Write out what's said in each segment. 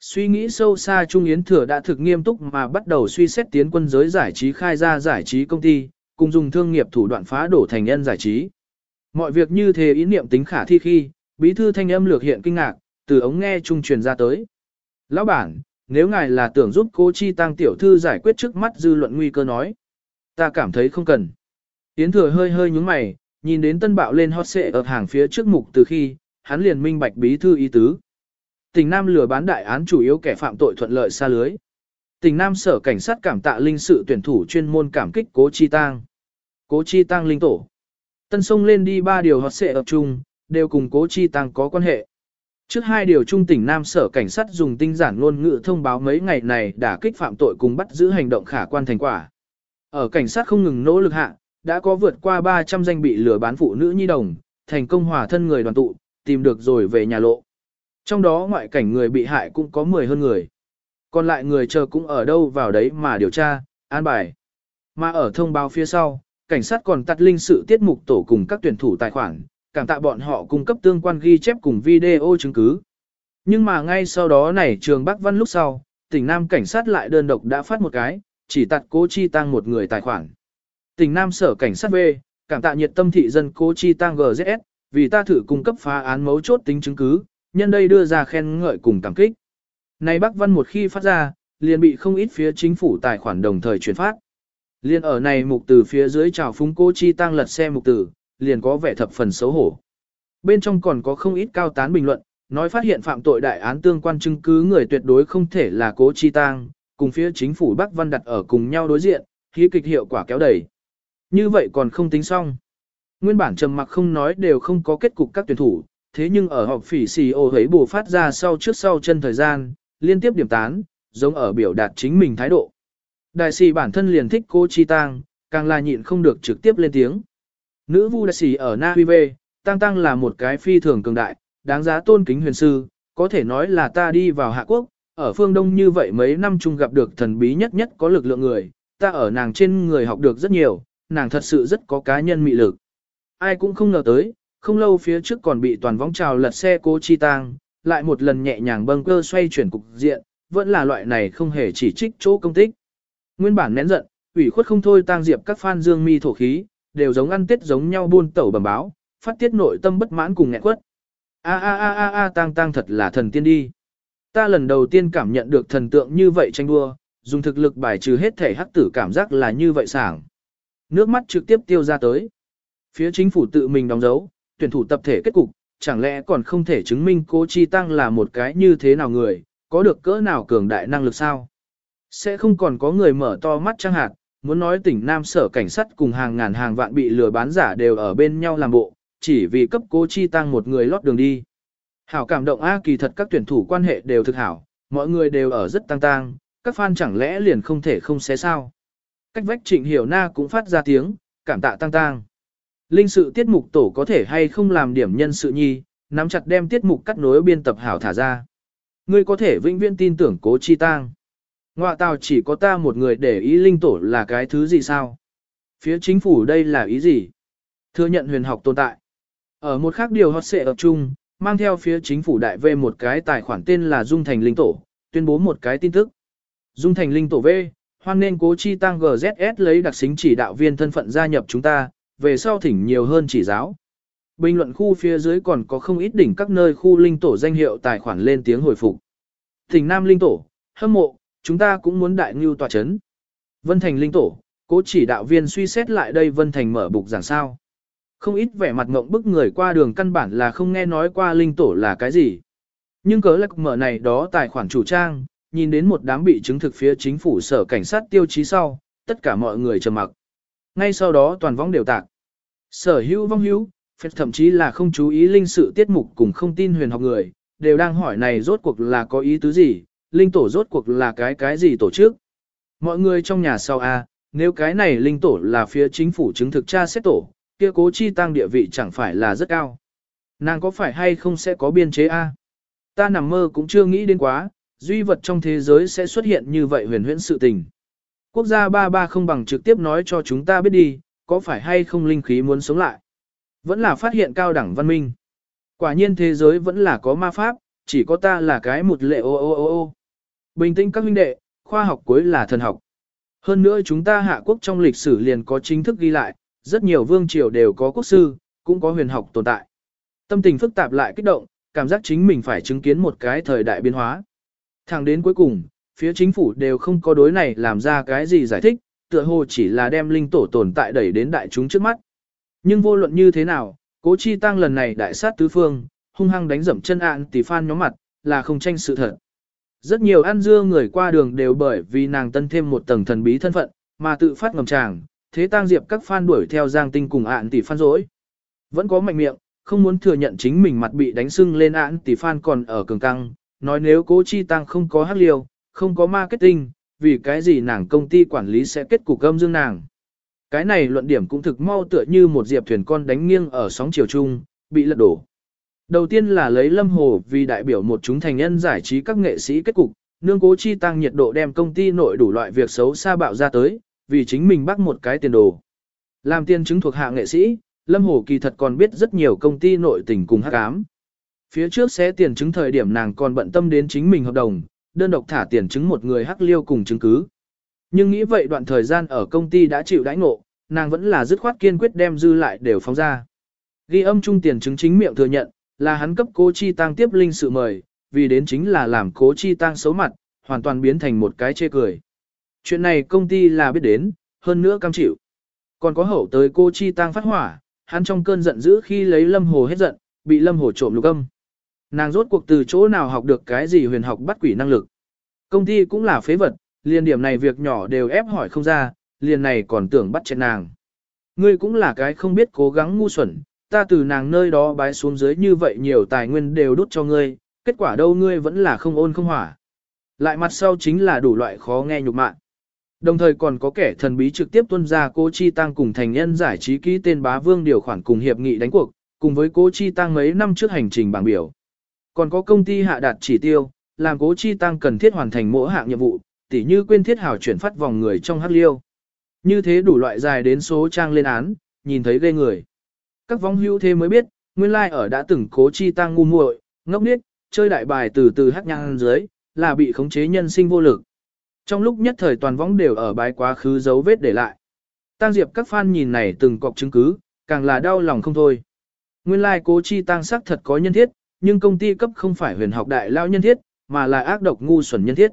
Suy nghĩ sâu xa Trung Yến Thừa đã thực nghiêm túc mà bắt đầu suy xét tiến quân giới giải trí khai ra giải trí công ty, cùng dùng thương nghiệp thủ đoạn phá đổ thành nhân giải trí. Mọi việc như thế ý niệm tính khả thi khi, bí thư thanh âm lược hiện kinh ngạc, từ ống nghe trung truyền ra tới. Lão bản, nếu ngài là tưởng giúp cô chi tăng tiểu thư giải quyết trước mắt dư luận nguy cơ nói. Ta cảm thấy không cần. Yến thừa hơi hơi nhúng mày, nhìn đến tân bạo lên hot xệ ở hàng phía trước mục từ khi, hắn liền minh bạch bí thư ý tứ. Tỉnh Nam lừa bán đại án chủ yếu kẻ phạm tội thuận lợi xa lưới. Tỉnh Nam sở cảnh sát cảm tạ linh sự tuyển thủ chuyên môn cảm kích cố chi tăng. Cố chi tăng linh tổ. Tân sông lên đi ba điều hot sẽ ập chung, đều cùng cố chi tăng có quan hệ. Trước hai điều trung tỉnh Nam sở cảnh sát dùng tinh giản ngôn ngữ thông báo mấy ngày này đã kích phạm tội cùng bắt giữ hành động khả quan thành quả. Ở cảnh sát không ngừng nỗ lực hạ, đã có vượt qua 300 danh bị lừa bán phụ nữ nhi đồng, thành công hòa thân người đoàn tụ, tìm được rồi về nhà lộ. Trong đó ngoại cảnh người bị hại cũng có 10 hơn người. Còn lại người chờ cũng ở đâu vào đấy mà điều tra, an bài. Mà ở thông báo phía sau, cảnh sát còn tắt linh sự tiết mục tổ cùng các tuyển thủ tài khoản, cảm tạ bọn họ cung cấp tương quan ghi chép cùng video chứng cứ. Nhưng mà ngay sau đó này trường Bắc Văn lúc sau, tỉnh Nam cảnh sát lại đơn độc đã phát một cái, chỉ tặt cố chi tăng một người tài khoản. Tỉnh Nam sở cảnh sát V, cảm tạ nhiệt tâm thị dân cố chi tăng GZS, vì ta thử cung cấp phá án mấu chốt tính chứng cứ, nhân đây đưa ra khen ngợi cùng cảm kích. Này Bắc Văn một khi phát ra, liền bị không ít phía chính phủ tài khoản đồng thời truyền phát. Liên ở này mục từ phía dưới chào phúng cố chi tăng lật xe mục từ, liền có vẻ thập phần xấu hổ. Bên trong còn có không ít cao tán bình luận, nói phát hiện phạm tội đại án tương quan chứng cứ người tuyệt đối không thể là cố chi tang, cùng phía chính phủ Bắc Văn đặt ở cùng nhau đối diện, khí kịch hiệu quả kéo đẩy. Như vậy còn không tính xong. Nguyên bản trầm mặc không nói đều không có kết cục các tuyển thủ, thế nhưng ở họp phỉ xì ô hấy bù phát ra sau trước sau chân thời gian, liên tiếp điểm tán, giống ở biểu đạt chính mình thái độ. Đại sĩ bản thân liền thích cô Chi Tang, càng là nhịn không được trực tiếp lên tiếng. Nữ vu đại sĩ ở Na Huy Vê, Tăng Tăng là một cái phi thường cường đại, đáng giá tôn kính huyền sư, có thể nói là ta đi vào Hạ Quốc, ở phương Đông như vậy mấy năm chung gặp được thần bí nhất nhất có lực lượng người, ta ở nàng trên người học được rất nhiều, nàng thật sự rất có cá nhân mị lực. Ai cũng không ngờ tới, không lâu phía trước còn bị toàn vong trào lật xe cố chi tang, lại một lần nhẹ nhàng bâng cơ xoay chuyển cục diện, vẫn là loại này không hề chỉ trích chỗ công tích. Nguyên bản nén giận, ủy khuất không thôi tang diệp các fan dương mi thổ khí, đều giống ăn tết giống nhau buôn tẩu bẩm báo, phát tiết nội tâm bất mãn cùng nghẹn quất. A a a a a tang tang thật là thần tiên đi. Ta lần đầu tiên cảm nhận được thần tượng như vậy tranh đua, dùng thực lực bài trừ hết thể hắc tử cảm giác là như vậy sảng. Nước mắt trực tiếp tiêu ra tới. Phía chính phủ tự mình đóng dấu, tuyển thủ tập thể kết cục, chẳng lẽ còn không thể chứng minh cố chi tăng là một cái như thế nào người, có được cỡ nào cường đại năng lực sao? Sẽ không còn có người mở to mắt chăng hạt, muốn nói tỉnh Nam sở cảnh sát cùng hàng ngàn hàng vạn bị lừa bán giả đều ở bên nhau làm bộ, chỉ vì cấp cố chi tăng một người lót đường đi. Hảo cảm động A kỳ thật các tuyển thủ quan hệ đều thực hảo, mọi người đều ở rất tăng tăng, các fan chẳng lẽ liền không thể không xé sao. Cách vách trịnh hiểu na cũng phát ra tiếng, cảm tạ tăng tăng. Linh sự tiết mục tổ có thể hay không làm điểm nhân sự nhi, nắm chặt đem tiết mục cắt nối biên tập hảo thả ra. Ngươi có thể vĩnh viễn tin tưởng cố chi tang. Ngoại tào chỉ có ta một người để ý linh tổ là cái thứ gì sao? Phía chính phủ đây là ý gì? Thừa nhận huyền học tồn tại. Ở một khác điều hot sẽ ở chung, mang theo phía chính phủ đại V một cái tài khoản tên là Dung Thành Linh Tổ, tuyên bố một cái tin tức. Dung Thành Linh Tổ V, hoan nên cố chi tăng GZS lấy đặc xính chỉ đạo viên thân phận gia nhập chúng ta, về sau thỉnh nhiều hơn chỉ giáo. Bình luận khu phía dưới còn có không ít đỉnh các nơi khu linh tổ danh hiệu tài khoản lên tiếng hồi phục. Thỉnh Nam Linh Tổ, hâm mộ, chúng ta cũng muốn đại ngưu tòa chấn. Vân Thành Linh Tổ, cố chỉ đạo viên suy xét lại đây Vân Thành mở bục giảng sao. Không ít vẻ mặt ngộng bức người qua đường căn bản là không nghe nói qua Linh Tổ là cái gì. Nhưng cớ lạc mở này đó tài khoản chủ trang, nhìn đến một đám bị chứng thực phía chính phủ sở cảnh sát tiêu chí sau, tất cả mọi người trầm mặc. Ngay sau đó toàn võng đều tạc. Sở hữu vong hữu, phép thậm chí là không chú ý linh sự tiết mục cùng không tin huyền học người, đều đang hỏi này rốt cuộc là có ý tứ gì, linh tổ rốt cuộc là cái cái gì tổ chức. Mọi người trong nhà sau A, nếu cái này linh tổ là phía chính phủ chứng thực tra xét tổ, kia cố chi tăng địa vị chẳng phải là rất cao. Nàng có phải hay không sẽ có biên chế A? Ta nằm mơ cũng chưa nghĩ đến quá, duy vật trong thế giới sẽ xuất hiện như vậy huyền huyễn sự tình. Quốc gia ba ba không bằng trực tiếp nói cho chúng ta biết đi, có phải hay không linh khí muốn sống lại. Vẫn là phát hiện cao đẳng văn minh. Quả nhiên thế giới vẫn là có ma pháp, chỉ có ta là cái một lệ ô ô ô ô. Bình tĩnh các huynh đệ, khoa học cuối là thần học. Hơn nữa chúng ta hạ quốc trong lịch sử liền có chính thức ghi lại, rất nhiều vương triều đều có quốc sư, cũng có huyền học tồn tại. Tâm tình phức tạp lại kích động, cảm giác chính mình phải chứng kiến một cái thời đại biến hóa. Thẳng đến cuối cùng, phía chính phủ đều không có đối này làm ra cái gì giải thích, tựa hồ chỉ là đem linh tổ tồn tại đẩy đến đại chúng trước mắt. Nhưng vô luận như thế nào, cố chi tăng lần này đại sát tứ phương, hung hăng đánh dẫm chân ạn tỷ phan nhóm mặt, là không tranh sự thật. Rất nhiều ăn dưa người qua đường đều bởi vì nàng tân thêm một tầng thần bí thân phận, mà tự phát ngầm tràng, thế tang diệp các fan đuổi theo giang tinh cùng ạn tỷ phan rỗi. Vẫn có mạnh miệng, không muốn thừa nhận chính mình mặt bị đánh sưng lên ạn tỷ phan còn ở cường căng, nói nếu cố chi tăng không có hắc liêu, không có marketing, vì cái gì nàng công ty quản lý sẽ kết cục âm dương nàng. Cái này luận điểm cũng thực mau tựa như một diệp thuyền con đánh nghiêng ở sóng chiều trung bị lật đổ. Đầu tiên là lấy Lâm Hồ vì đại biểu một chúng thành nhân giải trí các nghệ sĩ kết cục, nương cố chi tăng nhiệt độ đem công ty nội đủ loại việc xấu xa bạo ra tới, vì chính mình bắt một cái tiền đồ. Làm tiền chứng thuộc hạ nghệ sĩ, Lâm Hồ kỳ thật còn biết rất nhiều công ty nội tình cùng hắc ám. Phía trước sẽ tiền chứng thời điểm nàng còn bận tâm đến chính mình hợp đồng, đơn độc thả tiền chứng một người hắc liêu cùng chứng cứ. Nhưng nghĩ vậy đoạn thời gian ở công ty đã chịu đãi ngộ, nàng vẫn là dứt khoát kiên quyết đem dư lại đều phóng ra. Ghi âm trung tiền chứng chính miệng thừa nhận, là hắn cấp cố chi tăng tiếp linh sự mời, vì đến chính là làm cố chi tăng xấu mặt, hoàn toàn biến thành một cái chê cười. Chuyện này công ty là biết đến, hơn nữa cam chịu. Còn có hậu tới cô chi tăng phát hỏa, hắn trong cơn giận dữ khi lấy lâm hồ hết giận, bị lâm hồ trộm lục âm. Nàng rốt cuộc từ chỗ nào học được cái gì huyền học bắt quỷ năng lực. Công ty cũng là phế vật, liền điểm này việc nhỏ đều ép hỏi không ra, liền này còn tưởng bắt chết nàng. Ngươi cũng là cái không biết cố gắng ngu xuẩn, ta từ nàng nơi đó bái xuống dưới như vậy nhiều tài nguyên đều đút cho ngươi, kết quả đâu ngươi vẫn là không ôn không hỏa. Lại mặt sau chính là đủ loại khó nghe nhục mạng. Đồng thời còn có kẻ thần bí trực tiếp tuân ra cô Chi Tăng cùng thành nhân giải trí ký tên bá vương điều khoản cùng hiệp nghị đánh cuộc, cùng với cô Chi Tăng mấy năm trước hành trình bảng biểu. Còn có công ty hạ đạt chỉ tiêu, làm cố Chi Tăng cần thiết hoàn thành mỗi hạng nhiệm vụ, tỉ như quên thiết hảo chuyển phát vòng người trong hắc liêu. Như thế đủ loại dài đến số trang lên án, nhìn thấy ghê người. Các vong hữu thế mới biết, nguyên lai like ở đã từng cố chi tăng ngu muội, ngốc điếc, chơi đại bài từ từ hắc nhang dưới, là bị khống chế nhân sinh vô lực. Trong lúc nhất thời toàn võng đều ở bái quá khứ dấu vết để lại. Tăng Diệp các fan nhìn này từng cọc chứng cứ, càng là đau lòng không thôi. Nguyên lai like cố chi tăng sắc thật có nhân thiết, nhưng công ty cấp không phải huyền học đại lao nhân thiết, mà là ác độc ngu xuẩn nhân thiết.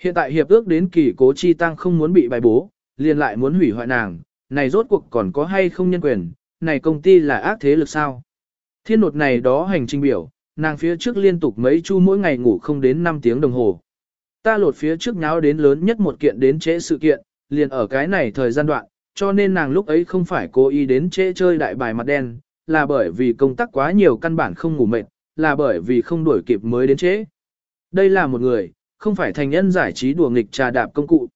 Hiện tại hiệp ước đến kỳ cố chi tăng không muốn bị bài bố, liền lại muốn hủy hoại nàng, này rốt cuộc còn có hay không nhân quyền, này công ty là ác thế lực sao? Thiên nột này đó hành trình biểu, nàng phía trước liên tục mấy chu mỗi ngày ngủ không đến 5 tiếng đồng hồ. Ta lột phía trước nháo đến lớn nhất một kiện đến trễ sự kiện, liền ở cái này thời gian đoạn, cho nên nàng lúc ấy không phải cố ý đến trễ chơi đại bài mặt đen, là bởi vì công tác quá nhiều căn bản không ngủ mệt, là bởi vì không đuổi kịp mới đến trễ. Đây là một người, không phải thành nhân giải trí đùa nghịch trà đạp công cụ.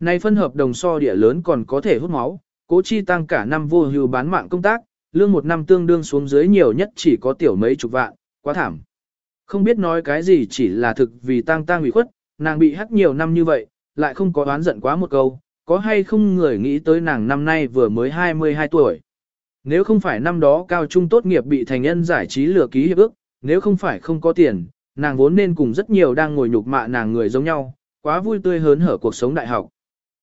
Nay phân hợp đồng so địa lớn còn có thể hút máu, cố chi tăng cả năm vô hưu bán mạng công tác, lương một năm tương đương xuống dưới nhiều nhất chỉ có tiểu mấy chục vạn, quá thảm. Không biết nói cái gì chỉ là thực vì tăng tăng ủy khuất, nàng bị hắc nhiều năm như vậy, lại không có oán giận quá một câu, có hay không người nghĩ tới nàng năm nay vừa mới 22 tuổi. Nếu không phải năm đó cao trung tốt nghiệp bị thành nhân giải trí lừa ký hiệp ước, nếu không phải không có tiền, nàng vốn nên cùng rất nhiều đang ngồi nhục mạ nàng người giống nhau, quá vui tươi hớn hở cuộc sống đại học.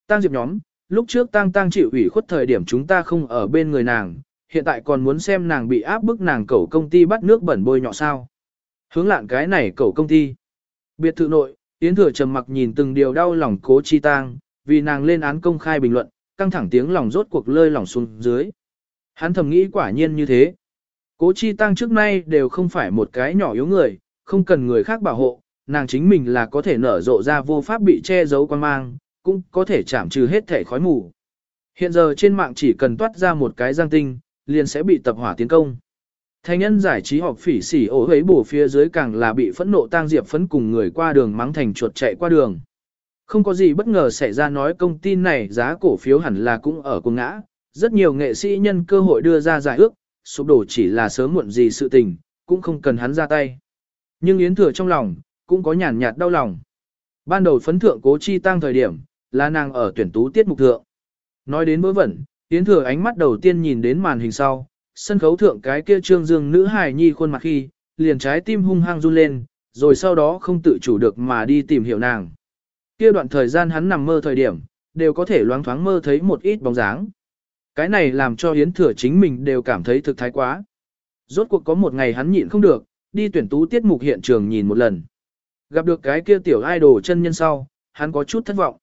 Tăng Diệp nhóm, lúc trước Tăng Tăng chịu ủy khuất thời điểm chúng ta không ở bên người nàng, hiện tại còn muốn xem nàng bị áp bức nàng cầu công ty bắt nước bẩn bôi nhọ sao. Hướng lạn cái này cầu công ty. Biệt thự nội, Yến Thừa trầm mặc nhìn từng điều đau lòng cố chi tang, vì nàng lên án công khai bình luận, căng thẳng tiếng lòng rốt cuộc lơi lòng xuống dưới. Hắn thầm nghĩ quả nhiên như thế. Cố chi tăng trước nay đều không phải một cái nhỏ yếu người, không cần người khác bảo hộ, nàng chính mình là có thể nở rộ ra vô pháp bị che giấu quan mang, cũng có thể chảm trừ hết thể khói mù. Hiện giờ trên mạng chỉ cần toát ra một cái giang tinh, liền sẽ bị tập hỏa tiến công. Thành nhân giải trí họp phỉ xỉ ổ ấy bổ phía dưới càng là bị phẫn nộ tang diệp phấn cùng người qua đường mắng thành chuột chạy qua đường. Không có gì bất ngờ xảy ra nói công ty này giá cổ phiếu hẳn là cũng ở cùng ngã, rất nhiều nghệ sĩ nhân cơ hội đưa ra giải ước, sụp đổ chỉ là sớm muộn gì sự tình, cũng không cần hắn ra tay. Nhưng Yến Thừa trong lòng, cũng có nhàn nhạt đau lòng. Ban đầu phấn thượng cố chi tăng thời điểm, là nàng ở tuyển tú tiết mục thượng. Nói đến bữa vẩn, Yến Thừa ánh mắt đầu tiên nhìn đến màn hình sau, sân khấu thượng cái kia trương dương nữ hài nhi khuôn mặt khi, liền trái tim hung hăng run lên, rồi sau đó không tự chủ được mà đi tìm hiểu nàng. Kia đoạn thời gian hắn nằm mơ thời điểm, đều có thể loáng thoáng mơ thấy một ít bóng dáng. Cái này làm cho Yến Thừa chính mình đều cảm thấy thực thái quá. Rốt cuộc có một ngày hắn nhịn không được, đi tuyển tú tiết mục hiện trường nhìn một lần. Gặp được cái kia tiểu idol chân nhân sau, hắn có chút thất vọng.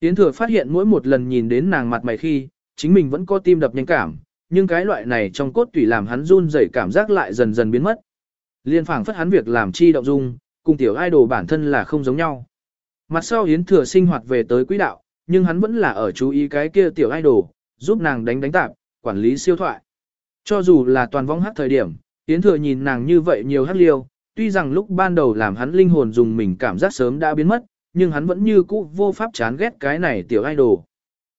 Yến Thừa phát hiện mỗi một lần nhìn đến nàng mặt mày khi, chính mình vẫn có tim đập nhanh cảm, nhưng cái loại này trong cốt tủy làm hắn run rẩy cảm giác lại dần dần biến mất. Liên phảng phất hắn việc làm chi động dung, cùng tiểu idol bản thân là không giống nhau. Mặt sau Yến Thừa sinh hoạt về tới quỹ đạo, nhưng hắn vẫn là ở chú ý cái kia tiểu idol, giúp nàng đánh đánh tạp, quản lý siêu thoại. Cho dù là toàn vong hát thời điểm, Yến Thừa nhìn nàng như vậy nhiều hát liêu, tuy rằng lúc ban đầu làm hắn linh hồn dùng mình cảm giác sớm đã biến mất, nhưng hắn vẫn như cũ vô pháp chán ghét cái này tiểu idol.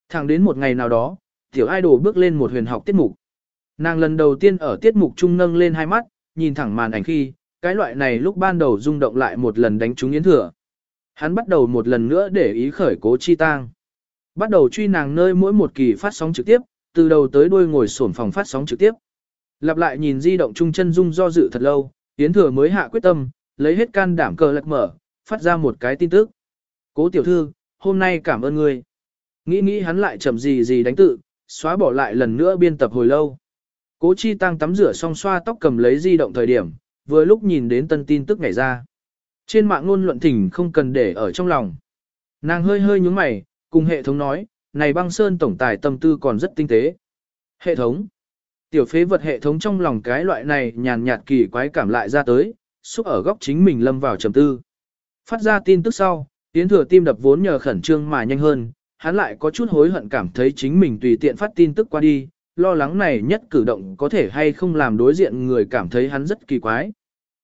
Thẳng đến một ngày nào đó, tiểu idol bước lên một huyền học tiết mục. Nàng lần đầu tiên ở tiết mục trung nâng lên hai mắt, nhìn thẳng màn ảnh khi, cái loại này lúc ban đầu rung động lại một lần đánh trúng Yến Thừa. Hắn bắt đầu một lần nữa để ý khởi cố chi tang. Bắt đầu truy nàng nơi mỗi một kỳ phát sóng trực tiếp, từ đầu tới đuôi ngồi sổn phòng phát sóng trực tiếp. Lặp lại nhìn di động trung chân dung do dự thật lâu, Yến Thừa mới hạ quyết tâm, lấy hết can đảm cờ lật mở, phát ra một cái tin tức. Cố tiểu thư, hôm nay cảm ơn ngươi. Nghĩ nghĩ hắn lại chậm gì gì đánh tự, xóa bỏ lại lần nữa biên tập hồi lâu. Cố chi tăng tắm rửa xong xoa tóc cầm lấy di động thời điểm, vừa lúc nhìn đến tân tin tức ngày ra. Trên mạng ngôn luận thỉnh không cần để ở trong lòng. Nàng hơi hơi nhúng mày, cùng hệ thống nói, này băng sơn tổng tài tâm tư còn rất tinh tế. Hệ thống. Tiểu phế vật hệ thống trong lòng cái loại này nhàn nhạt kỳ quái cảm lại ra tới, xúc ở góc chính mình lâm vào trầm tư. Phát ra tin tức sau, Yến thừa tim đập vốn nhờ khẩn trương mà nhanh hơn, hắn lại có chút hối hận cảm thấy chính mình tùy tiện phát tin tức qua đi, lo lắng này nhất cử động có thể hay không làm đối diện người cảm thấy hắn rất kỳ quái.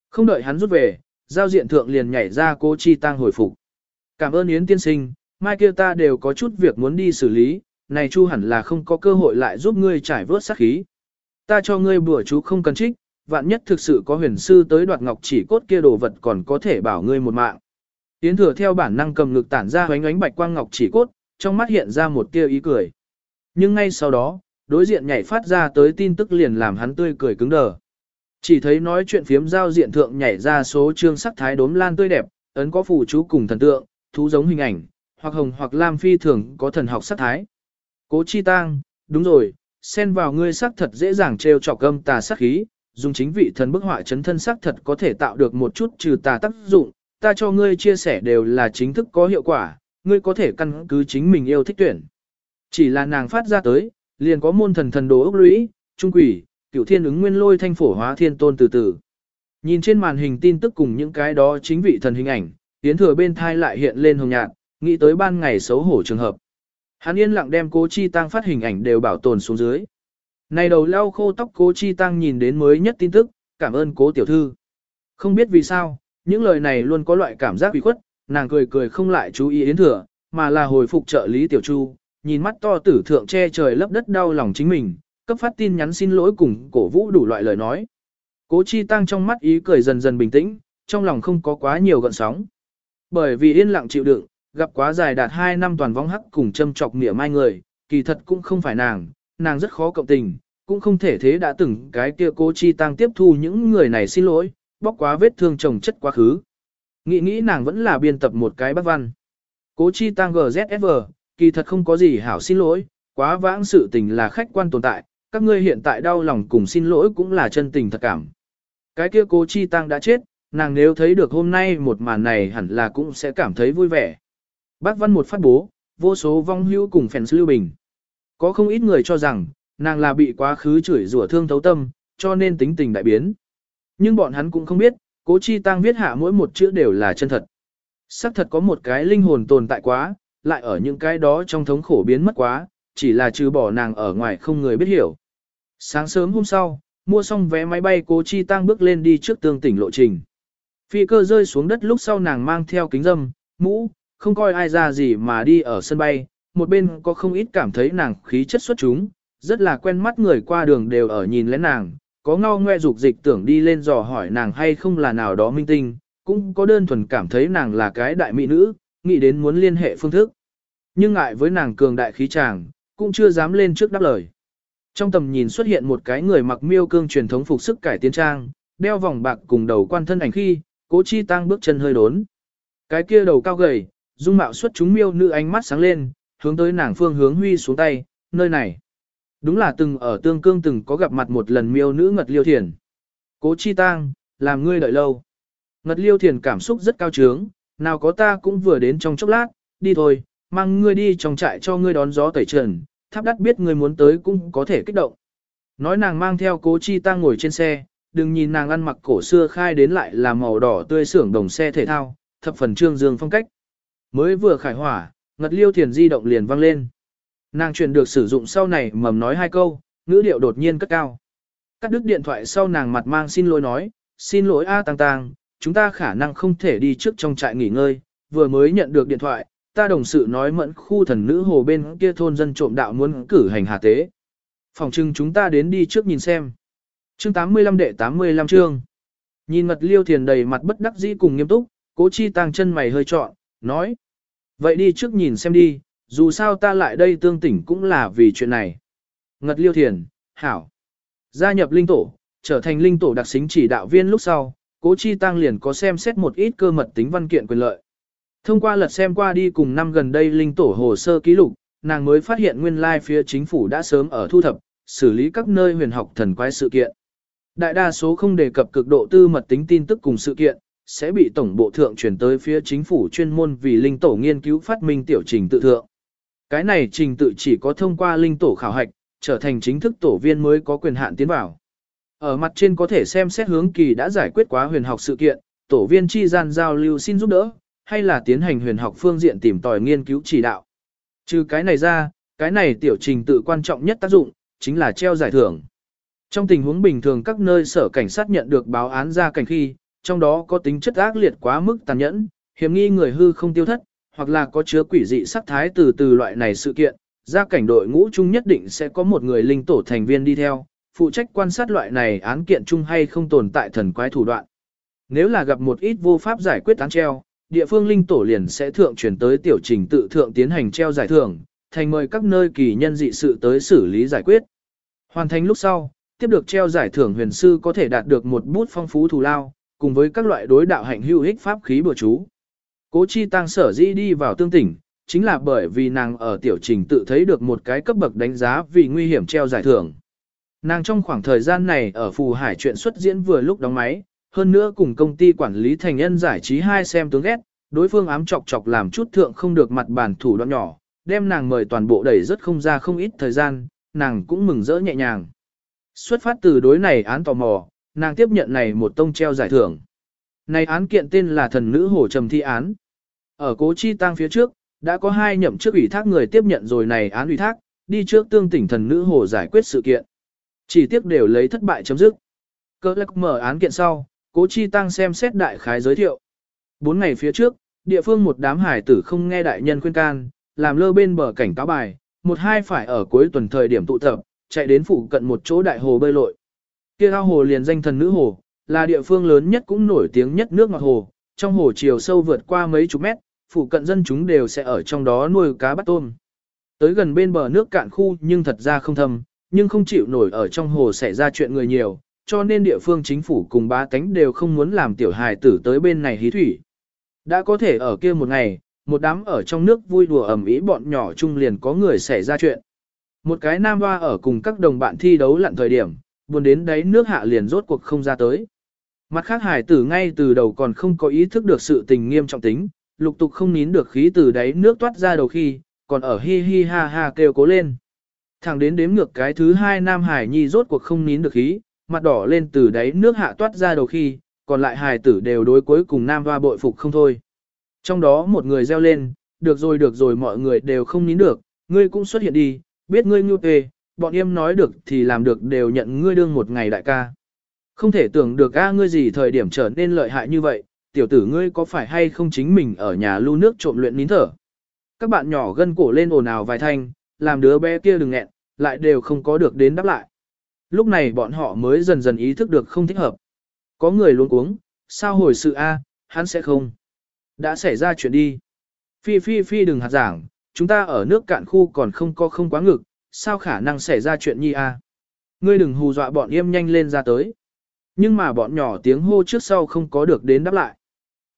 Không đợi hắn rút về, giao diện thượng liền nhảy ra cố chi tăng hồi phục. Cảm ơn Yến tiên sinh, mai kia ta đều có chút việc muốn đi xử lý, này chu hẳn là không có cơ hội lại giúp ngươi trải vớt sát khí. Ta cho ngươi bùa chú không cần trích, vạn nhất thực sự có huyền sư tới đoạt ngọc chỉ cốt kia đồ vật còn có thể bảo ngươi một mạng. Tiến thừa theo bản năng cầm ngực tản ra hoánh ánh bạch quang ngọc chỉ cốt, trong mắt hiện ra một tia ý cười. Nhưng ngay sau đó, đối diện nhảy phát ra tới tin tức liền làm hắn tươi cười cứng đờ. Chỉ thấy nói chuyện phiếm giao diện thượng nhảy ra số chương sắc thái đốm lan tươi đẹp, ấn có phù chú cùng thần tượng, thú giống hình ảnh, hoặc hồng hoặc lam phi thường có thần học sắc thái. Cố chi tang, đúng rồi, xen vào ngươi sắc thật dễ dàng trêu chọc âm tà sắc khí, dùng chính vị thần bức họa chấn thân sắc thật có thể tạo được một chút trừ tà tác dụng, ta cho ngươi chia sẻ đều là chính thức có hiệu quả, ngươi có thể căn cứ chính mình yêu thích tuyển. Chỉ là nàng phát ra tới, liền có môn thần thần đồ ốc lũy, trung quỷ, cửu thiên ứng nguyên lôi thanh phổ hóa thiên tôn từ từ. Nhìn trên màn hình tin tức cùng những cái đó chính vị thần hình ảnh, tiến thừa bên thai lại hiện lên hồng nhạt, nghĩ tới ban ngày xấu hổ trường hợp. Hắn yên lặng đem cố chi tăng phát hình ảnh đều bảo tồn xuống dưới. Này đầu lau khô tóc cố chi tăng nhìn đến mới nhất tin tức, cảm ơn cố tiểu thư. Không biết vì sao, những lời này luôn có loại cảm giác bị khuất, nàng cười cười không lại chú ý yến thừa, mà là hồi phục trợ lý tiểu chu, nhìn mắt to tử thượng che trời lấp đất đau lòng chính mình, cấp phát tin nhắn xin lỗi cùng cổ vũ đủ loại lời nói. Cố chi tăng trong mắt ý cười dần dần bình tĩnh, trong lòng không có quá nhiều gợn sóng. Bởi vì yên lặng chịu đựng, gặp quá dài đạt 2 năm toàn vong hắc cùng châm chọc nghĩa mai người, kỳ thật cũng không phải nàng, nàng rất khó cộng tình, cũng không thể thế đã từng cái kia cố chi tăng tiếp thu những người này xin lỗi, bóc quá vết thương chồng chất quá khứ. Nghĩ nghĩ nàng vẫn là biên tập một cái bác văn. Cố chi tăng GZSV, kỳ thật không có gì hảo xin lỗi, quá vãng sự tình là khách quan tồn tại, các ngươi hiện tại đau lòng cùng xin lỗi cũng là chân tình thật cảm. Cái kia cố chi tăng đã chết, nàng nếu thấy được hôm nay một màn này hẳn là cũng sẽ cảm thấy vui vẻ. Bác văn một phát bố, vô số vong hưu cùng fans lưu bình. Có không ít người cho rằng, nàng là bị quá khứ chửi rủa thương thấu tâm, cho nên tính tình đại biến. Nhưng bọn hắn cũng không biết, cố chi tăng viết hạ mỗi một chữ đều là chân thật. Sắc thật có một cái linh hồn tồn tại quá, lại ở những cái đó trong thống khổ biến mất quá, chỉ là trừ bỏ nàng ở ngoài không người biết hiểu. Sáng sớm hôm sau, mua xong vé máy bay cố chi tăng bước lên đi trước tương tỉnh lộ trình. Phi cơ rơi xuống đất lúc sau nàng mang theo kính dâm, mũ, không coi ai ra gì mà đi ở sân bay, một bên có không ít cảm thấy nàng khí chất xuất chúng, rất là quen mắt người qua đường đều ở nhìn lén nàng, có ngao ngoe dục dịch tưởng đi lên dò hỏi nàng hay không là nào đó minh tinh, cũng có đơn thuần cảm thấy nàng là cái đại mỹ nữ, nghĩ đến muốn liên hệ phương thức. Nhưng ngại với nàng cường đại khí chàng, cũng chưa dám lên trước đáp lời. Trong tầm nhìn xuất hiện một cái người mặc miêu cương truyền thống phục sức cải tiến trang, đeo vòng bạc cùng đầu quan thân ảnh khi, Cố chi tăng bước chân hơi đốn. Cái kia đầu cao gầy, dung mạo xuất chúng miêu nữ ánh mắt sáng lên, hướng tới nàng phương hướng huy xuống tay, nơi này. Đúng là từng ở tương cương từng có gặp mặt một lần miêu nữ ngật liêu thiền. Cố chi tăng, làm ngươi đợi lâu. Ngật liêu thiền cảm xúc rất cao trướng, nào có ta cũng vừa đến trong chốc lát, đi thôi, mang ngươi đi trong trại cho ngươi đón gió tẩy trần, tháp đắt biết ngươi muốn tới cũng có thể kích động. Nói nàng mang theo cố chi tăng ngồi trên xe, đừng nhìn nàng ăn mặc cổ xưa khai đến lại là màu đỏ tươi xưởng đồng xe thể thao, thập phần trương dương phong cách. Mới vừa khải hỏa, ngật liêu thiền di động liền vang lên. Nàng truyền được sử dụng sau này mầm nói hai câu, ngữ điệu đột nhiên cất cao. Cắt đứt điện thoại sau nàng mặt mang xin lỗi nói, xin lỗi A Tăng Tăng, chúng ta khả năng không thể đi trước trong trại nghỉ ngơi, vừa mới nhận được điện thoại, ta đồng sự nói mẫn khu thần nữ hồ bên kia thôn dân trộm đạo muốn cử hành hà tế. Phòng trưng chúng ta đến đi trước nhìn xem. Chương 85 đệ 85 chương. Nhìn ngật liêu thiền đầy mặt bất đắc dĩ cùng nghiêm túc, cố chi tăng chân mày hơi trọn, nói. Vậy đi trước nhìn xem đi, dù sao ta lại đây tương tỉnh cũng là vì chuyện này. Ngật liêu thiền, hảo. Gia nhập linh tổ, trở thành linh tổ đặc xính chỉ đạo viên lúc sau, cố chi tăng liền có xem xét một ít cơ mật tính văn kiện quyền lợi. Thông qua lật xem qua đi cùng năm gần đây linh tổ hồ sơ ký lục, nàng mới phát hiện nguyên lai phía chính phủ đã sớm ở thu thập, xử lý các nơi huyền học thần quái sự kiện. Đại đa số không đề cập cực độ tư mật tính tin tức cùng sự kiện, sẽ bị tổng bộ thượng chuyển tới phía chính phủ chuyên môn vì linh tổ nghiên cứu phát minh tiểu trình tự thượng. Cái này trình tự chỉ có thông qua linh tổ khảo hạch, trở thành chính thức tổ viên mới có quyền hạn tiến vào. Ở mặt trên có thể xem xét hướng kỳ đã giải quyết quá huyền học sự kiện, tổ viên chi gian giao lưu xin giúp đỡ, hay là tiến hành huyền học phương diện tìm tòi nghiên cứu chỉ đạo. Trừ cái này ra, cái này tiểu trình tự quan trọng nhất tác dụng, chính là treo giải thưởng. Trong tình huống bình thường các nơi sở cảnh sát nhận được báo án ra cảnh khi, trong đó có tính chất ác liệt quá mức tàn nhẫn, hiểm nghi người hư không tiêu thất, hoặc là có chứa quỷ dị sắc thái từ từ loại này sự kiện, ra cảnh đội ngũ chung nhất định sẽ có một người linh tổ thành viên đi theo, phụ trách quan sát loại này án kiện chung hay không tồn tại thần quái thủ đoạn. Nếu là gặp một ít vô pháp giải quyết án treo, địa phương linh tổ liền sẽ thượng chuyển tới tiểu trình tự thượng tiến hành treo giải thưởng, thành mời các nơi kỳ nhân dị sự tới xử lý giải quyết. Hoàn thành lúc sau, tiếp được treo giải thưởng huyền sư có thể đạt được một bút phong phú thù lao, cùng với các loại đối đạo hạnh hữu ích pháp khí bừa chú. Cố chi tăng sở dĩ đi vào tương tỉnh, chính là bởi vì nàng ở tiểu trình tự thấy được một cái cấp bậc đánh giá vì nguy hiểm treo giải thưởng. Nàng trong khoảng thời gian này ở phù hải chuyện xuất diễn vừa lúc đóng máy, hơn nữa cùng công ty quản lý thành nhân giải trí hai xem tướng ghét, đối phương ám chọc chọc làm chút thượng không được mặt bản thủ đoạn nhỏ, đem nàng mời toàn bộ đẩy rất không ra không ít thời gian, nàng cũng mừng rỡ nhẹ nhàng. Xuất phát từ đối này án tò mò, nàng tiếp nhận này một tông treo giải thưởng. Này án kiện tên là thần nữ hổ trầm thi án. Ở cố chi tăng phía trước, đã có hai nhậm chức ủy thác người tiếp nhận rồi này án ủy thác, đi trước tương tỉnh thần nữ hồ giải quyết sự kiện. Chỉ tiếc đều lấy thất bại chấm dứt. Cơ lắc mở án kiện sau, cố chi tăng xem xét đại khái giới thiệu. Bốn ngày phía trước, địa phương một đám hải tử không nghe đại nhân khuyên can, làm lơ bên bờ cảnh cáo bài, một hai phải ở cuối tuần thời điểm tụ tập, chạy đến phụ cận một chỗ đại hồ bơi lội. Kia ao hồ liền danh thần nữ hồ, là địa phương lớn nhất cũng nổi tiếng nhất nước ngọt hồ, trong hồ chiều sâu vượt qua mấy chục mét, phụ cận dân chúng đều sẽ ở trong đó nuôi cá bắt tôm. Tới gần bên bờ nước cạn khu nhưng thật ra không thâm, nhưng không chịu nổi ở trong hồ xảy ra chuyện người nhiều, cho nên địa phương chính phủ cùng ba cánh đều không muốn làm tiểu hài tử tới bên này hí thủy. Đã có thể ở kia một ngày, một đám ở trong nước vui đùa ẩm ý bọn nhỏ chung liền có người xảy ra chuyện. Một cái nam hoa ở cùng các đồng bạn thi đấu lặn thời điểm, buồn đến đấy nước hạ liền rốt cuộc không ra tới. Mặt khác hải tử ngay từ đầu còn không có ý thức được sự tình nghiêm trọng tính, lục tục không nín được khí từ đáy nước toát ra đầu khi, còn ở hi hi ha ha kêu cố lên. Thẳng đến đếm ngược cái thứ hai nam hải nhi rốt cuộc không nín được khí, mặt đỏ lên từ đáy nước hạ toát ra đầu khi, còn lại hải tử đều đối cuối cùng nam hoa bội phục không thôi. Trong đó một người reo lên, được rồi được rồi mọi người đều không nín được, ngươi cũng xuất hiện đi, biết ngươi nhu tê, bọn em nói được thì làm được đều nhận ngươi đương một ngày đại ca. Không thể tưởng được a ngươi gì thời điểm trở nên lợi hại như vậy, tiểu tử ngươi có phải hay không chính mình ở nhà lưu nước trộm luyện nín thở. Các bạn nhỏ gân cổ lên ồn ào vài thanh, làm đứa bé kia đừng nghẹn, lại đều không có được đến đáp lại. Lúc này bọn họ mới dần dần ý thức được không thích hợp. Có người luôn uống, sao hồi sự A, hắn sẽ không. Đã xảy ra chuyện đi. Phi phi phi đừng hạt giảng, chúng ta ở nước cạn khu còn không có không quá ngực, sao khả năng xảy ra chuyện nhi A. Ngươi đừng hù dọa bọn em nhanh lên ra tới. Nhưng mà bọn nhỏ tiếng hô trước sau không có được đến đáp lại.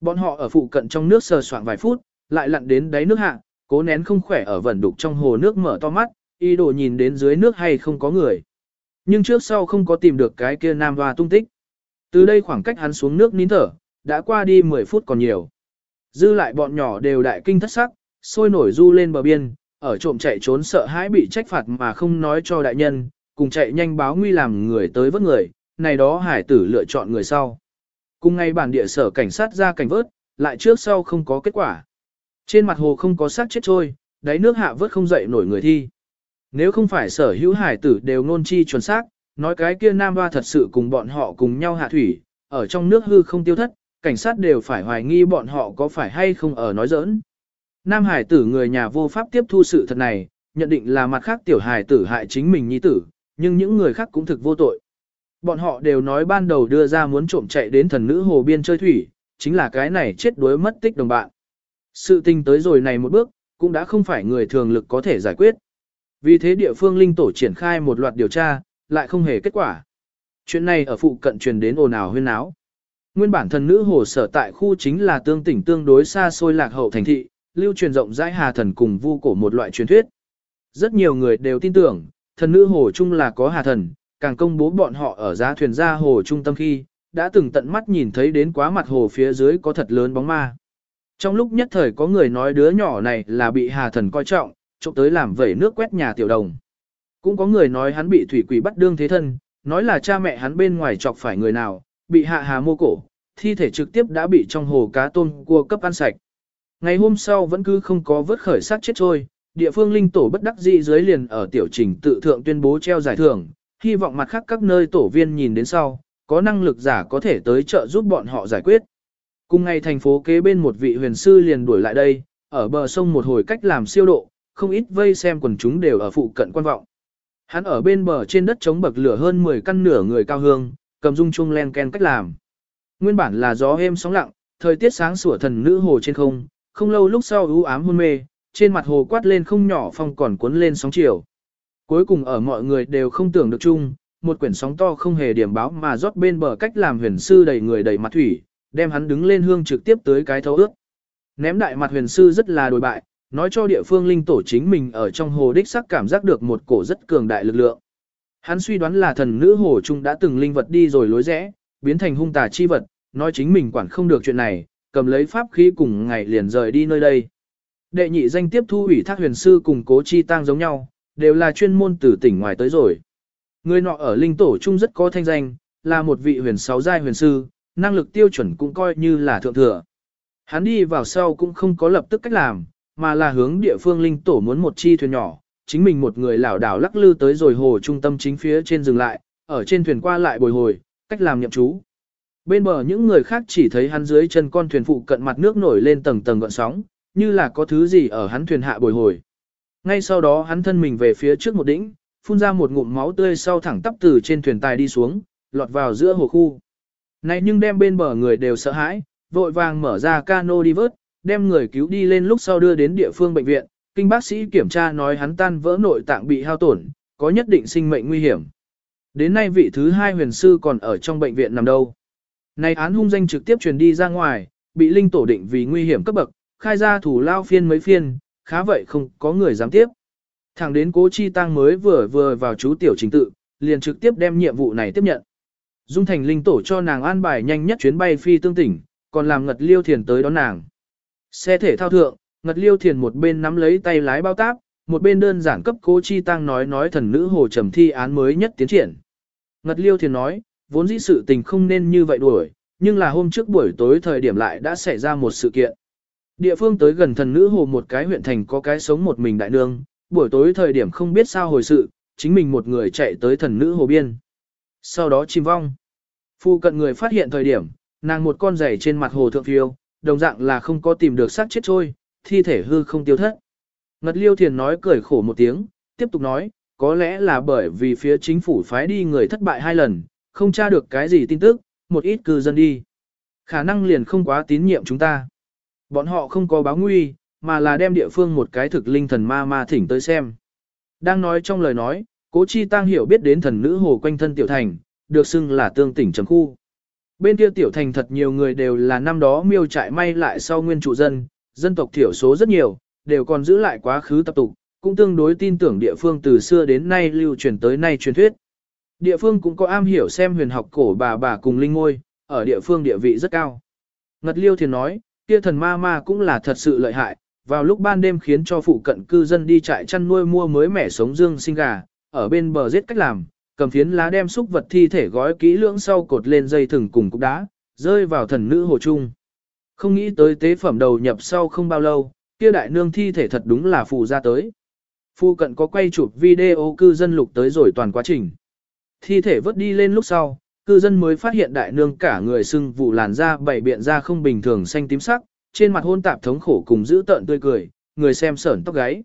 Bọn họ ở phụ cận trong nước sờ soạn vài phút, lại lặn đến đáy nước hạ, cố nén không khỏe ở vẩn đục trong hồ nước mở to mắt, y đồ nhìn đến dưới nước hay không có người. Nhưng trước sau không có tìm được cái kia nam hoa tung tích. Từ đây khoảng cách hắn xuống nước nín thở, đã qua đi 10 phút còn nhiều. Dư lại bọn nhỏ đều đại kinh thất sắc, sôi nổi du lên bờ biên, ở trộm chạy trốn sợ hãi bị trách phạt mà không nói cho đại nhân, cùng chạy nhanh báo nguy làm người tới vớt người, này đó hải tử lựa chọn người sau. Cùng ngay bản địa sở cảnh sát ra cảnh vớt, lại trước sau không có kết quả. Trên mặt hồ không có xác chết trôi, đáy nước hạ vớt không dậy nổi người thi. Nếu không phải sở hữu hải tử đều ngôn chi chuẩn xác, nói cái kia nam hoa thật sự cùng bọn họ cùng nhau hạ thủy, ở trong nước hư không tiêu thất, cảnh sát đều phải hoài nghi bọn họ có phải hay không ở nói giỡn. Nam hải tử người nhà vô pháp tiếp thu sự thật này, nhận định là mặt khác tiểu hải tử hại chính mình nhi tử, nhưng những người khác cũng thực vô tội. Bọn họ đều nói ban đầu đưa ra muốn trộm chạy đến thần nữ hồ biên chơi thủy, chính là cái này chết đuối mất tích đồng bạn. Sự tình tới rồi này một bước, cũng đã không phải người thường lực có thể giải quyết. Vì thế địa phương linh tổ triển khai một loạt điều tra, lại không hề kết quả. Chuyện này ở phụ cận truyền đến ồn ào huyên náo. Nguyên bản thần nữ hồ sở tại khu chính là tương tỉnh tương đối xa xôi lạc hậu thành thị, lưu truyền rộng rãi hà thần cùng vu cổ một loại truyền thuyết. Rất nhiều người đều tin tưởng, thần nữ hồ chung là có hà thần, càng công bố bọn họ ở giá thuyền ra hồ trung tâm khi, đã từng tận mắt nhìn thấy đến quá mặt hồ phía dưới có thật lớn bóng ma. Trong lúc nhất thời có người nói đứa nhỏ này là bị hà thần coi trọng, trộm tới làm vẩy nước quét nhà tiểu đồng. Cũng có người nói hắn bị thủy quỷ bắt đương thế thân, nói là cha mẹ hắn bên ngoài chọc phải người nào, bị hạ hà mô cổ, thi thể trực tiếp đã bị trong hồ cá tôm cua cấp ăn sạch. Ngày hôm sau vẫn cứ không có vớt khởi sát chết trôi, địa phương linh tổ bất đắc dĩ dưới liền ở tiểu trình tự thượng tuyên bố treo giải thưởng, hy vọng mặt khác các nơi tổ viên nhìn đến sau, có năng lực giả có thể tới trợ giúp bọn họ giải quyết. Cùng ngày thành phố kế bên một vị huyền sư liền đuổi lại đây, ở bờ sông một hồi cách làm siêu độ, không ít vây xem quần chúng đều ở phụ cận quan vọng. Hắn ở bên bờ trên đất chống bậc lửa hơn 10 căn nửa người cao hương, cầm dung chung len ken cách làm. Nguyên bản là gió êm sóng lặng, thời tiết sáng sủa thần nữ hồ trên không, không lâu lúc sau ưu ám hôn mê, trên mặt hồ quát lên không nhỏ phong còn cuốn lên sóng chiều. Cuối cùng ở mọi người đều không tưởng được chung, một quyển sóng to không hề điểm báo mà rót bên bờ cách làm huyền sư đầy người đầy mặt thủy, đem hắn đứng lên hương trực tiếp tới cái thấu ước. Ném đại mặt huyền sư rất là đồi bại, nói cho địa phương linh tổ chính mình ở trong hồ đích sắc cảm giác được một cổ rất cường đại lực lượng. Hắn suy đoán là thần nữ hồ trung đã từng linh vật đi rồi lối rẽ, biến thành hung tà chi vật, nói chính mình quản không được chuyện này, cầm lấy pháp khí cùng ngày liền rời đi nơi đây. Đệ nhị danh tiếp thu ủy thác huyền sư cùng cố chi tang giống nhau, đều là chuyên môn từ tỉnh ngoài tới rồi. Người nọ ở linh tổ trung rất có thanh danh, là một vị huyền sáu giai huyền sư, năng lực tiêu chuẩn cũng coi như là thượng thừa. Hắn đi vào sau cũng không có lập tức cách làm, mà là hướng địa phương linh tổ muốn một chi thuyền nhỏ, chính mình một người lảo đảo lắc lư tới rồi hồ trung tâm chính phía trên dừng lại, ở trên thuyền qua lại bồi hồi, cách làm nhậm chú. Bên bờ những người khác chỉ thấy hắn dưới chân con thuyền phụ cận mặt nước nổi lên tầng tầng gợn sóng, như là có thứ gì ở hắn thuyền hạ bồi hồi. Ngay sau đó hắn thân mình về phía trước một đỉnh, phun ra một ngụm máu tươi sau thẳng tắp từ trên thuyền tài đi xuống, lọt vào giữa hồ khu. Này nhưng đem bên bờ người đều sợ hãi, vội vàng mở ra cano đi vớt, đem người cứu đi lên lúc sau đưa đến địa phương bệnh viện. Kinh bác sĩ kiểm tra nói hắn tan vỡ nội tạng bị hao tổn, có nhất định sinh mệnh nguy hiểm. Đến nay vị thứ hai huyền sư còn ở trong bệnh viện nằm đâu. Này án hung danh trực tiếp truyền đi ra ngoài, bị linh tổ định vì nguy hiểm cấp bậc, khai ra thủ lao phiên mấy phiên, khá vậy không có người dám tiếp. Thẳng đến cố chi tăng mới vừa vừa vào chú tiểu trình tự, liền trực tiếp đem nhiệm vụ này tiếp nhận. Dung thành linh tổ cho nàng an bài nhanh nhất chuyến bay phi tương tỉnh, còn làm ngật liêu thiền tới đón nàng. Xe thể thao thượng, ngật liêu thiền một bên nắm lấy tay lái bao táp, một bên đơn giản cấp cố chi tăng nói nói thần nữ hồ trầm thi án mới nhất tiến triển. Ngật liêu thiền nói, vốn dĩ sự tình không nên như vậy đuổi, nhưng là hôm trước buổi tối thời điểm lại đã xảy ra một sự kiện. Địa phương tới gần thần nữ hồ một cái huyện thành có cái sống một mình đại nương, buổi tối thời điểm không biết sao hồi sự, chính mình một người chạy tới thần nữ hồ biên. Sau đó chìm vong. Phu cận người phát hiện thời điểm, nàng một con giày trên mặt hồ thượng phiêu, đồng dạng là không có tìm được xác chết trôi, thi thể hư không tiêu thất. Ngật liêu thiền nói cười khổ một tiếng, tiếp tục nói, có lẽ là bởi vì phía chính phủ phái đi người thất bại hai lần, không tra được cái gì tin tức, một ít cư dân đi. Khả năng liền không quá tín nhiệm chúng ta. Bọn họ không có báo nguy, mà là đem địa phương một cái thực linh thần ma ma thỉnh tới xem. Đang nói trong lời nói, cố chi tăng hiểu biết đến thần nữ hồ quanh thân tiểu thành, được xưng là tương tỉnh trầm khu. Bên kia tiểu thành thật nhiều người đều là năm đó miêu trại may lại sau nguyên trụ dân, dân tộc thiểu số rất nhiều, đều còn giữ lại quá khứ tập tục, cũng tương đối tin tưởng địa phương từ xưa đến nay lưu truyền tới nay truyền thuyết. Địa phương cũng có am hiểu xem huyền học cổ bà bà cùng linh ngôi, ở địa phương địa vị rất cao. Ngật Liêu Thiền nói, kia thần ma ma cũng là thật sự lợi hại, vào lúc ban đêm khiến cho phụ cận cư dân đi trại chăn nuôi mua mới mẻ sống dương sinh gà, ở bên bờ giết cách làm, cầm phiến lá đem xúc vật thi thể gói kỹ lưỡng sau cột lên dây thừng cùng cục đá, rơi vào thần nữ hồ trung. Không nghĩ tới tế phẩm đầu nhập sau không bao lâu, kia đại nương thi thể thật đúng là phù ra tới. Phu cận có quay chụp video cư dân lục tới rồi toàn quá trình. Thi thể vớt đi lên lúc sau, cư dân mới phát hiện đại nương cả người sưng vụ làn da bảy biện ra không bình thường xanh tím sắc, trên mặt hôn tạp thống khổ cùng giữ tợn tươi cười, người xem sởn tóc gáy.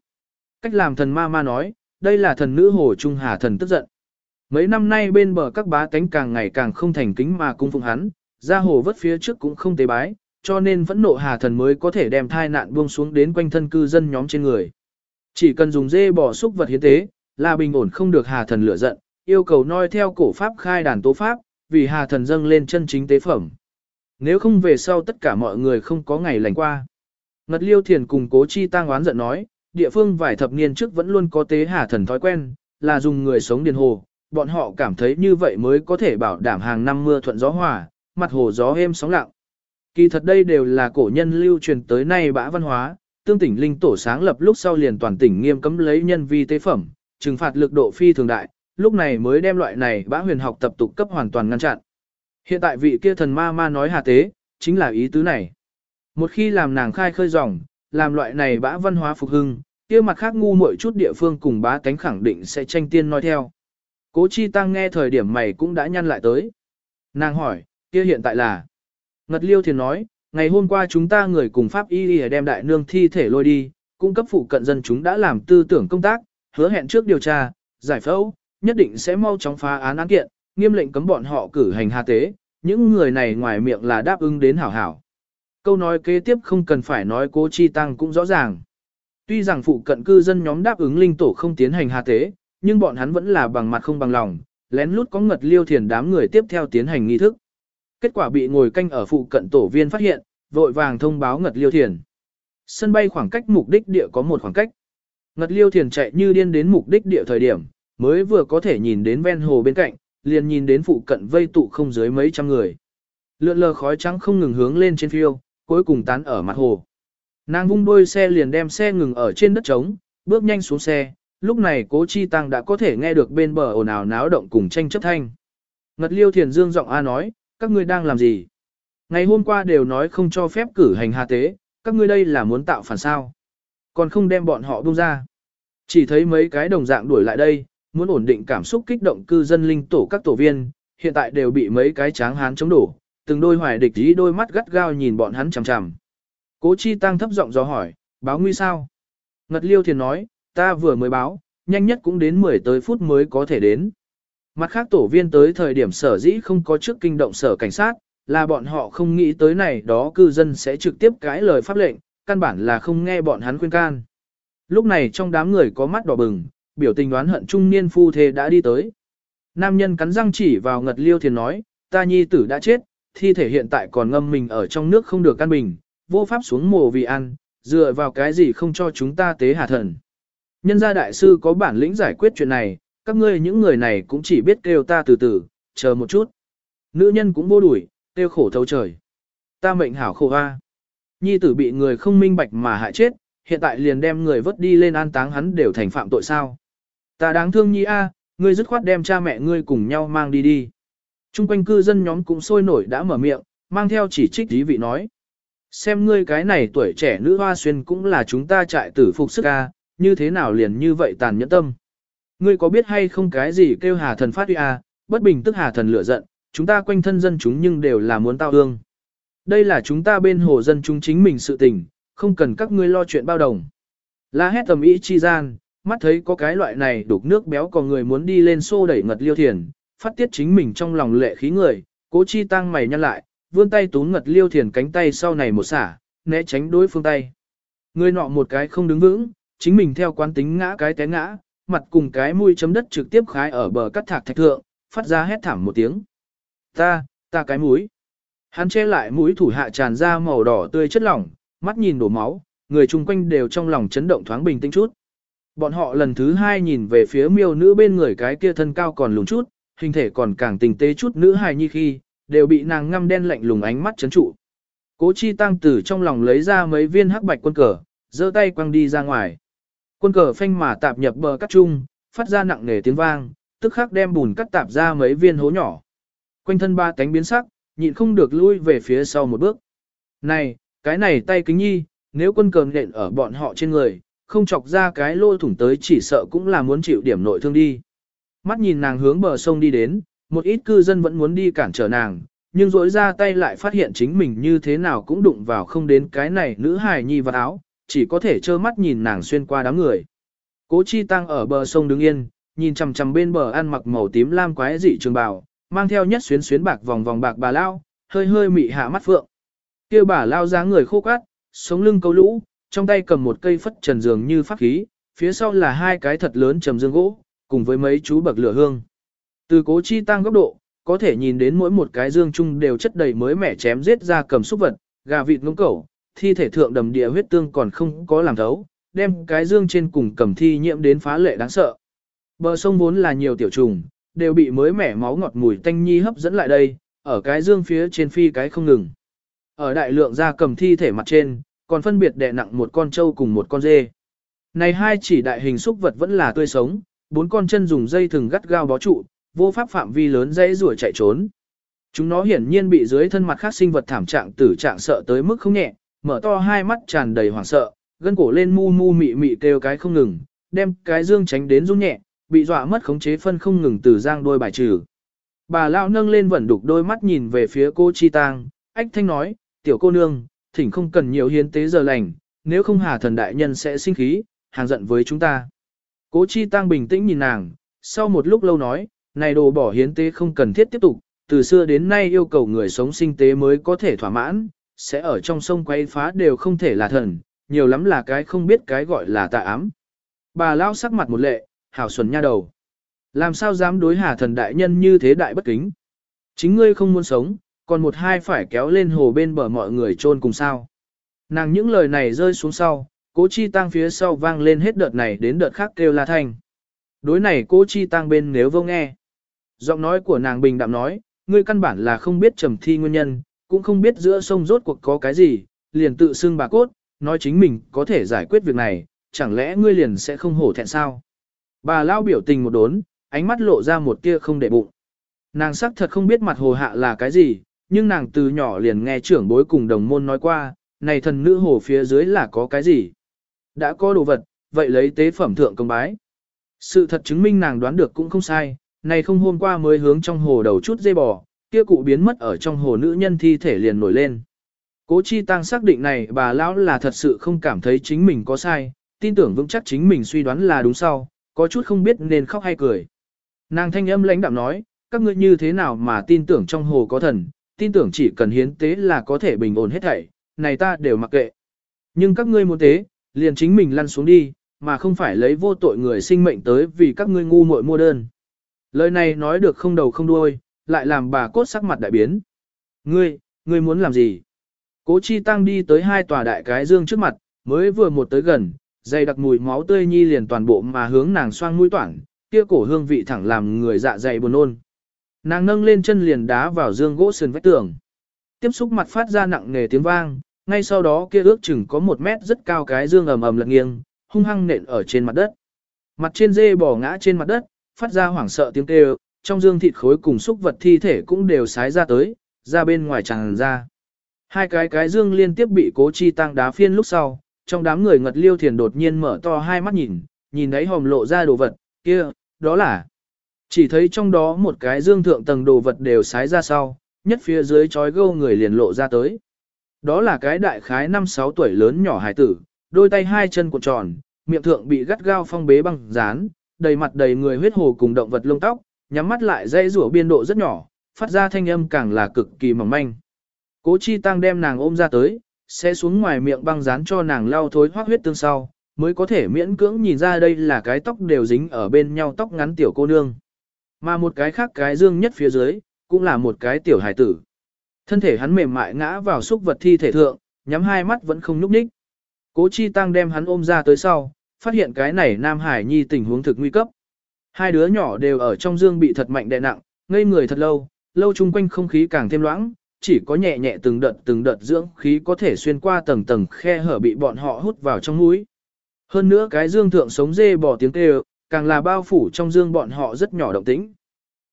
Cách làm thần ma ma nói, đây là thần nữ hồ trung hà thần tức giận. Mấy năm nay bên bờ các bá tánh càng ngày càng không thành kính mà cung phụng hắn, ra hồ vớt phía trước cũng không tế bái, cho nên vẫn nộ hà thần mới có thể đem thai nạn buông xuống đến quanh thân cư dân nhóm trên người. Chỉ cần dùng dê bò xúc vật hiến tế, là bình ổn không được hà thần lửa giận, yêu cầu noi theo cổ pháp khai đàn tố pháp, vì hà thần dâng lên chân chính tế phẩm. Nếu không về sau tất cả mọi người không có ngày lành qua. Ngật liêu thiền cùng cố chi tang oán giận nói, địa phương vài thập niên trước vẫn luôn có tế hà thần thói quen, là dùng người sống điền hồ, bọn họ cảm thấy như vậy mới có thể bảo đảm hàng năm mưa thuận gió hòa, mặt hồ gió êm sóng lặng. Kỳ thật đây đều là cổ nhân lưu truyền tới nay bã văn hóa, tương tỉnh linh tổ sáng lập lúc sau liền toàn tỉnh nghiêm cấm lấy nhân vi tế phẩm, trừng phạt lực độ phi thường đại, lúc này mới đem loại này bã huyền học tập tục cấp hoàn toàn ngăn chặn. Hiện tại vị kia thần ma ma nói hà tế, chính là ý tứ này. Một khi làm nàng khai khơi ròng, làm loại này bã văn hóa phục hưng, kia mặt khác ngu muội chút địa phương cùng bá cánh khẳng định sẽ tranh tiên nói theo. Cố chi tăng nghe thời điểm mày cũng đã nhăn lại tới. Nàng hỏi, kia hiện tại là. Ngật liêu thiền nói, ngày hôm qua chúng ta người cùng Pháp Y đem đại nương thi thể lôi đi, cung cấp phụ cận dân chúng đã làm tư tưởng công tác, hứa hẹn trước điều tra, giải phẫu, nhất định sẽ mau chóng phá án án kiện, nghiêm lệnh cấm bọn họ cử hành hà tế, những người này ngoài miệng là đáp ứng đến hảo hảo. Câu nói kế tiếp không cần phải nói cố chi tăng cũng rõ ràng. Tuy rằng phụ cận cư dân nhóm đáp ứng linh tổ không tiến hành hà tế, nhưng bọn hắn vẫn là bằng mặt không bằng lòng, lén lút có ngật liêu thiền đám người tiếp theo tiến hành nghi thức. Kết quả bị ngồi canh ở phụ cận tổ viên phát hiện, vội vàng thông báo ngật liêu thiền. Sân bay khoảng cách mục đích địa có một khoảng cách. Ngật liêu thiền chạy như điên đến mục đích địa thời điểm, mới vừa có thể nhìn đến ven hồ bên cạnh, liền nhìn đến phụ cận vây tụ không dưới mấy trăm người. Lượn lờ khói trắng không ngừng hướng lên trên phiêu, cuối cùng tán ở mặt hồ. Nàng vung đôi xe liền đem xe ngừng ở trên đất trống, bước nhanh xuống xe, lúc này cố chi tăng đã có thể nghe được bên bờ ồn ào náo động cùng tranh chấp thanh. Ngật liêu thiền dương giọng A nói, các ngươi đang làm gì? Ngày hôm qua đều nói không cho phép cử hành hà tế, các ngươi đây là muốn tạo phản sao. Còn không đem bọn họ buông ra. Chỉ thấy mấy cái đồng dạng đuổi lại đây, muốn ổn định cảm xúc kích động cư dân linh tổ các tổ viên, hiện tại đều bị mấy cái tráng hán chống đổ, từng đôi hoài địch ý đôi mắt gắt gao nhìn bọn hắn chằm chằm. Cố chi tăng thấp giọng do hỏi, báo nguy sao? Ngật liêu thiền nói, ta vừa mới báo, nhanh nhất cũng đến 10 tới phút mới có thể đến. Mặt khác tổ viên tới thời điểm sở dĩ không có trước kinh động sở cảnh sát, là bọn họ không nghĩ tới này đó cư dân sẽ trực tiếp cãi lời pháp lệnh, căn bản là không nghe bọn hắn khuyên can. Lúc này trong đám người có mắt đỏ bừng, biểu tình đoán hận trung niên phu thê đã đi tới. Nam nhân cắn răng chỉ vào ngật liêu thiền nói, ta nhi tử đã chết, thi thể hiện tại còn ngâm mình ở trong nước không được căn bình, vô pháp xuống mồ vì ăn, dựa vào cái gì không cho chúng ta tế hà thần. Nhân gia đại sư có bản lĩnh giải quyết chuyện này, các ngươi những người này cũng chỉ biết kêu ta từ từ, chờ một chút. Nữ nhân cũng vô đuổi, kêu khổ thấu trời. Ta mệnh hảo khổ a Nhi tử bị người không minh bạch mà hại chết, hiện tại liền đem người vớt đi lên an táng hắn đều thành phạm tội sao. Ta đáng thương nhi a, ngươi dứt khoát đem cha mẹ ngươi cùng nhau mang đi đi. Trung quanh cư dân nhóm cũng sôi nổi đã mở miệng, mang theo chỉ trích dí vị nói. Xem ngươi cái này tuổi trẻ nữ hoa xuyên cũng là chúng ta trại tử phục sức a, như thế nào liền như vậy tàn nhẫn tâm. Ngươi có biết hay không cái gì kêu hà thần phát uy a, bất bình tức hà thần lửa giận, chúng ta quanh thân dân chúng nhưng đều là muốn tao ương. Đây là chúng ta bên hồ dân chúng chính mình sự tình, không cần các ngươi lo chuyện bao đồng. La hét tầm ý chi gian, mắt thấy có cái loại này đục nước béo còn người muốn đi lên xô đẩy ngật liêu thiền, phát tiết chính mình trong lòng lệ khí người, cố chi tăng mày nhăn lại, vươn tay tún ngật liêu thiền cánh tay sau này một xả, né tránh đối phương tay. Người nọ một cái không đứng vững, chính mình theo quán tính ngã cái té ngã, mặt cùng cái mũi chấm đất trực tiếp khái ở bờ cắt thạc thạch thượng, phát ra hét thảm một tiếng. Ta, ta cái mũi. Hắn che lại mũi thủ hạ tràn ra màu đỏ tươi chất lỏng, mắt nhìn đổ máu, người chung quanh đều trong lòng chấn động thoáng bình tĩnh chút. Bọn họ lần thứ hai nhìn về phía miêu nữ bên người cái kia thân cao còn lùn chút, hình thể còn càng tình tế chút nữ hài nhi khi, đều bị nàng ngăm đen lạnh lùng ánh mắt chấn trụ. Cố chi tăng tử trong lòng lấy ra mấy viên hắc bạch quân cờ, giơ tay quăng đi ra ngoài. Quân cờ phanh mà tạp nhập bờ cắt chung, phát ra nặng nề tiếng vang, tức khắc đem bùn cắt tạp ra mấy viên hố nhỏ. Quanh thân ba cánh biến sắc, nhịn không được lui về phía sau một bước. Này, cái này tay kính nhi, nếu quân cờ nện ở bọn họ trên người, không chọc ra cái lô thủng tới chỉ sợ cũng là muốn chịu điểm nội thương đi. Mắt nhìn nàng hướng bờ sông đi đến, một ít cư dân vẫn muốn đi cản trở nàng, nhưng rỗi ra tay lại phát hiện chính mình như thế nào cũng đụng vào không đến cái này nữ hài nhi vật áo, chỉ có thể trơ mắt nhìn nàng xuyên qua đám người. Cố chi tăng ở bờ sông đứng yên, nhìn chằm chằm bên bờ ăn mặc màu tím lam quái dị trường bào, mang theo nhất xuyến xuyến bạc vòng vòng bạc bà lao, hơi hơi mị hạ mắt phượng. Kia bà lao dáng người khô cát, sống lưng câu lũ, trong tay cầm một cây phất trần dường như pháp khí, phía sau là hai cái thật lớn trầm dương gỗ, cùng với mấy chú bậc lửa hương. Từ cố chi tăng góc độ, có thể nhìn đến mỗi một cái dương chung đều chất đầy mới mẻ chém giết ra cầm xúc vật, gà vịt ngỗng cẩu, thi thể thượng đầm địa huyết tương còn không có làm thấu, đem cái dương trên cùng cầm thi nhiễm đến phá lệ đáng sợ. Bờ sông vốn là nhiều tiểu trùng, đều bị mới mẻ máu ngọt mùi tanh nhi hấp dẫn lại đây, ở cái dương phía trên phi cái không ngừng. Ở đại lượng ra cầm thi thể mặt trên, còn phân biệt đè nặng một con trâu cùng một con dê. Này hai chỉ đại hình xúc vật vẫn là tươi sống, bốn con chân dùng dây thừng gắt gao bó trụ, vô pháp phạm vi lớn dãy rủa chạy trốn. Chúng nó hiển nhiên bị dưới thân mặt khác sinh vật thảm trạng tử trạng sợ tới mức không nhẹ, mở to hai mắt tràn đầy hoảng sợ, gân cổ lên mu mu mị mị kêu cái không ngừng, đem cái dương tránh đến run nhẹ, bị dọa mất khống chế phân không ngừng từ giang đôi bài trừ. Bà lão nâng lên vẫn đục đôi mắt nhìn về phía cô Chi Tang, ách thanh nói, tiểu cô nương, thỉnh không cần nhiều hiến tế giờ lành, nếu không hà thần đại nhân sẽ sinh khí, hàng giận với chúng ta. Cố Chi Tăng bình tĩnh nhìn nàng, sau một lúc lâu nói, này đồ bỏ hiến tế không cần thiết tiếp tục, từ xưa đến nay yêu cầu người sống sinh tế mới có thể thỏa mãn, sẽ ở trong sông quay phá đều không thể là thần, nhiều lắm là cái không biết cái gọi là tà ám. Bà lao sắc mặt một lệ, hảo xuẩn nha đầu. Làm sao dám đối hà thần đại nhân như thế đại bất kính? Chính ngươi không muốn sống, còn một hai phải kéo lên hồ bên bờ mọi người chôn cùng sao. Nàng những lời này rơi xuống sau, cố chi tăng phía sau vang lên hết đợt này đến đợt khác kêu la thành. Đối này cố chi tăng bên nếu vô nghe. Giọng nói của nàng bình đạm nói, ngươi căn bản là không biết trầm thi nguyên nhân, cũng không biết giữa sông rốt cuộc có cái gì, liền tự xưng bà cốt, nói chính mình có thể giải quyết việc này, chẳng lẽ ngươi liền sẽ không hổ thẹn sao? Bà lao biểu tình một đốn, ánh mắt lộ ra một tia không để bụng. Nàng sắc thật không biết mặt hồ hạ là cái gì, nhưng nàng từ nhỏ liền nghe trưởng bối cùng đồng môn nói qua, này thần nữ hồ phía dưới là có cái gì? Đã có đồ vật, vậy lấy tế phẩm thượng công bái. Sự thật chứng minh nàng đoán được cũng không sai, này không hôm qua mới hướng trong hồ đầu chút dây bò, kia cụ biến mất ở trong hồ nữ nhân thi thể liền nổi lên. Cố Chi Tăng xác định này bà lão là thật sự không cảm thấy chính mình có sai, tin tưởng vững chắc chính mình suy đoán là đúng sau, có chút không biết nên khóc hay cười. Nàng thanh âm lãnh đạm nói, các ngươi như thế nào mà tin tưởng trong hồ có thần, tin tưởng chỉ cần hiến tế là có thể bình ổn hết thảy, này ta đều mặc kệ. Nhưng các ngươi muốn tế, liền chính mình lăn xuống đi, mà không phải lấy vô tội người sinh mệnh tới vì các ngươi ngu muội mua đơn. Lời này nói được không đầu không đuôi, lại làm bà cốt sắc mặt đại biến. Ngươi, ngươi muốn làm gì? Cố Chi Tăng đi tới hai tòa đại cái dương trước mặt, mới vừa một tới gần, dày đặc mùi máu tươi nhi liền toàn bộ mà hướng nàng xoang mũi toản, kia cổ hương vị thẳng làm người dạ dày buồn nôn. Nàng nâng lên chân liền đá vào dương gỗ sườn vách tường. Tiếp xúc mặt phát ra nặng nề tiếng vang, ngay sau đó kia ước chừng có một mét rất cao cái dương ầm ầm lật nghiêng, hung hăng nện ở trên mặt đất. Mặt trên dê bò ngã trên mặt đất, phát ra hoảng sợ tiếng kêu, trong dương thịt khối cùng xúc vật thi thể cũng đều sái ra tới, ra bên ngoài tràn ra. Hai cái cái dương liên tiếp bị cố chi tăng đá phiên lúc sau, trong đám người ngật liêu thiền đột nhiên mở to hai mắt nhìn, nhìn thấy hòm lộ ra đồ vật, kia, đó là. Chỉ thấy trong đó một cái dương thượng tầng đồ vật đều sái ra sau, nhất phía dưới chói gâu người liền lộ ra tới. Đó là cái đại khái 5-6 tuổi lớn nhỏ hải tử, đôi tay hai chân cuộn tròn, miệng thượng bị gắt gao phong bế băng dán, đầy mặt đầy người huyết hồ cùng động vật lông tóc, nhắm mắt lại dây rủa biên độ rất nhỏ, phát ra thanh âm càng là cực kỳ mỏng manh. Cố Chi Tăng đem nàng ôm ra tới, sẽ xuống ngoài miệng băng dán cho nàng lau thối hoác huyết tương sau, mới có thể miễn cưỡng nhìn ra đây là cái tóc đều dính ở bên nhau tóc ngắn tiểu cô nương. Mà một cái khác cái dương nhất phía dưới, cũng là một cái tiểu hải tử. Thân thể hắn mềm mại ngã vào xúc vật thi thể thượng, nhắm hai mắt vẫn không nhúc nhích. Cố Chi Tăng đem hắn ôm ra tới sau, phát hiện cái này Nam Hải Nhi tình huống thực nguy cấp. Hai đứa nhỏ đều ở trong dương bị thật mạnh đè nặng, ngây người thật lâu, lâu chung quanh không khí càng thêm loãng, chỉ có nhẹ nhẹ từng đợt từng đợt dưỡng khí có thể xuyên qua tầng tầng khe hở bị bọn họ hút vào trong mũi. Hơn nữa cái dương thượng sống dê bỏ tiếng kêu, càng là bao phủ trong dương bọn họ rất nhỏ động tĩnh.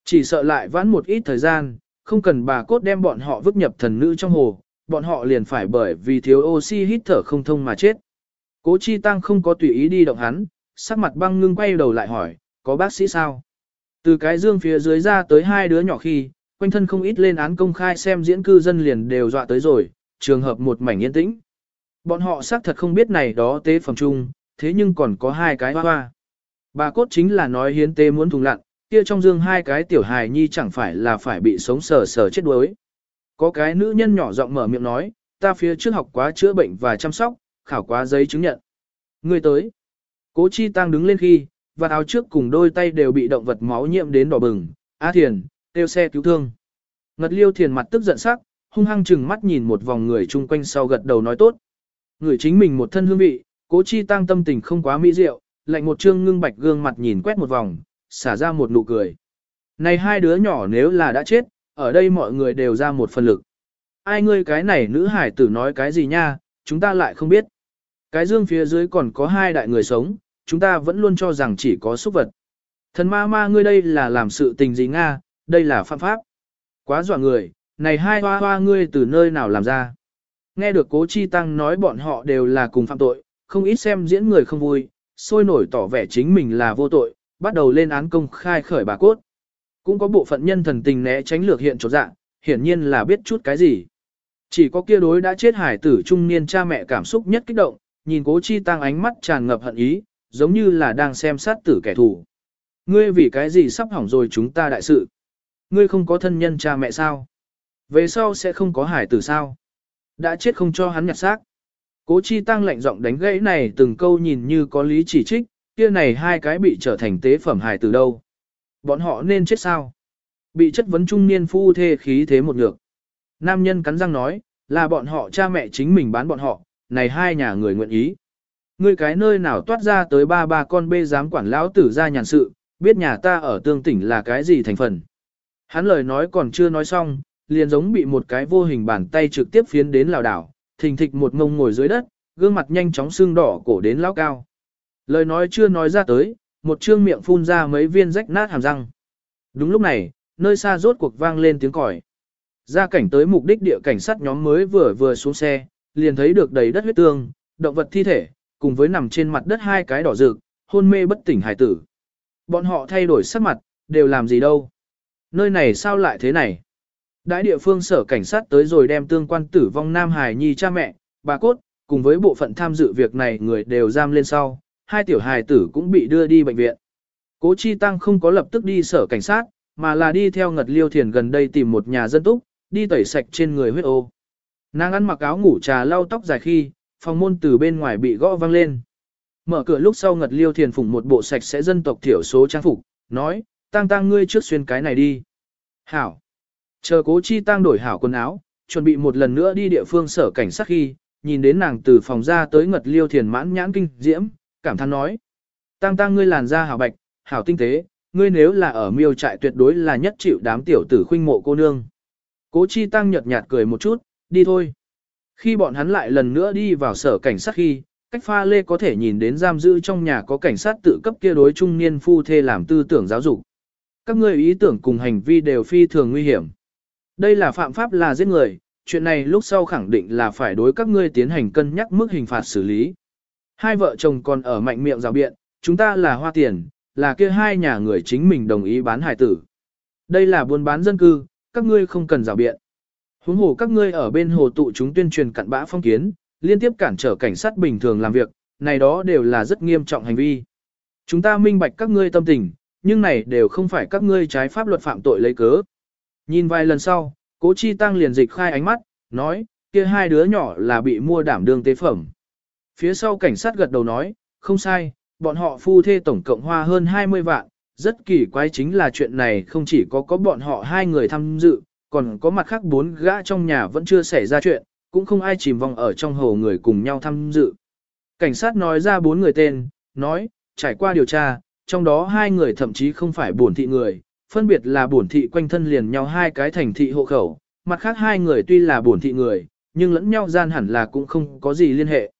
Chỉ sợ lại vãn một ít thời gian, không cần bà cốt đem bọn họ vứt nhập thần nữ trong hồ, bọn họ liền phải bởi vì thiếu oxy hít thở không thông mà chết. Cố Chi Tăng không có tùy ý đi động hắn, sắc mặt băng ngưng quay đầu lại hỏi, có bác sĩ sao? Từ cái dương phía dưới ra tới hai đứa nhỏ khi, quanh thân không ít lên án công khai xem diễn cư dân liền đều dọa tới rồi, trường hợp một mảnh yên tĩnh. Bọn họ xác thật không biết này đó tế phẩm chung, thế nhưng còn có hai cái hoa hoa. Bà cốt chính là nói hiến tế muốn thùng lặn, kia trong dương hai cái tiểu hài nhi chẳng phải là phải bị sống sờ sờ chết đuối. Có cái nữ nhân nhỏ giọng mở miệng nói, ta phía trước học quá chữa bệnh và chăm sóc, khảo quá giấy chứng nhận. Người tới. Cố Chi Tăng đứng lên khi, và áo trước cùng đôi tay đều bị động vật máu nhiễm đến đỏ bừng. Á Thiền, tiêu xe cứu thương. Ngật liêu thiền mặt tức giận sắc, hung hăng chừng mắt nhìn một vòng người chung quanh sau gật đầu nói tốt. Người chính mình một thân hương vị, cố chi tăng tâm tình không quá mỹ diệu, lạnh một trương ngưng bạch gương mặt nhìn quét một vòng, xả ra một nụ cười. Này hai đứa nhỏ nếu là đã chết, ở đây mọi người đều ra một phần lực. Ai ngươi cái này nữ hải tử nói cái gì nha, chúng ta lại không biết. Cái dương phía dưới còn có hai đại người sống, chúng ta vẫn luôn cho rằng chỉ có xúc vật. Thần ma ma ngươi đây là làm sự tình gì Nga, đây là phạm pháp. Quá dọa người, này hai hoa hoa ngươi từ nơi nào làm ra. Nghe được cố chi tăng nói bọn họ đều là cùng phạm tội, không ít xem diễn người không vui, sôi nổi tỏ vẻ chính mình là vô tội, bắt đầu lên án công khai khởi bà cốt. Cũng có bộ phận nhân thần tình né tránh lược hiện chỗ dạng, hiển nhiên là biết chút cái gì. Chỉ có kia đối đã chết hải tử trung niên cha mẹ cảm xúc nhất kích động, nhìn cố chi tăng ánh mắt tràn ngập hận ý, giống như là đang xem sát tử kẻ thù. Ngươi vì cái gì sắp hỏng rồi chúng ta đại sự. Ngươi không có thân nhân cha mẹ sao? Về sau sẽ không có hải tử sao? Đã chết không cho hắn nhặt xác. Cố chi tăng lạnh giọng đánh gãy này từng câu nhìn như có lý chỉ trích, kia này hai cái bị trở thành tế phẩm hài từ đâu. Bọn họ nên chết sao? Bị chất vấn trung niên phu thê khí thế một ngược. Nam nhân cắn răng nói, là bọn họ cha mẹ chính mình bán bọn họ, này hai nhà người nguyện ý. Ngươi cái nơi nào toát ra tới ba ba con bê dám quản lão tử ra nhàn sự, biết nhà ta ở tương tỉnh là cái gì thành phần. Hắn lời nói còn chưa nói xong, liền giống bị một cái vô hình bàn tay trực tiếp phiến đến lào đảo, thình thịch một ngông ngồi dưới đất, gương mặt nhanh chóng sưng đỏ cổ đến lão cao. Lời nói chưa nói ra tới, một trương miệng phun ra mấy viên rách nát hàm răng. Đúng lúc này, nơi xa rốt cuộc vang lên tiếng còi. Ra cảnh tới mục đích địa cảnh sát nhóm mới vừa vừa xuống xe, liền thấy được đầy đất huyết tương, động vật thi thể, cùng với nằm trên mặt đất hai cái đỏ rực, hôn mê bất tỉnh hải tử. Bọn họ thay đổi sắc mặt, đều làm gì đâu. Nơi này sao lại thế này? Đại địa phương sở cảnh sát tới rồi đem tương quan tử vong Nam Hải Nhi cha mẹ, bà cốt, cùng với bộ phận tham dự việc này người đều giam lên sau, hai tiểu hài tử cũng bị đưa đi bệnh viện. Cố Chi Tăng không có lập tức đi sở cảnh sát, mà là đi theo ngật liêu thiền gần đây tìm một nhà dân túc, đi tẩy sạch trên người huyết ô. Nàng ăn mặc áo ngủ trà lau tóc dài khi, phòng môn từ bên ngoài bị gõ vang lên. Mở cửa lúc sau ngật liêu thiền phủng một bộ sạch sẽ dân tộc thiểu số trang phục, nói, tăng tăng ngươi trước xuyên cái này đi. Hảo. Chờ cố chi tăng đổi hảo quần áo, chuẩn bị một lần nữa đi địa phương sở cảnh sát khi, nhìn đến nàng từ phòng ra tới ngật liêu thiền mãn nhãn kinh diễm, cảm thán nói. Tăng tăng ngươi làn da hảo bạch, hảo tinh tế, ngươi nếu là ở miêu trại tuyệt đối là nhất chịu đám tiểu tử khuynh mộ cô nương. Cố chi tăng nhợt nhạt cười một chút, đi thôi. Khi bọn hắn lại lần nữa đi vào sở cảnh sát khi, cách pha lê có thể nhìn đến giam giữ trong nhà có cảnh sát tự cấp kia đối trung niên phu thê làm tư tưởng giáo dục. Các ngươi ý tưởng cùng hành vi đều phi thường nguy hiểm. Đây là phạm pháp là giết người, chuyện này lúc sau khẳng định là phải đối các ngươi tiến hành cân nhắc mức hình phạt xử lý. Hai vợ chồng còn ở mạnh miệng rào biện, chúng ta là hoa tiền, là kia hai nhà người chính mình đồng ý bán hải tử. Đây là buôn bán dân cư, các ngươi không cần rào biện. Huống hồ các ngươi ở bên hồ tụ chúng tuyên truyền cặn bã phong kiến, liên tiếp cản trở cảnh sát bình thường làm việc, này đó đều là rất nghiêm trọng hành vi. Chúng ta minh bạch các ngươi tâm tình, nhưng này đều không phải các ngươi trái pháp luật phạm tội lấy cớ. Nhìn vài lần sau, cố chi tăng liền dịch khai ánh mắt, nói, kia hai đứa nhỏ là bị mua đảm đương tế phẩm. Phía sau cảnh sát gật đầu nói, không sai, bọn họ phu thê tổng cộng hoa hơn 20 vạn, rất kỳ quái chính là chuyện này không chỉ có có bọn họ hai người tham dự, còn có mặt khác bốn gã trong nhà vẫn chưa xảy ra chuyện, cũng không ai chìm vòng ở trong hồ người cùng nhau tham dự. Cảnh sát nói ra bốn người tên, nói, trải qua điều tra, trong đó hai người thậm chí không phải bổn thị người, phân biệt là bổn thị quanh thân liền nhau hai cái thành thị hộ khẩu, mặt khác hai người tuy là bổn thị người, nhưng lẫn nhau gian hẳn là cũng không có gì liên hệ.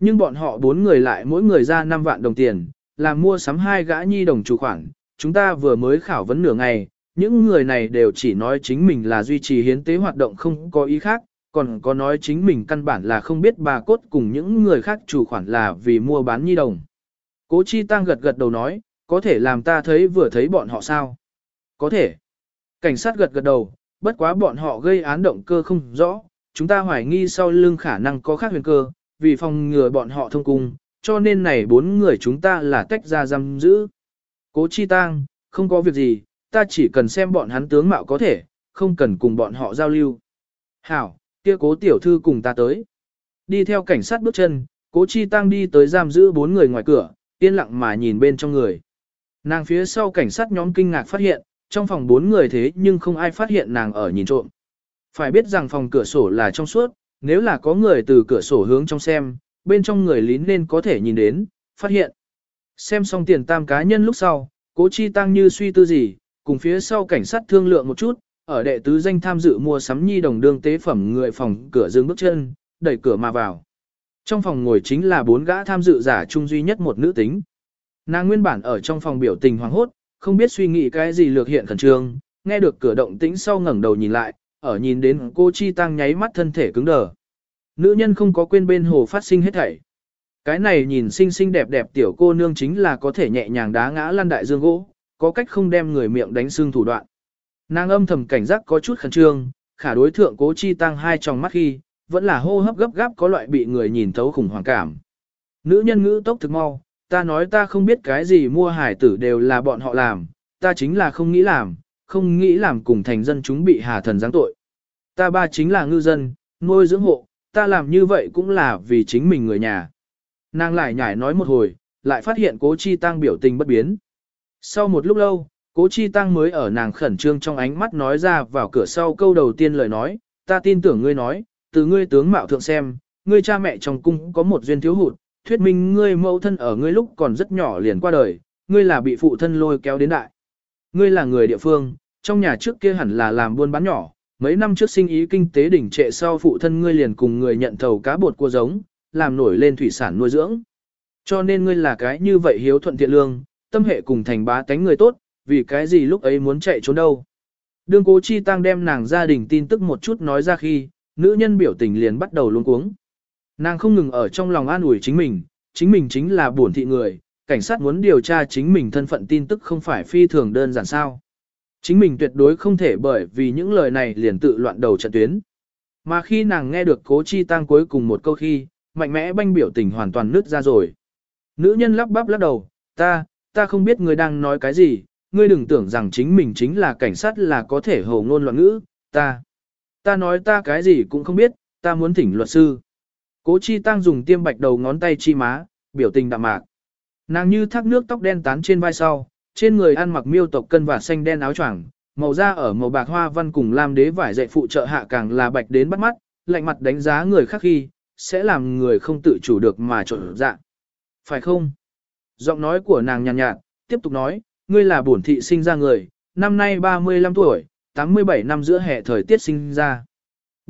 Nhưng bọn họ bốn người lại mỗi người ra 5 vạn đồng tiền, làm mua sắm hai gã nhi đồng chủ khoản, chúng ta vừa mới khảo vấn nửa ngày, những người này đều chỉ nói chính mình là duy trì hiến tế hoạt động không có ý khác, còn có nói chính mình căn bản là không biết bà cốt cùng những người khác chủ khoản là vì mua bán nhi đồng. Cố Chi Tăng gật gật đầu nói, có thể làm ta thấy vừa thấy bọn họ sao? Có thể. Cảnh sát gật gật đầu, bất quá bọn họ gây án động cơ không rõ, chúng ta hoài nghi sau lưng khả năng có khác huyền cơ, vì phòng ngừa bọn họ thông cung, cho nên này bốn người chúng ta là tách ra giam giữ. Cố Chi Tăng, không có việc gì, ta chỉ cần xem bọn hắn tướng mạo có thể, không cần cùng bọn họ giao lưu. Hảo, kia cố tiểu thư cùng ta tới. Đi theo cảnh sát bước chân, cố chi tăng đi tới giam giữ bốn người ngoài cửa, yên lặng mà nhìn bên trong người. Nàng phía sau cảnh sát nhóm kinh ngạc phát hiện, trong phòng bốn người thế nhưng không ai phát hiện nàng ở nhìn trộm. Phải biết rằng phòng cửa sổ là trong suốt, nếu là có người từ cửa sổ hướng trong xem, bên trong người lín nên có thể nhìn đến, phát hiện. Xem xong tiền tam cá nhân lúc sau, cố chi tăng như suy tư gì, cùng phía sau cảnh sát thương lượng một chút, ở đệ tứ danh tham dự mua sắm nhi đồng đương tế phẩm người phòng cửa dương bước chân, đẩy cửa mà vào. Trong phòng ngồi chính là bốn gã tham dự giả chung duy nhất một nữ tính. Nàng nguyên bản ở trong phòng biểu tình hoàng hốt, không biết suy nghĩ cái gì lược hiện khẩn trương, nghe được cửa động tĩnh sau ngẩng đầu nhìn lại, ở nhìn đến cô Chi Tăng nháy mắt thân thể cứng đờ. Nữ nhân không có quên bên hồ phát sinh hết thảy. Cái này nhìn xinh xinh đẹp đẹp tiểu cô nương chính là có thể nhẹ nhàng đá ngã lăn đại dương gỗ, có cách không đem người miệng đánh xương thủ đoạn. Nàng âm thầm cảnh giác có chút khẩn trương, khả đối thượng cố chi tăng hai trong mắt khi, vẫn là hô hấp gấp gáp có loại bị người nhìn thấu khủng hoảng cảm. Nữ nhân ngữ tốc thực mau, ta nói ta không biết cái gì mua hải tử đều là bọn họ làm, ta chính là không nghĩ làm, không nghĩ làm cùng thành dân chúng bị hà thần giáng tội. Ta ba chính là ngư dân, nuôi dưỡng hộ, ta làm như vậy cũng là vì chính mình người nhà. Nàng lại nhảy nói một hồi, lại phát hiện cố chi tăng biểu tình bất biến. Sau một lúc lâu, cố chi tăng mới ở nàng khẩn trương trong ánh mắt nói ra vào cửa sau câu đầu tiên lời nói, ta tin tưởng ngươi nói, từ ngươi tướng mạo thượng xem, ngươi cha mẹ trong cung có một duyên thiếu hụt, thuyết minh ngươi mẫu thân ở ngươi lúc còn rất nhỏ liền qua đời, ngươi là bị phụ thân lôi kéo đến đại. Ngươi là người địa phương, trong nhà trước kia hẳn là làm buôn bán nhỏ, mấy năm trước sinh ý kinh tế đỉnh trệ sau phụ thân ngươi liền cùng người nhận thầu cá bột cua giống, làm nổi lên thủy sản nuôi dưỡng. Cho nên ngươi là cái như vậy hiếu thuận thiện lương, tâm hệ cùng thành bá tánh người tốt, vì cái gì lúc ấy muốn chạy trốn đâu. Đương cố chi tăng đem nàng gia đình tin tức một chút nói ra khi, nữ nhân biểu tình liền bắt đầu luống cuống. Nàng không ngừng ở trong lòng an ủi chính mình, chính mình chính là buồn thị người, cảnh sát muốn điều tra chính mình thân phận tin tức không phải phi thường đơn giản sao. Chính mình tuyệt đối không thể bởi vì những lời này liền tự loạn đầu trận tuyến. Mà khi nàng nghe được cố chi tăng cuối cùng một câu khi, mạnh mẽ banh biểu tình hoàn toàn nứt ra rồi. Nữ nhân lắp bắp lắc đầu, ta, ta không biết ngươi đang nói cái gì, ngươi đừng tưởng rằng chính mình chính là cảnh sát là có thể hồ ngôn loạn ngữ, ta. Ta nói ta cái gì cũng không biết, ta muốn thỉnh luật sư. Cố chi tăng dùng tiêm bạch đầu ngón tay chi má, biểu tình đạm mạc. Nàng như thác nước tóc đen tán trên vai sau, trên người ăn mặc miêu tộc cân và xanh đen áo choàng, màu da ở màu bạc hoa văn cùng lam đế vải dạy phụ trợ hạ càng là bạch đến bắt mắt, lạnh mặt đánh giá người khác khi, sẽ làm người không tự chủ được mà trộn dạ. Phải không? Giọng nói của nàng nhàn nhạt, nhạt, tiếp tục nói, ngươi là bổn thị sinh ra người, năm nay 35 tuổi, 87 năm giữa hè thời tiết sinh ra.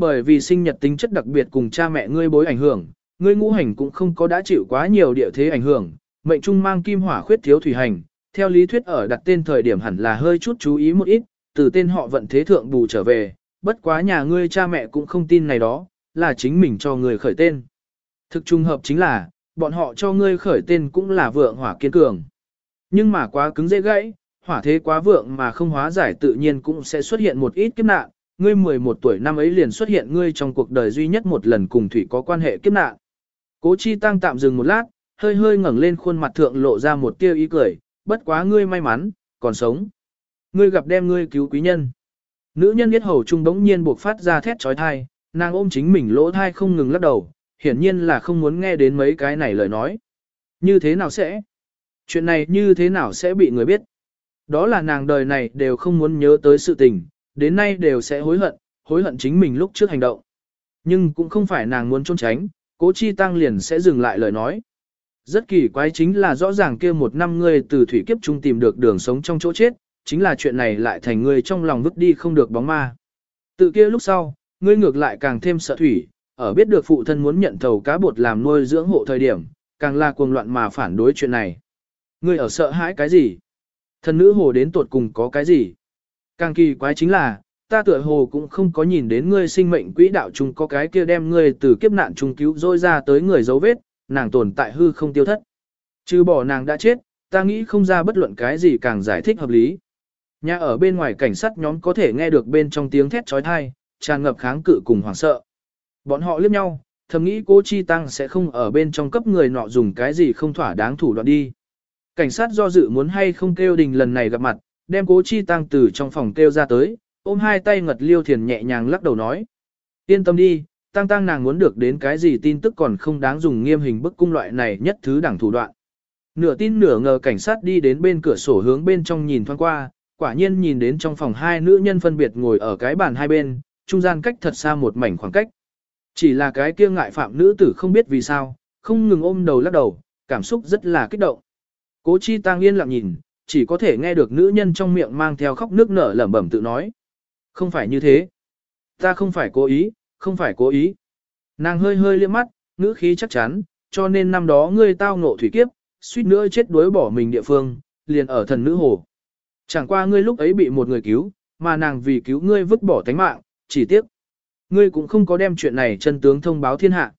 Bởi vì sinh nhật tính chất đặc biệt cùng cha mẹ ngươi bối ảnh hưởng, ngươi ngũ hành cũng không có đã chịu quá nhiều địa thế ảnh hưởng, mệnh trung mang kim hỏa khuyết thiếu thủy hành, theo lý thuyết ở đặt tên thời điểm hẳn là hơi chút chú ý một ít, từ tên họ vận thế thượng bù trở về, bất quá nhà ngươi cha mẹ cũng không tin này đó, là chính mình cho người khởi tên. Thực trung hợp chính là, bọn họ cho ngươi khởi tên cũng là vượng hỏa kiên cường. Nhưng mà quá cứng dễ gãy, hỏa thế quá vượng mà không hóa giải tự nhiên cũng sẽ xuất hiện một ít kiếp nạn. Ngươi 11 tuổi năm ấy liền xuất hiện ngươi trong cuộc đời duy nhất một lần cùng thủy có quan hệ kiếp nạn. Cố chi tăng tạm dừng một lát, hơi hơi ngẩng lên khuôn mặt thượng lộ ra một tia ý cười, bất quá ngươi may mắn, còn sống. Ngươi gặp đem ngươi cứu quý nhân. Nữ nhân biết hầu trung đống nhiên buộc phát ra thét trói thai, nàng ôm chính mình lỗ thai không ngừng lắc đầu, hiển nhiên là không muốn nghe đến mấy cái này lời nói. Như thế nào sẽ? Chuyện này như thế nào sẽ bị người biết? Đó là nàng đời này đều không muốn nhớ tới sự tình, đến nay đều sẽ hối hận, hối hận chính mình lúc trước hành động. Nhưng cũng không phải nàng muốn trốn tránh, cố chi tăng liền sẽ dừng lại lời nói. Rất kỳ quái chính là rõ ràng kia một năm ngươi từ thủy kiếp trung tìm được đường sống trong chỗ chết, chính là chuyện này lại thành ngươi trong lòng vứt đi không được bóng ma. Tự kia lúc sau, ngươi ngược lại càng thêm sợ thủy, ở biết được phụ thân muốn nhận thầu cá bột làm nuôi dưỡng hộ thời điểm, càng là cuồng loạn mà phản đối chuyện này. Ngươi ở sợ hãi cái gì? Thần nữ hồ đến tuột cùng có cái gì? Càng kỳ quái chính là, ta tựa hồ cũng không có nhìn đến ngươi sinh mệnh quỹ đạo chung có cái kia đem ngươi từ kiếp nạn trung cứu rôi ra tới người dấu vết, nàng tồn tại hư không tiêu thất. Trừ bỏ nàng đã chết, ta nghĩ không ra bất luận cái gì càng giải thích hợp lý. Nhà ở bên ngoài cảnh sát nhóm có thể nghe được bên trong tiếng thét trói thai, tràn ngập kháng cự cùng hoảng sợ. Bọn họ liếc nhau, thầm nghĩ cố chi tăng sẽ không ở bên trong cấp người nọ dùng cái gì không thỏa đáng thủ đoạn đi. Cảnh sát do dự muốn hay không kêu đình lần này gặp mặt, đem cố chi tăng từ trong phòng kêu ra tới, ôm hai tay ngật liêu thiền nhẹ nhàng lắc đầu nói. Yên tâm đi, tăng tăng nàng muốn được đến cái gì tin tức còn không đáng dùng nghiêm hình bức cung loại này nhất thứ đẳng thủ đoạn. Nửa tin nửa ngờ cảnh sát đi đến bên cửa sổ hướng bên trong nhìn thoáng qua, quả nhiên nhìn đến trong phòng hai nữ nhân phân biệt ngồi ở cái bàn hai bên, trung gian cách thật xa một mảnh khoảng cách. Chỉ là cái kia ngại phạm nữ tử không biết vì sao, không ngừng ôm đầu lắc đầu, cảm xúc rất là kích động. Cố chi tăng yên lặng nhìn, chỉ có thể nghe được nữ nhân trong miệng mang theo khóc nước nở lẩm bẩm tự nói. Không phải như thế. Ta không phải cố ý, không phải cố ý. Nàng hơi hơi liếc mắt, ngữ khí chắc chắn, cho nên năm đó ngươi tao ngộ thủy kiếp, suýt nữa chết đuối bỏ mình địa phương, liền ở thần nữ hồ. Chẳng qua ngươi lúc ấy bị một người cứu, mà nàng vì cứu ngươi vứt bỏ tánh mạng, chỉ tiếc. Ngươi cũng không có đem chuyện này chân tướng thông báo thiên hạ.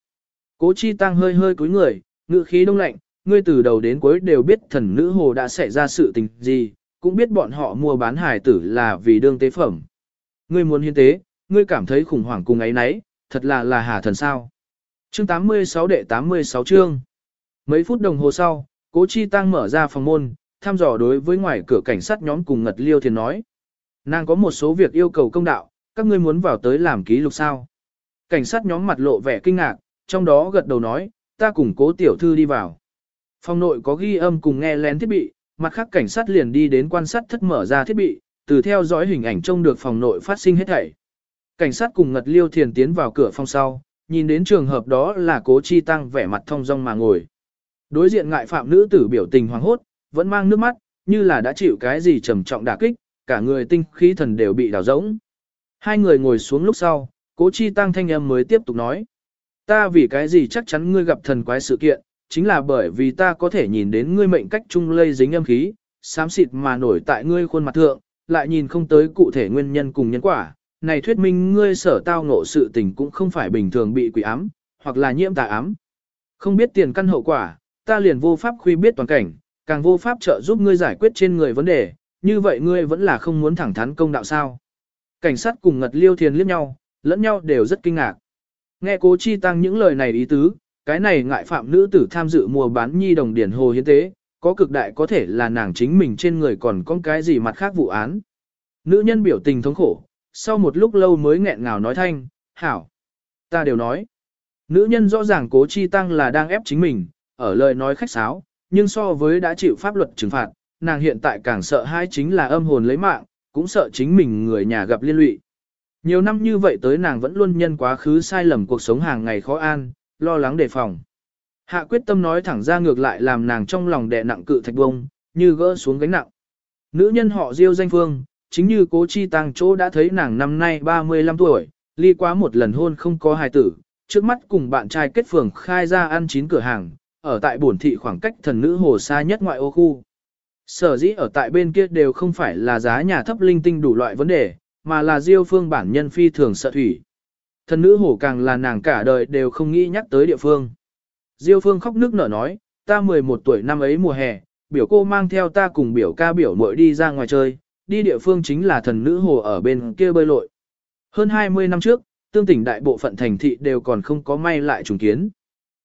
Cố chi tăng hơi hơi cúi người, ngữ khí đông lạnh, ngươi từ đầu đến cuối đều biết thần nữ hồ đã xảy ra sự tình gì, cũng biết bọn họ mua bán hài tử là vì đương tế phẩm. Ngươi muốn hiến tế, ngươi cảm thấy khủng hoảng cùng ấy nấy, thật là là hà thần sao. Chương 86 đệ 86 chương. Mấy phút đồng hồ sau, cố chi tăng mở ra phòng môn, thăm dò đối với ngoài cửa cảnh sát nhóm cùng ngật liêu thiền nói. Nàng có một số việc yêu cầu công đạo, các ngươi muốn vào tới làm ký lục sao. Cảnh sát nhóm mặt lộ vẻ kinh ngạc, trong đó gật đầu nói, ta cùng cố tiểu thư đi vào. Phòng nội có ghi âm cùng nghe lén thiết bị, mặt khác cảnh sát liền đi đến quan sát thất mở ra thiết bị, từ theo dõi hình ảnh trông được phòng nội phát sinh hết thảy. Cảnh sát cùng Ngật Liêu Thiền tiến vào cửa phòng sau, nhìn đến trường hợp đó là Cố Chi Tăng vẻ mặt thông dong mà ngồi. Đối diện ngại phạm nữ tử biểu tình hoàng hốt, vẫn mang nước mắt, như là đã chịu cái gì trầm trọng đả kích, cả người tinh khí thần đều bị đào rỗng. Hai người ngồi xuống lúc sau, Cố Chi Tăng thanh âm mới tiếp tục nói. Ta vì cái gì chắc chắn ngươi gặp thần quái sự kiện, chính là bởi vì ta có thể nhìn đến ngươi mệnh cách chung lây dính âm khí, xám xịt mà nổi tại ngươi khuôn mặt thượng, lại nhìn không tới cụ thể nguyên nhân cùng nhân quả. Này thuyết minh ngươi sở tao ngộ sự tình cũng không phải bình thường bị quỷ ám, hoặc là nhiễm tà ám. Không biết tiền căn hậu quả, ta liền vô pháp khuy biết toàn cảnh, càng vô pháp trợ giúp ngươi giải quyết trên người vấn đề, như vậy ngươi vẫn là không muốn thẳng thắn công đạo sao. Cảnh sát cùng ngật liêu thiền liếc nhau, lẫn nhau đều rất kinh ngạc. Nghe cố chi tăng những lời này ý tứ, cái này ngại phạm nữ tử tham dự mua bán nhi đồng điển hồ hiến tế, có cực đại có thể là nàng chính mình trên người còn có cái gì mặt khác vụ án. Nữ nhân biểu tình thống khổ, sau một lúc lâu mới nghẹn ngào nói thanh, hảo, ta đều nói. Nữ nhân rõ ràng cố chi tăng là đang ép chính mình, ở lời nói khách sáo, nhưng so với đã chịu pháp luật trừng phạt, nàng hiện tại càng sợ hai chính là âm hồn lấy mạng, cũng sợ chính mình người nhà gặp liên lụy. Nhiều năm như vậy tới nàng vẫn luôn nhân quá khứ sai lầm cuộc sống hàng ngày khó an, lo lắng đề phòng. Hạ quyết tâm nói thẳng ra ngược lại làm nàng trong lòng đè nặng cự thạch bông, như gỡ xuống gánh nặng. Nữ nhân họ Diêu danh phương, chính như cố chi tăng chỗ đã thấy nàng năm nay 35 tuổi, ly quá một lần hôn không có hài tử, trước mắt cùng bạn trai kết phường khai ra ăn chín cửa hàng, ở tại bổn thị khoảng cách thần nữ hồ xa nhất ngoại ô khu. Sở dĩ ở tại bên kia đều không phải là giá nhà thấp linh tinh đủ loại vấn đề, mà là diêu phương bản nhân phi thường sợ thủy. Thần nữ hổ càng là nàng cả đời đều không nghĩ nhắc tới địa phương. Diêu phương khóc nước nở nói, ta 11 tuổi năm ấy mùa hè, biểu cô mang theo ta cùng biểu ca biểu muội đi ra ngoài chơi, đi địa phương chính là thần nữ hồ ở bên kia bơi lội. Hơn 20 năm trước, tương tỉnh đại bộ phận thành thị đều còn không có may lại trùng kiến.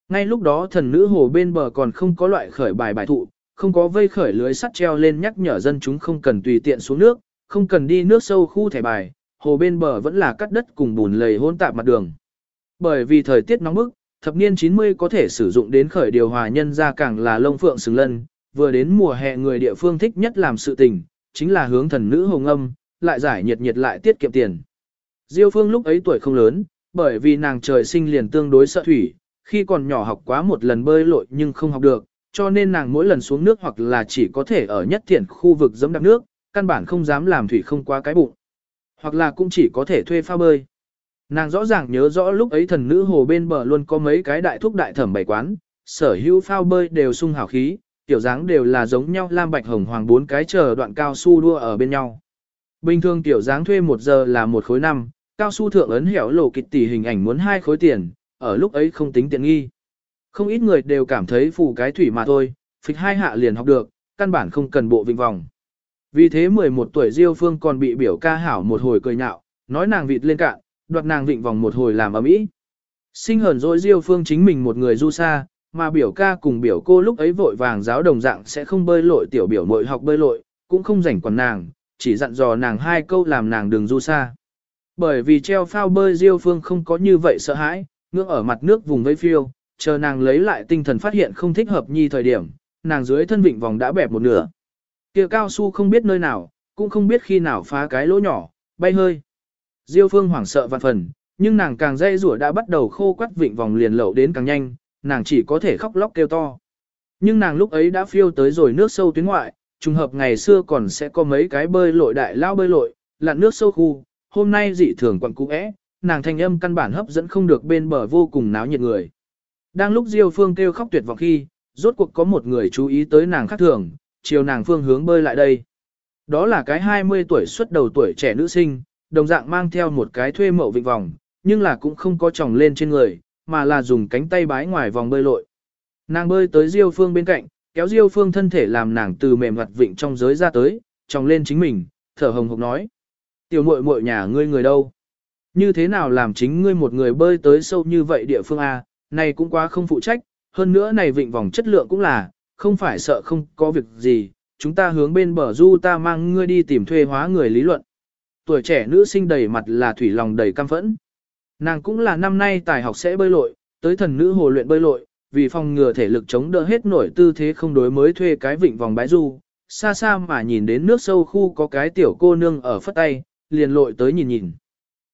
Ngay lúc đó thần nữ hồ bên bờ còn không có loại khởi bài bài thụ, không có vây khởi lưới sắt treo lên nhắc nhở dân chúng không cần tùy tiện xuống nước, không cần đi nước sâu khu thẻ bài, hồ bên bờ vẫn là cắt đất cùng bùn lầy hôn tạp mặt đường. Bởi vì thời tiết nóng bức, thập niên 90 có thể sử dụng đến khởi điều hòa nhân ra càng là lông phượng xứng lân, vừa đến mùa hè người địa phương thích nhất làm sự tình, chính là hướng thần nữ hồng âm, lại giải nhiệt nhiệt lại tiết kiệm tiền. Diêu Phương lúc ấy tuổi không lớn, bởi vì nàng trời sinh liền tương đối sợ thủy, khi còn nhỏ học quá một lần bơi lội nhưng không học được, cho nên nàng mỗi lần xuống nước hoặc là chỉ có thể ở nhất thiện khu vực giẫm đạp nước, căn bản không dám làm thủy không quá cái bụng. Hoặc là cũng chỉ có thể thuê phao bơi. Nàng rõ ràng nhớ rõ lúc ấy thần nữ hồ bên bờ luôn có mấy cái đại thúc đại thẩm bảy quán, sở hữu phao bơi đều sung hào khí, tiểu dáng đều là giống nhau lam bạch hồng hoàng bốn cái chờ đoạn cao su đua ở bên nhau. Bình thường tiểu dáng thuê một giờ là một khối năm, cao su thượng ấn hẻo lộ kịch tỷ hình ảnh muốn hai khối tiền, ở lúc ấy không tính tiện nghi. Không ít người đều cảm thấy phù cái thủy mà thôi, phịch hai hạ liền học được, căn bản không cần bộ vịnh vòng. Vì thế 11 tuổi Diêu Phương còn bị biểu ca hảo một hồi cười nhạo, nói nàng vịt lên cạn, đoạt nàng vịnh vòng một hồi làm ở mỹ. Sinh hờn dỗi Diêu Phương chính mình một người du xa, mà biểu ca cùng biểu cô lúc ấy vội vàng giáo đồng dạng sẽ không bơi lội tiểu biểu muội học bơi lội, cũng không rảnh quản nàng, chỉ dặn dò nàng hai câu làm nàng đừng du xa. Bởi vì treo phao bơi Diêu Phương không có như vậy sợ hãi, ngưỡng ở mặt nước vùng vây phiêu, chờ nàng lấy lại tinh thần phát hiện không thích hợp nhi thời điểm, nàng dưới thân vịnh vòng đã bẹp một nửa. Kia cao su không biết nơi nào, cũng không biết khi nào phá cái lỗ nhỏ, bay hơi. Diêu Phương hoảng sợ vạn phần, nhưng nàng càng dây rủa đã bắt đầu khô quắt vịnh vòng liền lậu đến càng nhanh, nàng chỉ có thể khóc lóc kêu to. Nhưng nàng lúc ấy đã phiêu tới rồi nước sâu tuyến ngoại, trùng hợp ngày xưa còn sẽ có mấy cái bơi lội đại lao bơi lội, lặn nước sâu khu, hôm nay dị thường quặng cũ é, nàng thanh âm căn bản hấp dẫn không được bên bờ vô cùng náo nhiệt người. Đang lúc Diêu Phương kêu khóc tuyệt vọng khi, rốt cuộc có một người chú ý tới nàng khác thường, chiều nàng phương hướng bơi lại đây. Đó là cái 20 tuổi xuất đầu tuổi trẻ nữ sinh, đồng dạng mang theo một cái thuê mậu vịnh vòng, nhưng là cũng không có tròng lên trên người, mà là dùng cánh tay bái ngoài vòng bơi lội. Nàng bơi tới Diêu Phương bên cạnh, kéo Diêu Phương thân thể làm nàng từ mềm mặt vịnh trong giới ra tới, tròng lên chính mình, thở hồng hộc nói. Tiểu muội muội nhà ngươi người đâu? Như thế nào làm chính ngươi một người bơi tới sâu như vậy địa phương A, này cũng quá không phụ trách, hơn nữa này vịnh vòng chất lượng cũng là, không phải sợ không có việc gì, chúng ta hướng bên bờ du ta mang ngươi đi tìm thuê hóa người lý luận. Tuổi trẻ nữ sinh đầy mặt là thủy lòng đầy cam phẫn. Nàng cũng là năm nay tài học sẽ bơi lội, tới thần nữ hồ luyện bơi lội, vì phòng ngừa thể lực chống đỡ hết nổi tư thế không đối mới thuê cái vịnh vòng bãi du, xa xa mà nhìn đến nước sâu khu có cái tiểu cô nương ở phất tay, liền lội tới nhìn nhìn.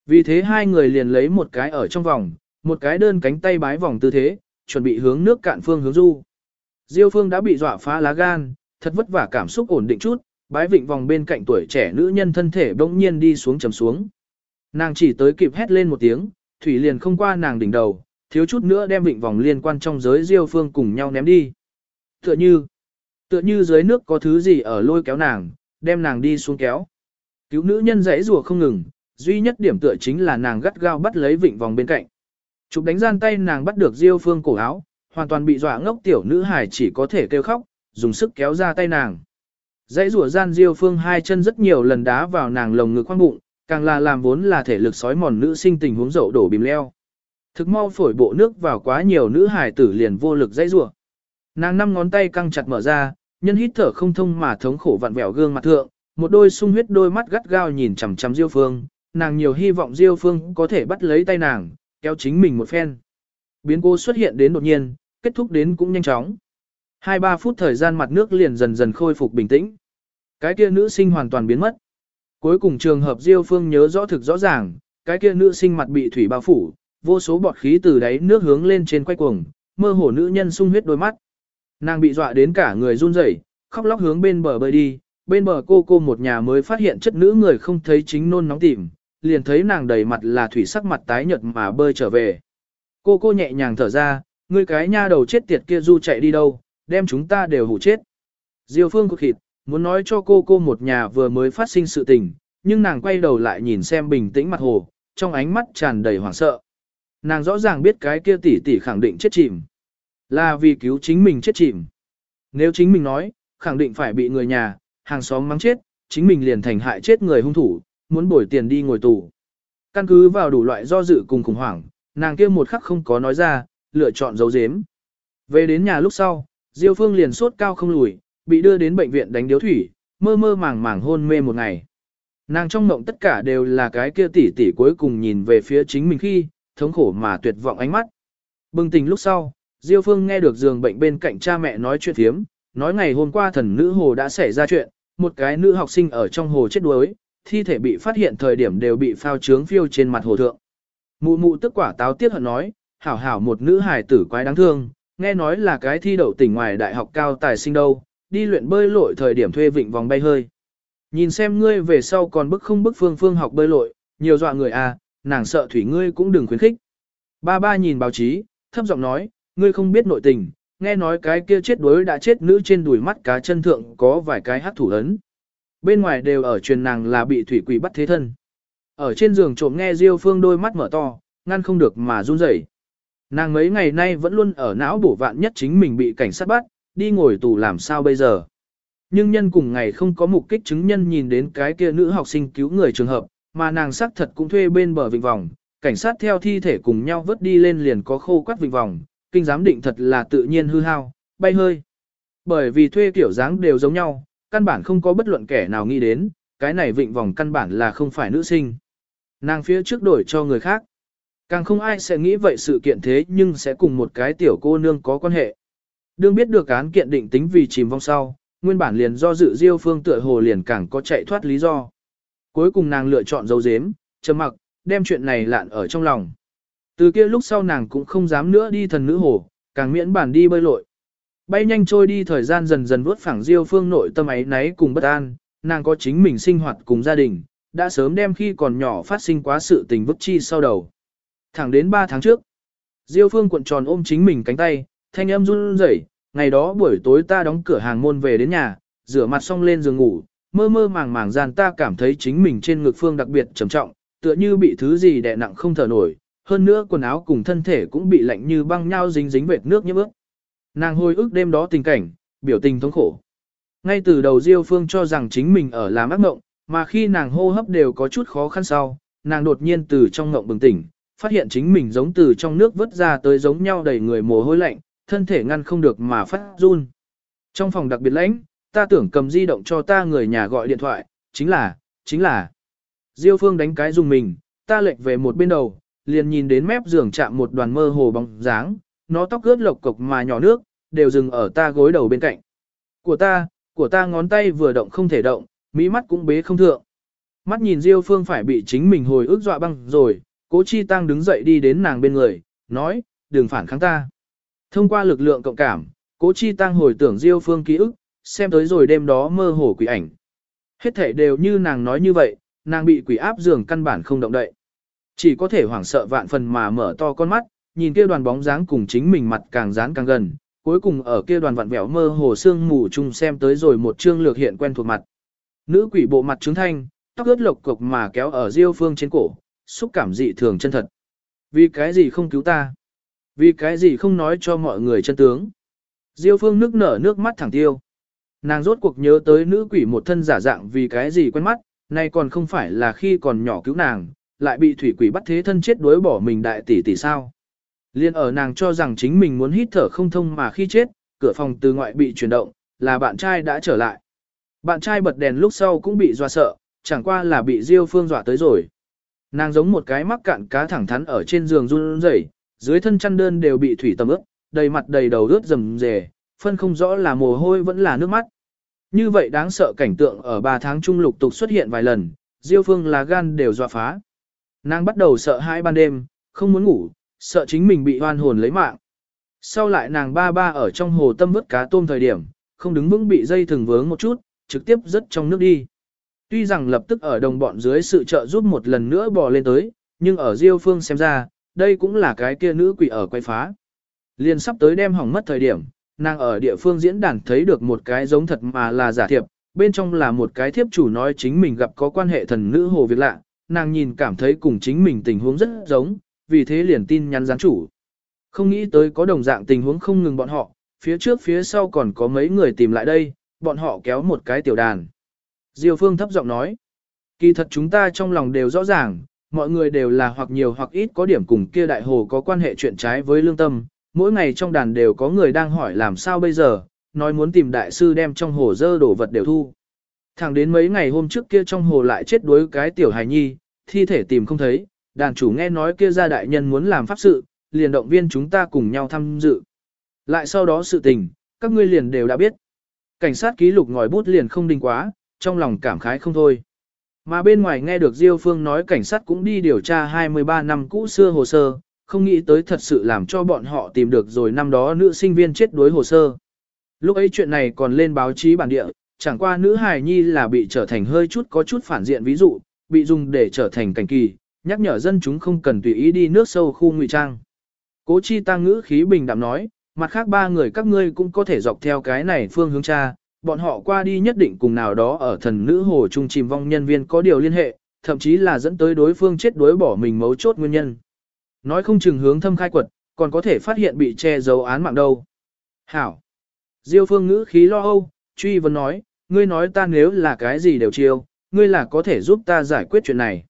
Vì thế hai người liền lấy một cái ở trong vòng, một cái đơn cánh tay bái vòng tư thế, chuẩn bị hướng nước cạn phương hướng du. Diêu phương đã bị dọa phá lá gan, thật vất vả cảm xúc ổn định chút, bái vịnh vòng bên cạnh tuổi trẻ nữ nhân thân thể bỗng nhiên đi xuống trầm xuống. Nàng chỉ tới kịp hét lên một tiếng, thủy liền không qua nàng đỉnh đầu, thiếu chút nữa đem vịnh vòng liên quan trong giới Diêu phương cùng nhau ném đi. Tựa như, tựa như dưới nước có thứ gì ở lôi kéo nàng, đem nàng đi xuống kéo. Cứu nữ nhân rãy rủa không ngừng, duy nhất điểm tựa chính là nàng gắt gao bắt lấy vịnh vòng bên cạnh. Chụp đánh gian tay nàng bắt được Diêu Phương cổ áo, hoàn toàn bị dọa ngốc tiểu nữ hài chỉ có thể kêu khóc, dùng sức kéo ra tay nàng. Dãy rùa gian Diêu Phương hai chân rất nhiều lần đá vào nàng lồng ngực khoang bụng, càng là làm vốn là thể lực sói mòn nữ sinh tình huống dậu đổ bìm leo. Thực mau phổi bộ nước vào quá nhiều nữ hài tử liền vô lực dãy rùa. Nàng năm ngón tay căng chặt mở ra, nhân hít thở không thông mà thống khổ vặn vẹo gương mặt thượng, một đôi sung huyết đôi mắt gắt gao nhìn chằm chằm Diêu Phương, nàng nhiều hy vọng Diêu Phương có thể bắt lấy tay nàng, kéo chính mình một phen. Biến cố xuất hiện đến đột nhiên, kết thúc đến cũng nhanh chóng. 2-3 phút thời gian mặt nước liền dần dần khôi phục bình tĩnh. Cái kia nữ sinh hoàn toàn biến mất. Cuối cùng trường hợp Diêu Phương nhớ rõ thực rõ ràng, cái kia nữ sinh mặt bị thủy bao phủ, vô số bọt khí từ đáy nước hướng lên trên quay cuồng, mơ hồ nữ nhân sung huyết đôi mắt. Nàng bị dọa đến cả người run rẩy, khóc lóc hướng bên bờ bơi đi, bên bờ cô cô một nhà mới phát hiện chất nữ người không thấy chính nôn nóng tìm, liền thấy nàng đầy mặt là thủy sắc mặt tái nhợt mà bơi trở về. Cô cô nhẹ nhàng thở ra, ngươi cái nha đầu chết tiệt kia du chạy đi đâu, đem chúng ta đều hủ chết. Diêu phương cực khịt, muốn nói cho cô cô một nhà vừa mới phát sinh sự tình, nhưng nàng quay đầu lại nhìn xem bình tĩnh mặt hồ, trong ánh mắt tràn đầy hoảng sợ. Nàng rõ ràng biết cái kia tỷ tỷ khẳng định chết chìm. Là vì cứu chính mình chết chìm. Nếu chính mình nói, khẳng định phải bị người nhà, hàng xóm mắng chết, chính mình liền thành hại chết người hung thủ, muốn bồi tiền đi ngồi tù. Căn cứ vào đủ loại do dự cùng khủng hoảng, nàng kia một khắc không có nói ra, lựa chọn dấu dếm. Về đến nhà lúc sau, Diêu Phương liền sốt cao không lùi, bị đưa đến bệnh viện đánh điếu thủy, mơ mơ màng màng hôn mê một ngày. Nàng trong mộng tất cả đều là cái kia tỷ tỷ cuối cùng nhìn về phía chính mình khi, thống khổ mà tuyệt vọng ánh mắt. Bừng tỉnh lúc sau, Diêu Phương nghe được giường bệnh bên cạnh cha mẹ nói chuyện thiếm, nói ngày hôm qua thần nữ hồ đã xảy ra chuyện, một cái nữ học sinh ở trong hồ chết đuối, thi thể bị phát hiện thời điểm đều bị phao trướng phiêu trên mặt hồ thượng. Mụ mụ tức quả táo tiết hận nói, hảo hảo một nữ hài tử quái đáng thương, nghe nói là cái thi đậu tỉnh ngoài đại học cao tài sinh đâu, đi luyện bơi lội thời điểm thuê vịnh vòng bay hơi. Nhìn xem ngươi về sau còn bức không bức phương phương học bơi lội, nhiều dọa người à, nàng sợ thủy ngươi cũng đừng khuyến khích. Ba ba nhìn báo chí, thấp giọng nói, ngươi không biết nội tình, nghe nói cái kia chết đuối đã chết nữ trên đùi mắt cá chân thượng có vài cái hát thủ ấn. Bên ngoài đều ở truyền nàng là bị thủy quỷ bắt thế thân. Ở trên giường trộm nghe Diêu Phương đôi mắt mở to, ngăn không được mà run rẩy. Nàng mấy ngày nay vẫn luôn ở não bổ vạn nhất chính mình bị cảnh sát bắt, đi ngồi tù làm sao bây giờ. Nhưng nhân cùng ngày không có mục kích chứng nhân nhìn đến cái kia nữ học sinh cứu người trường hợp, mà nàng xác thật cũng thuê bên bờ vịnh vòng, cảnh sát theo thi thể cùng nhau vớt đi lên liền có khô quắt vịnh vòng, kinh giám định thật là tự nhiên hư hao, bay hơi. Bởi vì thuê kiểu dáng đều giống nhau, căn bản không có bất luận kẻ nào nghĩ đến, cái này vịnh vòng căn bản là không phải nữ sinh. Nàng phía trước đổi cho người khác. Càng không ai sẽ nghĩ vậy sự kiện thế nhưng sẽ cùng một cái tiểu cô nương có quan hệ. Đương biết được án kiện định tính vì chìm vong sau, nguyên bản liền do dự diêu phương tựa hồ liền càng có chạy thoát lý do. Cuối cùng nàng lựa chọn dấu dếm, trầm mặc, đem chuyện này lạn ở trong lòng. Từ kia lúc sau nàng cũng không dám nữa đi thần nữ hồ, càng miễn bản đi bơi lội. Bay nhanh trôi đi thời gian dần dần vuốt phẳng diêu phương nội tâm ấy náy cùng bất an, nàng có chính mình sinh hoạt cùng gia đình, đã sớm đem khi còn nhỏ phát sinh quá sự tình vứt chi sau đầu. Thẳng đến 3 tháng trước, Diêu Phương cuộn tròn ôm chính mình cánh tay, thanh âm run rẩy, ngày đó buổi tối ta đóng cửa hàng môn về đến nhà, rửa mặt xong lên giường ngủ, mơ mơ màng màng gian ta cảm thấy chính mình trên ngực phương đặc biệt trầm trọng, tựa như bị thứ gì đè nặng không thở nổi, hơn nữa quần áo cùng thân thể cũng bị lạnh như băng nhau dính dính vệt nước nhiễm ướt. Nàng hồi ức đêm đó tình cảnh, biểu tình thống khổ. Ngay từ đầu Diêu Phương cho rằng chính mình ở làm ác mộng, mà khi nàng hô hấp đều có chút khó khăn sau, nàng đột nhiên từ trong ngộng bừng tỉnh, phát hiện chính mình giống từ trong nước vớt ra tới giống nhau đầy người mồ hôi lạnh, thân thể ngăn không được mà phát run. Trong phòng đặc biệt lãnh, ta tưởng cầm di động cho ta người nhà gọi điện thoại, chính là, chính là. Diêu Phương đánh cái dùng mình, ta lệch về một bên đầu, liền nhìn đến mép giường chạm một đoàn mơ hồ bóng dáng, nó tóc ướt lộc cục mà nhỏ nước, đều dừng ở ta gối đầu bên cạnh. Của ta, của ta ngón tay vừa động không thể động, mỹ mắt cũng bế không thượng. Mắt nhìn Diêu Phương phải bị chính mình hồi ức dọa băng rồi, Cố Chi Tăng đứng dậy đi đến nàng bên người, nói, đừng phản kháng ta. Thông qua lực lượng cộng cảm, Cố Chi Tăng hồi tưởng Diêu Phương ký ức, xem tới rồi đêm đó mơ hồ quỷ ảnh. Hết thể đều như nàng nói như vậy, nàng bị quỷ áp giường căn bản không động đậy. Chỉ có thể hoảng sợ vạn phần mà mở to con mắt, nhìn kia đoàn bóng dáng cùng chính mình mặt càng dán càng gần, cuối cùng ở kia đoàn vặn vẹo mơ hồ xương mù chung xem tới rồi một chương lược hiện quen thuộc mặt. Nữ quỷ bộ mặt trứng thanh, tóc ướt lộc cục mà kéo ở Diêu Phương trên cổ, xúc cảm dị thường chân thật. Vì cái gì không cứu ta? Vì cái gì không nói cho mọi người chân tướng? Diêu Phương nước nở nước mắt thẳng tiêu. Nàng rốt cuộc nhớ tới nữ quỷ một thân giả dạng vì cái gì quen mắt, nay còn không phải là khi còn nhỏ cứu nàng, lại bị thủy quỷ bắt thế thân chết đuối bỏ mình đại tỷ tỷ sao. Liên ở nàng cho rằng chính mình muốn hít thở không thông mà khi chết, cửa phòng từ ngoại bị chuyển động, là bạn trai đã trở lại. Bạn trai bật đèn lúc sau cũng bị dọa sợ, chẳng qua là bị Diêu Phương dọa tới rồi. Nàng giống một cái mắc cạn cá thẳng thắn ở trên giường run rẩy, dưới thân chăn đơn đều bị thủy tầm ướt, đầy mặt đầy đầu ướt rầm rề, phân không rõ là mồ hôi vẫn là nước mắt. Như vậy đáng sợ cảnh tượng ở 3 tháng trung lục tục xuất hiện vài lần, Diêu Phương là gan đều dọa phá. Nàng bắt đầu sợ hãi ban đêm, không muốn ngủ, sợ chính mình bị hoan hồn lấy mạng. Sau lại nàng ba ba ở trong hồ tâm vớt cá tôm thời điểm, không đứng vững bị dây thừng vướng một chút, trực tiếp rớt trong nước đi. Tuy rằng lập tức ở đồng bọn dưới sự trợ giúp một lần nữa bò lên tới, nhưng ở Diêu Phương xem ra, đây cũng là cái kia nữ quỷ ở quay phá. Liên sắp tới đem hỏng mất thời điểm, nàng ở địa phương diễn đàn thấy được một cái giống thật mà là giả thiệp, bên trong là một cái thiếp chủ nói chính mình gặp có quan hệ thần nữ hồ việc lạ, nàng nhìn cảm thấy cùng chính mình tình huống rất giống, vì thế liền tin nhắn gián chủ. Không nghĩ tới có đồng dạng tình huống không ngừng bọn họ, phía trước phía sau còn có mấy người tìm lại đây, bọn họ kéo một cái tiểu đàn. Diêu Phương thấp giọng nói, kỳ thật chúng ta trong lòng đều rõ ràng, mọi người đều là hoặc nhiều hoặc ít có điểm cùng kia đại hồ có quan hệ chuyện trái với lương tâm, mỗi ngày trong đàn đều có người đang hỏi làm sao bây giờ, nói muốn tìm đại sư đem trong hồ dơ đổ vật đều thu. Thẳng đến mấy ngày hôm trước kia trong hồ lại chết đuối cái tiểu hài nhi, thi thể tìm không thấy, đàn chủ nghe nói kia gia đại nhân muốn làm pháp sự, liền động viên chúng ta cùng nhau tham dự. Lại sau đó sự tình, các ngươi liền đều đã biết. Cảnh sát ký lục ngòi bút liền không đình quá, trong lòng cảm khái không thôi. Mà bên ngoài nghe được Diêu Phương nói cảnh sát cũng đi điều tra 23 năm cũ xưa hồ sơ, không nghĩ tới thật sự làm cho bọn họ tìm được rồi năm đó nữ sinh viên chết đuối hồ sơ. Lúc ấy chuyện này còn lên báo chí bản địa, chẳng qua nữ hài nhi là bị trở thành hơi chút có chút phản diện ví dụ, bị dùng để trở thành cảnh kỳ, nhắc nhở dân chúng không cần tùy ý đi nước sâu khu ngụy trang. Cố chi tăng ngữ khí bình đạm nói, mặt khác ba người các ngươi cũng có thể dọc theo cái này phương hướng tra, bọn họ qua đi nhất định cùng nào đó ở thần nữ hồ trung chìm vong nhân viên có điều liên hệ, thậm chí là dẫn tới đối phương chết đối bỏ mình mấu chốt nguyên nhân. Nói không chừng hướng thâm khai quật, còn có thể phát hiện bị che giấu án mạng đâu. Hảo. Diêu phương ngữ khí lo âu, truy vấn nói, ngươi nói ta nếu là cái gì đều chiêu, ngươi là có thể giúp ta giải quyết chuyện này.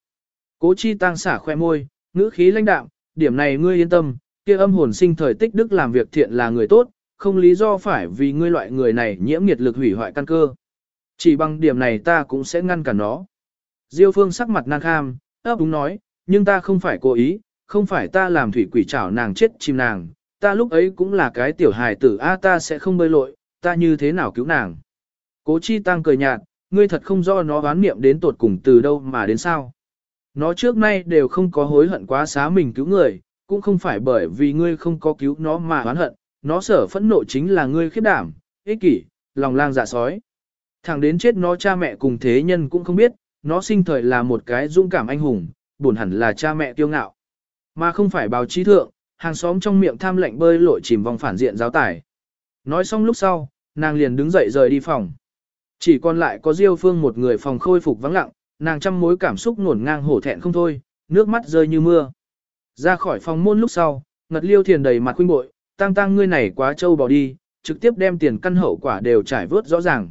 Cố chi tăng xả khoe môi, ngữ khí lãnh đạm, điểm này ngươi yên tâm, kia âm hồn sinh thời tích đức làm việc thiện là người tốt, không lý do phải vì ngươi loại người này nhiễm nghiệt lực hủy hoại căn cơ. Chỉ bằng điểm này ta cũng sẽ ngăn cản nó. Diêu phương sắc mặt nàng kham, ấp đúng nói, nhưng ta không phải cố ý, không phải ta làm thủy quỷ chảo nàng chết chìm nàng, ta lúc ấy cũng là cái tiểu hài tử a ta sẽ không bơi lội, ta như thế nào cứu nàng. Cố chi tăng cười nhạt, ngươi thật không do nó oán niệm đến tột cùng từ đâu mà đến sao. Nó trước nay đều không có hối hận quá xá mình cứu người, cũng không phải bởi vì ngươi không có cứu nó mà oán hận, nó sở phẫn nộ chính là ngươi khiếp đảm, ích kỷ, lòng lang dạ sói. Thẳng đến chết nó cha mẹ cùng thế nhân cũng không biết, nó sinh thời là một cái dũng cảm anh hùng, buồn hẳn là cha mẹ kiêu ngạo. Mà không phải báo chí thượng, hàng xóm trong miệng tham lệnh bơi lội chìm vòng phản diện giáo tải. Nói xong lúc sau, nàng liền đứng dậy rời đi phòng. Chỉ còn lại có Diêu Phương một người phòng khôi phục vắng lặng, nàng trăm mối cảm xúc nổn ngang hổ thẹn không thôi, nước mắt rơi như mưa. Ra khỏi phòng môn lúc sau, ngật liêu thiền đầy mặt khuynh bội, tăng tăng ngươi này quá trâu bỏ đi, trực tiếp đem tiền căn hậu quả đều trải vớt rõ ràng.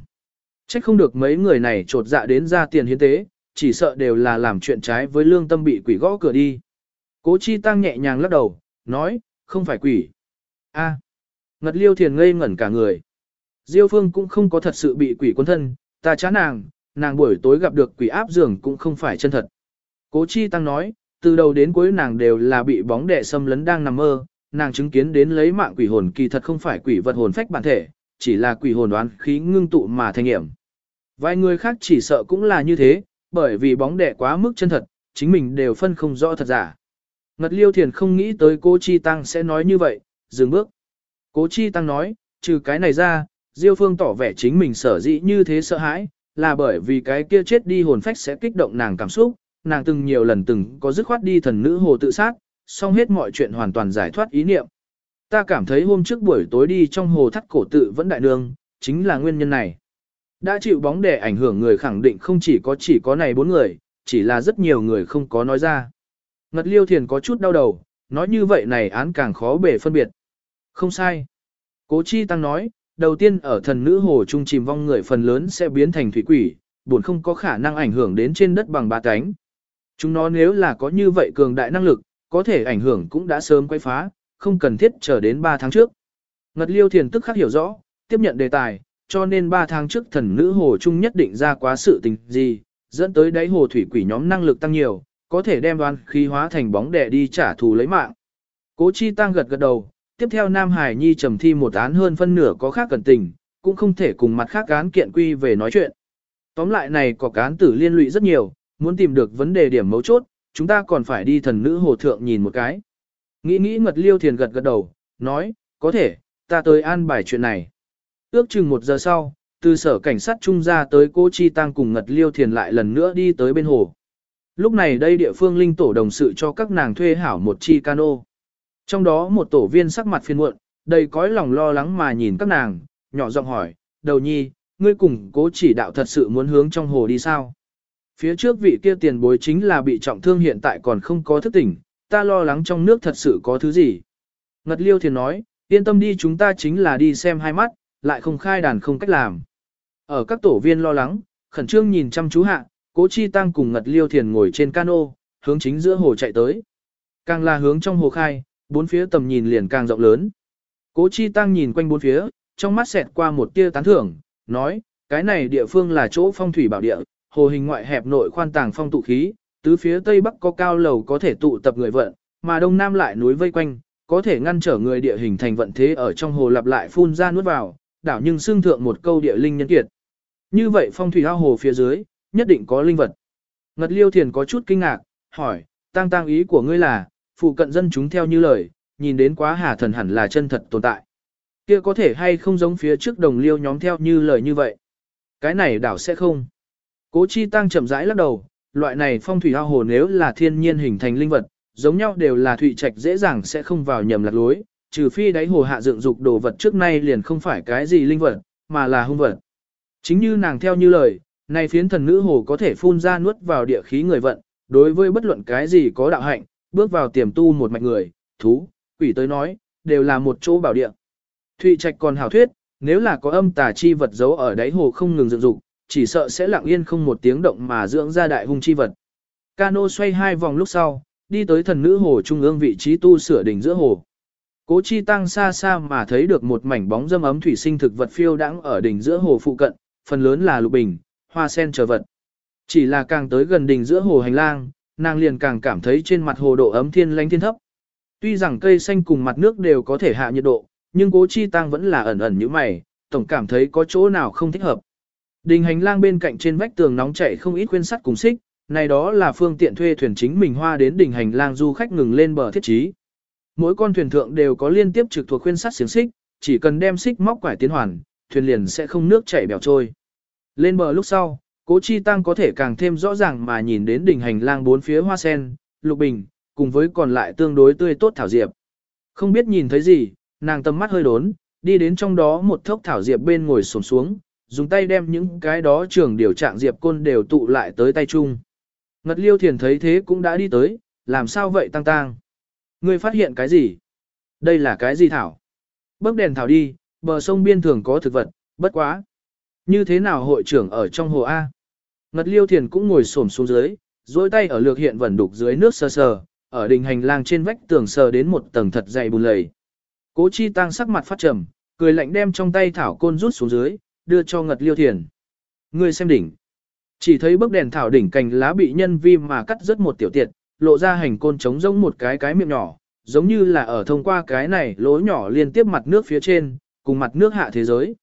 Chắc không được mấy người này trột dạ đến ra tiền hiến tế, chỉ sợ đều là làm chuyện trái với lương tâm bị quỷ gõ cửa đi. Cố chi tăng nhẹ nhàng lắc đầu, nói, không phải quỷ. a à. ngật liêu thiền ngây ngẩn cả người. Diêu phương cũng không có thật sự bị quỷ quân thân, ta chán nàng, nàng buổi tối gặp được quỷ áp giường cũng không phải chân thật. Cố chi tăng nói, từ đầu đến cuối nàng đều là bị bóng đẻ xâm lấn đang nằm mơ, nàng chứng kiến đến lấy mạng quỷ hồn kỳ thật không phải quỷ vật hồn phách bản thể, chỉ là quỷ hồn đoán khí ngưng tụ mà thành nghiệm. Vài người khác chỉ sợ cũng là như thế, bởi vì bóng đè quá mức chân thật, chính mình đều phân không rõ thật giả. Ngật liêu thiền không nghĩ tới cố chi tăng sẽ nói như vậy, dừng bước. Cố chi tăng nói, trừ cái này ra, Diêu Phương tỏ vẻ chính mình sở dĩ như thế sợ hãi, là bởi vì cái kia chết đi hồn phách sẽ kích động nàng cảm xúc, nàng từng nhiều lần từng có dứt khoát đi thần nữ hồ tự sát, xong hết mọi chuyện hoàn toàn giải thoát ý niệm. Ta cảm thấy hôm trước buổi tối đi trong hồ thắt cổ tự vẫn đại nương, chính là nguyên nhân này. Đã chịu bóng đè ảnh hưởng người khẳng định không chỉ có chỉ có này bốn người, chỉ là rất nhiều người không có nói ra. Ngật liêu thiền có chút đau đầu, nói như vậy này án càng khó bể phân biệt. Không sai. Cố chi tăng nói, đầu tiên ở thần nữ hồ trung chìm vong người phần lớn sẽ biến thành thủy quỷ, buồn không có khả năng ảnh hưởng đến trên đất bằng ba cánh. Chúng nó nếu là có như vậy cường đại năng lực, có thể ảnh hưởng cũng đã sớm quay phá, không cần thiết chờ đến 3 tháng trước. Ngật liêu thiền tức khắc hiểu rõ, tiếp nhận đề tài, cho nên 3 tháng trước thần nữ hồ trung nhất định ra quá sự tình gì, dẫn tới đáy hồ thủy quỷ nhóm năng lực tăng nhiều, có thể đem đoan khí hóa thành bóng đẻ đi trả thù lấy mạng. Cố chi tăng gật gật đầu, tiếp theo Nam Hải Nhi trầm thi một án hơn phân nửa có khác cần tình, cũng không thể cùng mặt khác án kiện quy về nói chuyện. Tóm lại này có cán tử liên lụy rất nhiều, muốn tìm được vấn đề điểm mấu chốt, chúng ta còn phải đi thần nữ hồ thượng nhìn một cái. Nghĩ nghĩ ngật liêu thiền gật gật đầu, nói, có thể, ta tới an bài chuyện này. Ước chừng một giờ sau, từ sở cảnh sát trung ra tới cô Chi Tăng cùng ngật liêu thiền lại lần nữa đi tới bên hồ. Lúc này đây địa phương linh tổ đồng sự cho các nàng thuê hảo một chi cano. Trong đó một tổ viên sắc mặt phiền muộn, đầy cõi lòng lo lắng mà nhìn các nàng, nhỏ giọng hỏi, đầu nhi, ngươi cùng cố chỉ đạo thật sự muốn hướng trong hồ đi sao? Phía trước vị kia tiền bối chính là bị trọng thương hiện tại còn không có thức tỉnh, ta lo lắng trong nước thật sự có thứ gì. Ngật liêu thiền nói, yên tâm đi chúng ta chính là đi xem hai mắt, lại không khai đàn không cách làm. Ở các tổ viên lo lắng, khẩn trương nhìn chăm chú hạ, cố chi tăng cùng ngật liêu thiền ngồi trên cano, hướng chính giữa hồ chạy tới. Càng là hướng trong hồ khai, bốn phía tầm nhìn liền càng rộng lớn. Cố chi tăng nhìn quanh bốn phía, trong mắt xẹt qua một tia tán thưởng, nói, cái này địa phương là chỗ phong thủy bảo địa, hồ hình ngoại hẹp nội khoan tàng phong tụ khí, tứ phía tây bắc có cao lầu có thể tụ tập người vận, mà đông nam lại núi vây quanh, có thể ngăn trở người địa hình thành vận thế ở trong hồ lặp lại phun ra nuốt vào, đảo nhưng xương thượng một câu địa linh nhân kiệt. Như vậy phong thủy ao hồ phía dưới, nhất định có linh vật. Ngật liêu thiền có chút kinh ngạc, hỏi, tăng tăng ý của ngươi là, phụ cận dân chúng theo như lời, nhìn đến quá hà thần hẳn là chân thật tồn tại. Kia có thể hay không giống phía trước đồng liêu nhóm theo như lời như vậy. Cái này đảo sẽ không. Cố chi tăng chậm rãi lắc đầu, loại này phong thủy ao hồ nếu là thiên nhiên hình thành linh vật, giống nhau đều là thủy trạch dễ dàng sẽ không vào nhầm lạc lối, trừ phi đáy hồ hạ dựng dục đồ vật trước nay liền không phải cái gì linh vật, mà là hung vật. Chính như nàng theo như lời, này phiến thần nữ hồ có thể phun ra nuốt vào địa khí người vận, đối với bất luận cái gì có đạo hạnh, bước vào tiềm tu một mạch người, thú, quỷ tới nói, đều là một chỗ bảo địa. Thụy Trạch còn hảo thuyết, nếu là có âm tà chi vật giấu ở đáy hồ không ngừng dựng dục, chỉ sợ sẽ lặng yên không một tiếng động mà dưỡng ra đại hung chi vật. Cano xoay hai vòng lúc sau, đi tới thần nữ hồ trung ương vị trí tu sửa đỉnh giữa hồ. Cố chi tăng xa xa mà thấy được một mảnh bóng dâm ấm thủy sinh thực vật phiêu đãng ở đỉnh giữa hồ phụ cận, phần lớn là lục bình, hoa sen chờ vật. Chỉ là càng tới gần đỉnh giữa hồ hành lang, nàng liền càng cảm thấy trên mặt hồ độ ấm thiên lãnh thiên thấp. Tuy rằng cây xanh cùng mặt nước đều có thể hạ nhiệt độ, nhưng cố chi tăng vẫn là ẩn ẩn như mày, tổng cảm thấy có chỗ nào không thích hợp. Đình hành lang bên cạnh trên vách tường nóng chảy không ít khuyên sắt cùng xích, này đó là phương tiện thuê thuyền chính mình hoa đến đỉnh hành lang du khách ngừng lên bờ thiết trí. Mỗi con thuyền thượng đều có liên tiếp trực thuộc khuyên sắt xiềng xích, chỉ cần đem xích móc quải tiến hoàn, thuyền liền sẽ không nước chảy bèo trôi. Lên bờ lúc sau, Cố Chi Tăng có thể càng thêm rõ ràng mà nhìn đến đỉnh hành lang bốn phía hoa sen, lục bình, cùng với còn lại tương đối tươi tốt thảo diệp. Không biết nhìn thấy gì, nàng tầm mắt hơi đốn, đi đến trong đó một thốc thảo diệp bên ngồi xổm xuống, dùng tay đem những cái đó trường điều trạng diệp côn đều tụ lại tới tay chung. Ngật liêu thiền thấy thế cũng đã đi tới, làm sao vậy tăng tăng. Ngươi phát hiện cái gì? Đây là cái gì thảo? Bấc đèn thảo đi, bờ sông biên thường có thực vật, bất quá. Như thế nào hội trưởng ở trong hồ A? Ngật liêu thiền cũng ngồi xổm xuống dưới, duỗi tay ở lược hiện vẩn đục dưới nước sờ sờ, ở đình hành lang trên vách tường sờ đến một tầng thật dày bùn lầy. Cố chi tăng sắc mặt phát trầm, cười lạnh đem trong tay thảo côn rút xuống dưới, đưa cho ngật liêu thiền. Ngươi xem đỉnh. Chỉ thấy bức đèn thảo đỉnh cành lá bị nhân vi mà cắt rất một tiểu tiệt, lộ ra hành côn trống rỗng một cái cái miệng nhỏ, giống như là ở thông qua cái này lỗ nhỏ liên tiếp mặt nước phía trên, cùng mặt nước hạ thế giới.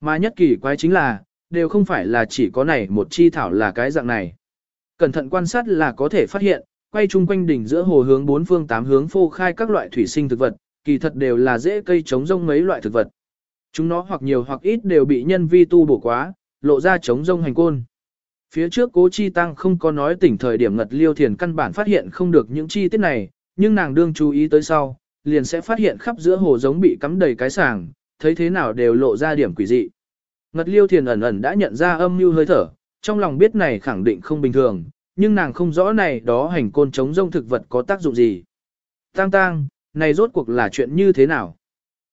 Mà nhất kỳ quái chính là, đều không phải là chỉ có này một chi thảo là cái dạng này. Cẩn thận quan sát là có thể phát hiện, quay chung quanh đỉnh giữa hồ hướng bốn phương tám hướng phô khai các loại thủy sinh thực vật, kỳ thật đều là dễ cây trống rông mấy loại thực vật. Chúng nó hoặc nhiều hoặc ít đều bị nhân vi tu bổ quá, lộ ra trống rông hành côn. Phía trước cố chi tăng không có nói tỉnh thời điểm ngật liêu thiền căn bản phát hiện không được những chi tiết này, nhưng nàng đương chú ý tới sau, liền sẽ phát hiện khắp giữa hồ giống bị cắm đầy cái sàng, thấy thế nào đều lộ ra điểm quỷ dị. Ngật liêu thiền ẩn ẩn đã nhận ra âm mưu hơi thở, trong lòng biết này khẳng định không bình thường, nhưng nàng không rõ này đó hành côn chống rông thực vật có tác dụng gì. Tang tang, này rốt cuộc là chuyện như thế nào?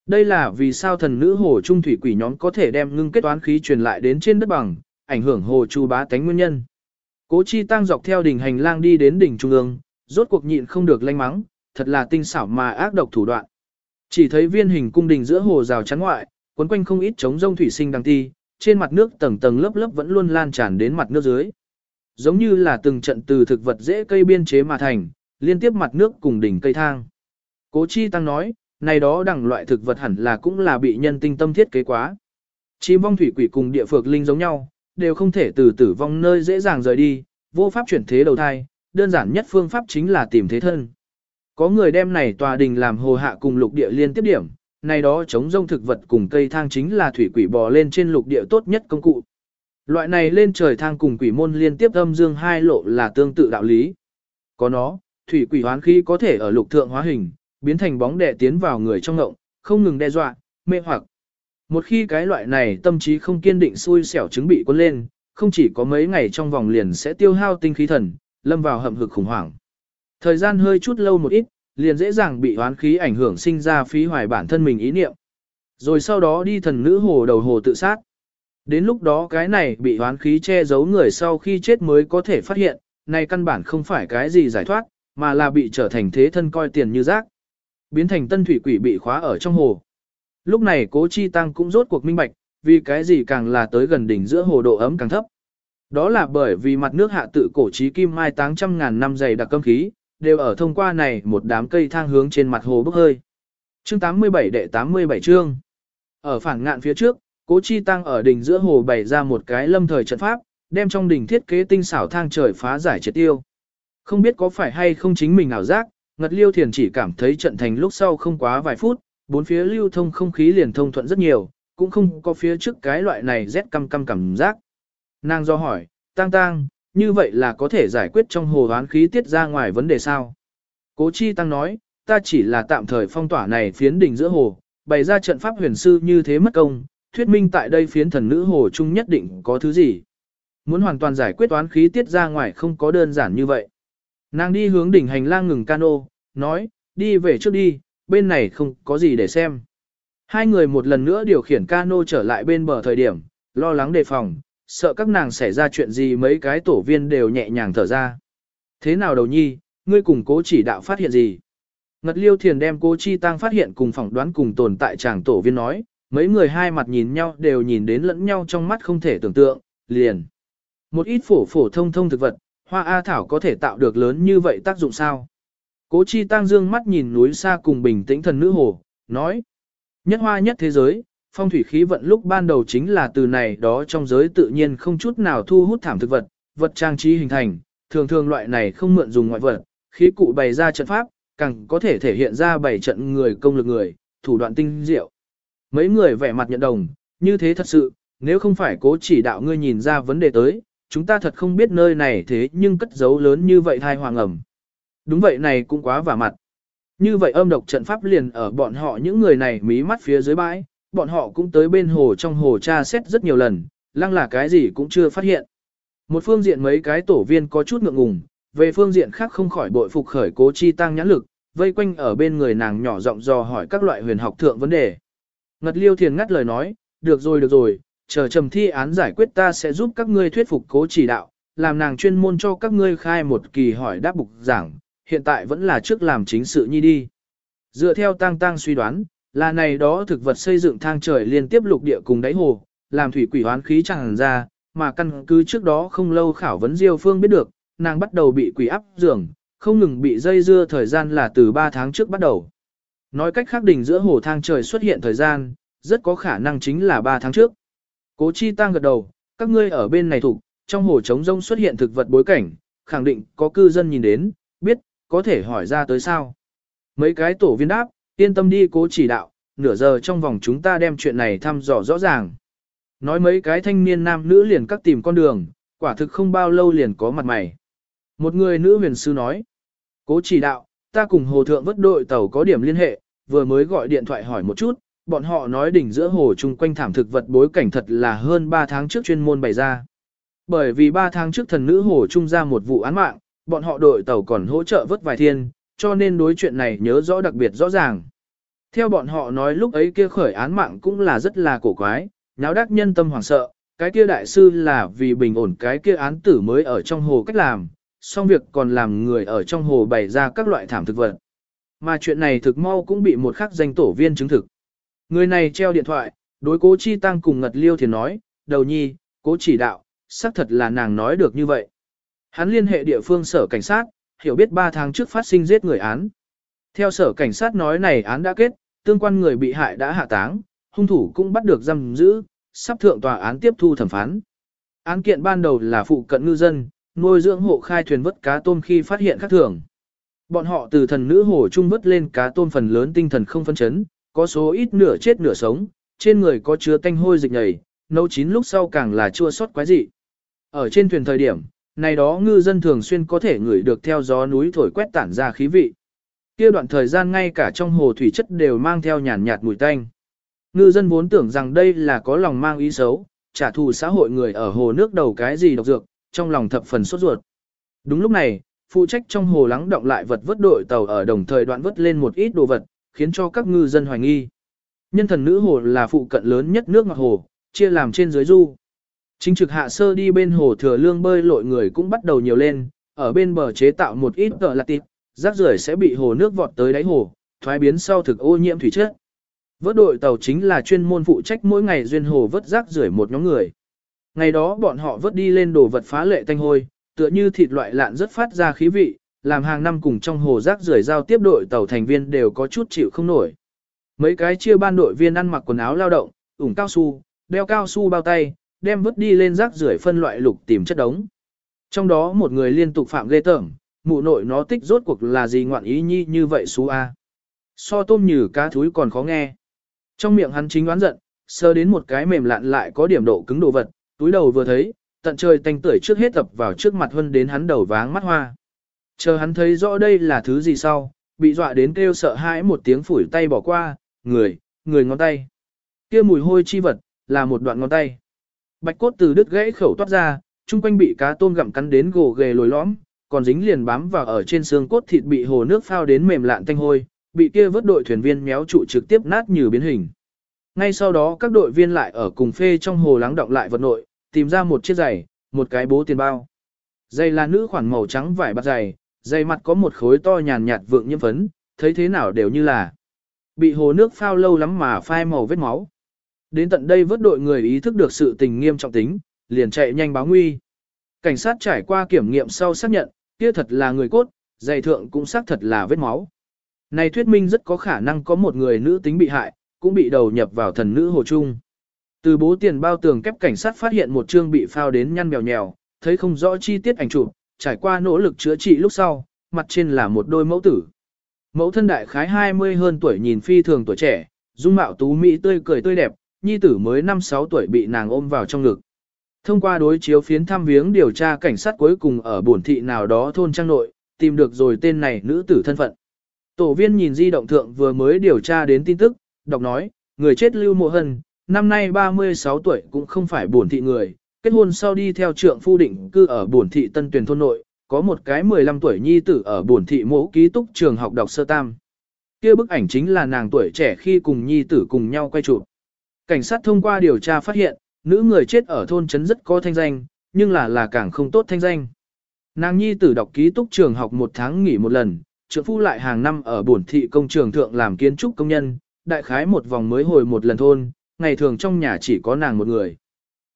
Đây là vì sao thần nữ hồ trung thủy quỷ nhóm có thể đem ngưng kết toán khí truyền lại đến trên đất bằng, ảnh hưởng hồ chu bá tánh nguyên nhân. Cố chi tăng dọc theo đỉnh hành lang đi đến đỉnh trung ương, rốt cuộc nhịn không được lanh mắng, thật là tinh xảo mà ác độc thủ đoạn. Chỉ thấy viên hình cung đình giữa hồ rào chắn ngoại, quấn quanh không ít trống rông thủy sinh đăng thi trên mặt nước tầng tầng lớp lớp vẫn luôn lan tràn đến mặt nước dưới. Giống như là từng trận từ thực vật dễ cây biên chế mà thành, liên tiếp mặt nước cùng đỉnh cây thang. Cố chi tăng nói, này đó đẳng loại thực vật hẳn là cũng là bị nhân tinh tâm thiết kế quá. Chim vong thủy quỷ cùng địa phược linh giống nhau, đều không thể từ tử vong nơi dễ dàng rời đi, vô pháp chuyển thế đầu thai, đơn giản nhất phương pháp chính là tìm thế thân. Có người đem này tòa đình làm hồ hạ cùng lục địa liên tiếp điểm, này đó chống rông thực vật cùng cây thang chính là thủy quỷ bò lên trên lục địa tốt nhất công cụ. Loại này lên trời thang cùng quỷ môn liên tiếp âm dương hai lộ là tương tự đạo lý. Có nó, thủy quỷ hoán khí có thể ở lục thượng hóa hình, biến thành bóng đè tiến vào người trong ngộng, không ngừng đe dọa, mê hoặc. Một khi cái loại này tâm trí không kiên định xui xẻo chứng bị quân lên, không chỉ có mấy ngày trong vòng liền sẽ tiêu hao tinh khí thần, lâm vào hậm hực khủng hoảng. Thời gian hơi chút lâu một ít, liền dễ dàng bị hoán khí ảnh hưởng sinh ra phí hoài bản thân mình ý niệm. Rồi sau đó đi thần nữ hồ đầu hồ tự sát. Đến lúc đó cái này bị hoán khí che giấu người sau khi chết mới có thể phát hiện, này căn bản không phải cái gì giải thoát, mà là bị trở thành thế thân coi tiền như rác. Biến thành tân thủy quỷ bị khóa ở trong hồ. Lúc này cố chi tăng cũng rốt cuộc minh bạch, vì cái gì càng là tới gần đỉnh giữa hồ độ ấm càng thấp. Đó là bởi vì mặt nước hạ tự cổ trí kim mai táng trăm ngàn năm dày đặc cơm khí, đều ở thông qua này một đám cây thang hướng trên mặt hồ bốc hơi. Chương 87 đệ 87 chương. Ở phản ngạn phía trước, Cố Chi Tăng ở đỉnh giữa hồ bày ra một cái lâm thời trận pháp, đem trong đỉnh thiết kế tinh xảo thang trời phá giải triệt tiêu. Không biết có phải hay không chính mình ảo giác, Ngật Liêu Thiền chỉ cảm thấy trận thành lúc sau không quá vài phút, bốn phía lưu thông không khí liền thông thuận rất nhiều, cũng không có phía trước cái loại này rét căm căm cảm giác. Nàng do hỏi, tang tang, như vậy là có thể giải quyết trong hồ hoán khí tiết ra ngoài vấn đề sao? Cố Chi Tăng nói, ta chỉ là tạm thời phong tỏa này phiến đỉnh giữa hồ, bày ra trận pháp huyền sư như thế mất công, thuyết minh tại đây phiến thần nữ hồ chung nhất định có thứ gì. Muốn hoàn toàn giải quyết toán khí tiết ra ngoài không có đơn giản như vậy. Nàng đi hướng đỉnh hành lang ngừng cano, nói, đi về trước đi, bên này không có gì để xem. Hai người một lần nữa điều khiển cano trở lại bên bờ thời điểm, lo lắng đề phòng, sợ các nàng xảy ra chuyện gì mấy cái tổ viên đều nhẹ nhàng thở ra. Thế nào đầu nhi, ngươi cùng cố chỉ đạo phát hiện gì? Ngật liêu thiền đem cố chi tăng phát hiện cùng phỏng đoán cùng tồn tại chàng tổ viên nói, mấy người hai mặt nhìn nhau đều nhìn đến lẫn nhau trong mắt không thể tưởng tượng, liền. Một ít phổ phổ thông thông thực vật, hoa A Thảo có thể tạo được lớn như vậy tác dụng sao? Cố chi tăng dương mắt nhìn núi xa cùng bình tĩnh thần nữ hồ, nói. Nhất hoa nhất thế giới, phong thủy khí vận lúc ban đầu chính là từ này đó trong giới tự nhiên không chút nào thu hút thảm thực vật, vật trang trí hình thành, thường thường loại này không mượn dùng ngoại vật, khí cụ bày ra trận pháp, càng có thể thể hiện ra bảy trận người công lực người, thủ đoạn tinh diệu. Mấy người vẻ mặt nhận đồng, như thế thật sự, nếu không phải cố chỉ đạo ngươi nhìn ra vấn đề tới, chúng ta thật không biết nơi này thế nhưng cất giấu lớn như vậy thai hoàng ẩm. Đúng vậy này cũng quá vả mặt. Như vậy âm độc trận pháp liền ở bọn họ những người này mí mắt phía dưới bãi, bọn họ cũng tới bên hồ trong hồ tra xét rất nhiều lần, lăng là cái gì cũng chưa phát hiện. Một phương diện mấy cái tổ viên có chút ngượng ngùng, về phương diện khác không khỏi bội phục khởi cố chi tăng nhãn lực, vây quanh ở bên người nàng nhỏ giọng dò hỏi các loại huyền học thượng vấn đề. Ngật liêu thiền ngắt lời nói, được rồi được rồi, chờ trầm thi án giải quyết ta sẽ giúp các ngươi thuyết phục cố chỉ đạo, làm nàng chuyên môn cho các ngươi khai một kỳ hỏi đáp bục giảng, hiện tại vẫn là trước làm chính sự nhi đi. Dựa theo tang tang suy đoán, là này đó thực vật xây dựng thang trời liên tiếp lục địa cùng đáy hồ, làm thủy quỷ hoán khí chẳng ra, mà căn cứ trước đó không lâu khảo vấn Diêu Phương biết được, nàng bắt đầu bị quỷ áp giường, không ngừng bị dây dưa thời gian là từ 3 tháng trước bắt đầu. Nói cách khác đỉnh giữa hồ thang trời xuất hiện thời gian, rất có khả năng chính là 3 tháng trước. Cố Chi Tăng gật đầu, các ngươi ở bên này thủ, trong hồ trống rông xuất hiện thực vật bối cảnh, khẳng định có cư dân nhìn đến, biết, có thể hỏi ra tới sao. Mấy cái tổ viên đáp, yên tâm đi cố chỉ đạo, nửa giờ trong vòng chúng ta đem chuyện này thăm dò rõ ràng. Nói mấy cái thanh niên nam nữ liền cắt tìm con đường, quả thực không bao lâu liền có mặt mày. Một người nữ huyền sư nói, cố chỉ đạo, ta cùng hồ thượng vất đội tàu có điểm liên hệ, vừa mới gọi điện thoại hỏi một chút, bọn họ nói đỉnh giữa hồ chung quanh thảm thực vật bối cảnh thật là hơn 3 tháng trước chuyên môn bày ra. Bởi vì 3 tháng trước thần nữ hồ trung ra một vụ án mạng, bọn họ đội tàu còn hỗ trợ vớt vài thiên, cho nên đối chuyện này nhớ rõ đặc biệt rõ ràng. Theo bọn họ nói lúc ấy kia khởi án mạng cũng là rất là cổ quái, nháo đắc nhân tâm hoảng sợ, cái kia đại sư là vì bình ổn cái kia án tử mới ở trong hồ cách làm, xong việc còn làm người ở trong hồ bày ra các loại thảm thực vật. Mà chuyện này thực mau cũng bị một khắc danh tổ viên chứng thực. Người này treo điện thoại, đối cố chi tăng cùng ngật liêu thì nói, đầu nhi, cố chỉ đạo, xác thật là nàng nói được như vậy. Hắn liên hệ địa phương sở cảnh sát, hiểu biết 3 tháng trước phát sinh giết người án. Theo sở cảnh sát nói này án đã kết, tương quan người bị hại đã hạ táng, hung thủ cũng bắt được giam giữ, sắp thượng tòa án tiếp thu thẩm phán. Án kiện ban đầu là phụ cận ngư dân, nuôi dưỡng hộ khai thuyền vớt cá tôm khi phát hiện khác thường. Bọn họ từ thần nữ hồ trung vớt lên cá tôm phần lớn tinh thần không phân chấn, có số ít nửa chết nửa sống, trên người có chứa tanh hôi dịch nhầy, nấu chín lúc sau càng là chua sót quái dị. Ở trên thuyền thời điểm, này đó ngư dân thường xuyên có thể ngửi được theo gió núi thổi quét tản ra khí vị. Kia đoạn thời gian ngay cả trong hồ thủy chất đều mang theo nhàn nhạt mùi tanh. Ngư dân vốn tưởng rằng đây là có lòng mang ý xấu, trả thù xã hội người ở hồ nước đầu cái gì độc dược, trong lòng thập phần sốt ruột. Đúng lúc này, phụ trách trong hồ lắng động lại vật vớt đội tàu ở đồng thời đoạn vớt lên một ít đồ vật, khiến cho các ngư dân hoài nghi. Nhân thần nữ hồ là phụ cận lớn nhất nước ngọt hồ, chia làm trên dưới du. Chính trực hạ sơ đi bên hồ thừa lương bơi lội người cũng bắt đầu nhiều lên, ở bên bờ chế tạo một ít tờ lạc tịp, rác rưởi sẽ bị hồ nước vọt tới đáy hồ, thoái biến sau thực ô nhiễm thủy chất. Vớt đội tàu chính là chuyên môn phụ trách mỗi ngày duyên hồ vớt rác rưởi một nhóm người. Ngày đó bọn họ vớt đi lên đồ vật phá lệ tanh hôi, tựa như thịt loại lạn rất phát ra khí vị, làm hàng năm cùng trong hồ rác rưởi giao tiếp đội tàu thành viên đều có chút chịu không nổi. Mấy cái chia ban đội viên ăn mặc quần áo lao động, ủng cao su, đeo cao su bao tay, đem vứt đi lên rác rưởi phân loại lục tìm chất đống. Trong đó một người liên tục phạm ghê tởm, mụ nội nó tích rốt cuộc là gì ngoạn ý nhi như vậy xú a. So tôm nhừ cá thúi còn khó nghe. Trong miệng hắn chính đoán giận, sơ đến một cái mềm lạn lại có điểm độ cứng đồ vật, túi đầu vừa thấy, tận trời tanh tưởi trước hết tập vào trước mặt hơn đến hắn đầu váng mắt hoa. Chờ hắn thấy rõ đây là thứ gì sau, bị dọa đến kêu sợ hãi một tiếng phủi tay bỏ qua, người, người ngón tay. kia mùi hôi chi vật, là một đoạn ngón tay. Bạch cốt từ đứt gãy khẩu toát ra, chung quanh bị cá tôm gặm cắn đến gồ ghề lồi lõm, còn dính liền bám vào ở trên xương cốt thịt bị hồ nước phao đến mềm lạn tanh hôi, bị kia vớt đội thuyền viên méo trụ trực tiếp nát như biến hình. Ngay sau đó các đội viên lại ở cùng phê trong hồ lắng động lại vật nội, tìm ra một chiếc giày, một cái bố tiền bao. Giày là nữ khoản màu trắng vải bạt giày, giày mặt có một khối to nhàn nhạt vượng nhiễm phấn, thấy thế nào đều như là bị hồ nước phao lâu lắm mà phai màu vết máu. Đến tận đây vớt đội người ý thức được sự tình nghiêm trọng tính, liền chạy nhanh báo nguy. Cảnh sát trải qua kiểm nghiệm sau xác nhận, kia thật là người cốt, giày thượng cũng xác thật là vết máu. Này thuyết minh rất có khả năng có một người nữ tính bị hại, cũng bị đầu nhập vào thần nữ hồ trung. Từ bố tiền bao tường kép cảnh sát phát hiện một chương bị phao đến nhăn mèo nhèo, thấy không rõ chi tiết ảnh chụp, trải qua nỗ lực chữa trị lúc sau, mặt trên là một đôi mẫu tử. Mẫu thân đại khái 20 hơn tuổi nhìn phi thường tuổi trẻ, dung mạo tú mỹ tươi cười tươi đẹp, nhi tử mới 5-6 tuổi bị nàng ôm vào trong ngực. Thông qua đối chiếu phiến thăm viếng điều tra cảnh sát cuối cùng ở bổn thị nào đó thôn trang nội, tìm được rồi tên này nữ tử thân phận. Tổ viên nhìn di động thượng vừa mới điều tra đến tin tức, đọc nói, người chết Lưu Mộ Hân, năm nay 36 tuổi cũng không phải bổn thị người, kết hôn sau đi theo trượng phu định cư ở bổn thị Tân Tuyền thôn nội, có một cái 15 tuổi nhi tử ở bổn thị mẫu ký túc trường học đọc sơ tam. Kia bức ảnh chính là nàng tuổi trẻ khi cùng nhi tử cùng nhau quay chụp. Cảnh sát thông qua điều tra phát hiện, nữ người chết ở thôn trấn rất có thanh danh, nhưng là là càng không tốt thanh danh. Nàng nhi tử đọc ký túc trường học một tháng nghỉ một lần, trượng phu lại hàng năm ở bổn thị công trường thượng làm kiến trúc công nhân, đại khái một vòng mới hồi một lần thôn, ngày thường trong nhà chỉ có nàng một người.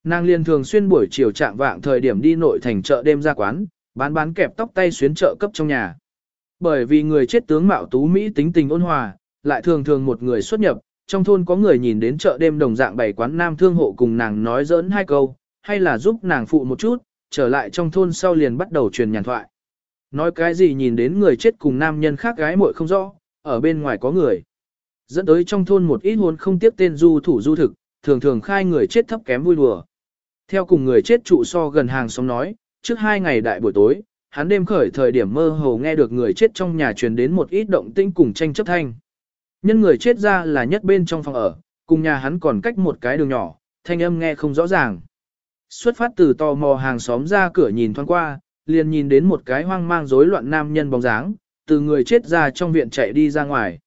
Nàng liền thường xuyên buổi chiều trạng vạng thời điểm đi nội thành chợ đêm ra quán, bán bán kẹp tóc tay xuyến chợ cấp trong nhà. Bởi vì người chết tướng mạo tú Mỹ tính tình ôn hòa, lại thường thường một người xuất nhập, trong thôn có người nhìn đến chợ đêm đồng dạng bảy quán nam thương hộ cùng nàng nói giỡn hai câu, hay là giúp nàng phụ một chút, trở lại trong thôn sau liền bắt đầu truyền nhàn thoại. Nói cái gì nhìn đến người chết cùng nam nhân khác gái muội không rõ, ở bên ngoài có người. Dẫn tới trong thôn một ít hôn không tiếp tên du thủ du thực, thường thường khai người chết thấp kém vui đùa. Theo cùng người chết trụ so gần hàng xóm nói, trước hai ngày đại buổi tối, hắn đêm khởi thời điểm mơ hồ nghe được người chết trong nhà truyền đến một ít động tĩnh cùng tranh chấp thanh. Nhân người chết ra là nhất bên trong phòng ở, cùng nhà hắn còn cách một cái đường nhỏ, thanh âm nghe không rõ ràng. Xuất phát từ tò mò hàng xóm ra cửa nhìn thoáng qua, liền nhìn đến một cái hoang mang rối loạn nam nhân bóng dáng, từ người chết ra trong viện chạy đi ra ngoài.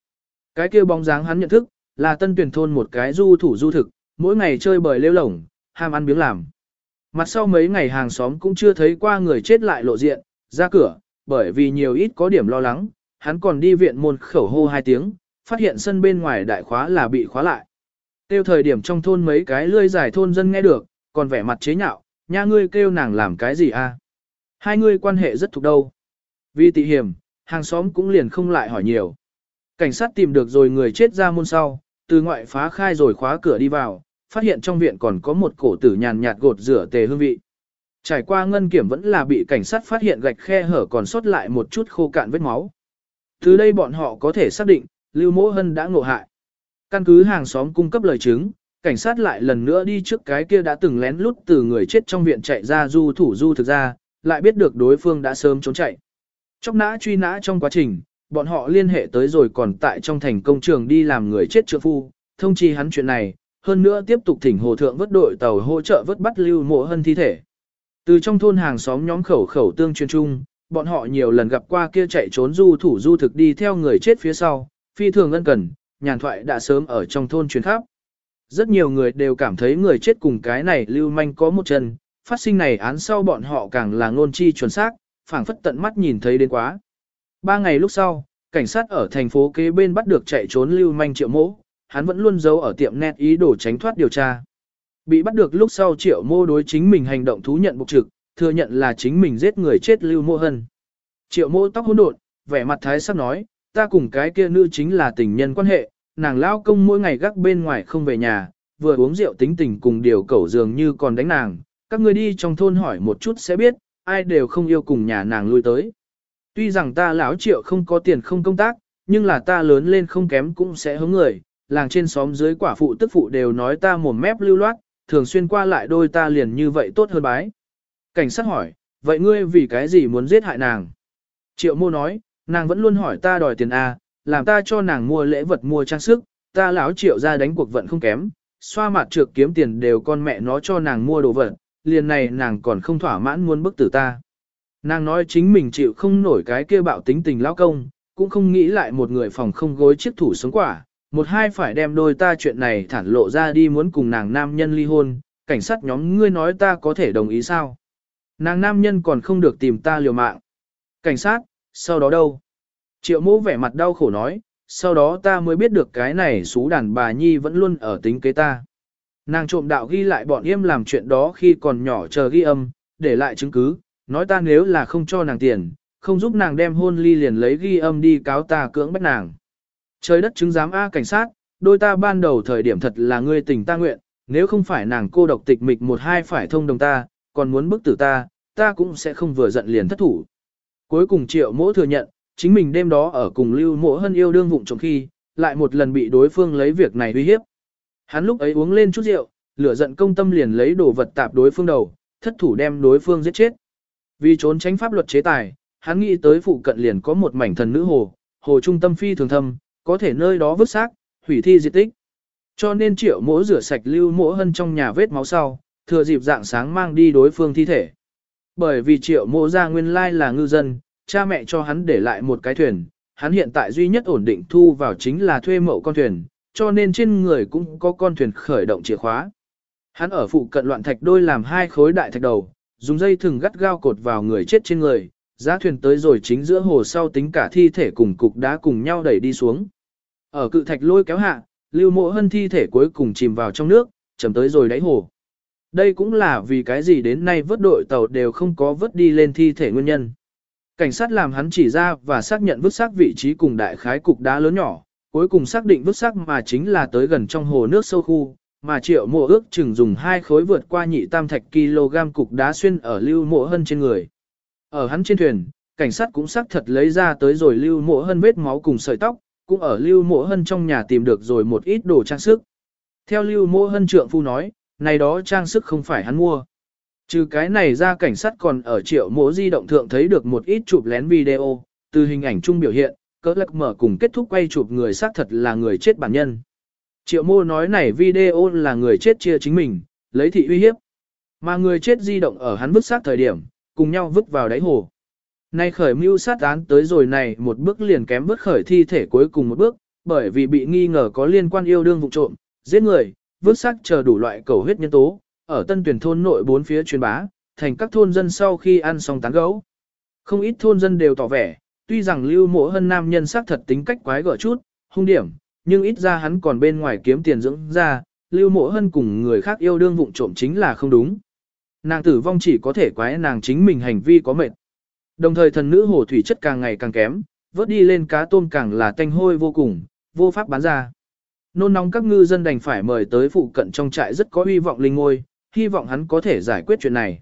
Cái kia bóng dáng hắn nhận thức, là tân tuyển thôn một cái du thủ du thực, mỗi ngày chơi bời lêu lổng, ham ăn biếng làm. Mặt sau mấy ngày hàng xóm cũng chưa thấy qua người chết lại lộ diện, ra cửa, bởi vì nhiều ít có điểm lo lắng, hắn còn đi viện môn khẩu hô hai tiếng, phát hiện sân bên ngoài đại khóa là bị khóa lại. Tiêu thời điểm trong thôn mấy cái lươi dài thôn dân nghe được, còn vẻ mặt chế nhạo, nha ngươi kêu nàng làm cái gì a? Hai ngươi quan hệ rất thuộc đâu. Vì tị hiểm, hàng xóm cũng liền không lại hỏi nhiều. Cảnh sát tìm được rồi người chết ra môn sau, từ ngoại phá khai rồi khóa cửa đi vào, phát hiện trong viện còn có một cổ tử nhàn nhạt gột rửa tề hương vị. Trải qua ngân kiểm vẫn là bị cảnh sát phát hiện gạch khe hở còn sót lại một chút khô cạn vết máu. Từ đây bọn họ có thể xác định, Lưu Mỗ Hân đã ngộ hại. Căn cứ hàng xóm cung cấp lời chứng, cảnh sát lại lần nữa đi trước cái kia đã từng lén lút từ người chết trong viện chạy ra du thủ du thực ra, lại biết được đối phương đã sớm trốn chạy. Chóc nã truy nã trong quá trình, bọn họ liên hệ tới rồi còn tại trong thành công trường đi làm người chết trượng phu, thông chi hắn chuyện này, hơn nữa tiếp tục thỉnh hồ thượng vớt đội tàu hỗ trợ vớt bắt lưu mộ hân thi thể. Từ trong thôn hàng xóm nhóm khẩu khẩu tương truyền chung, bọn họ nhiều lần gặp qua kia chạy trốn du thủ du thực đi theo người chết phía sau, phi thường ân cần, nhàn thoại đã sớm ở trong thôn truyền khắp. Rất nhiều người đều cảm thấy người chết cùng cái này lưu manh có một chân, phát sinh này án sau bọn họ càng là ngôn chi chuẩn xác, phảng phất tận mắt nhìn thấy đến quá. Ba ngày lúc sau, cảnh sát ở thành phố kế bên bắt được chạy trốn lưu manh triệu mỗ, hắn vẫn luôn giấu ở tiệm net ý đồ tránh thoát điều tra. Bị bắt được lúc sau triệu mô đối chính mình hành động thú nhận bục trực, thừa nhận là chính mình giết người chết lưu mô hân. Triệu mô tóc hỗn độn, vẻ mặt thái sắc nói, ta cùng cái kia nữ chính là tình nhân quan hệ, nàng lao công mỗi ngày gác bên ngoài không về nhà, vừa uống rượu tính tình cùng điều cẩu dường như còn đánh nàng, các ngươi đi trong thôn hỏi một chút sẽ biết, ai đều không yêu cùng nhà nàng lui tới. Tuy rằng ta lão triệu không có tiền không công tác, nhưng là ta lớn lên không kém cũng sẽ hướng người, làng trên xóm dưới quả phụ tức phụ đều nói ta mồm mép lưu loát, thường xuyên qua lại đôi ta liền như vậy tốt hơn bái. Cảnh sát hỏi, vậy ngươi vì cái gì muốn giết hại nàng? Triệu mô nói, nàng vẫn luôn hỏi ta đòi tiền A, làm ta cho nàng mua lễ vật mua trang sức, ta lão triệu ra đánh cuộc vận không kém, xoa mặt trượt kiếm tiền đều con mẹ nó cho nàng mua đồ vật, liền này nàng còn không thỏa mãn muốn bức tử ta. Nàng nói chính mình chịu không nổi cái kia bạo tính tình lão công, cũng không nghĩ lại một người phòng không gối chiếc thủ sống quả, một hai phải đem đôi ta chuyện này thản lộ ra đi muốn cùng nàng nam nhân ly hôn, cảnh sát nhóm ngươi nói ta có thể đồng ý sao? Nàng nam nhân còn không được tìm ta liều mạng. Cảnh sát, sau đó đâu? Triệu mũ vẻ mặt đau khổ nói, sau đó ta mới biết được cái này xú đàn bà nhi vẫn luôn ở tính kế ta. Nàng trộm đạo ghi lại bọn im làm chuyện đó khi còn nhỏ chờ ghi âm, để lại chứng cứ, nói ta nếu là không cho nàng tiền, không giúp nàng đem hôn ly liền lấy ghi âm đi cáo ta cưỡng bắt nàng. Trời đất chứng giám A cảnh sát, đôi ta ban đầu thời điểm thật là ngươi tình ta nguyện, nếu không phải nàng cô độc tịch mịch một hai phải thông đồng ta, còn muốn bức tử ta, ta cũng sẽ không vừa giận liền thất thủ. Cuối cùng triệu mỗ thừa nhận, chính mình đêm đó ở cùng lưu mỗ hân yêu đương vụng trong khi, lại một lần bị đối phương lấy việc này uy hiếp. Hắn lúc ấy uống lên chút rượu, lửa giận công tâm liền lấy đồ vật tạp đối phương đầu, thất thủ đem đối phương giết chết. Vì trốn tránh pháp luật chế tài, hắn nghĩ tới phụ cận liền có một mảnh thần nữ hồ, hồ trung tâm phi thường thâm, có thể nơi đó vứt xác, hủy thi diệt tích. Cho nên triệu mỗ rửa sạch lưu mỗ hân trong nhà vết máu sau, thừa dịp dạng sáng mang đi đối phương thi thể. Bởi vì triệu mộ ra nguyên lai là ngư dân, cha mẹ cho hắn để lại một cái thuyền, hắn hiện tại duy nhất ổn định thu vào chính là thuê mậu con thuyền, cho nên trên người cũng có con thuyền khởi động chìa khóa. Hắn ở phụ cận loạn thạch đôi làm hai khối đại thạch đầu, dùng dây thừng gắt gao cột vào người chết trên người, giá thuyền tới rồi chính giữa hồ sau tính cả thi thể cùng cục đá cùng nhau đẩy đi xuống. Ở cự thạch lôi kéo hạ, lưu mộ hân thi thể cuối cùng chìm vào trong nước, chầm tới rồi đáy hồ. Đây cũng là vì cái gì đến nay vớt đội tàu đều không có vớt đi lên thi thể nguyên nhân. Cảnh sát làm hắn chỉ ra và xác nhận vứt xác vị trí cùng đại khái cục đá lớn nhỏ, cuối cùng xác định vứt xác mà chính là tới gần trong hồ nước sâu khu, mà triệu mộ ước chừng dùng hai khối vượt qua nhị tam thạch kg cục đá xuyên ở lưu mộ hân trên người. Ở hắn trên thuyền, cảnh sát cũng xác thật lấy ra tới rồi lưu mộ hân vết máu cùng sợi tóc, cũng ở lưu mộ hân trong nhà tìm được rồi một ít đồ trang sức. Theo lưu mộ hân trượng phu nói, này đó trang sức không phải hắn mua. Trừ cái này ra cảnh sát còn ở triệu mộ di động thượng thấy được một ít chụp lén video, từ hình ảnh chung biểu hiện, cỡ lạc mở cùng kết thúc quay chụp người xác thật là người chết bản nhân. Triệu mô nói này video là người chết chia chính mình, lấy thị uy hiếp. Mà người chết di động ở hắn vứt xác thời điểm, cùng nhau vứt vào đáy hồ. Nay khởi mưu sát án tới rồi này một bước liền kém vứt khởi thi thể cuối cùng một bước, bởi vì bị nghi ngờ có liên quan yêu đương vụ trộm, giết người, vứt xác chờ đủ loại cầu huyết nhân tố, ở tân tuyển thôn nội bốn phía truyền bá, thành các thôn dân sau khi ăn xong tán gấu. Không ít thôn dân đều tỏ vẻ, tuy rằng lưu mộ hân nam nhân sắc thật tính cách quái gở chút, hung điểm, nhưng ít ra hắn còn bên ngoài kiếm tiền dưỡng ra, lưu mộ hân cùng người khác yêu đương vụng trộm chính là không đúng. Nàng tử vong chỉ có thể quái nàng chính mình hành vi có mệt. Đồng thời thần nữ hồ thủy chất càng ngày càng kém, vớt đi lên cá tôm càng là tanh hôi vô cùng, vô pháp bán ra. Nôn nóng các ngư dân đành phải mời tới phụ cận trong trại rất có hy vọng linh ngôi, hy vọng hắn có thể giải quyết chuyện này.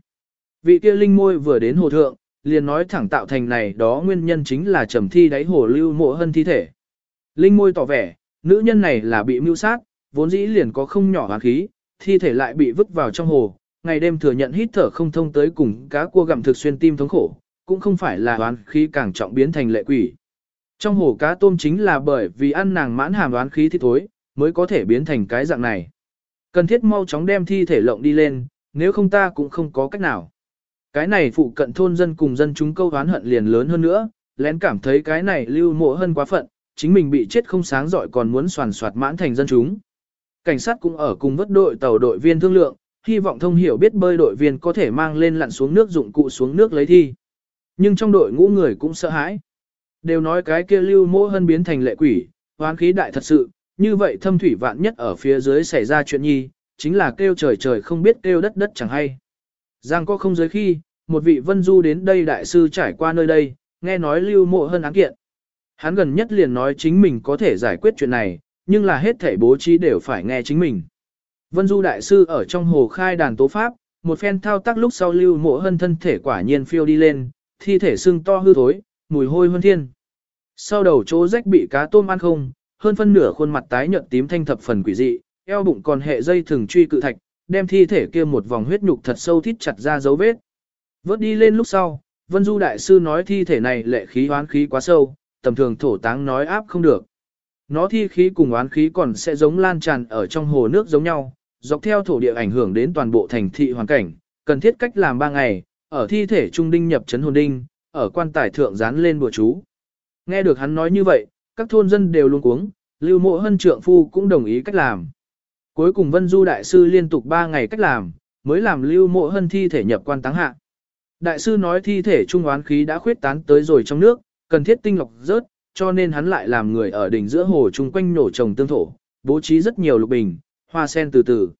Vị kia linh ngôi vừa đến hồ thượng, liền nói thẳng tạo thành này đó nguyên nhân chính là trầm thi đáy hồ lưu mộ hân thi thể. Linh ngôi tỏ vẻ, nữ nhân này là bị mưu sát, vốn dĩ liền có không nhỏ hoàn khí, thi thể lại bị vứt vào trong hồ, ngày đêm thừa nhận hít thở không thông tới cùng cá cua gặm thực xuyên tim thống khổ, cũng không phải là oán khí càng trọng biến thành lệ quỷ. Trong hồ cá tôm chính là bởi vì ăn nàng mãn hàm oán khí thì thối, mới có thể biến thành cái dạng này. Cần thiết mau chóng đem thi thể lộng đi lên, nếu không ta cũng không có cách nào. Cái này phụ cận thôn dân cùng dân chúng câu hán hận liền lớn hơn nữa, lén cảm thấy cái này lưu mộ hơn quá phận, chính mình bị chết không sáng giỏi còn muốn soàn soạt mãn thành dân chúng. Cảnh sát cũng ở cùng vất đội tàu đội viên thương lượng, hy vọng thông hiểu biết bơi đội viên có thể mang lên lặn xuống nước dụng cụ xuống nước lấy thi. Nhưng trong đội ngũ người cũng sợ hãi. Đều nói cái kia lưu mộ hơn biến thành lệ quỷ, hoán khí đại thật sự, như vậy thâm thủy vạn nhất ở phía dưới xảy ra chuyện nhi, chính là kêu trời trời không biết kêu đất đất chẳng hay. Giang có không giới khi, một vị vân du đến đây đại sư trải qua nơi đây, nghe nói lưu mộ hơn án kiện. Hắn gần nhất liền nói chính mình có thể giải quyết chuyện này, nhưng là hết thể bố trí đều phải nghe chính mình. Vân Du Đại Sư ở trong hồ khai đàn tố pháp, một phen thao tác lúc sau lưu mộ hơn thân thể quả nhiên phiêu đi lên, thi thể sưng to hư thối, mùi hôi hơn thiên. Sau đầu chỗ rách bị cá tôm ăn không, hơn phân nửa khuôn mặt tái nhợt tím thanh thập phần quỷ dị, eo bụng còn hệ dây thường truy cự thạch, đem thi thể kia một vòng huyết nhục thật sâu thít chặt ra dấu vết. Vớt đi lên lúc sau, Vân Du Đại Sư nói thi thể này lệ khí hoán khí quá sâu, tầm thường thổ táng nói áp không được. Nó thi khí cùng oán khí còn sẽ giống lan tràn ở trong hồ nước giống nhau, dọc theo thổ địa ảnh hưởng đến toàn bộ thành thị hoàn cảnh, cần thiết cách làm 3 ngày, ở thi thể trung đinh nhập chấn hồn đinh, ở quan tài thượng dán lên bùa chú. Nghe được hắn nói như vậy, các thôn dân đều luôn cuống, Lưu Mộ Hân trượng phu cũng đồng ý cách làm. Cuối cùng Vân Du đại sư liên tục 3 ngày cách làm, mới làm Lưu Mộ Hân thi thể nhập quan táng hạ. Đại sư nói thi thể trung oán khí đã khuyết tán tới rồi trong nước, cần thiết tinh lọc rớt, cho nên hắn lại làm người ở đỉnh giữa hồ chung quanh nổ trồng tương thổ, bố trí rất nhiều lục bình, hoa sen từ từ.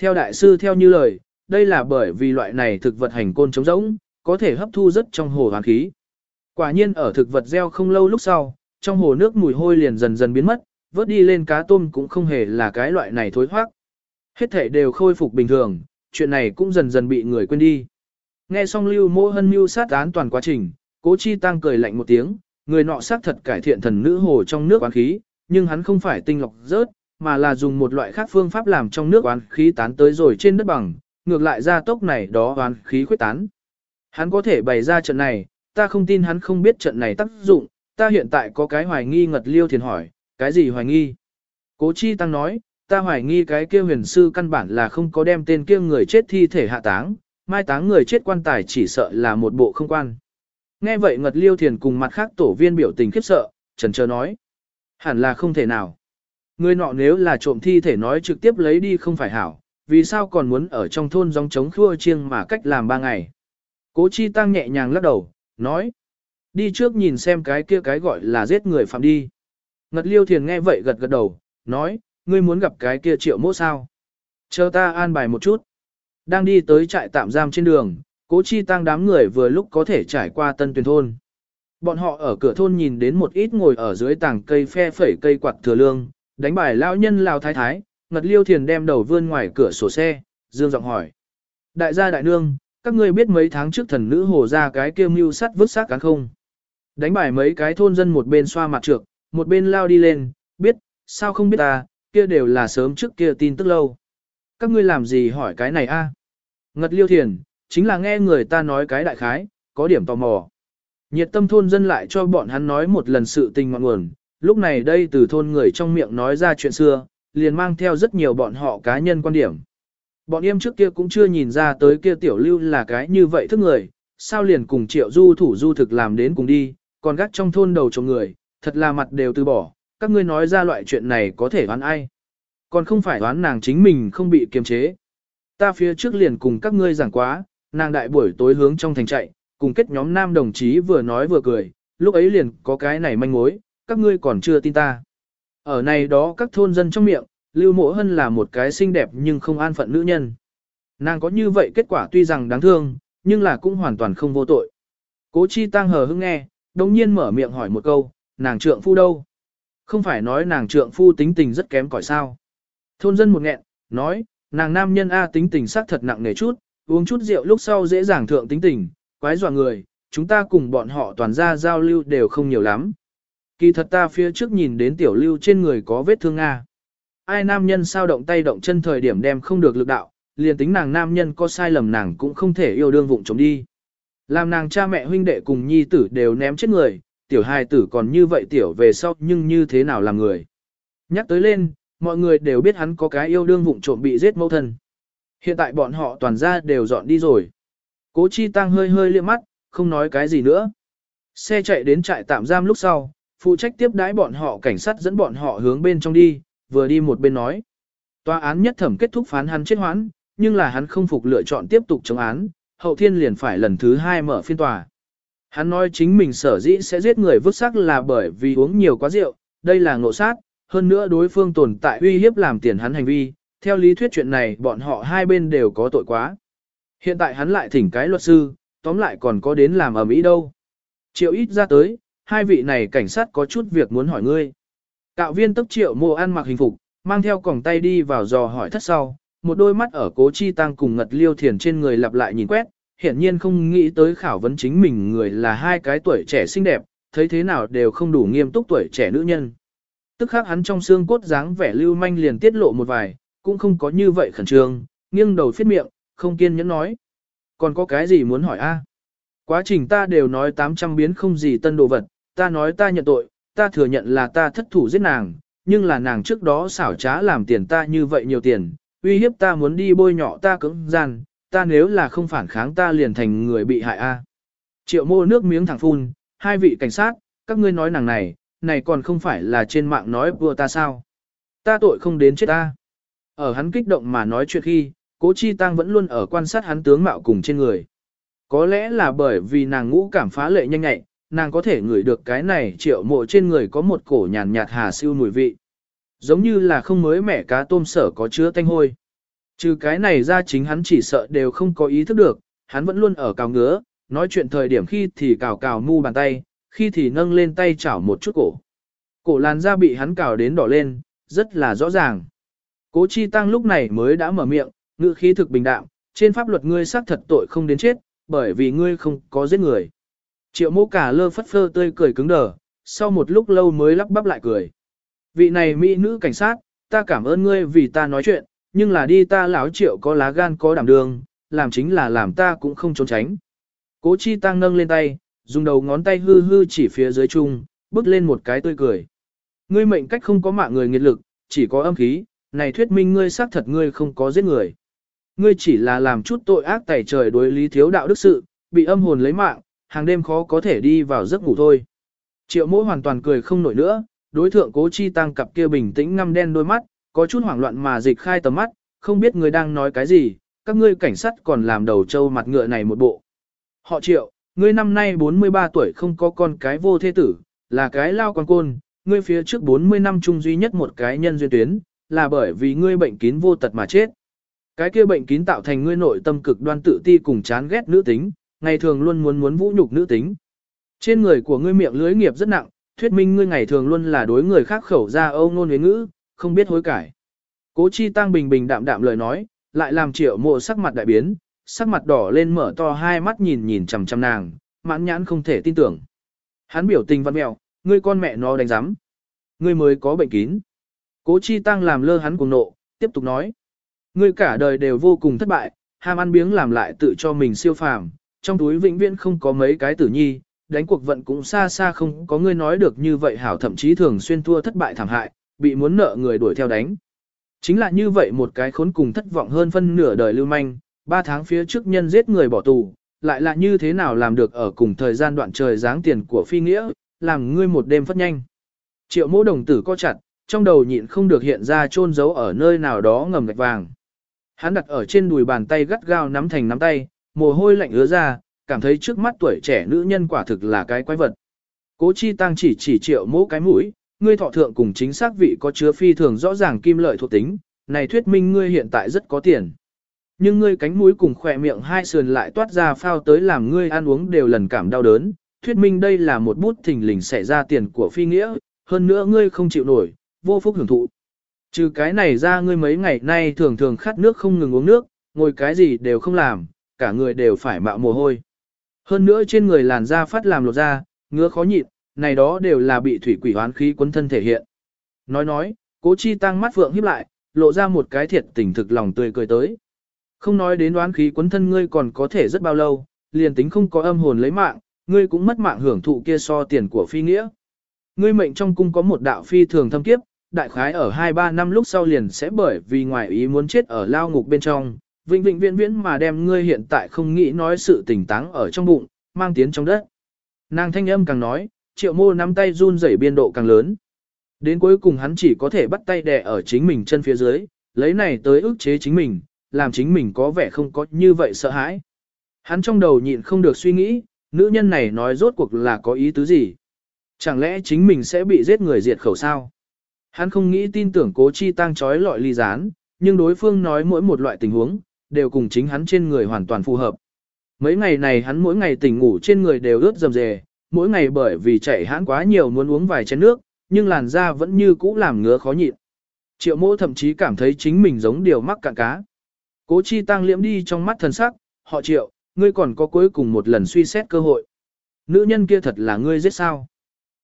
Theo đại sư theo như lời, đây là bởi vì loại này thực vật hành côn chống rỗng, có thể hấp thu rất trong hồ hoàn khí. Quả nhiên ở thực vật gieo không lâu lúc sau, trong hồ nước mùi hôi liền dần dần biến mất, vớt đi lên cá tôm cũng không hề là cái loại này thối thoát. Hết thể đều khôi phục bình thường, chuyện này cũng dần dần bị người quên đi. Nghe xong lưu mô hân mưu sát án toàn quá trình, cố chi tăng cười lạnh một tiếng, người nọ xác thật cải thiện thần nữ hồ trong nước quán khí, nhưng hắn không phải tinh lọc rớt, mà là dùng một loại khác phương pháp làm trong nước oán khí tán tới rồi trên đất bằng, ngược lại ra tốc này đó oán khí khuyết tán. Hắn có thể bày ra trận này, ta không tin hắn không biết trận này tác dụng, ta hiện tại có cái hoài nghi ngật liêu thiền hỏi, cái gì hoài nghi? Cố chi tăng nói, ta hoài nghi cái kia huyền sư căn bản là không có đem tên kia người chết thi thể hạ táng, mai táng người chết quan tài chỉ sợ là một bộ không quan. Nghe vậy ngật liêu thiền cùng mặt khác tổ viên biểu tình khiếp sợ, trần trờ nói. Hẳn là không thể nào. Người nọ nếu là trộm thi thể nói trực tiếp lấy đi không phải hảo, vì sao còn muốn ở trong thôn gióng trống khua chiêng mà cách làm ba ngày. Cố chi tăng nhẹ nhàng lắc đầu, nói. Đi trước nhìn xem cái kia cái gọi là giết người phạm đi. Ngật liêu thiền nghe vậy gật gật đầu, nói, ngươi muốn gặp cái kia triệu mỗ sao. Chờ ta an bài một chút. Đang đi tới trại tạm giam trên đường, cố chi tăng đám người vừa lúc có thể trải qua tân tuyển thôn. Bọn họ ở cửa thôn nhìn đến một ít ngồi ở dưới tảng cây phe phẩy cây quạt thừa lương, đánh bài lão nhân lao thái thái, ngật liêu thiền đem đầu vươn ngoài cửa sổ xe, dương giọng hỏi. Đại gia đại nương, các ngươi biết mấy tháng trước thần nữ hồ ra cái kêu mưu sắt vứt xác cán không? Đánh bài mấy cái thôn dân một bên xoa mặt trược, một bên lao đi lên, biết, sao không biết ta, kia đều là sớm trước kia tin tức lâu. Các ngươi làm gì hỏi cái này a? À? Ngật liêu thiền, chính là nghe người ta nói cái đại khái, có điểm tò mò. Nhiệt tâm thôn dân lại cho bọn hắn nói một lần sự tình ngọn nguồn, lúc này đây từ thôn người trong miệng nói ra chuyện xưa, liền mang theo rất nhiều bọn họ cá nhân quan điểm. Bọn em trước kia cũng chưa nhìn ra tới kia tiểu lưu là cái như vậy thức người, sao liền cùng triệu du thủ du thực làm đến cùng đi, còn gác trong thôn đầu chồng người, thật là mặt đều từ bỏ, các ngươi nói ra loại chuyện này có thể đoán ai. Còn không phải đoán nàng chính mình không bị kiềm chế. Ta phía trước liền cùng các ngươi giảng quá, nàng đại buổi tối hướng trong thành chạy, cùng kết nhóm nam đồng chí vừa nói vừa cười, lúc ấy liền có cái này manh mối, các ngươi còn chưa tin ta. Ở này đó các thôn dân trong miệng, Lưu Mộ Hân là một cái xinh đẹp nhưng không an phận nữ nhân. Nàng có như vậy kết quả tuy rằng đáng thương, nhưng là cũng hoàn toàn không vô tội. Cố Chi Tăng hờ hững nghe, đồng nhiên mở miệng hỏi một câu, nàng trượng phu đâu? Không phải nói nàng trượng phu tính tình rất kém cỏi sao? Thôn dân một nghẹn, nói, nàng nam nhân A tính tình sắc thật nặng nề chút, uống chút rượu lúc sau dễ dàng thượng tính tình, quái dọa người, chúng ta cùng bọn họ toàn ra giao lưu đều không nhiều lắm. Kỳ thật ta phía trước nhìn đến tiểu lưu trên người có vết thương a, Ai nam nhân sao động tay động chân thời điểm đem không được lực đạo, liền tính nàng nam nhân có sai lầm nàng cũng không thể yêu đương vụng chống đi. Làm nàng cha mẹ huynh đệ cùng nhi tử đều ném chết người, tiểu hài tử còn như vậy tiểu về sau nhưng như thế nào làm người. Nhắc tới lên, mọi người đều biết hắn có cái yêu đương vụng trộm bị giết mẫu thân. Hiện tại bọn họ toàn ra đều dọn đi rồi. Cố chi tăng hơi hơi liếc mắt, không nói cái gì nữa. Xe chạy đến trại tạm giam lúc sau, phụ trách tiếp đái bọn họ cảnh sát dẫn bọn họ hướng bên trong đi, vừa đi một bên nói. Tòa án nhất thẩm kết thúc phán hắn chết hoãn, nhưng là hắn không phục lựa chọn tiếp tục chống án, hậu thiên liền phải lần thứ hai mở phiên tòa. Hắn nói chính mình sở dĩ sẽ giết người vứt xác là bởi vì uống nhiều quá rượu, đây là ngộ sát, hơn nữa đối phương tồn tại uy hiếp làm tiền hắn hành vi, theo lý thuyết chuyện này bọn họ hai bên đều có tội quá. Hiện tại hắn lại thỉnh cái luật sư, tóm lại còn có đến làm ở Mỹ đâu. Triệu ít ra tới, hai vị này cảnh sát có chút việc muốn hỏi ngươi. Cạo viên tức triệu mô ăn mặc hình phục, mang theo còng tay đi vào dò hỏi thất sau, một đôi mắt ở cố chi tăng cùng ngật liêu thiền trên người lặp lại nhìn quét, hiển nhiên không nghĩ tới khảo vấn chính mình người là hai cái tuổi trẻ xinh đẹp, thấy thế nào đều không đủ nghiêm túc tuổi trẻ nữ nhân. Tức khắc hắn trong xương cốt dáng vẻ lưu manh liền tiết lộ một vài, cũng không có như vậy khẩn trương, nghiêng đầu phiết miệng, không kiên nhẫn nói. Còn có cái gì muốn hỏi a? Quá trình ta đều nói 800 biến không gì tân đồ vật, ta nói ta nhận tội, ta thừa nhận là ta thất thủ giết nàng, nhưng là nàng trước đó xảo trá làm tiền ta như vậy nhiều tiền, uy hiếp ta muốn đi bôi nhọ ta cứng gian, ta nếu là không phản kháng ta liền thành người bị hại a. Triệu mô nước miếng thẳng phun, hai vị cảnh sát, các ngươi nói nàng này, này còn không phải là trên mạng nói vừa ta sao. Ta tội không đến chết ta. Ở hắn kích động mà nói chuyện khi, cố chi tăng vẫn luôn ở quan sát hắn tướng mạo cùng trên người. Có lẽ là bởi vì nàng ngũ cảm phá lệ nhanh nhạy, nàng có thể ngửi được cái này triệu mộ trên người có một cổ nhàn nhạt hà siêu mùi vị. Giống như là không mới mẻ cá tôm sở có chứa tanh hôi. Trừ cái này ra chính hắn chỉ sợ đều không có ý thức được, hắn vẫn luôn ở cào ngứa, nói chuyện thời điểm khi thì cào cào mu bàn tay, khi thì nâng lên tay chảo một chút cổ. Cổ làn da bị hắn cào đến đỏ lên, rất là rõ ràng. Cố Chi Tăng lúc này mới đã mở miệng, ngữ khí thực bình đạm, trên pháp luật ngươi xác thật tội không đến chết, bởi vì ngươi không có giết người. Triệu mô cả lơ phất phơ tươi cười cứng đờ, sau một lúc lâu mới lắp bắp lại cười. Vị này mỹ nữ cảnh sát, ta cảm ơn ngươi vì ta nói chuyện, nhưng là đi ta lão triệu có lá gan có đảm đường, làm chính là làm ta cũng không trốn tránh. Cố chi tăng nâng lên tay, dùng đầu ngón tay hư hư chỉ phía dưới chung, bước lên một cái tươi cười. Ngươi mệnh cách không có mạng người nghiệt lực, chỉ có âm khí, này thuyết minh ngươi xác thật ngươi không có giết người. Ngươi chỉ là làm chút tội ác tẩy trời đối lý thiếu đạo đức sự, bị âm hồn lấy mạng, hàng đêm khó có thể đi vào giấc ngủ thôi. Triệu mỗ hoàn toàn cười không nổi nữa, đối thượng cố chi tăng cặp kia bình tĩnh ngăm đen đôi mắt, có chút hoảng loạn mà dịch khai tầm mắt, không biết người đang nói cái gì, các ngươi cảnh sát còn làm đầu trâu mặt ngựa này một bộ. Họ triệu, ngươi năm nay 43 tuổi không có con cái vô thế tử, là cái lao quan côn, ngươi phía trước 40 năm chung duy nhất một cái nhân duyên tuyến, là bởi vì ngươi bệnh kín vô tật mà chết. Cái kia bệnh kín tạo thành ngươi nội tâm cực đoan tự ti cùng chán ghét nữ tính, ngày thường luôn muốn muốn vũ nhục nữ tính. Trên người của ngươi miệng lưới nghiệp rất nặng, thuyết minh ngươi ngày thường luôn là đối người khác khẩu ra âu ngôn với ngữ, không biết hối cải. Cố chi tăng bình bình đạm đạm lời nói, lại làm triệu mộ sắc mặt đại biến, sắc mặt đỏ lên mở to hai mắt nhìn nhìn chằm chằm nàng, mãn nhãn không thể tin tưởng. Hắn biểu tình văn mẹo, ngươi con mẹ nó đánh giám. Ngươi mới có bệnh kín. Cố chi tăng làm lơ hắn cuồng nộ, tiếp tục nói. Ngươi cả đời đều vô cùng thất bại, ham ăn biếng làm lại tự cho mình siêu phàm, trong túi vĩnh viễn không có mấy cái tử nhi, đánh cuộc vận cũng xa xa không có ngươi nói được như vậy hảo thậm chí thường xuyên thua thất bại thảm hại, bị muốn nợ người đuổi theo đánh. Chính là như vậy một cái khốn cùng thất vọng hơn phân nửa đời lưu manh, ba tháng phía trước nhân giết người bỏ tù, lại là như thế nào làm được ở cùng thời gian đoạn trời dáng tiền của phi nghĩa, làm ngươi một đêm phất nhanh. Triệu mỗ đồng tử co chặt, trong đầu nhịn không được hiện ra chôn giấu ở nơi nào đó ngầm gạch vàng. Hắn đặt ở trên đùi bàn tay gắt gao nắm thành nắm tay, mồ hôi lạnh ứa ra, cảm thấy trước mắt tuổi trẻ nữ nhân quả thực là cái quái vật. Cố chi tăng chỉ chỉ triệu mỗ cái mũi, ngươi thọ thượng cùng chính xác vị có chứa phi thường rõ ràng kim lợi thuộc tính, này thuyết minh ngươi hiện tại rất có tiền. Nhưng ngươi cánh mũi cùng khỏe miệng hai sườn lại toát ra phao tới làm ngươi ăn uống đều lần cảm đau đớn, thuyết minh đây là một bút thình lình xảy ra tiền của phi nghĩa, hơn nữa ngươi không chịu nổi, vô phúc hưởng thụ. Trừ cái này ra ngươi mấy ngày nay thường thường khát nước không ngừng uống nước, ngồi cái gì đều không làm, cả người đều phải mạo mồ hôi. Hơn nữa trên người làn da phát làm lột da, ngứa khó nhịn, này đó đều là bị thủy quỷ hoán khí quấn thân thể hiện. Nói nói, cố chi tăng mắt phượng híp lại, lộ ra một cái thiệt tình thực lòng tươi cười tới. Không nói đến đoán khí quấn thân ngươi còn có thể rất bao lâu, liền tính không có âm hồn lấy mạng, ngươi cũng mất mạng hưởng thụ kia so tiền của phi nghĩa. Ngươi mệnh trong cung có một đạo phi thường thâm kiếp, đại khái ở 2-3 năm lúc sau liền sẽ bởi vì ngoài ý muốn chết ở lao ngục bên trong, vĩnh vĩnh viễn viễn mà đem ngươi hiện tại không nghĩ nói sự tình táng ở trong bụng, mang tiến trong đất. Nàng thanh âm càng nói, triệu mô nắm tay run rẩy biên độ càng lớn. Đến cuối cùng hắn chỉ có thể bắt tay đè ở chính mình chân phía dưới, lấy này tới ức chế chính mình, làm chính mình có vẻ không có như vậy sợ hãi. Hắn trong đầu nhịn không được suy nghĩ, nữ nhân này nói rốt cuộc là có ý tứ gì. Chẳng lẽ chính mình sẽ bị giết người diệt khẩu sao? Hắn không nghĩ tin tưởng cố chi tăng trói lọi ly gián, nhưng đối phương nói mỗi một loại tình huống, đều cùng chính hắn trên người hoàn toàn phù hợp. Mấy ngày này hắn mỗi ngày tỉnh ngủ trên người đều ướt dầm dề, mỗi ngày bởi vì chạy hãn quá nhiều muốn uống vài chén nước, nhưng làn da vẫn như cũ làm ngứa khó nhịn. Triệu mỗ thậm chí cảm thấy chính mình giống điều mắc cạn cá. Cố chi tăng liễm đi trong mắt thần sắc, họ triệu, ngươi còn có cuối cùng một lần suy xét cơ hội. Nữ nhân kia thật là ngươi giết sao.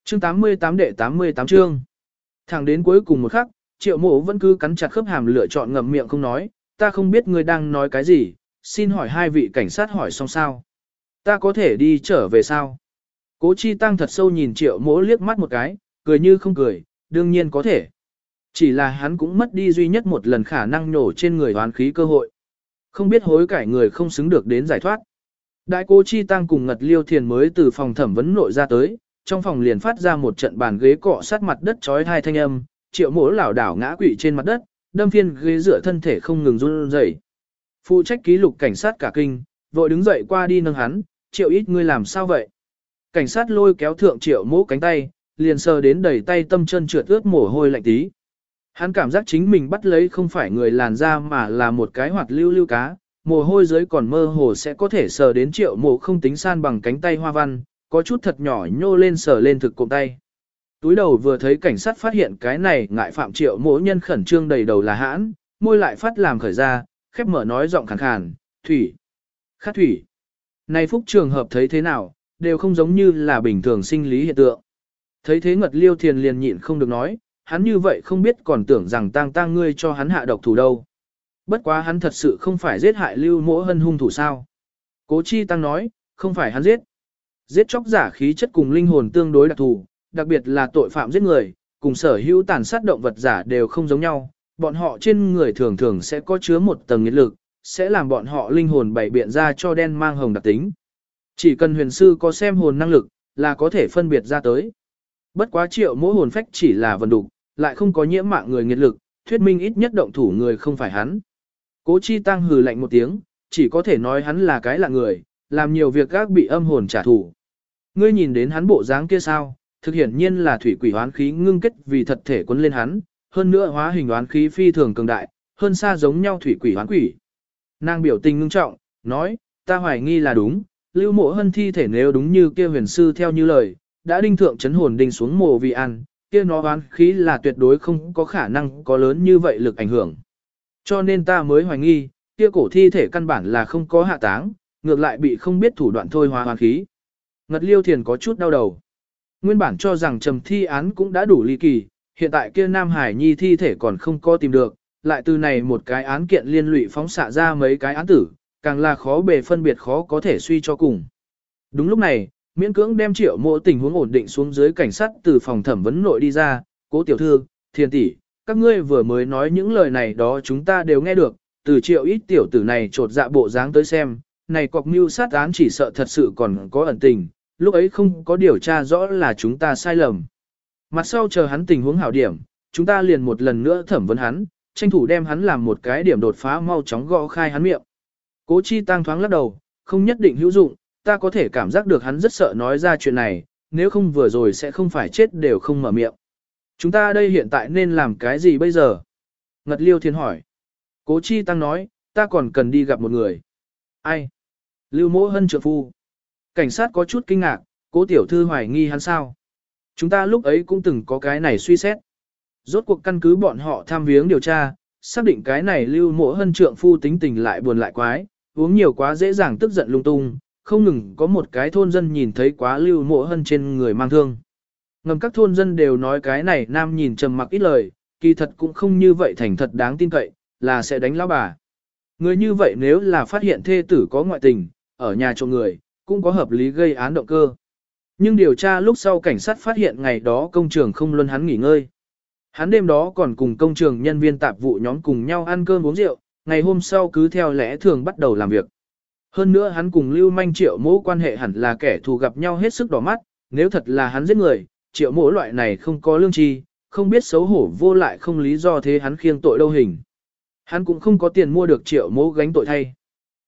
Chương 88 đệ 88 chương. Thẳng đến cuối cùng một khắc, triệu mộ vẫn cứ cắn chặt khớp hàm lựa chọn ngậm miệng không nói, ta không biết ngươi đang nói cái gì, xin hỏi hai vị cảnh sát hỏi xong sao. Ta có thể đi trở về sao? Cố chi tăng thật sâu nhìn triệu mỗ liếc mắt một cái, cười như không cười, đương nhiên có thể. Chỉ là hắn cũng mất đi duy nhất một lần khả năng nổ trên người hoán khí cơ hội. Không biết hối cải người không xứng được đến giải thoát. Đại cố chi tăng cùng ngật liêu thiền mới từ phòng thẩm vấn nội ra tới, trong phòng liền phát ra một trận bàn ghế cọ sát mặt đất chói hai thanh âm, triệu mỗ lảo đảo ngã quỵ trên mặt đất, đâm phiên ghế dựa thân thể không ngừng run rẩy. Phụ trách ký lục cảnh sát cả kinh, vội đứng dậy qua đi nâng hắn, triệu ít ngươi làm sao vậy? Cảnh sát lôi kéo thượng triệu mũ cánh tay, liền sờ đến đầy tay tâm chân trượt ướt mồ hôi lạnh tí. Hắn cảm giác chính mình bắt lấy không phải người làn da mà là một cái hoạt lưu lưu cá, mồ hôi dưới còn mơ hồ sẽ có thể sờ đến triệu mộ không tính san bằng cánh tay hoa văn, có chút thật nhỏ nhô lên sờ lên thực cụm tay. Túi đầu vừa thấy cảnh sát phát hiện cái này ngại phạm triệu mỗi nhân khẩn trương đầy đầu là hãn, môi lại phát làm khởi ra, khép mở nói giọng khàn khàn, thủy, khát thủy. Này phúc trường hợp thấy thế nào, đều không giống như là bình thường sinh lý hiện tượng. Thấy thế ngật liêu thiền liền nhịn không được nói, hắn như vậy không biết còn tưởng rằng tang tang ngươi cho hắn hạ độc thủ đâu. Bất quá hắn thật sự không phải giết hại lưu mỗ hân hung thủ sao. Cố chi tăng nói, không phải hắn giết. Giết chóc giả khí chất cùng linh hồn tương đối đặc thù, đặc biệt là tội phạm giết người, cùng sở hữu tàn sát động vật giả đều không giống nhau. Bọn họ trên người thường thường sẽ có chứa một tầng nhiệt lực, sẽ làm bọn họ linh hồn bảy biện ra cho đen mang hồng đặc tính. Chỉ cần huyền sư có xem hồn năng lực, là có thể phân biệt ra tới. Bất quá triệu mỗi hồn phách chỉ là vần đục, lại không có nhiễm mạng người nghiệt lực, thuyết minh ít nhất động thủ người không phải hắn. Cố chi tăng hừ lạnh một tiếng, chỉ có thể nói hắn là cái lạ người, làm nhiều việc gác bị âm hồn trả thù. Ngươi nhìn đến hắn bộ dáng kia sao, thực hiện nhiên là thủy quỷ hoán khí ngưng kết vì thật thể quấn lên hắn, hơn nữa hóa hình hoán khí phi thường cường đại, hơn xa giống nhau thủy quỷ hoán quỷ. Nàng biểu tình ngưng trọng, nói, ta hoài nghi là đúng, lưu mộ hân thi thể nếu đúng như kia huyền sư theo như lời, đã đinh thượng chấn hồn đinh xuống mồ vì ăn, kia nó hoán khí là tuyệt đối không có khả năng có lớn như vậy lực ảnh hưởng. Cho nên ta mới hoài nghi, kia cổ thi thể căn bản là không có hạ táng, ngược lại bị không biết thủ đoạn thôi hóa hoán khí. Ngật liêu thiền có chút đau đầu. Nguyên bản cho rằng trầm thi án cũng đã đủ ly kỳ, hiện tại kia Nam Hải Nhi thi thể còn không có tìm được, lại từ này một cái án kiện liên lụy phóng xạ ra mấy cái án tử, càng là khó bề phân biệt khó có thể suy cho cùng. Đúng lúc này, miễn cưỡng đem triệu mộ tình huống ổn định xuống dưới cảnh sát từ phòng thẩm vấn nội đi ra, cố tiểu thư, thiền tỷ, các ngươi vừa mới nói những lời này đó chúng ta đều nghe được, từ triệu ít tiểu tử này trột dạ bộ dáng tới xem, này cọc mưu sát án chỉ sợ thật sự còn có ẩn tình, lúc ấy không có điều tra rõ là chúng ta sai lầm. Mặt sau chờ hắn tình huống hảo điểm, chúng ta liền một lần nữa thẩm vấn hắn, tranh thủ đem hắn làm một cái điểm đột phá mau chóng gõ khai hắn miệng. Cố chi tăng thoáng lắc đầu, không nhất định hữu dụng, ta có thể cảm giác được hắn rất sợ nói ra chuyện này, nếu không vừa rồi sẽ không phải chết đều không mở miệng. Chúng ta đây hiện tại nên làm cái gì bây giờ? Ngật Liêu Thiên hỏi. Cố Chi Tăng nói, ta còn cần đi gặp một người. Ai? Lưu Mỗ Hân trượng phu. Cảnh sát có chút kinh ngạc, cố tiểu thư hoài nghi hắn sao? Chúng ta lúc ấy cũng từng có cái này suy xét. Rốt cuộc căn cứ bọn họ tham viếng điều tra, xác định cái này Lưu mộ Hân trượng phu tính tình lại buồn lại quái, uống nhiều quá dễ dàng tức giận lung tung, không ngừng có một cái thôn dân nhìn thấy quá Lưu mộ Hân trên người mang thương. Ngầm các thôn dân đều nói cái này nam nhìn trầm mặc ít lời, kỳ thật cũng không như vậy thành thật đáng tin cậy, là sẽ đánh lão bà. Người như vậy nếu là phát hiện thê tử có ngoại tình, ở nhà trộm người, cũng có hợp lý gây án động cơ. Nhưng điều tra lúc sau cảnh sát phát hiện ngày đó công trường không luân hắn nghỉ ngơi. Hắn đêm đó còn cùng công trường nhân viên tạp vụ nhóm cùng nhau ăn cơm uống rượu, ngày hôm sau cứ theo lẽ thường bắt đầu làm việc. Hơn nữa hắn cùng Lưu Manh Triệu mỗ quan hệ hẳn là kẻ thù gặp nhau hết sức đỏ mắt, nếu thật là hắn giết người, triệu mỗ loại này không có lương tri, không biết xấu hổ vô lại không lý do thế hắn khiêng tội đâu hình. Hắn cũng không có tiền mua được triệu mỗ gánh tội thay.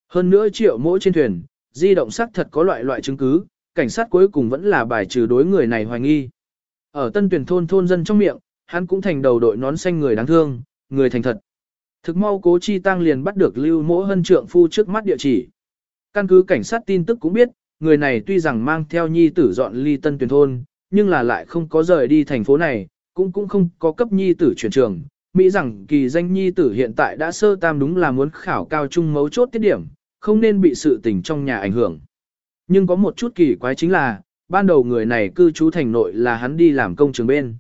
Hơn nữa triệu mỗ trên thuyền, di động xác thật có loại loại chứng cứ, cảnh sát cuối cùng vẫn là bài trừ đối người này hoài nghi. Ở tân tuyển thôn thôn dân trong miệng, hắn cũng thành đầu đội nón xanh người đáng thương, người thành thật. Thực mau cố chi tăng liền bắt được lưu mỗ hân trượng phu trước mắt địa chỉ. Căn cứ cảnh sát tin tức cũng biết, người này tuy rằng mang theo nhi tử dọn ly tân tuyển thôn, nhưng là lại không có rời đi thành phố này, cũng cũng không có cấp nhi tử chuyển trường, Mỹ rằng kỳ danh nhi tử hiện tại đã sơ tam đúng là muốn khảo cao trung mấu chốt tiết điểm, không nên bị sự tình trong nhà ảnh hưởng. Nhưng có một chút kỳ quái chính là, ban đầu người này cư trú thành nội là hắn đi làm công trường bên.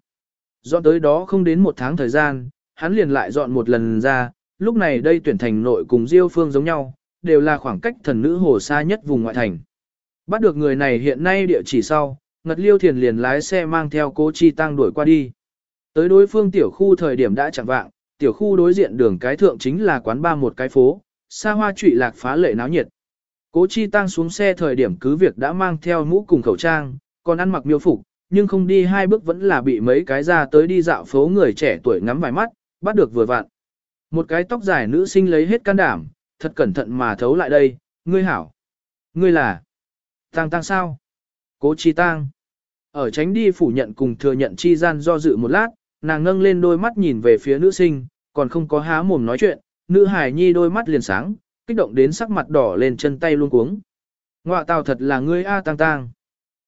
Dọn tới đó không đến một tháng thời gian, hắn liền lại dọn một lần ra, lúc này đây tuyển thành nội cùng Diêu Phương giống nhau, đều là khoảng cách thần nữ hồ xa nhất vùng ngoại thành. Bắt được người này hiện nay địa chỉ sau, Ngật Liêu Thiền liền lái xe mang theo cố chi tăng đuổi qua đi. Tới đối phương tiểu khu thời điểm đã chẳng vạng, tiểu khu đối diện đường cái thượng chính là quán ba một cái phố, xa hoa trụy lạc phá lệ náo nhiệt. Cố chi tăng xuống xe thời điểm cứ việc đã mang theo mũ cùng khẩu trang, còn ăn mặc miêu phục, nhưng không đi hai bước vẫn là bị mấy cái ra tới đi dạo phố người trẻ tuổi ngắm vài mắt, bắt được vừa vặn. Một cái tóc dài nữ sinh lấy hết can đảm, thật cẩn thận mà thấu lại đây, ngươi hảo. Ngươi là... Tăng tăng sao? Cố chi tăng. Ở tránh đi phủ nhận cùng thừa nhận chi gian do dự một lát, nàng ngâng lên đôi mắt nhìn về phía nữ sinh, còn không có há mồm nói chuyện, nữ hải nhi đôi mắt liền sáng, kích động đến sắc mặt đỏ lên chân tay luôn cuống. Ngoạ tào thật là ngươi a à Tang.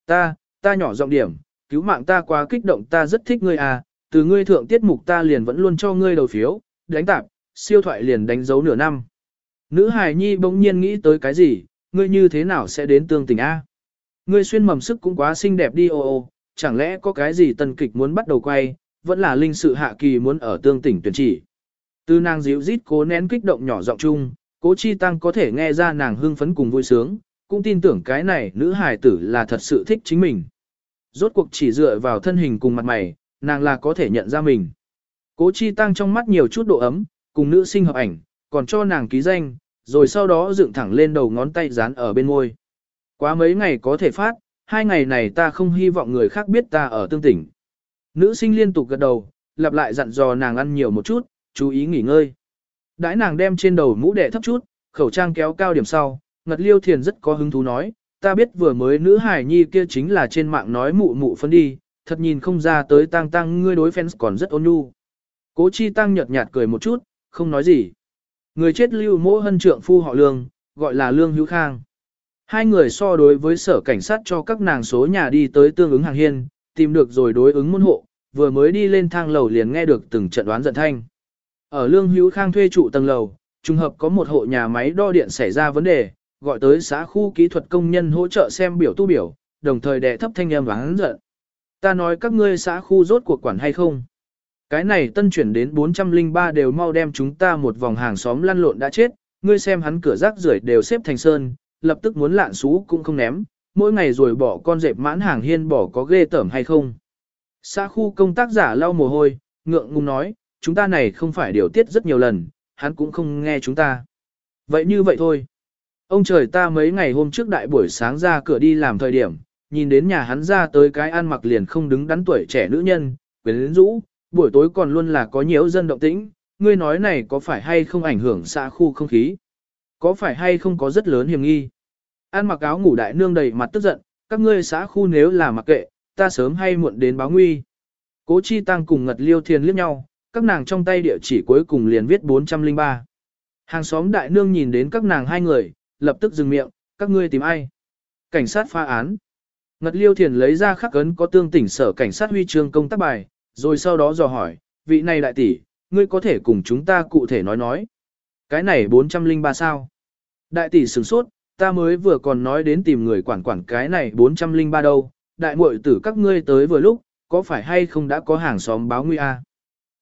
Ta, ta nhỏ giọng điểm, cứu mạng ta quá kích động ta rất thích ngươi à, từ ngươi thượng tiết mục ta liền vẫn luôn cho ngươi đầu phiếu, đánh tạp, siêu thoại liền đánh dấu nửa năm. Nữ Hải nhi bỗng nhiên nghĩ tới cái gì, ngươi như thế nào sẽ đến tương tình A. Ngươi xuyên mầm sức cũng quá xinh đẹp đi ô ô, chẳng lẽ có cái gì tân kịch muốn bắt đầu quay, vẫn là linh sự hạ kỳ muốn ở tương tỉnh tuyển chỉ. Từ nàng dịu rít cố nén kích động nhỏ giọng chung, cố chi tăng có thể nghe ra nàng hưng phấn cùng vui sướng, cũng tin tưởng cái này nữ hài tử là thật sự thích chính mình. Rốt cuộc chỉ dựa vào thân hình cùng mặt mày, nàng là có thể nhận ra mình. Cố chi tăng trong mắt nhiều chút độ ấm, cùng nữ sinh hợp ảnh, còn cho nàng ký danh, rồi sau đó dựng thẳng lên đầu ngón tay dán ở bên môi. Quá mấy ngày có thể phát, hai ngày này ta không hy vọng người khác biết ta ở tương tỉnh. Nữ sinh liên tục gật đầu, lặp lại dặn dò nàng ăn nhiều một chút, chú ý nghỉ ngơi. Đãi nàng đem trên đầu mũ đệ thấp chút, khẩu trang kéo cao điểm sau, ngật liêu thiền rất có hứng thú nói, ta biết vừa mới nữ hải nhi kia chính là trên mạng nói mụ mụ phân đi, thật nhìn không ra tới tăng tăng ngươi đối fans còn rất ôn nhu. Cố chi tăng nhợt nhạt cười một chút, không nói gì. Người chết lưu mỗ hân trượng phu họ lương, gọi là lương hữu khang. Hai người so đối với sở cảnh sát cho các nàng số nhà đi tới tương ứng hàng hiên, tìm được rồi đối ứng môn hộ, vừa mới đi lên thang lầu liền nghe được từng trận đoán giận thanh. Ở lương hữu khang thuê trụ tầng lầu, trùng hợp có một hộ nhà máy đo điện xảy ra vấn đề, gọi tới xã khu kỹ thuật công nhân hỗ trợ xem biểu tu biểu, đồng thời đè thấp thanh âm đoán giận. Ta nói các ngươi xã khu rốt cuộc quản hay không? Cái này tân chuyển đến 403 đều mau đem chúng ta một vòng hàng xóm lăn lộn đã chết, ngươi xem hắn cửa rác rưởi đều xếp thành sơn, lập tức muốn lạn xú cũng không ném, mỗi ngày rồi bỏ con dẹp mãn hàng hiên bỏ có ghê tởm hay không. Xã khu công tác giả lau mồ hôi, ngượng ngùng nói, chúng ta này không phải điều tiết rất nhiều lần, hắn cũng không nghe chúng ta. Vậy như vậy thôi. Ông trời ta mấy ngày hôm trước đại buổi sáng ra cửa đi làm thời điểm, nhìn đến nhà hắn ra tới cái ăn mặc liền không đứng đắn tuổi trẻ nữ nhân, quyến rũ, buổi tối còn luôn là có nhiều dân động tĩnh, ngươi nói này có phải hay không ảnh hưởng xã khu không khí? Có phải hay không có rất lớn hiểm nghi? Ăn mặc áo ngủ đại nương đầy mặt tức giận, các ngươi xã khu nếu là mặc kệ, ta sớm hay muộn đến báo nguy. Cố chi tăng cùng ngật liêu thiên liếc nhau, các nàng trong tay địa chỉ cuối cùng liền viết 403. Hàng xóm đại nương nhìn đến các nàng hai người, lập tức dừng miệng, các ngươi tìm ai? Cảnh sát phá án. Ngật liêu thiền lấy ra khắc ấn có tương tỉnh sở cảnh sát huy chương công tác bài, rồi sau đó dò hỏi, vị này đại tỷ, ngươi có thể cùng chúng ta cụ thể nói nói. Cái này 403 sao? Đại tỷ sửng sốt, ta mới vừa còn nói đến tìm người quản quản cái này 403 đâu, đại muội tử các ngươi tới vừa lúc, có phải hay không đã có hàng xóm báo nguy a?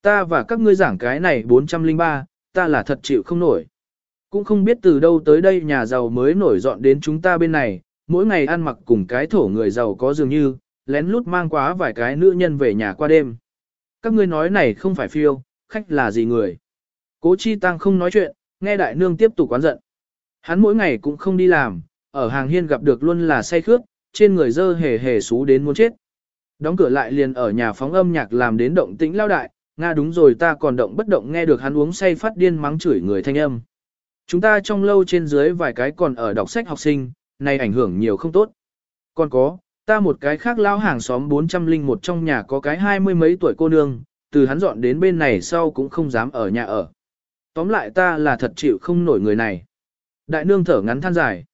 Ta và các ngươi giảng cái này 403, ta là thật chịu không nổi. Cũng không biết từ đâu tới đây nhà giàu mới nổi dọn đến chúng ta bên này, mỗi ngày ăn mặc cùng cái thổ người giàu có dường như, lén lút mang quá vài cái nữ nhân về nhà qua đêm. Các ngươi nói này không phải phiêu, khách là gì người. Cố Chi Tăng không nói chuyện, nghe đại nương tiếp tục quán giận. Hắn mỗi ngày cũng không đi làm, ở hàng hiên gặp được luôn là say khướt, trên người dơ hề hề xú đến muốn chết. Đóng cửa lại liền ở nhà phóng âm nhạc làm đến động tĩnh lao đại, Nga đúng rồi ta còn động bất động nghe được hắn uống say phát điên mắng chửi người thanh âm. Chúng ta trong lâu trên dưới vài cái còn ở đọc sách học sinh, này ảnh hưởng nhiều không tốt. Còn có, ta một cái khác lao hàng xóm 401 trong nhà có cái hai mươi mấy tuổi cô nương, từ hắn dọn đến bên này sau cũng không dám ở nhà ở. Tóm lại ta là thật chịu không nổi người này. Đại nương thở ngắn than dài.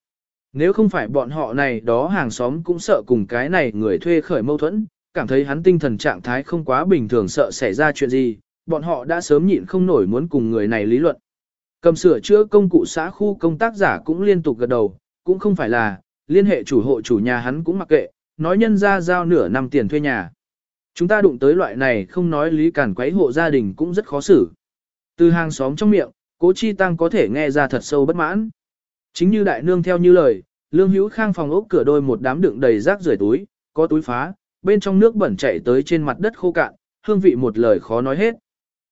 Nếu không phải bọn họ này đó hàng xóm cũng sợ cùng cái này người thuê khởi mâu thuẫn, cảm thấy hắn tinh thần trạng thái không quá bình thường sợ xảy ra chuyện gì, bọn họ đã sớm nhịn không nổi muốn cùng người này lý luận. Cầm sửa chữa công cụ xã khu công tác giả cũng liên tục gật đầu, cũng không phải là, liên hệ chủ hộ chủ nhà hắn cũng mặc kệ, nói nhân ra giao nửa năm tiền thuê nhà. Chúng ta đụng tới loại này không nói lý cản quấy hộ gia đình cũng rất khó xử. Từ hàng xóm trong miệng, cố chi tăng có thể nghe ra thật sâu bất mãn. Chính như đại nương theo như lời, lương hữu khang phòng ốc cửa đôi một đám đựng đầy rác rưởi túi, có túi phá, bên trong nước bẩn chảy tới trên mặt đất khô cạn, hương vị một lời khó nói hết.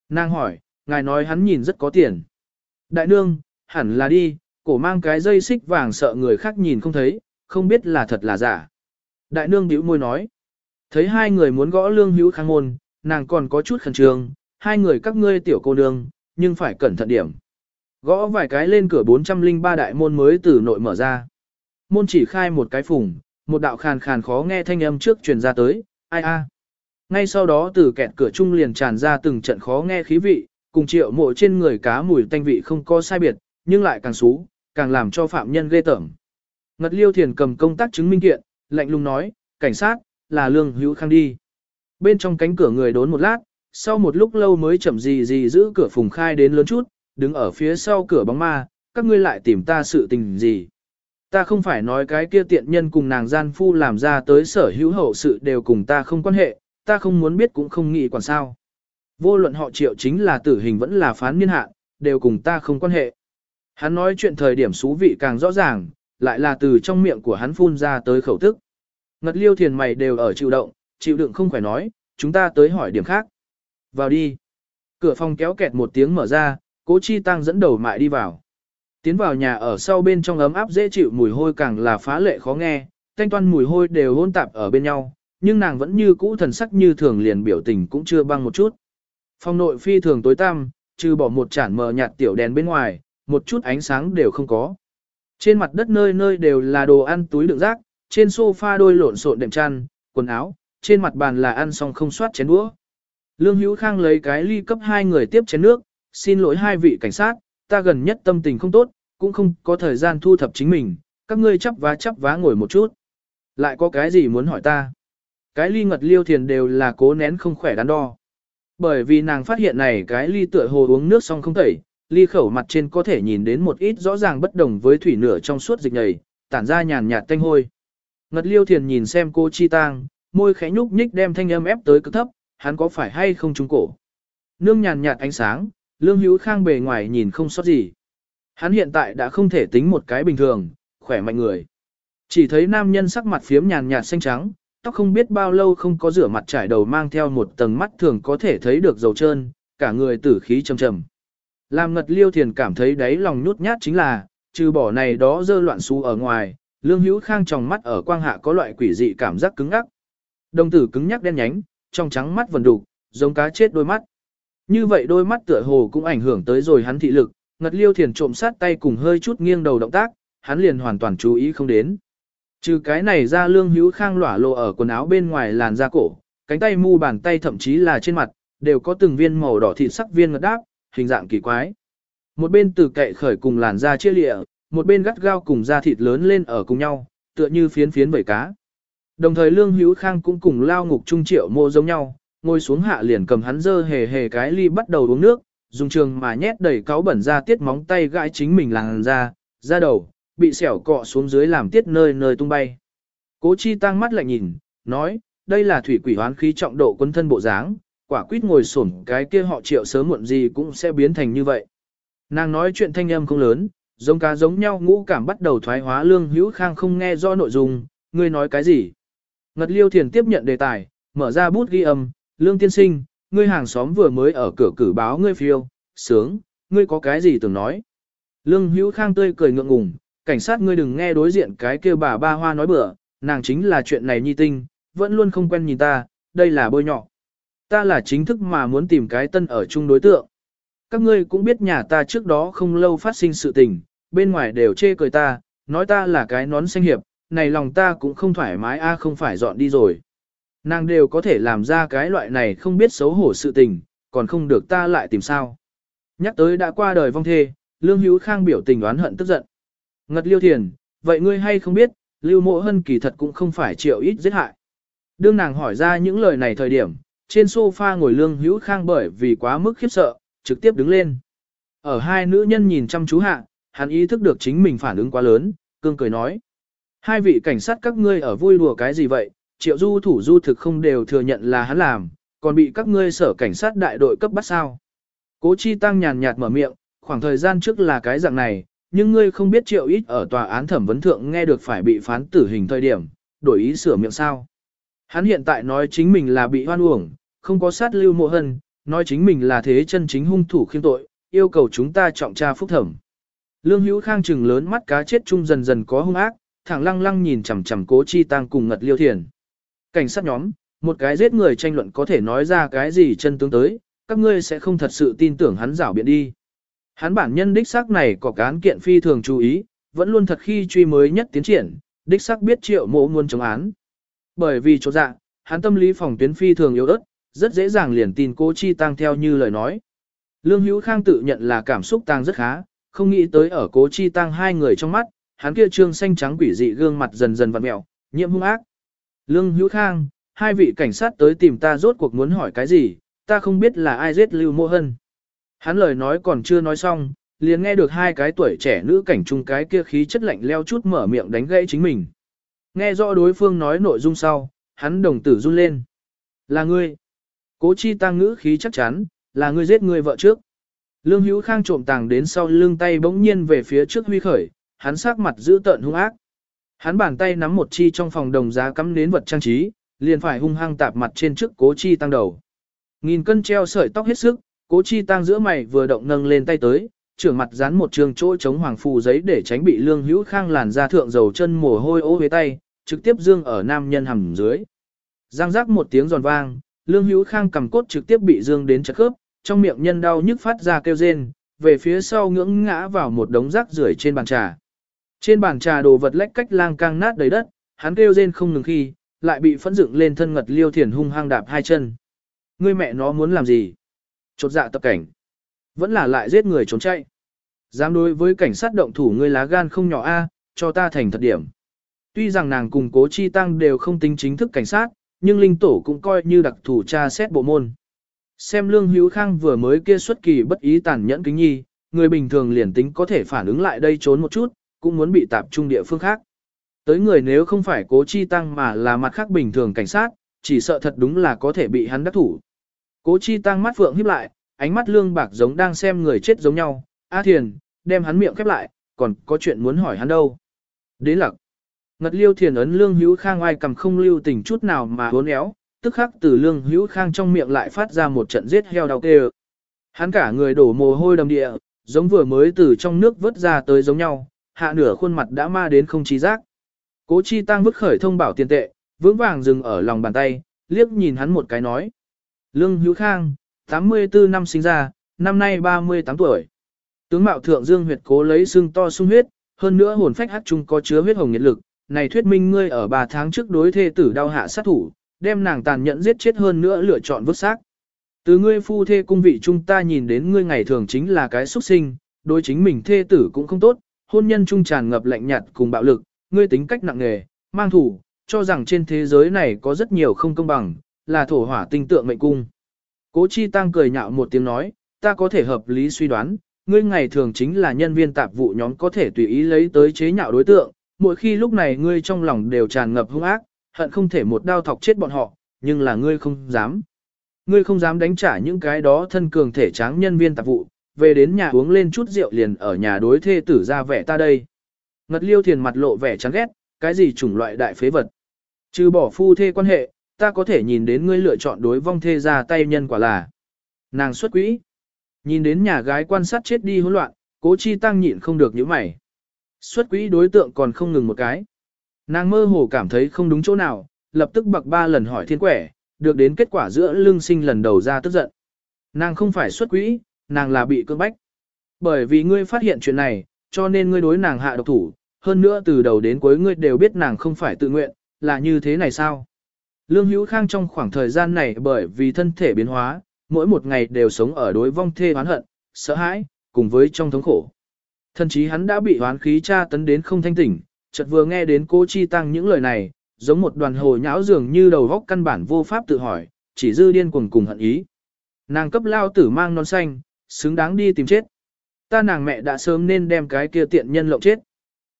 Nàng hỏi, ngài nói hắn nhìn rất có tiền. Đại nương, hẳn là đi, cổ mang cái dây xích vàng sợ người khác nhìn không thấy, không biết là thật là giả. Đại nương bĩu môi nói, thấy hai người muốn gõ lương hữu khang môn, nàng còn có chút khẩn trương, hai người các ngươi tiểu cô nương, nhưng phải cẩn thận điểm. Gõ vài cái lên cửa 403 đại môn mới từ nội mở ra. Môn chỉ khai một cái phùng, một đạo khàn khàn khó nghe thanh âm trước truyền ra tới, ai a. Ngay sau đó từ kẹt cửa trung liền tràn ra từng trận khó nghe khí vị, cùng triệu mộ trên người cá mùi tanh vị không có sai biệt, nhưng lại càng xú, càng làm cho phạm nhân ghê tởm. Ngật liêu thiền cầm công tác chứng minh kiện, lạnh lùng nói, cảnh sát, là lương hữu khang đi. Bên trong cánh cửa người đốn một lát, sau một lúc lâu mới chậm gì gì giữ cửa phùng khai đến lớn chút, đứng ở phía sau cửa bóng ma, các ngươi lại tìm ta sự tình gì. Ta không phải nói cái kia tiện nhân cùng nàng gian phu làm ra tới sở hữu hậu sự đều cùng ta không quan hệ, ta không muốn biết cũng không nghĩ quản sao. Vô luận họ triệu chính là tử hình vẫn là phán niên hạn, đều cùng ta không quan hệ. Hắn nói chuyện thời điểm xú vị càng rõ ràng, lại là từ trong miệng của hắn phun ra tới khẩu tức. Ngật liêu thiền mày đều ở chịu động, chịu đựng không phải nói, chúng ta tới hỏi điểm khác. Vào đi. Cửa phòng kéo kẹt một tiếng mở ra, cố chi tăng dẫn đầu mại đi vào. Tiến vào nhà ở sau bên trong ấm áp dễ chịu mùi hôi càng là phá lệ khó nghe, thanh toan mùi hôi đều hôn tạp ở bên nhau, nhưng nàng vẫn như cũ thần sắc như thường liền biểu tình cũng chưa băng một chút. Phòng nội phi thường tối tăm, trừ bỏ một chản mờ nhạt tiểu đèn bên ngoài, một chút ánh sáng đều không có. Trên mặt đất nơi nơi đều là đồ ăn túi đựng rác, trên sofa đôi lộn xộn đệm chăn, quần áo, trên mặt bàn là ăn xong không soát chén đũa. Lương Hữu Khang lấy cái ly cấp hai người tiếp chén nước, xin lỗi hai vị cảnh sát, ta gần nhất tâm tình không tốt, cũng không có thời gian thu thập chính mình, các ngươi chấp vá chấp vá ngồi một chút. Lại có cái gì muốn hỏi ta? Cái ly ngật liêu thiền đều là cố nén không khỏe đắn đo. Bởi vì nàng phát hiện này cái ly tựa hồ uống nước xong không tẩy, ly khẩu mặt trên có thể nhìn đến một ít rõ ràng bất đồng với thủy nửa trong suốt dịch nhầy, tản ra nhàn nhạt tanh hôi. Ngật liêu thiền nhìn xem cô chi tang, môi khẽ nhúc nhích đem thanh âm ép tới cực thấp, hắn có phải hay không trung cổ. Nương nhàn nhạt ánh sáng, lương hữu khang bề ngoài nhìn không sót gì. Hắn hiện tại đã không thể tính một cái bình thường, khỏe mạnh người. Chỉ thấy nam nhân sắc mặt phiếm nhàn nhạt xanh trắng, tóc không biết bao lâu không có rửa mặt trải đầu mang theo một tầng mắt thường có thể thấy được dầu trơn, cả người tử khí trầm trầm. Làm ngật liêu thiền cảm thấy đáy lòng nhút nhát chính là, trừ bỏ này đó dơ loạn xu ở ngoài, lương hữu khang trong mắt ở quang hạ có loại quỷ dị cảm giác cứng ngắc. Đồng tử cứng nhắc đen nhánh, trong trắng mắt vần đục, giống cá chết đôi mắt. Như vậy đôi mắt tựa hồ cũng ảnh hưởng tới rồi hắn thị lực, ngật liêu thiền trộm sát tay cùng hơi chút nghiêng đầu động tác, hắn liền hoàn toàn chú ý không đến. Trừ cái này ra lương hữu khang lỏa lộ ở quần áo bên ngoài làn da cổ, cánh tay mu bàn tay thậm chí là trên mặt, đều có từng viên màu đỏ thịt sắc viên ngật đáp, hình dạng kỳ quái. Một bên từ cậy khởi cùng làn da chia lịa, một bên gắt gao cùng da thịt lớn lên ở cùng nhau, tựa như phiến phiến vẩy cá. Đồng thời lương hữu khang cũng cùng lao ngục trung triệu mô giống nhau, ngồi xuống hạ liền cầm hắn dơ hề hề cái ly bắt đầu uống nước, dùng trường mà nhét đầy cáo bẩn ra tiết móng tay gãi chính mình làng ra, ra đầu, bị xẻo cọ xuống dưới làm tiết nơi nơi tung bay. Cố chi tăng mắt lại nhìn, nói, đây là thủy quỷ hoán khí trọng độ quân thân bộ dáng, quả quyết ngồi sổn cái kia họ triệu sớm muộn gì cũng sẽ biến thành như vậy. Nàng nói chuyện thanh âm không lớn, giống cá giống nhau ngũ cảm bắt đầu thoái hóa lương hữu khang không nghe do nội dung, ngươi nói cái gì. Ngật liêu thiền tiếp nhận đề tài, mở ra bút ghi âm, lương tiên sinh, ngươi hàng xóm vừa mới ở cửa cử báo ngươi phiêu, sướng, ngươi có cái gì tưởng nói. Lương hữu khang tươi cười ngượng ngùng, cảnh sát ngươi đừng nghe đối diện cái kia bà ba hoa nói bừa, nàng chính là chuyện này nhi tinh, vẫn luôn không quen nhìn ta, đây là bôi nhọ. Ta là chính thức mà muốn tìm cái tân ở chung đối tượng. Các ngươi cũng biết nhà ta trước đó không lâu phát sinh sự tình, bên ngoài đều chê cười ta, nói ta là cái nón xanh hiệp, này lòng ta cũng không thoải mái a không phải dọn đi rồi. Nàng đều có thể làm ra cái loại này không biết xấu hổ sự tình, còn không được ta lại tìm sao. Nhắc tới đã qua đời vong thê, Lương Hữu Khang biểu tình oán hận tức giận. Ngật liêu thiền, vậy ngươi hay không biết, lưu mộ hân kỳ thật cũng không phải triệu ít giết hại. Đương nàng hỏi ra những lời này thời điểm, trên sofa ngồi lương hữu khang bởi vì quá mức khiếp sợ, trực tiếp đứng lên. Ở hai nữ nhân nhìn chăm chú hạ, hắn ý thức được chính mình phản ứng quá lớn, cương cười nói. Hai vị cảnh sát các ngươi ở vui đùa cái gì vậy, triệu du thủ du thực không đều thừa nhận là hắn làm, còn bị các ngươi sở cảnh sát đại đội cấp bắt sao. Cố chi tăng nhàn nhạt mở miệng, khoảng thời gian trước là cái dạng này, nhưng ngươi không biết triệu ít ở tòa án thẩm vấn thượng nghe được phải bị phán tử hình thời điểm, đổi ý sửa miệng sao. Hắn hiện tại nói chính mình là bị hoan uổng, không có sát lưu mộ hân, nói chính mình là thế chân chính hung thủ khiêm tội, yêu cầu chúng ta trọng tra phúc thẩm. Lương Hữu Khang trừng lớn mắt cá chết chung dần dần có hung ác, thẳng lăng lăng nhìn chằm chằm Cố Chi Tăng cùng Ngật Liêu Thiền. Cảnh sát nhóm, một cái giết người tranh luận có thể nói ra cái gì chân tướng tới, các ngươi sẽ không thật sự tin tưởng hắn rảo biện đi. Hắn bản nhân đích xác này có cán kiện phi thường chú ý, vẫn luôn thật khi truy mới nhất tiến triển, đích xác biết triệu mộ muôn chống án. Bởi vì chỗ dạ, hắn tâm lý phòng tuyến phi thường yếu ớt, rất dễ dàng liền tin cố chi tăng theo như lời nói. Lương Hữu Khang tự nhận là cảm xúc tăng rất khá, không nghĩ tới ở cố chi tăng hai người trong mắt, hắn kia trương xanh trắng quỷ dị gương mặt dần dần vặn mẹo, nhiễm hung ác. Lương Hữu Khang, hai vị cảnh sát tới tìm ta rốt cuộc muốn hỏi cái gì, ta không biết là ai giết Lưu Mộ Hân. Hắn lời nói còn chưa nói xong, liền nghe được hai cái tuổi trẻ nữ cảnh trung cái kia khí chất lạnh leo chút mở miệng đánh gãy chính mình. Nghe rõ đối phương nói nội dung sau, hắn đồng tử run lên. Là ngươi. Cố chi tăng ngữ khí chắc chắn, là ngươi giết người vợ trước. Lương Hữu Khang trộm tàng đến sau lưng tay bỗng nhiên về phía trước huy khởi, hắn sắc mặt giữ tợn hung ác. Hắn bàn tay nắm một chi trong phòng đồng giá cắm nến vật trang trí, liền phải hung hăng tạp mặt trên trước cố chi tăng đầu. Nghìn cân treo sợi tóc hết sức, cố chi tăng giữa mày vừa động nâng lên tay tới, trưởng mặt dán một trường chỗ chống hoàng phù giấy để tránh bị lương hữu khang làn ra thượng dầu chân mồ hôi ố với tay, trực tiếp dương ở nam nhân hầm dưới. Giang giác một tiếng giòn vang, lương hữu khang cầm cốt trực tiếp bị dương đến chật khớp, trong miệng nhân đau nhức phát ra kêu rên, về phía sau ngưỡng ngã vào một đống rác rưởi trên bàn trà. Trên bàn trà đồ vật lách cách lang cang nát đầy đất, hắn kêu rên không ngừng khi, lại bị phẫn dựng lên thân ngật liêu thiền hung hăng đạp hai chân. Ngươi mẹ nó muốn làm gì? Chột dạ tập cảnh. Vẫn là lại giết người trốn chạy. Dám đối với cảnh sát động thủ ngươi lá gan không nhỏ a, cho ta thành thật điểm. Tuy rằng nàng cùng cố chi tăng đều không tính chính thức cảnh sát, nhưng linh tổ cũng coi như đặc thủ tra xét bộ môn. Xem lương hữu khang vừa mới kia xuất kỳ bất ý tàn nhẫn kính nhi, người bình thường liền tính có thể phản ứng lại đây trốn một chút, cũng muốn bị tạp trung địa phương khác. Tới người nếu không phải cố chi tăng mà là mặt khác bình thường cảnh sát, chỉ sợ thật đúng là có thể bị hắn đắc thủ. Cố chi tăng mắt phượng híp lại, ánh mắt lương bạc giống đang xem người chết giống nhau, A thiền, đem hắn miệng khép lại, còn có chuyện muốn hỏi hắn đâu. Đến lặc. Ngật liêu thiền ấn lương hữu khang ai cầm không lưu tình chút nào mà hốn éo, tức khắc từ lương hữu khang trong miệng lại phát ra một trận giết heo đau kêu. Hắn cả người đổ mồ hôi đầm địa, giống vừa mới từ trong nước vớt ra tới giống nhau, hạ nửa khuôn mặt đã ma đến không trí giác. Cố chi tăng vứt khởi thông bảo tiền tệ, vững vàng dừng ở lòng bàn tay, liếc nhìn hắn một cái nói. Lương Hữu Khang, 84 năm sinh ra, năm nay 38 tuổi. Tướng mạo thượng dương huyệt cố lấy xương to sung huyết, hơn nữa hồn phách hắc trung có chứa huyết hồng nhiệt lực, này thuyết minh ngươi ở 3 tháng trước đối thê tử đau hạ sát thủ, đem nàng tàn nhẫn giết chết hơn nữa lựa chọn vứt xác. Từ ngươi phu thê cung vị trung ta nhìn đến ngươi ngày thường chính là cái xuất sinh, đối chính mình thê tử cũng không tốt, hôn nhân trung tràn ngập lạnh nhạt cùng bạo lực, ngươi tính cách nặng nề, mang thủ, cho rằng trên thế giới này có rất nhiều không công bằng, là thổ hỏa tinh tượng mệnh cung. Cố Chi Tăng cười nhạo một tiếng nói, ta có thể hợp lý suy đoán, ngươi ngày thường chính là nhân viên tạp vụ nhóm có thể tùy ý lấy tới chế nhạo đối tượng, mỗi khi lúc này ngươi trong lòng đều tràn ngập hung ác, hận không thể một đao thọc chết bọn họ, nhưng là ngươi không dám. Ngươi không dám đánh trả những cái đó thân cường thể tráng nhân viên tạp vụ, về đến nhà uống lên chút rượu liền ở nhà đối thê tử ra vẻ ta đây. Ngật liêu thiền mặt lộ vẻ chán ghét, cái gì chủng loại đại phế vật. Trừ bỏ phu thê quan hệ, ta có thể nhìn đến ngươi lựa chọn đối vong thê ra tay nhân quả là. Nàng xuất quỹ. Nhìn đến nhà gái quan sát chết đi hỗn loạn, cố chi tăng nhịn không được những mày. Xuất quỹ đối tượng còn không ngừng một cái. Nàng mơ hồ cảm thấy không đúng chỗ nào, lập tức bậc ba lần hỏi thiên quẻ, được đến kết quả giữa lương sinh lần đầu ra tức giận. Nàng không phải xuất quỹ, nàng là bị cưỡng bách. Bởi vì ngươi phát hiện chuyện này, cho nên ngươi đối nàng hạ độc thủ, hơn nữa từ đầu đến cuối ngươi đều biết nàng không phải tự nguyện, là như thế này sao? Lương Hữu Khang trong khoảng thời gian này bởi vì thân thể biến hóa, mỗi một ngày đều sống ở đối vong thê oán hận, sợ hãi, cùng với trong thống khổ. thân chí hắn đã bị oán khí tra tấn đến không thanh tỉnh, chợt vừa nghe đến cô Chi Tăng những lời này, giống một đoàn hồ nhão dường như đầu góc căn bản vô pháp tự hỏi, chỉ dư điên cuồng cùng hận ý. Nàng cấp lao tử mang non xanh, xứng đáng đi tìm chết. Ta nàng mẹ đã sớm nên đem cái kia tiện nhân lộng chết.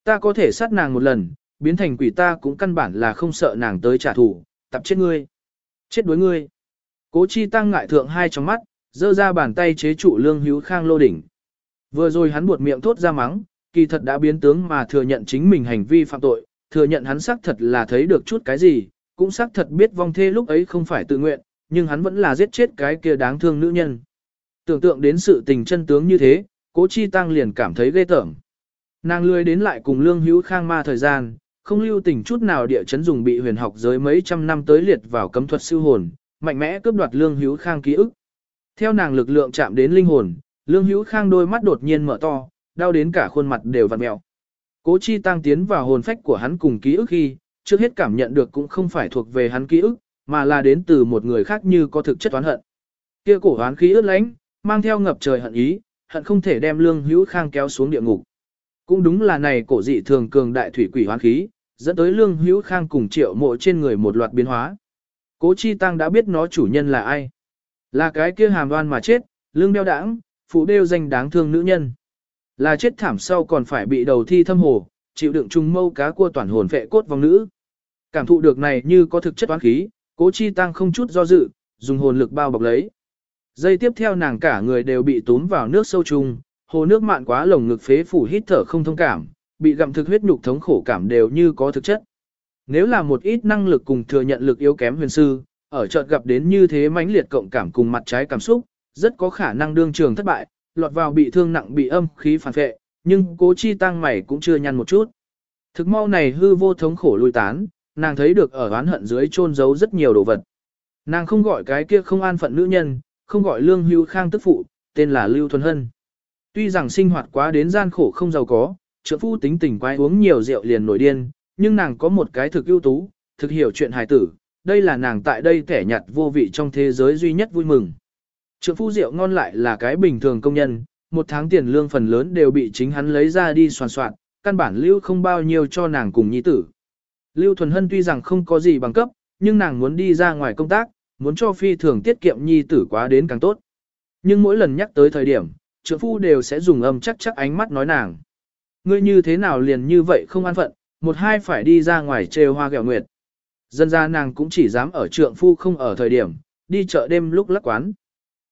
Ta có thể sát nàng một lần, biến thành quỷ ta cũng căn bản là không sợ nàng tới trả thù, tập chết ngươi. Chết đối ngươi. Cố chi tăng ngại thượng hai trong mắt, giơ ra bàn tay chế trụ lương hữu khang lô đỉnh. Vừa rồi hắn buột miệng thốt ra mắng, kỳ thật đã biến tướng mà thừa nhận chính mình hành vi phạm tội, thừa nhận hắn xác thật là thấy được chút cái gì, cũng xác thật biết vong thê lúc ấy không phải tự nguyện, nhưng hắn vẫn là giết chết cái kia đáng thương nữ nhân. Tưởng tượng đến sự tình chân tướng như thế, cố chi tăng liền cảm thấy ghê tởm. Nàng lười đến lại cùng lương hữu khang ma thời gian, không lưu tình chút nào địa chấn dùng bị huyền học giới mấy trăm năm tới liệt vào cấm thuật siêu hồn, mạnh mẽ cướp đoạt lương hữu khang ký ức. Theo nàng lực lượng chạm đến linh hồn, lương hữu khang đôi mắt đột nhiên mở to, đau đến cả khuôn mặt đều vặn mèo. Cố chi tăng tiến vào hồn phách của hắn cùng ký ức khi, trước hết cảm nhận được cũng không phải thuộc về hắn ký ức, mà là đến từ một người khác như có thực chất oán hận. Kia cổ oán khí ướt lánh, mang theo ngập trời hận ý, hận không thể đem lương hữu khang kéo xuống địa ngục. Cũng đúng là này cổ dị thường cường đại thủy quỷ hoán khí, dẫn tới lương hữu khang cùng triệu mộ trên người một loạt biến hóa. Cố chi tăng đã biết nó chủ nhân là ai. Là cái kia hàm đoan mà chết, lương đeo đãng, phụ đeo danh đáng thương nữ nhân. Là chết thảm sau còn phải bị đầu thi thâm hồ, chịu đựng trùng mâu cá cua toàn hồn vệ cốt vong nữ. Cảm thụ được này như có thực chất toán khí, cố chi tăng không chút do dự, dùng hồn lực bao bọc lấy. Giây tiếp theo nàng cả người đều bị tốn vào nước sâu chung, hồ nước mạn quá lồng ngực phế phủ hít thở không thông cảm, bị gặm thực huyết nhục thống khổ cảm đều như có thực chất. Nếu là một ít năng lực cùng thừa nhận lực yếu kém huyền sư, ở chợt gặp đến như thế mãnh liệt cộng cảm cùng mặt trái cảm xúc, rất có khả năng đương trường thất bại, lọt vào bị thương nặng bị âm khí phản vệ, nhưng cố chi tăng mày cũng chưa nhăn một chút. Thực mau này hư vô thống khổ lui tán, nàng thấy được ở oán hận dưới chôn giấu rất nhiều đồ vật. Nàng không gọi cái kia không an phận nữ nhân, không gọi lương hưu khang tức phụ, tên là Lưu Thuần Hân. Tuy rằng sinh hoạt quá đến gian khổ không giàu có, trưởng phu tính tình quái uống nhiều rượu liền nổi điên, nhưng nàng có một cái thực ưu tú, thực hiểu chuyện hài tử, đây là nàng tại đây kẻ nhặt vô vị trong thế giới duy nhất vui mừng. Trưởng phu rượu ngon lại là cái bình thường công nhân, một tháng tiền lương phần lớn đều bị chính hắn lấy ra đi soàn soạn, căn bản lưu không bao nhiêu cho nàng cùng nhi tử. Lưu Thuần Hân tuy rằng không có gì bằng cấp, nhưng nàng muốn đi ra ngoài công tác, muốn cho phi thường tiết kiệm nhi tử quá đến càng tốt. Nhưng mỗi lần nhắc tới thời điểm, trưởng phu đều sẽ dùng âm chắc chắc ánh mắt nói nàng. Ngươi như thế nào liền như vậy không an phận, một hai phải đi ra ngoài trêu hoa gẹo nguyệt. Dân ra nàng cũng chỉ dám ở trượng phu không ở thời điểm, đi chợ đêm lúc lắc quán.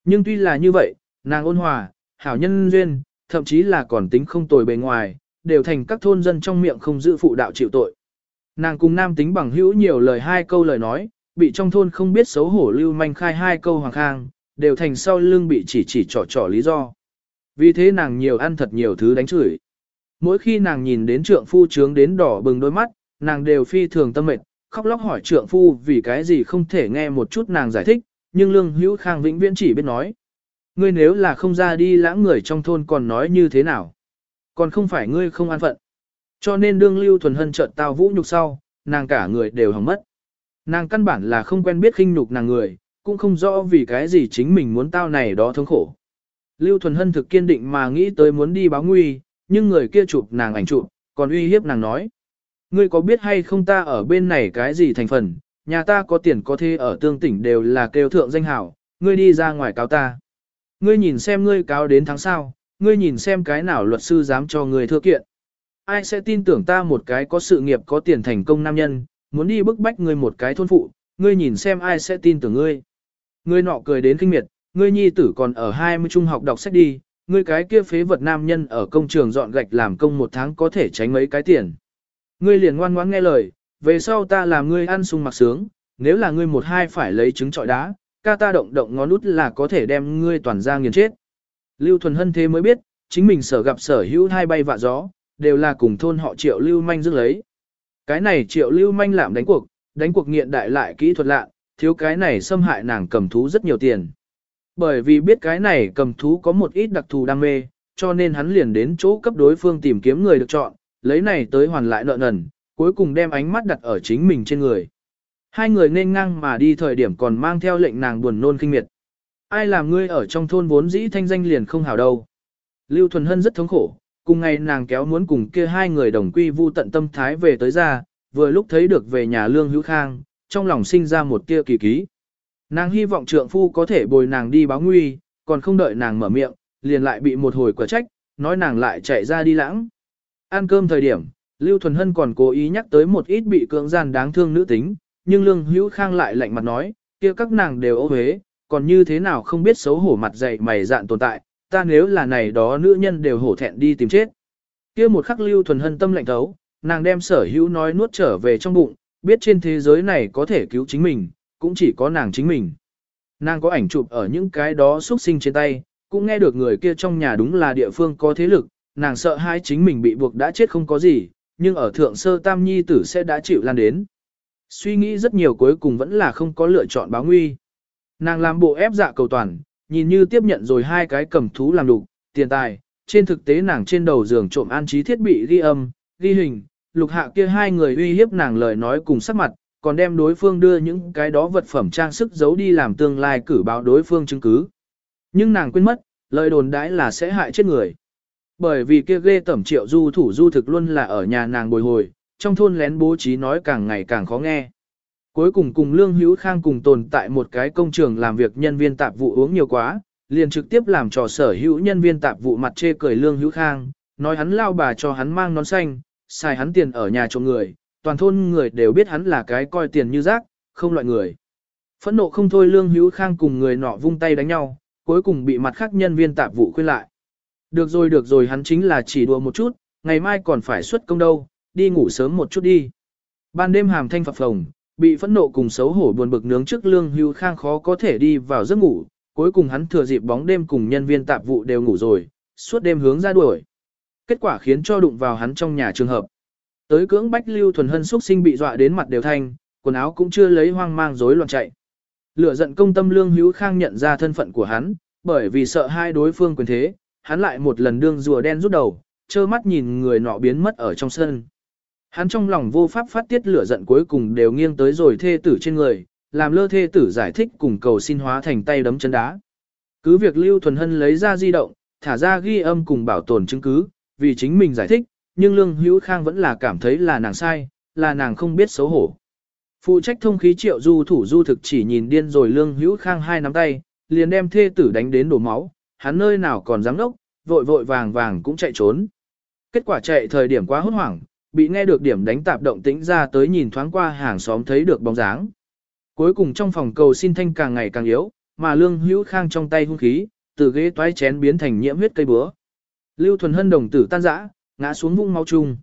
Nhưng tuy là như vậy, nàng ôn hòa, hảo nhân duyên, thậm chí là còn tính không tồi bề ngoài, đều thành các thôn dân trong miệng không giữ phụ đạo chịu tội. Nàng cùng nam tính bằng hữu nhiều lời hai câu lời nói, bị trong thôn không biết xấu hổ lưu manh khai hai câu hoàng khang, đều thành sau lưng bị chỉ chỉ trỏ trỏ lý do. Vì thế nàng nhiều ăn thật nhiều thứ đánh chửi. Mỗi khi nàng nhìn đến trượng phu trướng đến đỏ bừng đôi mắt, nàng đều phi thường tâm mệt, khóc lóc hỏi trượng phu vì cái gì không thể nghe một chút nàng giải thích, nhưng lương hữu khang vĩnh viễn chỉ biết nói. Ngươi nếu là không ra đi lãng người trong thôn còn nói như thế nào? Còn không phải ngươi không an phận. Cho nên đương lưu thuần hân trợn tao vũ nhục sau, nàng cả người đều hỏng mất. Nàng căn bản là không quen biết khinh nhục nàng người, cũng không rõ vì cái gì chính mình muốn tao này đó thống khổ. Lưu Thuần Hân thực kiên định mà nghĩ tới muốn đi báo nguy, nhưng người kia chụp nàng ảnh chụp, còn uy hiếp nàng nói. Ngươi có biết hay không ta ở bên này cái gì thành phần, nhà ta có tiền có thế ở tương tỉnh đều là kêu thượng danh hảo, ngươi đi ra ngoài cáo ta. Ngươi nhìn xem ngươi cáo đến tháng sau, ngươi nhìn xem cái nào luật sư dám cho ngươi thưa kiện. Ai sẽ tin tưởng ta một cái có sự nghiệp có tiền thành công nam nhân, muốn đi bức bách ngươi một cái thôn phụ, ngươi nhìn xem ai sẽ tin tưởng ngươi. Ngươi nọ cười đến kinh miệt, ngươi nhi tử còn ở 20 trung học đọc sách đi, ngươi cái kia phế vật nam nhân ở công trường dọn gạch làm công một tháng có thể tránh mấy cái tiền. Ngươi liền ngoan ngoãn nghe lời, về sau ta làm ngươi ăn sung mặc sướng, nếu là ngươi một hai phải lấy trứng trọi đá, ca ta động động ngón út là có thể đem ngươi toàn ra nghiền chết. Lưu Thuần Hân thế mới biết, chính mình sở gặp sở hữu hai bay vạ gió, đều là cùng thôn họ triệu lưu manh dứt lấy. Cái này triệu lưu manh làm đánh cuộc, đánh cuộc nghiện đại lại kỹ thuật lạ, thiếu cái này xâm hại nàng cầm thú rất nhiều tiền. Bởi vì biết cái này cầm thú có một ít đặc thù đam mê, cho nên hắn liền đến chỗ cấp đối phương tìm kiếm người được chọn, lấy này tới hoàn lại nợ nần, cuối cùng đem ánh mắt đặt ở chính mình trên người. Hai người nên ngang mà đi thời điểm còn mang theo lệnh nàng buồn nôn kinh miệt. Ai làm ngươi ở trong thôn vốn dĩ thanh danh liền không hảo đâu. Lưu Thuần Hân rất thống khổ, cùng ngày nàng kéo muốn cùng kia hai người đồng quy vu tận tâm thái về tới ra, vừa lúc thấy được về nhà Lương Hữu Khang, trong lòng sinh ra một tia kỳ ký. Nàng hy vọng trượng phu có thể bồi nàng đi báo nguy, còn không đợi nàng mở miệng, liền lại bị một hồi quả trách, nói nàng lại chạy ra đi lãng. Ăn cơm thời điểm, Lưu Thuần Hân còn cố ý nhắc tới một ít bị cưỡng gian đáng thương nữ tính, nhưng Lương Hữu Khang lại lạnh mặt nói, kia các nàng đều ô huế, còn như thế nào không biết xấu hổ mặt dày mày dạn tồn tại, ta nếu là này đó nữ nhân đều hổ thẹn đi tìm chết. Kia một khắc Lưu Thuần Hân tâm lạnh thấu, nàng đem sở hữu nói nuốt trở về trong bụng, biết trên thế giới này có thể cứu chính mình, cũng chỉ có nàng chính mình. Nàng có ảnh chụp ở những cái đó xuất sinh trên tay, cũng nghe được người kia trong nhà đúng là địa phương có thế lực, nàng sợ hai chính mình bị buộc đã chết không có gì, nhưng ở thượng sơ tam nhi tử sẽ đã chịu lan đến. Suy nghĩ rất nhiều cuối cùng vẫn là không có lựa chọn báo nguy. Nàng làm bộ ép dạ cầu toàn, nhìn như tiếp nhận rồi hai cái cầm thú làm lục, tiền tài, trên thực tế nàng trên đầu giường trộm an trí thiết bị ghi âm, ghi hình, lục hạ kia hai người uy hiếp nàng lời nói cùng sắc mặt, còn đem đối phương đưa những cái đó vật phẩm trang sức giấu đi làm tương lai cử báo đối phương chứng cứ. Nhưng nàng quên mất, lời đồn đãi là sẽ hại chết người. Bởi vì kia ghê tẩm triệu du thủ du thực luôn là ở nhà nàng bồi hồi, trong thôn lén bố trí nói càng ngày càng khó nghe. Cuối cùng cùng Lương Hữu Khang cùng tồn tại một cái công trường làm việc nhân viên tạp vụ uống nhiều quá, liền trực tiếp làm trò sở hữu nhân viên tạp vụ mặt chê cười Lương Hữu Khang, nói hắn lao bà cho hắn mang nón xanh, xài hắn tiền ở nhà trộm người, toàn thôn người đều biết hắn là cái coi tiền như rác, không loại người. Phẫn nộ không thôi Lương Hữu Khang cùng người nọ vung tay đánh nhau, cuối cùng bị mặt khác nhân viên tạp vụ khuyên lại. Được rồi được rồi hắn chính là chỉ đùa một chút, ngày mai còn phải xuất công đâu, đi ngủ sớm một chút đi. Ban đêm hàm thanh phập phồng, bị phẫn nộ cùng xấu hổ buồn bực nướng trước lương hưu khang khó có thể đi vào giấc ngủ, cuối cùng hắn thừa dịp bóng đêm cùng nhân viên tạp vụ đều ngủ rồi, suốt đêm hướng ra đuổi. Kết quả khiến cho đụng vào hắn trong nhà trường hợp. Tới cưỡng bách lưu thuần hân xúc sinh bị dọa đến mặt đều thanh, quần áo cũng chưa lấy hoang mang rối loạn chạy. Lửa giận công tâm lương hữu khang nhận ra thân phận của hắn, bởi vì sợ hai đối phương quyền thế, hắn lại một lần đương rùa đen rút đầu, trơ mắt nhìn người nọ biến mất ở trong sân. Hắn trong lòng vô pháp phát tiết lửa giận cuối cùng đều nghiêng tới rồi thê tử trên người, làm lơ thê tử giải thích cùng cầu xin hóa thành tay đấm chân đá. Cứ việc Lưu Thuần Hân lấy ra di động, thả ra ghi âm cùng bảo tồn chứng cứ, vì chính mình giải thích, nhưng Lương Hữu Khang vẫn là cảm thấy là nàng sai, là nàng không biết xấu hổ. Phụ trách thông khí triệu du thủ du thực chỉ nhìn điên rồi Lương Hữu Khang hai nắm tay, liền đem thê tử đánh đến đổ máu, hắn nơi nào còn dám đốc, vội vội vàng vàng cũng chạy trốn. Kết quả chạy thời điểm quá hốt hoảng, bị nghe được điểm đánh tạp động tĩnh ra tới nhìn thoáng qua hàng xóm thấy được bóng dáng. Cuối cùng trong phòng cầu xin thanh càng ngày càng yếu, mà lương hữu khang trong tay hung khí, từ ghế toái chén biến thành nhiễm huyết cây búa. Lưu thuần hân đồng tử tan rã, ngã xuống vũng máu chung.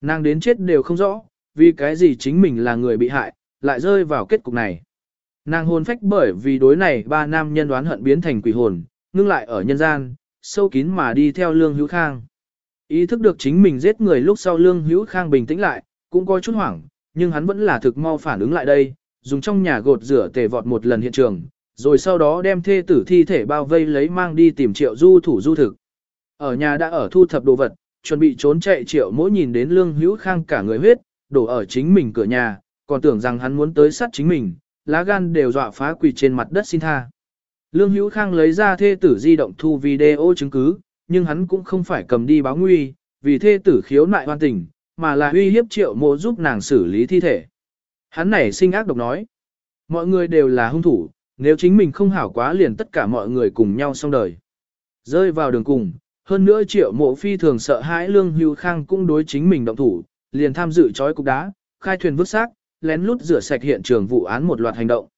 Nàng đến chết đều không rõ, vì cái gì chính mình là người bị hại, lại rơi vào kết cục này. Nàng hồn phách bởi vì đối này ba nam nhân đoán hận biến thành quỷ hồn, ngưng lại ở nhân gian, sâu kín mà đi theo lương hữu khang. Ý thức được chính mình giết người lúc sau lương hữu khang bình tĩnh lại, cũng có chút hoảng, nhưng hắn vẫn là thực mau phản ứng lại đây, dùng trong nhà gột rửa tề vọt một lần hiện trường, rồi sau đó đem thê tử thi thể bao vây lấy mang đi tìm triệu du thủ du thực. Ở nhà đã ở thu thập đồ vật, chuẩn bị trốn chạy triệu mỗi nhìn đến lương hữu khang cả người huyết, đổ ở chính mình cửa nhà, còn tưởng rằng hắn muốn tới sát chính mình, lá gan đều dọa phá quỳ trên mặt đất xin tha. Lương Hữu Khang lấy ra thê tử di động thu video chứng cứ, nhưng hắn cũng không phải cầm đi báo nguy, vì thê tử khiếu nại hoan tình, mà là uy hiếp triệu mộ giúp nàng xử lý thi thể. Hắn này sinh ác độc nói, mọi người đều là hung thủ, nếu chính mình không hảo quá liền tất cả mọi người cùng nhau xong đời. Rơi vào đường cùng, hơn nữa triệu mộ phi thường sợ hãi lương hưu khang cũng đối chính mình động thủ, liền tham dự trói cục đá, khai thuyền vứt xác, lén lút rửa sạch hiện trường vụ án một loạt hành động.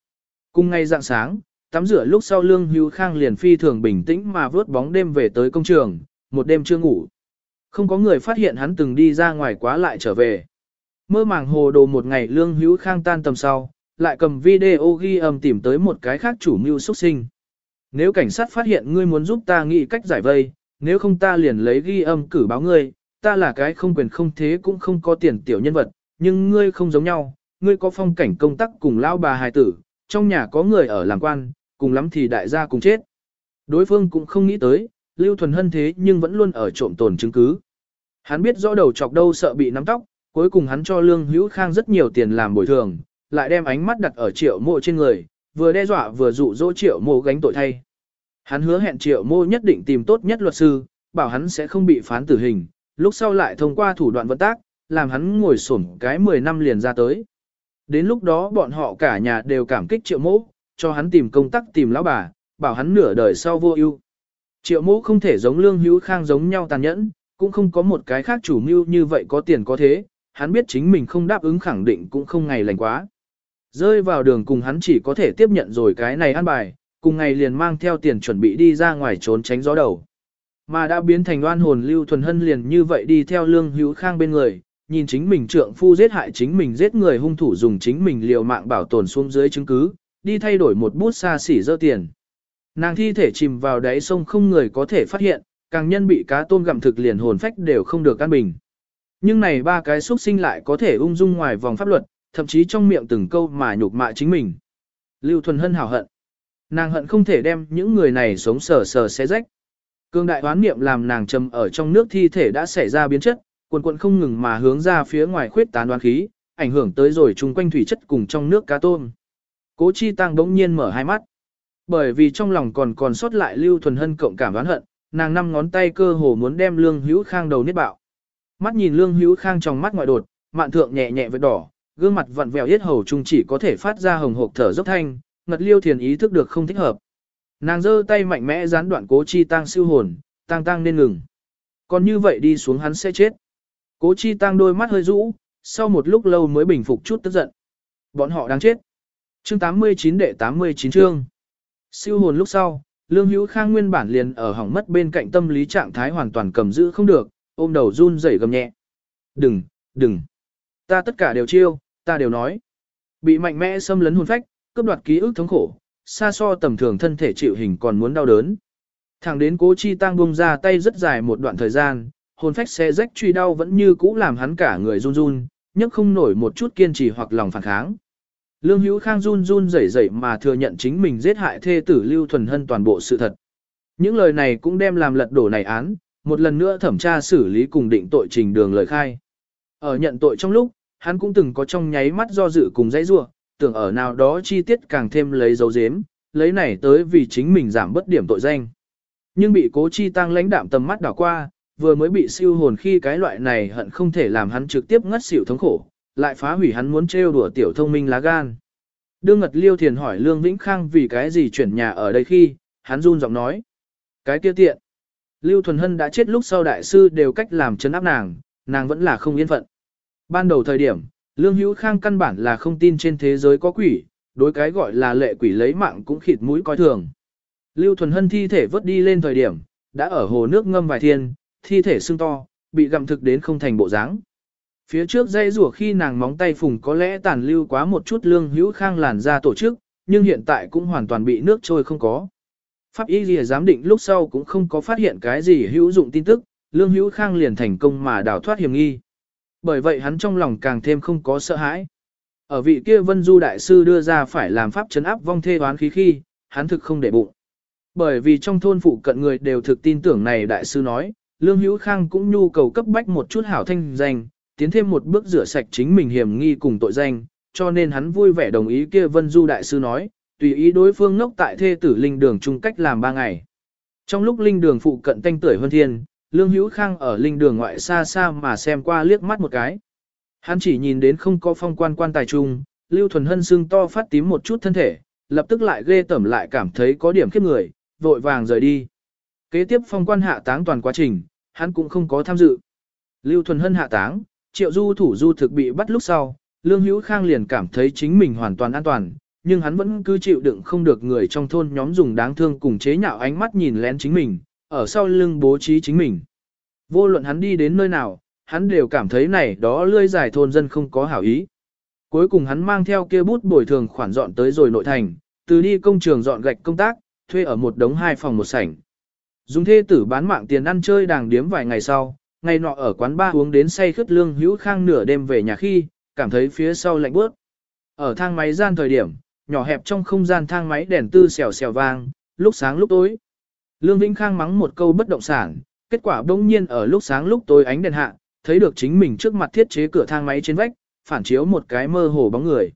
Cùng ngay dạng sáng, tắm rửa lúc sau lương hữu khang liền phi thường bình tĩnh mà vớt bóng đêm về tới công trường, một đêm chưa ngủ. Không có người phát hiện hắn từng đi ra ngoài quá lại trở về. Mơ màng hồ đồ một ngày lương hữu khang tan tầm sau, lại cầm video ghi âm tìm tới một cái khác chủ mưu xuất sinh. Nếu cảnh sát phát hiện ngươi muốn giúp ta nghĩ cách giải vây, nếu không ta liền lấy ghi âm cử báo ngươi, ta là cái không quyền không thế cũng không có tiền tiểu nhân vật, nhưng ngươi không giống nhau, ngươi có phong cảnh công tác cùng lao bà hài tử, trong nhà có người ở làm quan, cùng lắm thì đại gia cùng chết. Đối phương cũng không nghĩ tới, Lưu Thuần Hân thế nhưng vẫn luôn ở trộm tồn chứng cứ. Hắn biết rõ đầu chọc đâu sợ bị nắm tóc, cuối cùng hắn cho Lương Hữu Khang rất nhiều tiền làm bồi thường, lại đem ánh mắt đặt ở triệu mộ trên người, vừa đe dọa vừa dụ dỗ triệu mộ gánh tội thay. Hắn hứa hẹn triệu mộ nhất định tìm tốt nhất luật sư, bảo hắn sẽ không bị phán tử hình, lúc sau lại thông qua thủ đoạn vận tác, làm hắn ngồi sổm cái 10 năm liền ra tới. Đến lúc đó bọn họ cả nhà đều cảm kích triệu mộ, cho hắn tìm công tác tìm lão bà, bảo hắn nửa đời sau vô ưu. Triệu mẫu không thể giống lương hữu khang giống nhau tàn nhẫn, cũng không có một cái khác chủ mưu như vậy có tiền có thế, hắn biết chính mình không đáp ứng khẳng định cũng không ngày lành quá. Rơi vào đường cùng hắn chỉ có thể tiếp nhận rồi cái này ăn bài, cùng ngày liền mang theo tiền chuẩn bị đi ra ngoài trốn tránh gió đầu. Mà đã biến thành oan hồn lưu thuần hân liền như vậy đi theo lương hữu khang bên người, nhìn chính mình trượng phu giết hại chính mình giết người hung thủ dùng chính mình liều mạng bảo tồn xuống dưới chứng cứ, đi thay đổi một bút xa xỉ dơ tiền. Nàng thi thể chìm vào đáy sông không người có thể phát hiện, càng nhân bị cá tôm gặm thực liền hồn phách đều không được an bình. Nhưng này ba cái xuất sinh lại có thể ung dung ngoài vòng pháp luật, thậm chí trong miệng từng câu mà nhục mạ chính mình. Lưu Thuần Hân hào hận. Nàng hận không thể đem những người này sống sờ sờ xé rách. Cương đại hoán niệm làm nàng trầm ở trong nước thi thể đã xảy ra biến chất, quần quần không ngừng mà hướng ra phía ngoài khuyết tán đoán khí, ảnh hưởng tới rồi chung quanh thủy chất cùng trong nước cá tôm. Cố Chi Tăng bỗng nhiên mở hai mắt. Bởi vì trong lòng còn còn sót lại Lưu Thuần Hân cộng cảm đoán hận, nàng năm ngón tay cơ hồ muốn đem Lương Hữu Khang đầu niết bạo. Mắt nhìn Lương Hữu Khang trong mắt ngoại đột, mạn thượng nhẹ nhẹ vết đỏ, gương mặt vặn vẹo yết hầu trung chỉ có thể phát ra hồng hộc thở dốc thanh, ngật liêu thiền ý thức được không thích hợp. Nàng giơ tay mạnh mẽ gián đoạn cố chi tăng siêu hồn, tăng tăng nên ngừng. Còn như vậy đi xuống hắn sẽ chết. Cố chi tăng đôi mắt hơi rũ, sau một lúc lâu mới bình phục chút tức giận. Bọn họ đang chết. Chương 89 đệ 89 chương. Siêu hồn lúc sau, Lương Hữu Khang nguyên bản liền ở hỏng mất bên cạnh tâm lý trạng thái hoàn toàn cầm giữ không được, ôm đầu run rẩy gầm nhẹ. Đừng, đừng. Ta tất cả đều chiêu, ta đều nói. Bị mạnh mẽ xâm lấn hồn phách, cướp đoạt ký ức thống khổ, xa so tầm thường thân thể chịu hình còn muốn đau đớn. Thẳng đến cố chi tăng buông ra tay rất dài một đoạn thời gian, hồn phách xe rách truy đau vẫn như cũ làm hắn cả người run run, nhấc không nổi một chút kiên trì hoặc lòng phản kháng. Lương Hữu Khang run run rẩy rẩy mà thừa nhận chính mình giết hại thê tử Lưu Thuần Hân toàn bộ sự thật. Những lời này cũng đem làm lật đổ này án, một lần nữa thẩm tra xử lý cùng định tội trình đường lời khai. Ở nhận tội trong lúc, hắn cũng từng có trong nháy mắt do dự cùng dãy rua, tưởng ở nào đó chi tiết càng thêm lấy dấu dếm, lấy này tới vì chính mình giảm bất điểm tội danh. Nhưng bị cố chi tăng lãnh đạm tầm mắt đảo qua, vừa mới bị siêu hồn khi cái loại này hận không thể làm hắn trực tiếp ngất xỉu thống khổ, lại phá hủy hắn muốn trêu đùa tiểu thông minh lá gan. Đương Ngật Liêu Thiền hỏi Lương Vĩnh Khang vì cái gì chuyển nhà ở đây khi, hắn run giọng nói. Cái kia tiện. Lưu Thuần Hân đã chết lúc sau đại sư đều cách làm chấn áp nàng, nàng vẫn là không yên phận. Ban đầu thời điểm, Lương Hữu Khang căn bản là không tin trên thế giới có quỷ, đối cái gọi là lệ quỷ lấy mạng cũng khịt mũi coi thường. Lưu Thuần Hân thi thể vớt đi lên thời điểm, đã ở hồ nước ngâm vài thiên, thi thể sưng to, bị gặm thực đến không thành bộ dáng. Phía trước dây rùa khi nàng móng tay phùng có lẽ tàn lưu quá một chút lương hữu khang làn ra tổ chức, nhưng hiện tại cũng hoàn toàn bị nước trôi không có. Pháp y lìa giám định lúc sau cũng không có phát hiện cái gì hữu dụng tin tức, lương hữu khang liền thành công mà đào thoát hiểm nghi. Bởi vậy hắn trong lòng càng thêm không có sợ hãi. Ở vị kia vân du đại sư đưa ra phải làm pháp chấn áp vong thê đoán khí khi, hắn thực không để bụng. Bởi vì trong thôn phụ cận người đều thực tin tưởng này đại sư nói, lương hữu khang cũng nhu cầu cấp bách một chút hảo thanh danh, tiến thêm một bước rửa sạch chính mình hiểm nghi cùng tội danh, cho nên hắn vui vẻ đồng ý kia Vân Du Đại Sư nói, tùy ý đối phương ngốc tại thê tử linh đường chung cách làm ba ngày. Trong lúc linh đường phụ cận tanh tuổi hơn thiên, Lương Hữu Khang ở linh đường ngoại xa xa mà xem qua liếc mắt một cái. Hắn chỉ nhìn đến không có phong quan quan tài trung, Lưu Thuần Hân xương to phát tím một chút thân thể, lập tức lại ghê tẩm lại cảm thấy có điểm khiếp người, vội vàng rời đi. Kế tiếp phong quan hạ táng toàn quá trình, hắn cũng không có tham dự. Lưu Thuần Hân hạ táng, triệu du thủ du thực bị bắt lúc sau, Lương Hữu Khang liền cảm thấy chính mình hoàn toàn an toàn, nhưng hắn vẫn cứ chịu đựng không được người trong thôn nhóm dùng đáng thương cùng chế nhạo ánh mắt nhìn lén chính mình, ở sau lưng bố trí chính mình. Vô luận hắn đi đến nơi nào, hắn đều cảm thấy này đó lươi dài thôn dân không có hảo ý. Cuối cùng hắn mang theo kia bút bồi thường khoản dọn tới rồi nội thành, từ đi công trường dọn gạch công tác, thuê ở một đống hai phòng một sảnh. Dùng thê tử bán mạng tiền ăn chơi đàng điếm vài ngày sau, ngày nọ ở quán ba uống đến say khướt lương hữu khang nửa đêm về nhà khi, cảm thấy phía sau lạnh bước. Ở thang máy gian thời điểm, nhỏ hẹp trong không gian thang máy đèn tư xèo xèo vang, lúc sáng lúc tối. Lương Vĩnh Khang mắng một câu bất động sản, kết quả bỗng nhiên ở lúc sáng lúc tối ánh đèn hạ, thấy được chính mình trước mặt thiết chế cửa thang máy trên vách, phản chiếu một cái mơ hồ bóng người.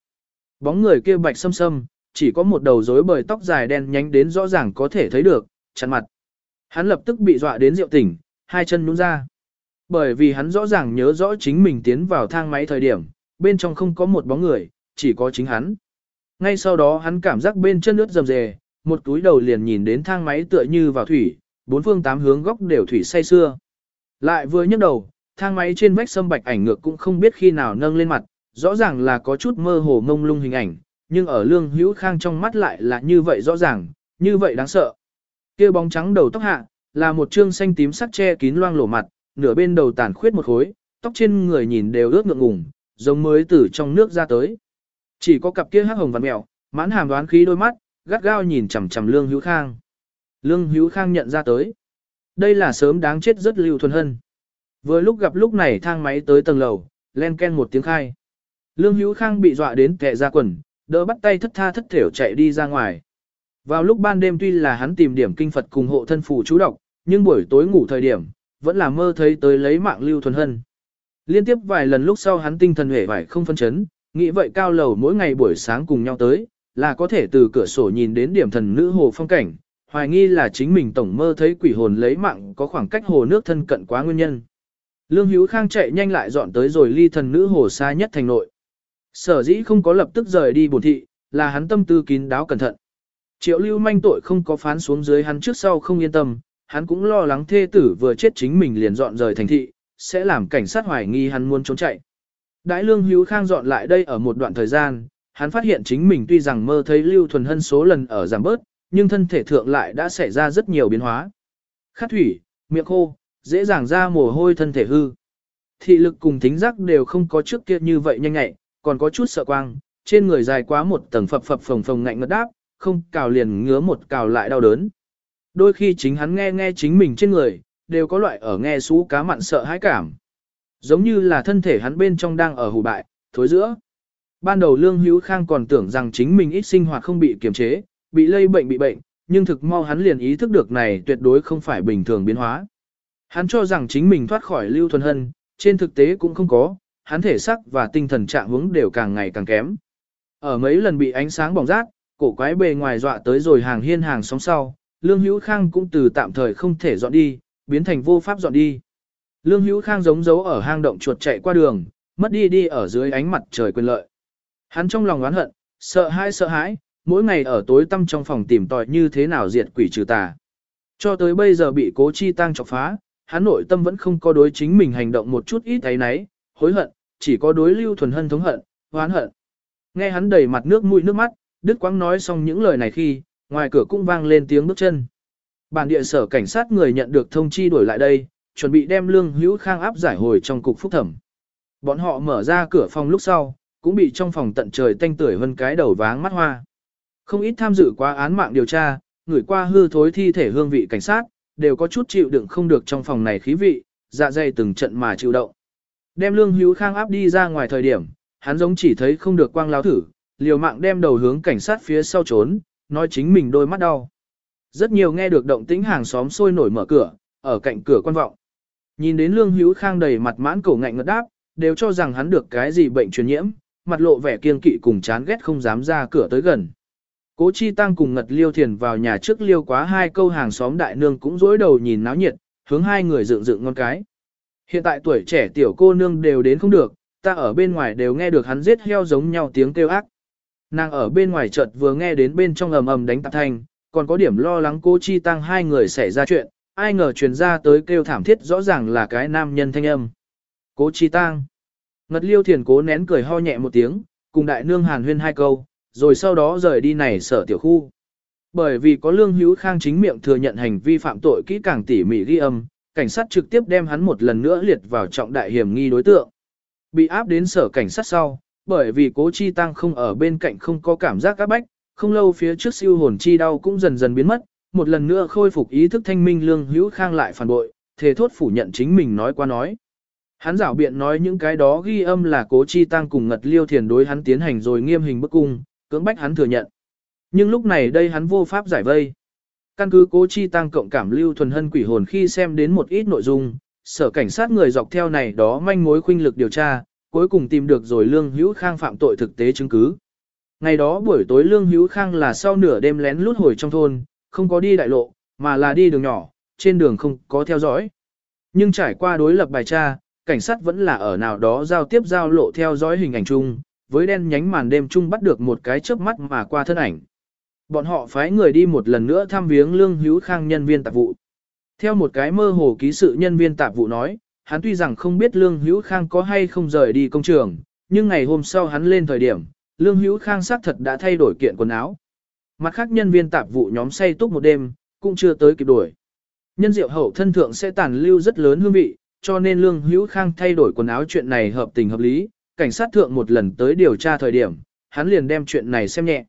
Bóng người kia bạch sâm sâm, chỉ có một đầu rối bời tóc dài đen nhánh đến rõ ràng có thể thấy được, chắn mặt. Hắn lập tức bị dọa đến rượu tỉnh, hai chân nhún ra. Bởi vì hắn rõ ràng nhớ rõ chính mình tiến vào thang máy thời điểm, bên trong không có một bóng người, chỉ có chính hắn. Ngay sau đó hắn cảm giác bên chân nước rầm rề, một túi đầu liền nhìn đến thang máy tựa như vào thủy, bốn phương tám hướng góc đều thủy say xưa. Lại vừa nhấc đầu, thang máy trên vách sâm bạch ảnh ngược cũng không biết khi nào nâng lên mặt, rõ ràng là có chút mơ hồ mông lung hình ảnh, nhưng ở lương hữu khang trong mắt lại là như vậy rõ ràng, như vậy đáng sợ. kia bóng trắng đầu tóc hạ, là một trương xanh tím sắc che kín loang lổ mặt, nửa bên đầu tàn khuyết một khối, tóc trên người nhìn đều ướt ngượng ngùng, giống mới từ trong nước ra tới. Chỉ có cặp kia hắc hồng vằn mèo, mãn hàm đoán khí đôi mắt, gắt gao nhìn chằm chằm Lương Hữu Khang. Lương Hữu Khang nhận ra tới. Đây là sớm đáng chết rất lưu thuần hân. Vừa lúc gặp lúc này thang máy tới tầng lầu, len ken một tiếng khai. Lương Hữu Khang bị dọa đến tè ra quần, đỡ bắt tay thất tha thất thểu chạy đi ra ngoài. Vào lúc ban đêm tuy là hắn tìm điểm kinh Phật cùng hộ thân phù chú độc, nhưng buổi tối ngủ thời điểm, vẫn là mơ thấy tới lấy mạng lưu thuần hân. Liên tiếp vài lần lúc sau hắn tinh thần hể vải không phân chấn, nghĩ vậy cao lầu mỗi ngày buổi sáng cùng nhau tới, là có thể từ cửa sổ nhìn đến điểm thần nữ hồ phong cảnh, hoài nghi là chính mình tổng mơ thấy quỷ hồn lấy mạng có khoảng cách hồ nước thân cận quá nguyên nhân. Lương Hữu Khang chạy nhanh lại dọn tới rồi ly thần nữ hồ xa nhất thành nội. Sở dĩ không có lập tức rời đi bổn thị, là hắn tâm tư kín đáo cẩn thận. Triệu lưu manh tội không có phán xuống dưới hắn trước sau không yên tâm, hắn cũng lo lắng thê tử vừa chết chính mình liền dọn rời thành thị, sẽ làm cảnh sát hoài nghi hắn muốn trốn chạy. Đãi lương hữu khang dọn lại đây ở một đoạn thời gian, hắn phát hiện chính mình tuy rằng mơ thấy lưu thuần hân số lần ở giảm bớt, nhưng thân thể thượng lại đã xảy ra rất nhiều biến hóa. Khát thủy, miệng khô, dễ dàng ra mồ hôi thân thể hư. Thị lực cùng thính giác đều không có trước kia như vậy nhanh nhẹ, còn có chút sợ quang, trên người dài quá một tầng phập phập phồng phồng ngạnh ngất đáp, không cào liền ngứa một cào lại đau đớn. Đôi khi chính hắn nghe nghe chính mình trên người, đều có loại ở nghe xú cá mặn sợ hãi cảm. Giống như là thân thể hắn bên trong đang ở hủ bại, thối giữa. Ban đầu Lương Hữu Khang còn tưởng rằng chính mình ít sinh hoạt không bị kiềm chế, bị lây bệnh bị bệnh, nhưng thực mau hắn liền ý thức được này tuyệt đối không phải bình thường biến hóa. Hắn cho rằng chính mình thoát khỏi Lưu Thuần Hân, trên thực tế cũng không có, hắn thể sắc và tinh thần trạng hướng đều càng ngày càng kém. Ở mấy lần bị ánh sáng bỏng rát, cổ quái bề ngoài dọa tới rồi hàng hiên hàng sóng sau, Lương Hữu Khang cũng từ tạm thời không thể dọn đi, biến thành vô pháp dọn đi. Lương Hữu Khang giống dấu ở hang động chuột chạy qua đường, mất đi đi ở dưới ánh mặt trời quyền lợi. Hắn trong lòng oán hận, sợ hãi sợ hãi, mỗi ngày ở tối tăm trong phòng tìm tòi như thế nào diệt quỷ trừ tà. Cho tới bây giờ bị cố chi tăng chọc phá, hắn nội tâm vẫn không có đối chính mình hành động một chút ít thấy nấy, hối hận, chỉ có đối lưu thuần hân thống hận, oán hận. Nghe hắn đầy mặt nước mũi nước mắt, Đức Quang nói xong những lời này khi, ngoài cửa cũng vang lên tiếng bước chân. Bản địa sở cảnh sát người nhận được thông chi đuổi lại đây, chuẩn bị đem Lương Hữu Khang áp giải hồi trong cục phúc thẩm. Bọn họ mở ra cửa phòng lúc sau, cũng bị trong phòng tận trời tanh tưởi hơn cái đầu váng mắt hoa. Không ít tham dự quá án mạng điều tra, người qua hư thối thi thể hương vị cảnh sát, đều có chút chịu đựng không được trong phòng này khí vị, dạ dày từng trận mà chịu động. Đem Lương Hữu Khang áp đi ra ngoài thời điểm, hắn giống chỉ thấy không được quang láo thử, liều mạng đem đầu hướng cảnh sát phía sau trốn, nói chính mình đôi mắt đau. Rất nhiều nghe được động tĩnh hàng xóm sôi nổi mở cửa, ở cạnh cửa quan vọng. Nhìn đến Lương Hữu Khang đầy mặt mãn cổ ngạnh ngật đáp, đều cho rằng hắn được cái gì bệnh truyền nhiễm, mặt lộ vẻ kiên kỵ cùng chán ghét không dám ra cửa tới gần. Cố Chi Tăng cùng Ngật Liêu Thiền vào nhà trước liêu quá hai câu hàng xóm đại nương cũng dối đầu nhìn náo nhiệt, hướng hai người dựng dựng ngon cái. Hiện tại tuổi trẻ tiểu cô nương đều đến không được, ta ở bên ngoài đều nghe được hắn giết heo giống nhau tiếng kêu ác. Nàng ở bên ngoài chợt vừa nghe đến bên trong ầm ầm đánh tạp thanh, còn có điểm lo lắng cô Chi Tăng hai người xảy ra chuyện, ai ngờ truyền ra tới kêu thảm thiết rõ ràng là cái nam nhân thanh âm. Cố Chi Tăng. Ngật liêu thiền cố nén cười ho nhẹ một tiếng, cùng đại nương hàn huyên hai câu, rồi sau đó rời đi này sở tiểu khu. Bởi vì có lương hữu khang chính miệng thừa nhận hành vi phạm tội kỹ càng tỉ mỉ ghi âm, cảnh sát trực tiếp đem hắn một lần nữa liệt vào trọng đại hiểm nghi đối tượng. Bị áp đến sở cảnh sát sau, bởi vì cố chi tăng không ở bên cạnh không có cảm giác các bách, không lâu phía trước siêu hồn chi đau cũng dần dần biến mất, một lần nữa khôi phục ý thức thanh minh lương hữu khang lại phản bội, thề thốt phủ nhận chính mình nói qua nói. Hắn giảo biện nói những cái đó ghi âm là cố chi tăng cùng ngật liêu thiền đối hắn tiến hành rồi nghiêm hình bức cung, cưỡng bách hắn thừa nhận. Nhưng lúc này đây hắn vô pháp giải vây. Căn cứ cố chi tăng cộng cảm lưu thuần hân quỷ hồn khi xem đến một ít nội dung, sở cảnh sát người dọc theo này đó manh mối khuynh lực điều tra, cuối cùng tìm được rồi Lương Hữu Khang phạm tội thực tế chứng cứ. Ngày đó buổi tối Lương Hữu Khang là sau nửa đêm lén lút hồi trong thôn, không có đi đại lộ, mà là đi đường nhỏ, trên đường không có theo dõi. Nhưng trải qua đối lập bài tra, cảnh sát vẫn là ở nào đó giao tiếp giao lộ theo dõi hình ảnh chung, với đen nhánh màn đêm chung bắt được một cái chớp mắt mà qua thân ảnh. Bọn họ phái người đi một lần nữa thăm viếng Lương Hữu Khang nhân viên tạp vụ. Theo một cái mơ hồ ký sự nhân viên tạp vụ nói, hắn tuy rằng không biết Lương Hữu Khang có hay không rời đi công trường, nhưng ngày hôm sau hắn lên thời điểm, Lương Hữu Khang xác thật đã thay đổi kiện quần áo. Mặt khác nhân viên tạp vụ nhóm say túc một đêm, cũng chưa tới kịp đuổi. Nhân rượu hậu thân thượng sẽ tàn lưu rất lớn hương vị, cho nên Lương Hữu Khang thay đổi quần áo chuyện này hợp tình hợp lý, cảnh sát thượng một lần tới điều tra thời điểm, hắn liền đem chuyện này xem nhẹ.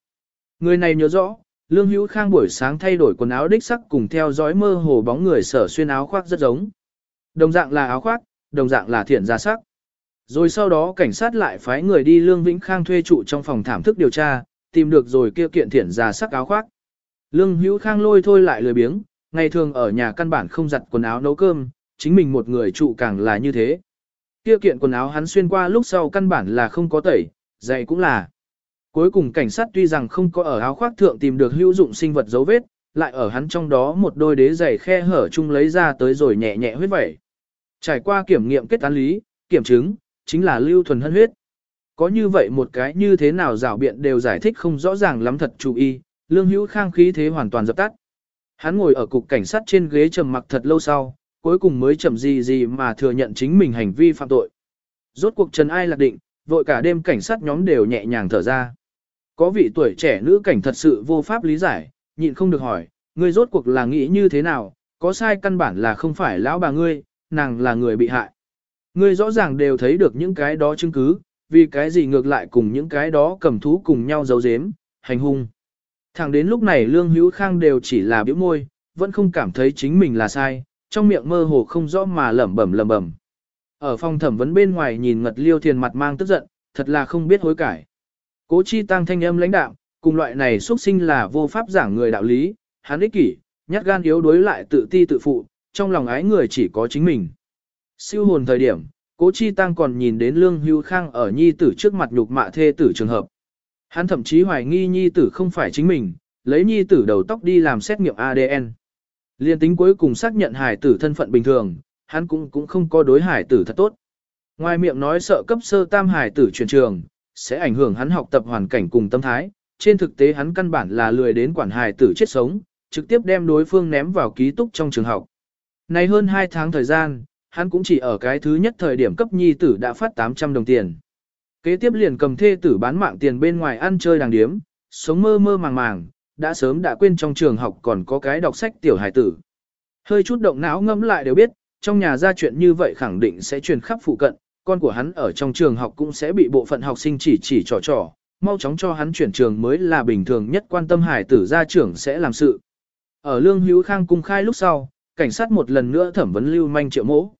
Người này nhớ rõ, Lương Hữu Khang buổi sáng thay đổi quần áo đích sắc cùng theo dõi mơ hồ bóng người sở xuyên áo khoác rất giống. Đồng dạng là áo khoác, đồng dạng là thiện gia sắc. Rồi sau đó cảnh sát lại phái người đi Lương Vĩnh Khang thuê trụ trong phòng thảm thức điều tra, tìm được rồi kia kiện thiện gia sắc áo khoác. Lương Hữu Khang lôi thôi lại lười biếng, ngày thường ở nhà căn bản không giặt quần áo nấu cơm, chính mình một người trụ càng là như thế. Kia kiện quần áo hắn xuyên qua lúc sau căn bản là không có tẩy, giày cũng là. Cuối cùng cảnh sát tuy rằng không có ở áo khoác thượng tìm được hữu dụng sinh vật dấu vết, lại ở hắn trong đó một đôi đế giày khe hở chung lấy ra tới rồi nhẹ nhẹ huyết vẩy. Trải qua kiểm nghiệm kết án lý, kiểm chứng, chính là lưu thuần hân huyết. Có như vậy một cái như thế nào rảo biện đều giải thích không rõ ràng lắm thật chú ý, lương hữu khang khí thế hoàn toàn dập tắt. Hắn ngồi ở cục cảnh sát trên ghế trầm mặc thật lâu sau, cuối cùng mới chậm gì gì mà thừa nhận chính mình hành vi phạm tội. Rốt cuộc trần ai lạc định, vội cả đêm cảnh sát nhóm đều nhẹ nhàng thở ra. Có vị tuổi trẻ nữ cảnh thật sự vô pháp lý giải, nhịn không được hỏi, ngươi rốt cuộc là nghĩ như thế nào, có sai căn bản là không phải lão bà ngươi, nàng là người bị hại. Ngươi rõ ràng đều thấy được những cái đó chứng cứ, vì cái gì ngược lại cùng những cái đó cầm thú cùng nhau giấu giếm, hành hung. Thẳng đến lúc này Lương Hữu Khang đều chỉ là biểu môi, vẫn không cảm thấy chính mình là sai, trong miệng mơ hồ không rõ mà lẩm bẩm lẩm bẩm. Ở phòng thẩm vấn bên ngoài nhìn Ngật Liêu Thiền mặt mang tức giận, thật là không biết hối cải. Cố chi tăng thanh âm lãnh đạo, cùng loại này xuất sinh là vô pháp giảng người đạo lý, hắn ích kỷ, nhát gan yếu đuối lại tự ti tự phụ, trong lòng ái người chỉ có chính mình. Siêu hồn thời điểm, cố chi tăng còn nhìn đến lương hưu khang ở nhi tử trước mặt nhục mạ thê tử trường hợp. Hắn thậm chí hoài nghi nhi tử không phải chính mình, lấy nhi tử đầu tóc đi làm xét nghiệm ADN. Liên tính cuối cùng xác nhận hải tử thân phận bình thường, hắn cũng cũng không có đối hải tử thật tốt. Ngoài miệng nói sợ cấp sơ tam hải tử chuyển trường, sẽ ảnh hưởng hắn học tập hoàn cảnh cùng tâm thái, trên thực tế hắn căn bản là lười đến quản hải tử chết sống, trực tiếp đem đối phương ném vào ký túc trong trường học nay hơn 2 tháng thời gian, hắn cũng chỉ ở cái thứ nhất thời điểm cấp nhi tử đã phát 800 đồng tiền. Kế tiếp liền cầm thê tử bán mạng tiền bên ngoài ăn chơi đàng điếm, sống mơ mơ màng màng, đã sớm đã quên trong trường học còn có cái đọc sách tiểu hài tử. Hơi chút động não ngẫm lại đều biết, trong nhà ra chuyện như vậy khẳng định sẽ truyền khắp phụ cận, con của hắn ở trong trường học cũng sẽ bị bộ phận học sinh chỉ chỉ trò trò, mau chóng cho hắn chuyển trường mới là bình thường nhất quan tâm hải tử gia trưởng sẽ làm sự. Ở Lương Hữu Khang cung khai lúc sau, cảnh sát một lần nữa thẩm vấn lưu manh triệu mỗ.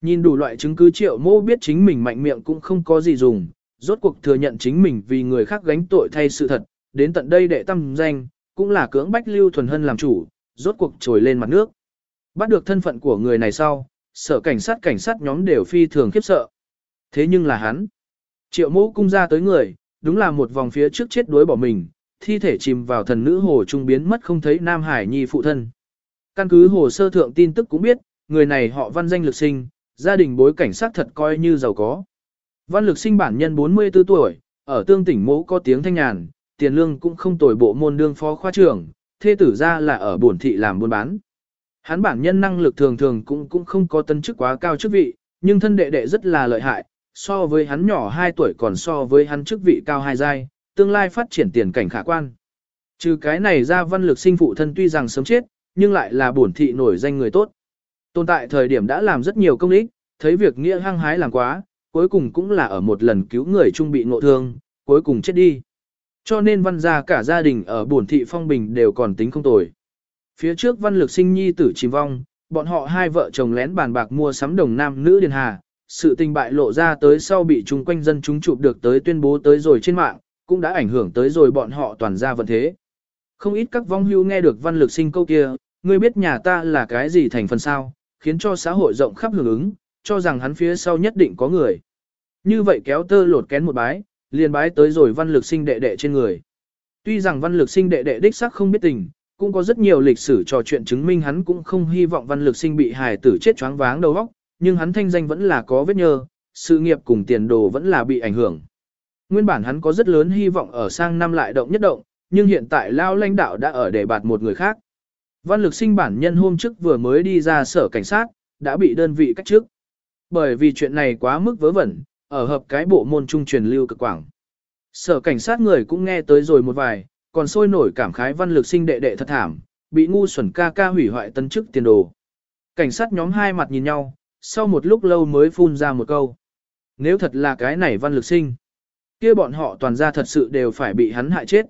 Nhìn đủ loại chứng cứ triệu mỗ biết chính mình mạnh miệng cũng không có gì dùng, rốt cuộc thừa nhận chính mình vì người khác gánh tội thay sự thật, đến tận đây đệ tâm danh, cũng là cưỡng bách lưu thuần hân làm chủ, rốt cuộc trồi lên mặt nước. Bắt được thân phận của người này sau, sở cảnh sát cảnh sát nhóm đều phi thường khiếp sợ. Thế nhưng là hắn. Triệu Mỗ cung ra tới người, đúng là một vòng phía trước chết đuối bỏ mình, thi thể chìm vào thần nữ hồ trung biến mất không thấy Nam Hải Nhi phụ thân. Căn cứ hồ sơ thượng tin tức cũng biết, người này họ văn danh lực sinh, gia đình bối cảnh sát thật coi như giàu có. Văn lực sinh bản nhân 44 tuổi, ở tương tỉnh mẫu có tiếng thanh nhàn, tiền lương cũng không tồi bộ môn đương phó khoa trưởng, thê tử ra là ở bổn thị làm buôn bán. Hắn bản nhân năng lực thường thường cũng cũng không có tân chức quá cao chức vị, nhưng thân đệ đệ rất là lợi hại, so với hắn nhỏ 2 tuổi còn so với hắn chức vị cao hai giai, tương lai phát triển tiền cảnh khả quan. Trừ cái này ra văn lực sinh phụ thân tuy rằng sớm chết, nhưng lại là bổn thị nổi danh người tốt. Tồn tại thời điểm đã làm rất nhiều công ích, thấy việc nghĩa hăng hái làm quá, cuối cùng cũng là ở một lần cứu người trung bị ngộ thương, cuối cùng chết đi. Cho nên văn gia cả gia đình ở bổn thị phong bình đều còn tính không tồi. Phía trước văn lực sinh nhi tử chìm vong, bọn họ hai vợ chồng lén bàn bạc mua sắm đồng nam nữ điền hà, sự tình bại lộ ra tới sau bị chung quanh dân chúng chụp được tới tuyên bố tới rồi trên mạng, cũng đã ảnh hưởng tới rồi bọn họ toàn ra vận thế. Không ít các vong hưu nghe được văn lực sinh câu kia, ngươi biết nhà ta là cái gì thành phần sao, khiến cho xã hội rộng khắp hưởng ứng, cho rằng hắn phía sau nhất định có người. Như vậy kéo tơ lột kén một bái, liền bái tới rồi văn lực sinh đệ đệ trên người. Tuy rằng văn lực sinh đệ đệ đích sắc không biết tình, cũng có rất nhiều lịch sử trò chuyện chứng minh hắn cũng không hy vọng văn lực sinh bị hài tử chết choáng váng đầu óc, nhưng hắn thanh danh vẫn là có vết nhơ, sự nghiệp cùng tiền đồ vẫn là bị ảnh hưởng. Nguyên bản hắn có rất lớn hy vọng ở sang năm lại động nhất động, nhưng hiện tại lao lãnh đạo đã ở để bạt một người khác. Văn lực sinh bản nhân hôm trước vừa mới đi ra sở cảnh sát, đã bị đơn vị cách trước. Bởi vì chuyện này quá mức vớ vẩn, ở hợp cái bộ môn trung truyền lưu cực quảng. Sở cảnh sát người cũng nghe tới rồi một vài, còn sôi nổi cảm khái văn lực sinh đệ đệ thật thảm, bị ngu xuẩn ca ca hủy hoại tân chức tiền đồ. Cảnh sát nhóm hai mặt nhìn nhau, sau một lúc lâu mới phun ra một câu. Nếu thật là cái này văn lực sinh, kia bọn họ toàn ra thật sự đều phải bị hắn hại chết.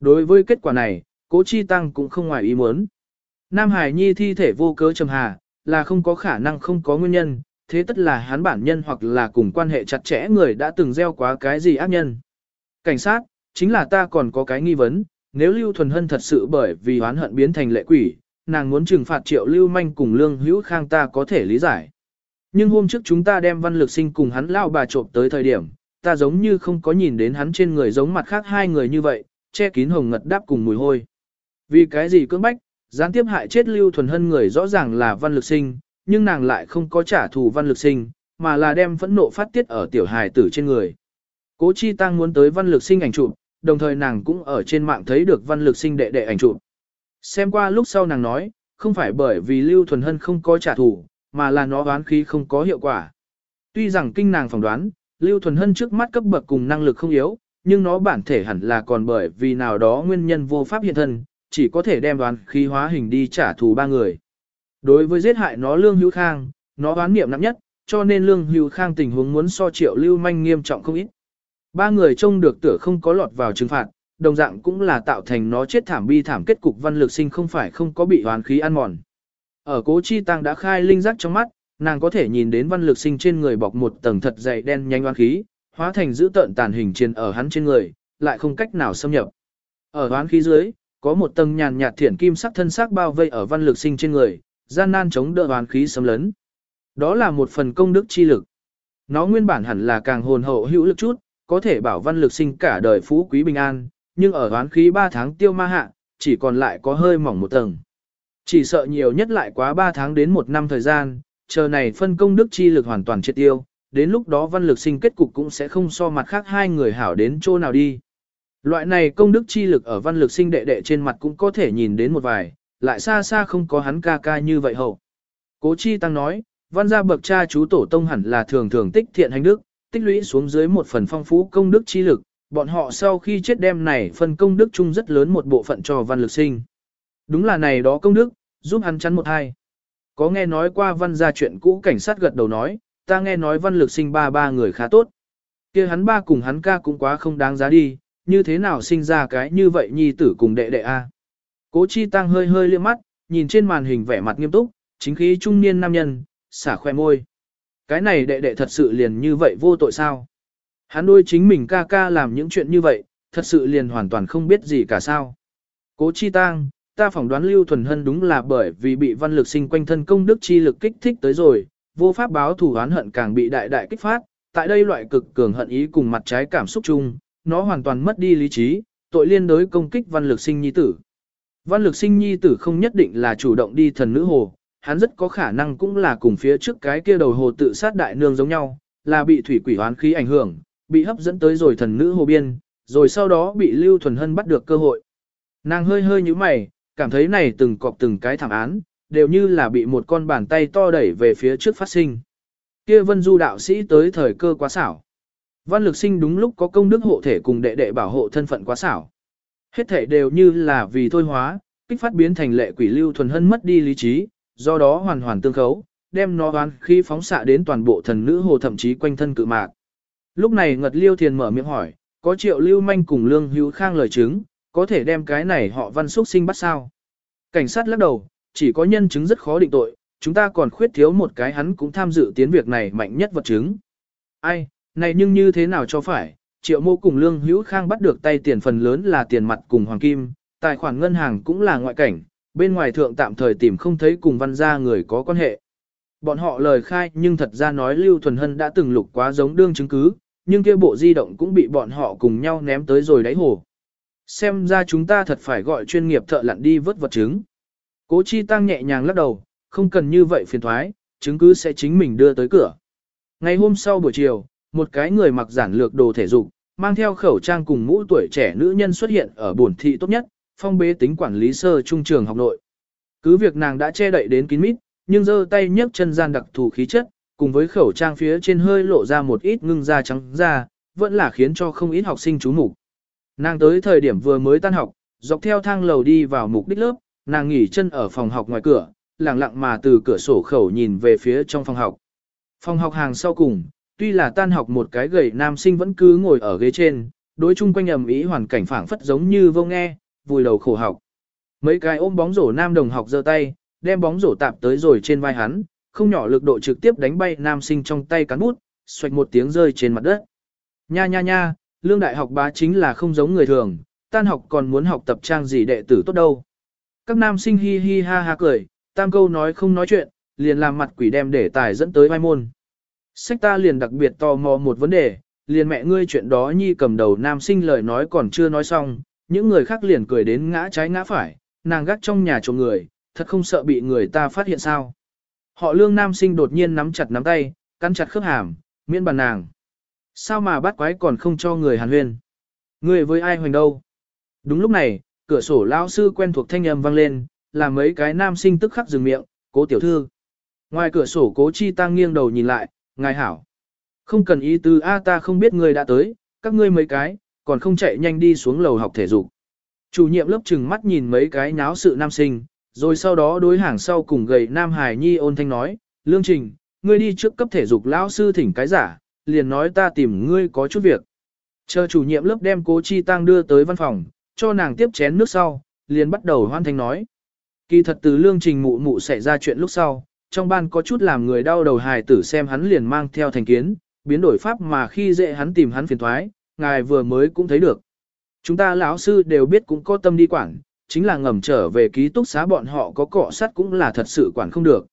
Đối với kết quả này, cố chi tăng cũng không ngoài ý muốn. Nam Hải Nhi thi thể vô cớ trầm hà, là không có khả năng không có nguyên nhân, thế tất là hắn bản nhân hoặc là cùng quan hệ chặt chẽ người đã từng gieo quá cái gì ác nhân. Cảnh sát, chính là ta còn có cái nghi vấn, nếu Lưu Thuần Hân thật sự bởi vì oán hận biến thành lệ quỷ, nàng muốn trừng phạt triệu Lưu Manh cùng Lương Hữu Khang ta có thể lý giải. Nhưng hôm trước chúng ta đem văn lực sinh cùng hắn lao bà trộm tới thời điểm, ta giống như không có nhìn đến hắn trên người giống mặt khác hai người như vậy, che kín hồng ngật đáp cùng mùi hôi. Vì cái gì cưỡng bách, gián tiếp hại chết Lưu Thuần Hân người rõ ràng là văn lực sinh, nhưng nàng lại không có trả thù văn lực sinh, mà là đem phẫn nộ phát tiết ở tiểu hài tử trên người. Cố Chi Tăng muốn tới văn lực sinh ảnh chụp, đồng thời nàng cũng ở trên mạng thấy được văn lực sinh đệ đệ ảnh chụp. Xem qua lúc sau nàng nói, không phải bởi vì Lưu Thuần Hân không có trả thù, mà là nó đoán khí không có hiệu quả. Tuy rằng kinh nàng phỏng đoán, Lưu Thuần Hân trước mắt cấp bậc cùng năng lực không yếu, nhưng nó bản thể hẳn là còn bởi vì nào đó nguyên nhân vô pháp hiện thân, chỉ có thể đem đoán khí hóa hình đi trả thù ba người. Đối với giết hại nó Lương Hữu Khang, nó đoán niệm nặng nhất, cho nên Lương Hữu Khang tình huống muốn so triệu lưu manh nghiêm trọng không ít. Ba người trông được tựa không có lọt vào trừng phạt, đồng dạng cũng là tạo thành nó chết thảm bi thảm kết cục văn lực sinh không phải không có bị hoàn khí ăn mòn. Ở cố chi tăng đã khai linh giác trong mắt, nàng có thể nhìn đến văn lực sinh trên người bọc một tầng thật dày đen nhanh oan khí, hóa thành giữ tợn tàn hình trên ở hắn trên người, lại không cách nào xâm nhập. Ở oán khí dưới, có một tầng nhàn nhạt thiển kim sắc thân sắc bao vây ở văn lực sinh trên người, gian nan chống đỡ oán khí xâm lấn. Đó là một phần công đức chi lực. Nó nguyên bản hẳn là càng hồn hậu hữu lực chút, có thể bảo văn lực sinh cả đời phú quý bình an, nhưng ở oán khí 3 tháng tiêu ma hạ, chỉ còn lại có hơi mỏng một tầng. Chỉ sợ nhiều nhất lại quá 3 tháng đến 1 năm thời gian, chờ này phân công đức chi lực hoàn toàn triệt tiêu, đến lúc đó văn lực sinh kết cục cũng sẽ không so mặt khác hai người hảo đến chỗ nào đi. Loại này công đức chi lực ở văn lực sinh đệ đệ trên mặt cũng có thể nhìn đến một vài, lại xa xa không có hắn ca ca như vậy hậu. Cố chi tăng nói, văn gia bậc cha chú tổ tông hẳn là thường thường tích thiện hành đức, tích lũy xuống dưới một phần phong phú công đức chi lực, bọn họ sau khi chết đem này phân công đức chung rất lớn một bộ phận cho văn lực sinh. Đúng là này đó công đức, giúp hắn chắn một hai. Có nghe nói qua văn gia chuyện cũ cảnh sát gật đầu nói, ta nghe nói văn lực sinh ba ba người khá tốt. kia hắn ba cùng hắn ca cũng quá không đáng giá đi, như thế nào sinh ra cái như vậy nhi tử cùng đệ đệ a. Cố chi tăng hơi hơi liếc mắt, nhìn trên màn hình vẻ mặt nghiêm túc, chính khí trung niên nam nhân, xả khoe môi. Cái này đệ đệ thật sự liền như vậy vô tội sao? Hắn đôi chính mình ca ca làm những chuyện như vậy, thật sự liền hoàn toàn không biết gì cả sao. Cố chi tang, ta phỏng đoán Lưu Thuần Hân đúng là bởi vì bị văn lực sinh quanh thân công đức chi lực kích thích tới rồi, vô pháp báo thủ oán hận càng bị đại đại kích phát, tại đây loại cực cường hận ý cùng mặt trái cảm xúc chung, nó hoàn toàn mất đi lý trí, tội liên đối công kích văn lực sinh nhi tử. Văn lực sinh nhi tử không nhất định là chủ động đi thần nữ hồ, hắn rất có khả năng cũng là cùng phía trước cái kia đầu hồ tự sát đại nương giống nhau, là bị thủy quỷ hoán khí ảnh hưởng, bị hấp dẫn tới rồi thần nữ hồ biên, rồi sau đó bị Lưu Thuần Hân bắt được cơ hội. Nàng hơi hơi như mày, cảm thấy này từng cọp từng cái thảm án, đều như là bị một con bàn tay to đẩy về phía trước phát sinh. Kia vân du đạo sĩ tới thời cơ quá xảo. Văn lực sinh đúng lúc có công đức hộ thể cùng đệ đệ bảo hộ thân phận quá xảo. Hết thể đều như là vì thôi hóa, kích phát biến thành lệ quỷ lưu thuần hân mất đi lý trí, do đó hoàn hoàn tương khấu, đem nó đoán khi phóng xạ đến toàn bộ thần nữ hồ thậm chí quanh thân cự mạc. Lúc này Ngật Liêu Thiền mở miệng hỏi, có triệu lưu manh cùng lương hữu khang lời chứng, có thể đem cái này họ văn xuất sinh bắt sao? Cảnh sát lắc đầu, chỉ có nhân chứng rất khó định tội, chúng ta còn khuyết thiếu một cái hắn cũng tham dự tiến việc này mạnh nhất vật chứng. Ai, này nhưng như thế nào cho phải, triệu mô cùng lương hữu khang bắt được tay tiền phần lớn là tiền mặt cùng hoàng kim, tài khoản ngân hàng cũng là ngoại cảnh, bên ngoài thượng tạm thời tìm không thấy cùng văn gia người có quan hệ. Bọn họ lời khai nhưng thật ra nói Lưu Thuần Hân đã từng lục quá giống đương chứng cứ, nhưng kia bộ di động cũng bị bọn họ cùng nhau ném tới rồi đáy hồ. Xem ra chúng ta thật phải gọi chuyên nghiệp thợ lặn đi vớt vật chứng. Cố Chi Tăng nhẹ nhàng lắc đầu, không cần như vậy phiền thoái, chứng cứ sẽ chính mình đưa tới cửa. Ngày hôm sau buổi chiều, một cái người mặc giản lược đồ thể dục, mang theo khẩu trang cùng mũ tuổi trẻ nữ nhân xuất hiện ở bổn thị tốt nhất, phong bế tính quản lý sơ trung trường học nội. Cứ việc nàng đã che đậy đến kín mít, nhưng giơ tay nhấc chân gian đặc thù khí chất, cùng với khẩu trang phía trên hơi lộ ra một ít ngưng da trắng da, vẫn là khiến cho không ít học sinh chú mục. Nàng tới thời điểm vừa mới tan học, dọc theo thang lầu đi vào mục đích lớp, nàng nghỉ chân ở phòng học ngoài cửa, lặng lặng mà từ cửa sổ khẩu nhìn về phía trong phòng học. Phòng học hàng sau cùng, tuy là tan học một cái gầy nam sinh vẫn cứ ngồi ở ghế trên, đối chung quanh ầm ý hoàn cảnh phảng phất giống như vô nghe, vùi đầu khổ học. Mấy cái ôm bóng rổ nam đồng học giơ tay, đem bóng rổ tạp tới rồi trên vai hắn, không nhỏ lực độ trực tiếp đánh bay nam sinh trong tay cán bút, xoạch một tiếng rơi trên mặt đất. Nha nha nha, lương đại học bá chính là không giống người thường, tan học còn muốn học tập trang gì đệ tử tốt đâu. Các nam sinh hi hi ha ha cười, tam câu nói không nói chuyện, liền làm mặt quỷ đem để tài dẫn tới vai môn. Sách ta liền đặc biệt tò mò một vấn đề, liền mẹ ngươi chuyện đó nhi cầm đầu nam sinh lời nói còn chưa nói xong, những người khác liền cười đến ngã trái ngã phải, nàng gác trong nhà chồng người, thật không sợ bị người ta phát hiện sao. Họ lương nam sinh đột nhiên nắm chặt nắm tay, cắn chặt khớp hàm, miễn bàn nàng. Sao mà bắt quái còn không cho người hàn huyên? Người với ai hoành đâu? Đúng lúc này, cửa sổ lao sư quen thuộc thanh âm vang lên, làm mấy cái nam sinh tức khắc dừng miệng, cố tiểu thư. Ngoài cửa sổ cố chi tăng nghiêng đầu nhìn lại, ngài hảo. Không cần ý tư A ta không biết người đã tới, các ngươi mấy cái, còn không chạy nhanh đi xuống lầu học thể dục. Chủ nhiệm lớp chừng mắt nhìn mấy cái náo sự nam sinh, rồi sau đó đối hàng sau cùng gầy nam hải nhi ôn thanh nói, Lương Trình, ngươi đi trước cấp thể dục lão sư thỉnh cái giả, liền nói ta tìm ngươi có chút việc. Chờ chủ nhiệm lớp đem cố chi tăng đưa tới văn phòng, cho nàng tiếp chén nước sau, liền bắt đầu hoan thanh nói. Kỳ thật từ lương trình mụ mụ xảy ra chuyện lúc sau, trong ban có chút làm người đau đầu hài tử xem hắn liền mang theo thành kiến, biến đổi pháp mà khi dễ hắn tìm hắn phiền thoái, ngài vừa mới cũng thấy được. Chúng ta lão sư đều biết cũng có tâm đi quản, chính là ngầm trở về ký túc xá bọn họ có cọ sắt cũng là thật sự quản không được.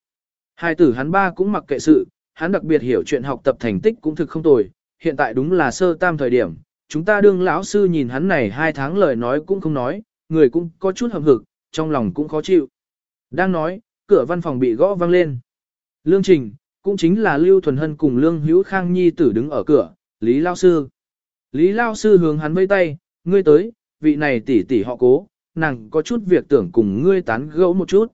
Hai tử hắn ba cũng mặc kệ sự, hắn đặc biệt hiểu chuyện học tập thành tích cũng thực không tồi, hiện tại đúng là sơ tam thời điểm, chúng ta đương lão sư nhìn hắn này hai tháng lời nói cũng không nói, người cũng có chút hậm hực, trong lòng cũng khó chịu. Đang nói, cửa văn phòng bị gõ vang lên. Lương Trình, cũng chính là Lưu Thuần Hân cùng Lương Hữu Khang Nhi tử đứng ở cửa, Lý Lao Sư. Lý Lao Sư hướng hắn vây tay, ngươi tới, vị này tỷ tỷ họ cố, nàng có chút việc tưởng cùng ngươi tán gẫu một chút.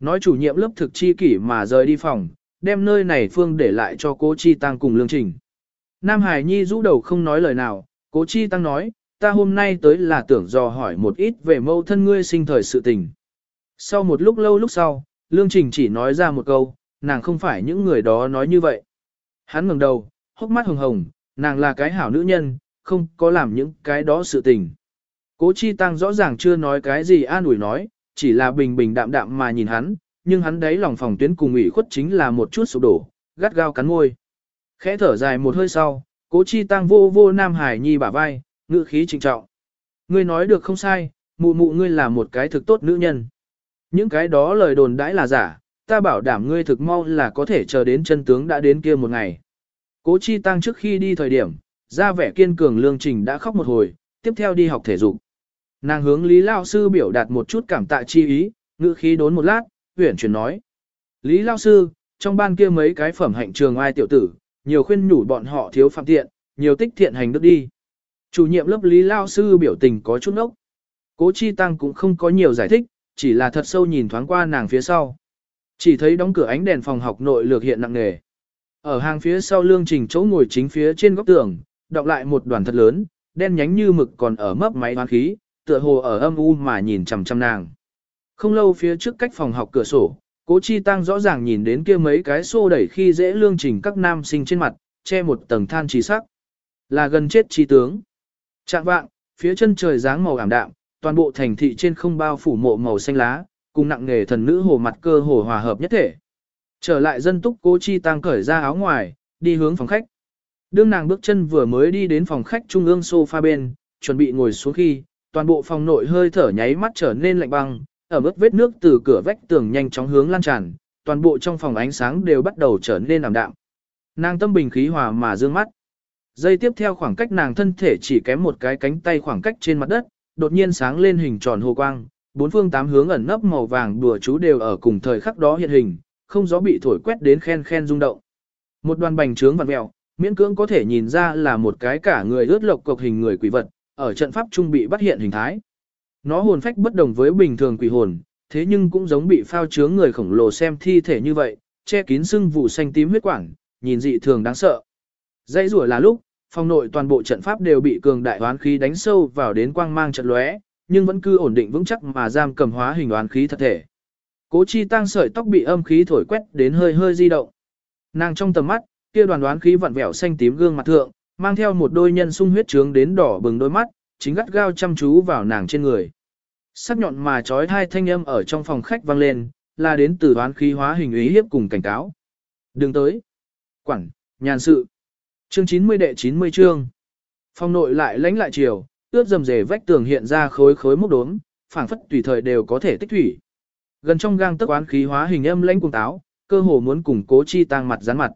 Nói chủ nhiệm lớp thực chi kỷ mà rời đi phòng, đem nơi này phương để lại cho cố chi tăng cùng Lương Trình. Nam Hải Nhi rũ đầu không nói lời nào, cố chi tăng nói, ta hôm nay tới là tưởng dò hỏi một ít về mâu thân ngươi sinh thời sự tình. Sau một lúc lâu lúc sau, Lương Trình chỉ nói ra một câu, nàng không phải những người đó nói như vậy. Hắn ngẩng đầu, hốc mắt hồng hồng, nàng là cái hảo nữ nhân, không có làm những cái đó sự tình. Cố Chi Tăng rõ ràng chưa nói cái gì an ủi nói, chỉ là bình bình đạm đạm mà nhìn hắn, nhưng hắn đấy lòng phòng tuyến cùng ủy khuất chính là một chút sụp đổ, gắt gao cắn môi. Khẽ thở dài một hơi sau, Cố Chi Tăng vô vô Nam Hải Nhi bả vai, ngữ khí trịnh trọng. Ngươi nói được không sai, mụ mụ ngươi là một cái thực tốt nữ nhân. Những cái đó lời đồn đãi là giả, ta bảo đảm ngươi thực mau là có thể chờ đến chân tướng đã đến kia một ngày. Cố Chi Tăng trước khi đi thời điểm, ra vẻ kiên cường lương trình đã khóc một hồi, tiếp theo đi học thể dục. Nàng hướng Lý Lao Sư biểu đạt một chút cảm tạ chi ý, ngữ khí đốn một lát, huyển chuyển nói. Lý Lao Sư, trong ban kia mấy cái phẩm hạnh trường ai tiểu tử, nhiều khuyên nhủ bọn họ thiếu phạm tiện, nhiều tích thiện hành đức đi. Chủ nhiệm lớp Lý Lao Sư biểu tình có chút nốc. Cố Chi Tăng cũng không có nhiều giải thích, chỉ là thật sâu nhìn thoáng qua nàng phía sau. Chỉ thấy đóng cửa ánh đèn phòng học nội lược hiện nặng nề. Ở hàng phía sau lương trình chỗ ngồi chính phía trên góc tường, đọc lại một đoàn thật lớn, đen nhánh như mực còn ở mấp máy hoán khí, tựa hồ ở âm u mà nhìn chằm chằm nàng. Không lâu phía trước cách phòng học cửa sổ, cố chi tăng rõ ràng nhìn đến kia mấy cái xô đẩy khi dễ lương trình các nam sinh trên mặt, che một tầng than trí sắc. Là gần chết chi tướng. Trạng vạng, phía chân trời dáng màu ảm đạm, toàn bộ thành thị trên không bao phủ mộ màu xanh lá, cùng nặng nghề thần nữ hồ mặt cơ hồ hòa hợp nhất thể. Trở lại dân túc cố chi tăng cởi ra áo ngoài, đi hướng phòng khách. Đương nàng bước chân vừa mới đi đến phòng khách trung ương sofa bên, chuẩn bị ngồi xuống khi, toàn bộ phòng nội hơi thở nháy mắt trở nên lạnh băng, ở mức vết nước từ cửa vách tường nhanh chóng hướng lan tràn, toàn bộ trong phòng ánh sáng đều bắt đầu trở nên ảm đạm. Nàng tâm bình khí hòa mà dương mắt. Giây tiếp theo khoảng cách nàng thân thể chỉ kém một cái cánh tay khoảng cách trên mặt đất, đột nhiên sáng lên hình tròn hồ quang, bốn phương tám hướng ẩn nấp màu vàng đùa chú đều ở cùng thời khắc đó hiện hình, không gió bị thổi quét đến khen khen rung động. Một đoàn bành trướng vặn mèo, miễn cưỡng có thể nhìn ra là một cái cả người ướt lộc cục hình người quỷ vật, ở trận pháp trung bị bắt hiện hình thái. Nó hồn phách bất đồng với bình thường quỷ hồn, thế nhưng cũng giống bị phao chướng người khổng lồ xem thi thể như vậy, che kín sưng vụ xanh tím huyết quảng, nhìn dị thường đáng sợ. Dãy rủa là lúc, phòng nội toàn bộ trận pháp đều bị cường đại hoán khí đánh sâu vào đến quang mang trận lóe, nhưng vẫn cứ ổn định vững chắc mà giam cầm hóa hình hoán khí thật thể. Cố chi tăng sợi tóc bị âm khí thổi quét đến hơi hơi di động. Nàng trong tầm mắt, kia đoàn đoán khí vặn vẹo xanh tím gương mặt thượng, mang theo một đôi nhân sung huyết trướng đến đỏ bừng đôi mắt, chính gắt gao chăm chú vào nàng trên người. Sắc nhọn mà trói hai thanh âm ở trong phòng khách vang lên, là đến từ đoán khí hóa hình ý hiếp cùng cảnh cáo. Đừng tới. Quảng, nhàn sự. Chương 90 đệ 90 chương. Phòng nội lại lánh lại chiều, ướt dầm dề vách tường hiện ra khối khối mốc đốm, phảng phất tùy thời đều có thể tích thủy. Gần trong gang tức oán khí hóa hình âm lãnh cùng táo, cơ hồ muốn cùng cố chi tăng mặt rắn mặt.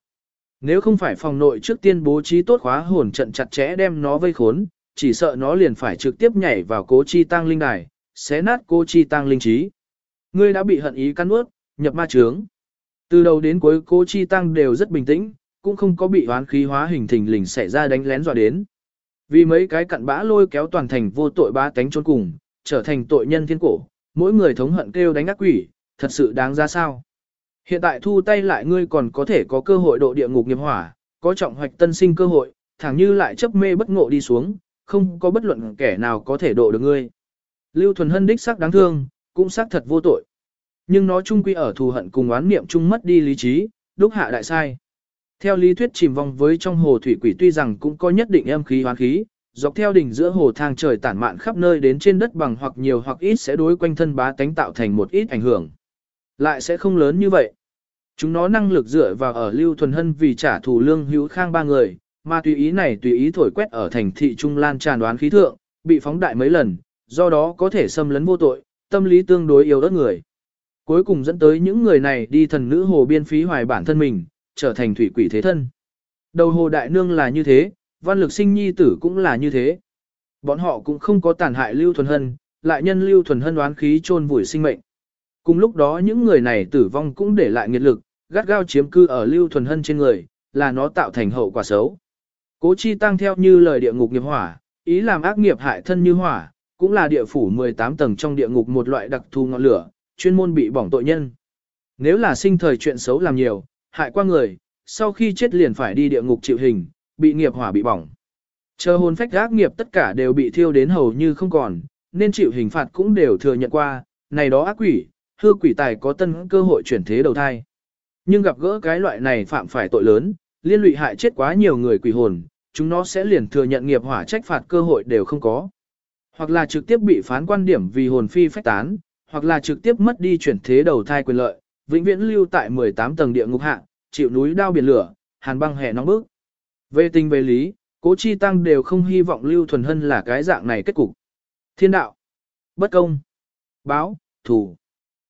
Nếu không phải phòng nội trước tiên bố trí tốt khóa hồn trận chặt chẽ đem nó vây khốn, chỉ sợ nó liền phải trực tiếp nhảy vào cố chi tăng linh đài, xé nát cố chi tăng linh trí. Ngươi đã bị hận ý cắn ướt, nhập ma trướng. Từ đầu đến cuối cố chi tăng đều rất bình tĩnh, cũng không có bị hoán khí hóa hình thình lình xảy ra đánh lén dọa đến. Vì mấy cái cặn bã lôi kéo toàn thành vô tội ba cánh trốn cùng, trở thành tội nhân thiên cổ, mỗi người thống hận kêu đánh ác quỷ, thật sự đáng ra sao. Hiện tại thu tay lại ngươi còn có thể có cơ hội độ địa ngục nghiệp hỏa, có trọng hoạch tân sinh cơ hội, thẳng như lại chấp mê bất ngộ đi xuống, không có bất luận kẻ nào có thể độ được ngươi. Lưu Thuần Hân đích xác đáng thương, cũng xác thật vô tội. Nhưng nó chung quy ở thù hận cùng oán niệm chung mất đi lý trí, đúc hạ đại sai. Theo lý thuyết chìm vong với trong hồ thủy quỷ tuy rằng cũng có nhất định âm khí hoán khí, dọc theo đỉnh giữa hồ thang trời tản mạn khắp nơi đến trên đất bằng hoặc nhiều hoặc ít sẽ đối quanh thân bá tánh tạo thành một ít ảnh hưởng. Lại sẽ không lớn như vậy. Chúng nó năng lực dựa vào ở lưu thuần hân vì trả thù lương hữu khang ba người, mà tùy ý này tùy ý thổi quét ở thành thị trung lan tràn đoán khí thượng, bị phóng đại mấy lần, do đó có thể xâm lấn vô tội, tâm lý tương đối yếu đất người. Cuối cùng dẫn tới những người này đi thần nữ hồ biên phí hoài bản thân mình, trở thành thủy quỷ thế thân. Đầu hồ đại nương là như thế, văn lực sinh nhi tử cũng là như thế. Bọn họ cũng không có tàn hại lưu thuần hân, lại nhân lưu thuần hân đoán khí chôn vùi sinh mệnh. Cùng lúc đó những người này tử vong cũng để lại nghiệt lực, gắt gao chiếm cư ở lưu thuần hân trên người, là nó tạo thành hậu quả xấu. Cố chi tăng theo như lời địa ngục nghiệp hỏa, ý làm ác nghiệp hại thân như hỏa, cũng là địa phủ 18 tầng trong địa ngục một loại đặc thù ngọn lửa, chuyên môn bị bỏng tội nhân. Nếu là sinh thời chuyện xấu làm nhiều, hại qua người, sau khi chết liền phải đi địa ngục chịu hình, bị nghiệp hỏa bị bỏng. Chờ hồn phách ác nghiệp tất cả đều bị thiêu đến hầu như không còn, nên chịu hình phạt cũng đều thừa nhận qua, này đó ác quỷ, hư quỷ tài có tân cơ hội chuyển thế đầu thai. Nhưng gặp gỡ cái loại này phạm phải tội lớn, liên lụy hại chết quá nhiều người quỷ hồn, chúng nó sẽ liền thừa nhận nghiệp hỏa trách phạt cơ hội đều không có. Hoặc là trực tiếp bị phán quan điểm vì hồn phi phách tán, hoặc là trực tiếp mất đi chuyển thế đầu thai quyền lợi, vĩnh viễn lưu tại 18 tầng địa ngục hạ, chịu núi đao biển lửa, hàn băng hè nóng bức. Về tình về lý, cố chi tăng đều không hy vọng lưu thuần hân là cái dạng này kết cục. Thiên đạo, bất công, báo, thủ.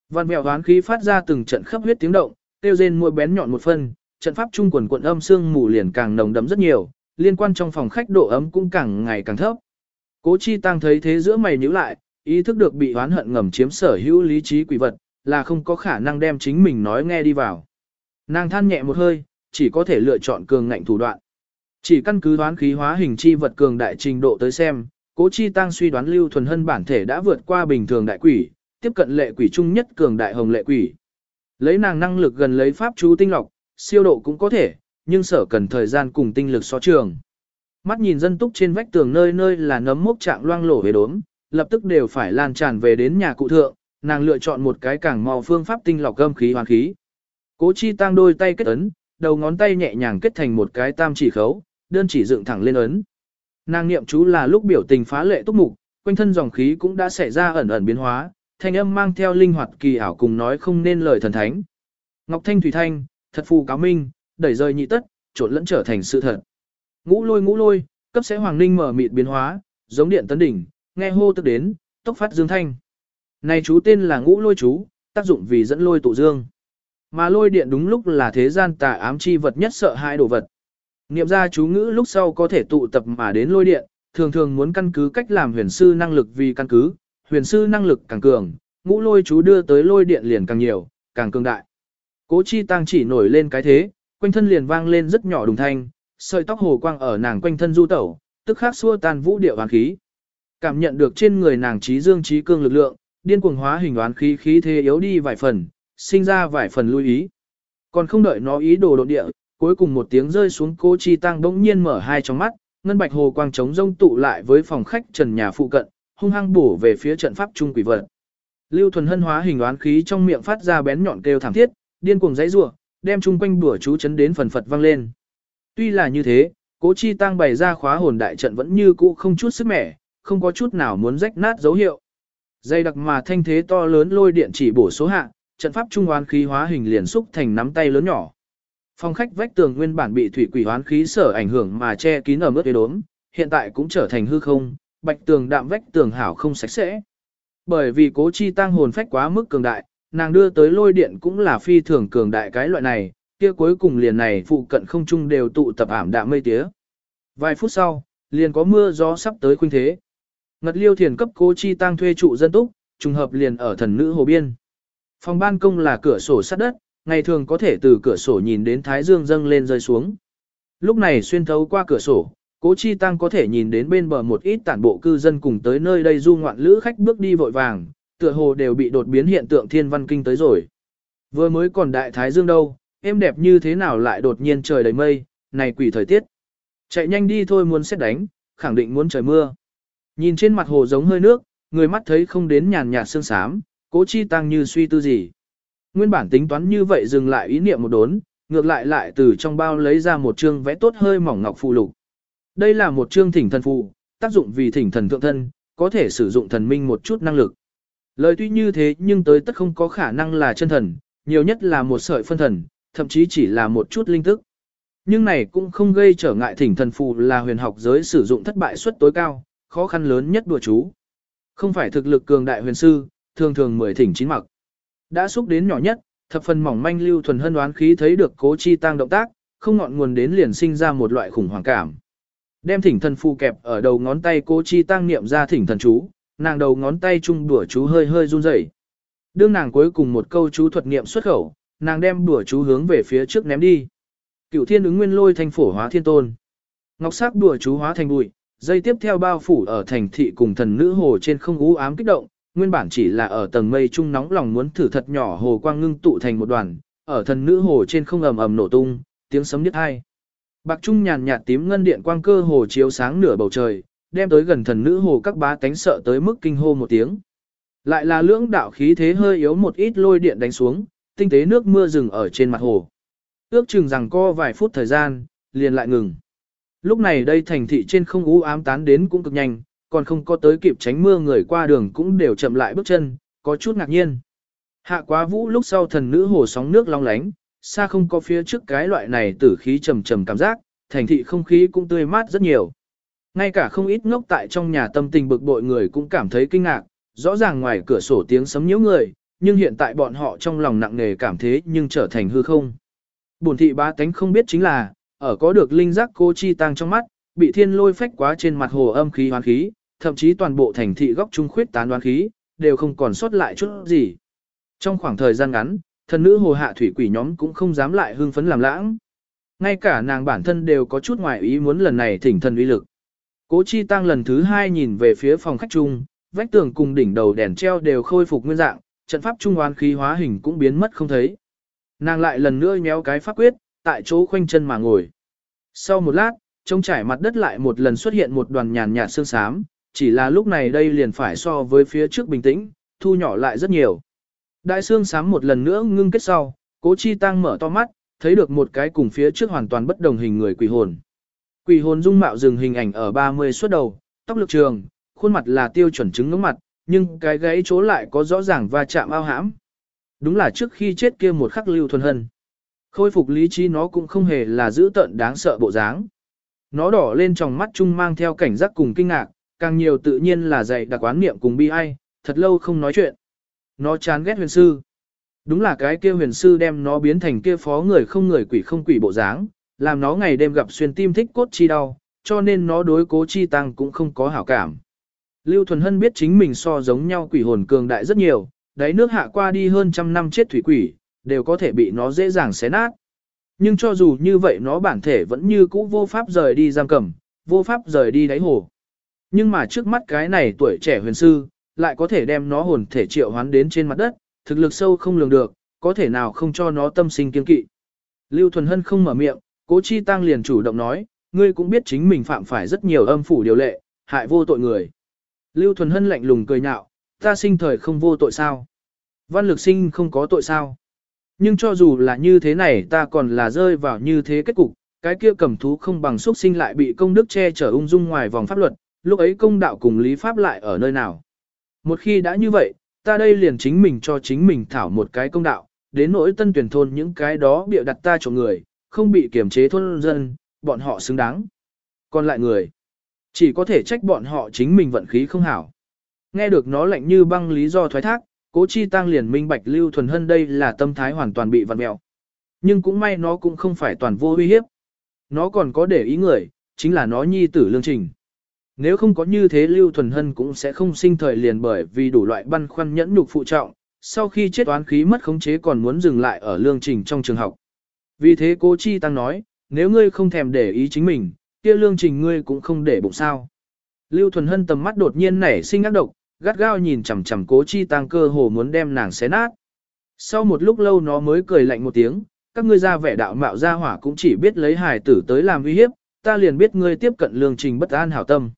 Văn mèo hoán khí phát ra từng trận khắp huyết tiếng động, tiêu rên môi bén nhọn một phân, trận pháp trung quần quận âm xương mù liền càng nồng đậm rất nhiều, liên quan trong phòng khách độ ấm cũng càng ngày càng thấp. Cố chi tăng thấy thế giữa mày nhíu lại, ý thức được bị oán hận ngầm chiếm sở hữu lý trí quỷ vật, là không có khả năng đem chính mình nói nghe đi vào. Nàng than nhẹ một hơi, chỉ có thể lựa chọn cường ngạnh thủ đoạn. Chỉ căn cứ đoán khí hóa hình chi vật cường đại trình độ tới xem, cố chi tăng suy đoán lưu thuần hân bản thể đã vượt qua bình thường đại quỷ, tiếp cận lệ quỷ trung nhất cường đại hồng lệ quỷ. Lấy nàng năng lực gần lấy pháp chú tinh lọc, siêu độ cũng có thể, nhưng sở cần thời gian cùng tinh lực so trường. Mắt nhìn dân túc trên vách tường nơi nơi là nấm mốc trạng loang lổ về đốm, lập tức đều phải lan tràn về đến nhà cụ thượng, nàng lựa chọn một cái càng mò phương pháp tinh lọc gâm khí hoàn khí. Cố chi tăng đôi tay kết ấn, đầu ngón tay nhẹ nhàng kết thành một cái tam chỉ khấu, đơn chỉ dựng thẳng lên ấn. Nàng niệm chú là lúc biểu tình phá lệ túc mục, quanh thân dòng khí cũng đã xảy ra ẩn ẩn biến hóa, thanh âm mang theo linh hoạt kỳ ảo cùng nói không nên lời thần thánh. Ngọc Thanh Thủy Thanh, thật phù cáo minh, đẩy rơi nhị tất, trộn lẫn trở thành sự thật. Ngũ lôi ngũ lôi, cấp sẽ hoàng ninh mở mịt biến hóa, giống điện tấn đỉnh, nghe hô tức đến, tốc phát dương thanh. Này chú tên là ngũ lôi chú, tác dụng vì dẫn lôi tụ dương. Mà lôi điện đúng lúc là thế gian tà ám chi vật nhất sợ hai đồ vật. Niệm ra chú ngữ lúc sau có thể tụ tập mà đến lôi điện, thường thường muốn căn cứ cách làm huyền sư năng lực vì căn cứ, huyền sư năng lực càng cường, ngũ lôi chú đưa tới lôi điện liền càng nhiều, càng cường đại. Cố chi tăng chỉ nổi lên cái thế, quanh thân liền vang lên rất nhỏ đùng thanh, sợi tóc hồ quang ở nàng quanh thân du tẩu, tức khắc xua tan vũ điệu hoàn khí. Cảm nhận được trên người nàng trí dương trí cương lực lượng, điên cuồng hóa hình đoán khí khí thế yếu đi vài phần, sinh ra vài phần lưu ý. Còn không đợi nó ý đồ độ địa, cuối cùng một tiếng rơi xuống cô chi tăng bỗng nhiên mở hai trong mắt, ngân bạch hồ quang trống rông tụ lại với phòng khách trần nhà phụ cận, hung hăng bổ về phía trận pháp trung quỷ vật. Lưu thuần hân hóa hình đoán khí trong miệng phát ra bén nhọn kêu thảm thiết, điên cuồng dãy rủa, đem chung quanh bùa chú chấn đến phần phật vang lên. Tuy là như thế, cố chi tăng bày ra khóa hồn đại trận vẫn như cũ không chút sức mẻ, không có chút nào muốn rách nát dấu hiệu. Dây đặc mà thanh thế to lớn lôi điện chỉ bổ số hạ, trận pháp trung oán khí hóa hình liền xúc thành nắm tay lớn nhỏ. Phòng khách vách tường nguyên bản bị thủy quỷ hoán khí sở ảnh hưởng mà che kín ở mức đốm, hiện tại cũng trở thành hư không, bạch tường đạm vách tường hảo không sạch sẽ. Bởi vì cố chi tăng hồn phách quá mức cường đại, nàng đưa tới lôi điện cũng là phi thường cường đại cái loại này, kia cuối cùng liền này phụ cận không trung đều tụ tập ảm đạm mây tía. Vài phút sau, liền có mưa gió sắp tới khuynh thế. Ngật liêu thiền cấp cố chi tăng thuê trụ dân túc, trùng hợp liền ở thần nữ hồ biên. Phòng ban công là cửa sổ sát đất, ngày thường có thể từ cửa sổ nhìn đến thái dương dâng lên rơi xuống. Lúc này xuyên thấu qua cửa sổ, cố chi tăng có thể nhìn đến bên bờ một ít tản bộ cư dân cùng tới nơi đây du ngoạn lữ khách bước đi vội vàng, tựa hồ đều bị đột biến hiện tượng thiên văn kinh tới rồi. Vừa mới còn đại thái dương đâu, em đẹp như thế nào lại đột nhiên trời đầy mây, này quỷ thời tiết. Chạy nhanh đi thôi muốn xét đánh, khẳng định muốn trời mưa. Nhìn trên mặt hồ giống hơi nước, người mắt thấy không đến nhàn nhạt sương sám, cố chi tăng như suy tư gì. Nguyên bản tính toán như vậy dừng lại ý niệm một đốn, ngược lại lại từ trong bao lấy ra một chương vẽ tốt hơi mỏng ngọc phù lục. Đây là một chương thỉnh thần phù, tác dụng vì thỉnh thần thượng thân, có thể sử dụng thần minh một chút năng lực. Lời tuy như thế nhưng tới tất không có khả năng là chân thần, nhiều nhất là một sợi phân thần, thậm chí chỉ là một chút linh tức. Nhưng này cũng không gây trở ngại thỉnh thần phù là huyền học giới sử dụng thất bại suất tối cao, khó khăn lớn nhất đùa chú. Không phải thực lực cường đại huyền sư, thường thường mười thỉnh chín mặc. Đã xúc đến nhỏ nhất, thập phần mỏng manh lưu thuần hân đoán khí thấy được cố chi tăng động tác, không ngọn nguồn đến liền sinh ra một loại khủng hoảng cảm. Đem thỉnh thần phù kẹp ở đầu ngón tay cố chi tăng niệm ra thỉnh thần chú, nàng đầu ngón tay chung đùa chú hơi hơi run rẩy. Đương nàng cuối cùng một câu chú thuật niệm xuất khẩu, nàng đem đùa chú hướng về phía trước ném đi. Cửu thiên ứng nguyên lôi thanh phổ hóa thiên tôn. Ngọc sắc đùa chú hóa thành bụi, dây tiếp theo bao phủ ở thành thị cùng thần nữ hồ trên không u ám kích động, nguyên bản chỉ là ở tầng mây trung nóng lòng muốn thử thật nhỏ hồ quang ngưng tụ thành một đoàn, ở thần nữ hồ trên không ầm ầm nổ tung, tiếng sấm nhất hai. Bạc trung nhàn nhạt tím ngân điện quang cơ hồ chiếu sáng nửa bầu trời, đem tới gần thần nữ hồ các bá tánh sợ tới mức kinh hô một tiếng. Lại là lưỡng đạo khí thế hơi yếu một ít lôi điện đánh xuống, tinh tế nước mưa rừng ở trên mặt hồ. Ước chừng rằng co vài phút thời gian, liền lại ngừng. Lúc này đây thành thị trên không u ám tán đến cũng cực nhanh, còn không có tới kịp tránh mưa người qua đường cũng đều chậm lại bước chân, có chút ngạc nhiên. Hạ quá vũ lúc sau thần nữ hồ sóng nước long lánh, xa không có phía trước cái loại này tử khí trầm trầm cảm giác, thành thị không khí cũng tươi mát rất nhiều. Ngay cả không ít ngốc tại trong nhà tâm tình bực bội người cũng cảm thấy kinh ngạc, rõ ràng ngoài cửa sổ tiếng sấm nhiễu người, nhưng hiện tại bọn họ trong lòng nặng nề cảm thế nhưng trở thành hư không. Bổn thị ba tánh không biết chính là, ở có được linh giác cô chi tăng trong mắt, bị thiên lôi phách quá trên mặt hồ âm khí hoán khí, thậm chí toàn bộ thành thị góc trung khuyết tán hoán khí, đều không còn sót lại chút gì. Trong khoảng thời gian ngắn, thần nữ hồ hạ thủy quỷ nhóm cũng không dám lại hưng phấn làm lãng. Ngay cả nàng bản thân đều có chút ngoài ý muốn lần này thỉnh thần uy lực. Cố chi tăng lần thứ hai nhìn về phía phòng khách chung, vách tường cùng đỉnh đầu đèn treo đều khôi phục nguyên dạng, trận pháp trung oán khí hóa hình cũng biến mất không thấy. Nàng lại lần nữa nhéo cái pháp quyết, tại chỗ khoanh chân mà ngồi. Sau một lát, trông trải mặt đất lại một lần xuất hiện một đoàn nhàn nhạt sương sám. chỉ là lúc này đây liền phải so với phía trước bình tĩnh, thu nhỏ lại rất nhiều. Đại xương sám một lần nữa ngưng kết sau, cố chi tăng mở to mắt, thấy được một cái cùng phía trước hoàn toàn bất đồng hình người quỷ hồn. Quỷ hồn dung mạo dừng hình ảnh ở 30 suốt đầu, tóc lực trường, khuôn mặt là tiêu chuẩn chứng ngưỡng mặt, nhưng cái gáy chỗ lại có rõ ràng va chạm ao hãm. Đúng là trước khi chết kia một khắc lưu thuần hân. Khôi phục lý trí nó cũng không hề là giữ tận đáng sợ bộ dáng. Nó đỏ lên trong mắt chung mang theo cảnh giác cùng kinh ngạc, càng nhiều tự nhiên là dạy đặc quán niệm cùng bi ai, thật lâu không nói chuyện. Nó chán ghét huyền sư. Đúng là cái kia huyền sư đem nó biến thành kia phó người không người quỷ không quỷ bộ dáng, làm nó ngày đêm gặp xuyên tim thích cốt chi đau, cho nên nó đối cố chi tăng cũng không có hảo cảm. Lưu Thuần Hân biết chính mình so giống nhau quỷ hồn cường đại rất nhiều, đáy nước hạ qua đi hơn trăm năm chết thủy quỷ, đều có thể bị nó dễ dàng xé nát. Nhưng cho dù như vậy nó bản thể vẫn như cũ vô pháp rời đi giam cầm, vô pháp rời đi đáy hồ. Nhưng mà trước mắt cái này tuổi trẻ huyền sư, lại có thể đem nó hồn thể triệu hoán đến trên mặt đất, thực lực sâu không lường được, có thể nào không cho nó tâm sinh kiên kỵ. Lưu Thuần Hân không mở miệng, Cố Chi Tăng liền chủ động nói, ngươi cũng biết chính mình phạm phải rất nhiều âm phủ điều lệ, hại vô tội người. Lưu Thuần Hân lạnh lùng cười nhạo, ta sinh thời không vô tội sao? Văn lực sinh không có tội sao? Nhưng cho dù là như thế này ta còn là rơi vào như thế kết cục, cái kia cầm thú không bằng xuất sinh lại bị công đức che chở ung dung ngoài vòng pháp luật, lúc ấy công đạo cùng lý pháp lại ở nơi nào. Một khi đã như vậy, ta đây liền chính mình cho chính mình thảo một cái công đạo, đến nỗi tân tuyển thôn những cái đó bịa đặt ta cho người, không bị kiểm chế thôn dân, bọn họ xứng đáng. Còn lại người, chỉ có thể trách bọn họ chính mình vận khí không hảo. Nghe được nó lạnh như băng lý do thoái thác, cố chi tăng liền minh bạch lưu thuần hân đây là tâm thái hoàn toàn bị vặn mẹo. Nhưng cũng may nó cũng không phải toàn vô uy hiếp. Nó còn có để ý người, chính là nó nhi tử lương trình. Nếu không có như thế Lưu Thuần Hân cũng sẽ không sinh thời liền bởi vì đủ loại băn khoăn nhẫn nhục phụ trọng, sau khi chết oán khí mất khống chế còn muốn dừng lại ở lương trình trong trường học. Vì thế cố chi tăng nói, nếu ngươi không thèm để ý chính mình, kia lương trình ngươi cũng không để bụng sao. Lưu Thuần Hân tầm mắt đột nhiên nảy sinh ác độc, gắt gao nhìn chằm chằm cố chi tăng cơ hồ muốn đem nàng xé nát. Sau một lúc lâu nó mới cười lạnh một tiếng, các ngươi ra vẻ đạo mạo ra hỏa cũng chỉ biết lấy hài tử tới làm uy hiếp, ta liền biết ngươi tiếp cận lương trình bất an hảo tâm.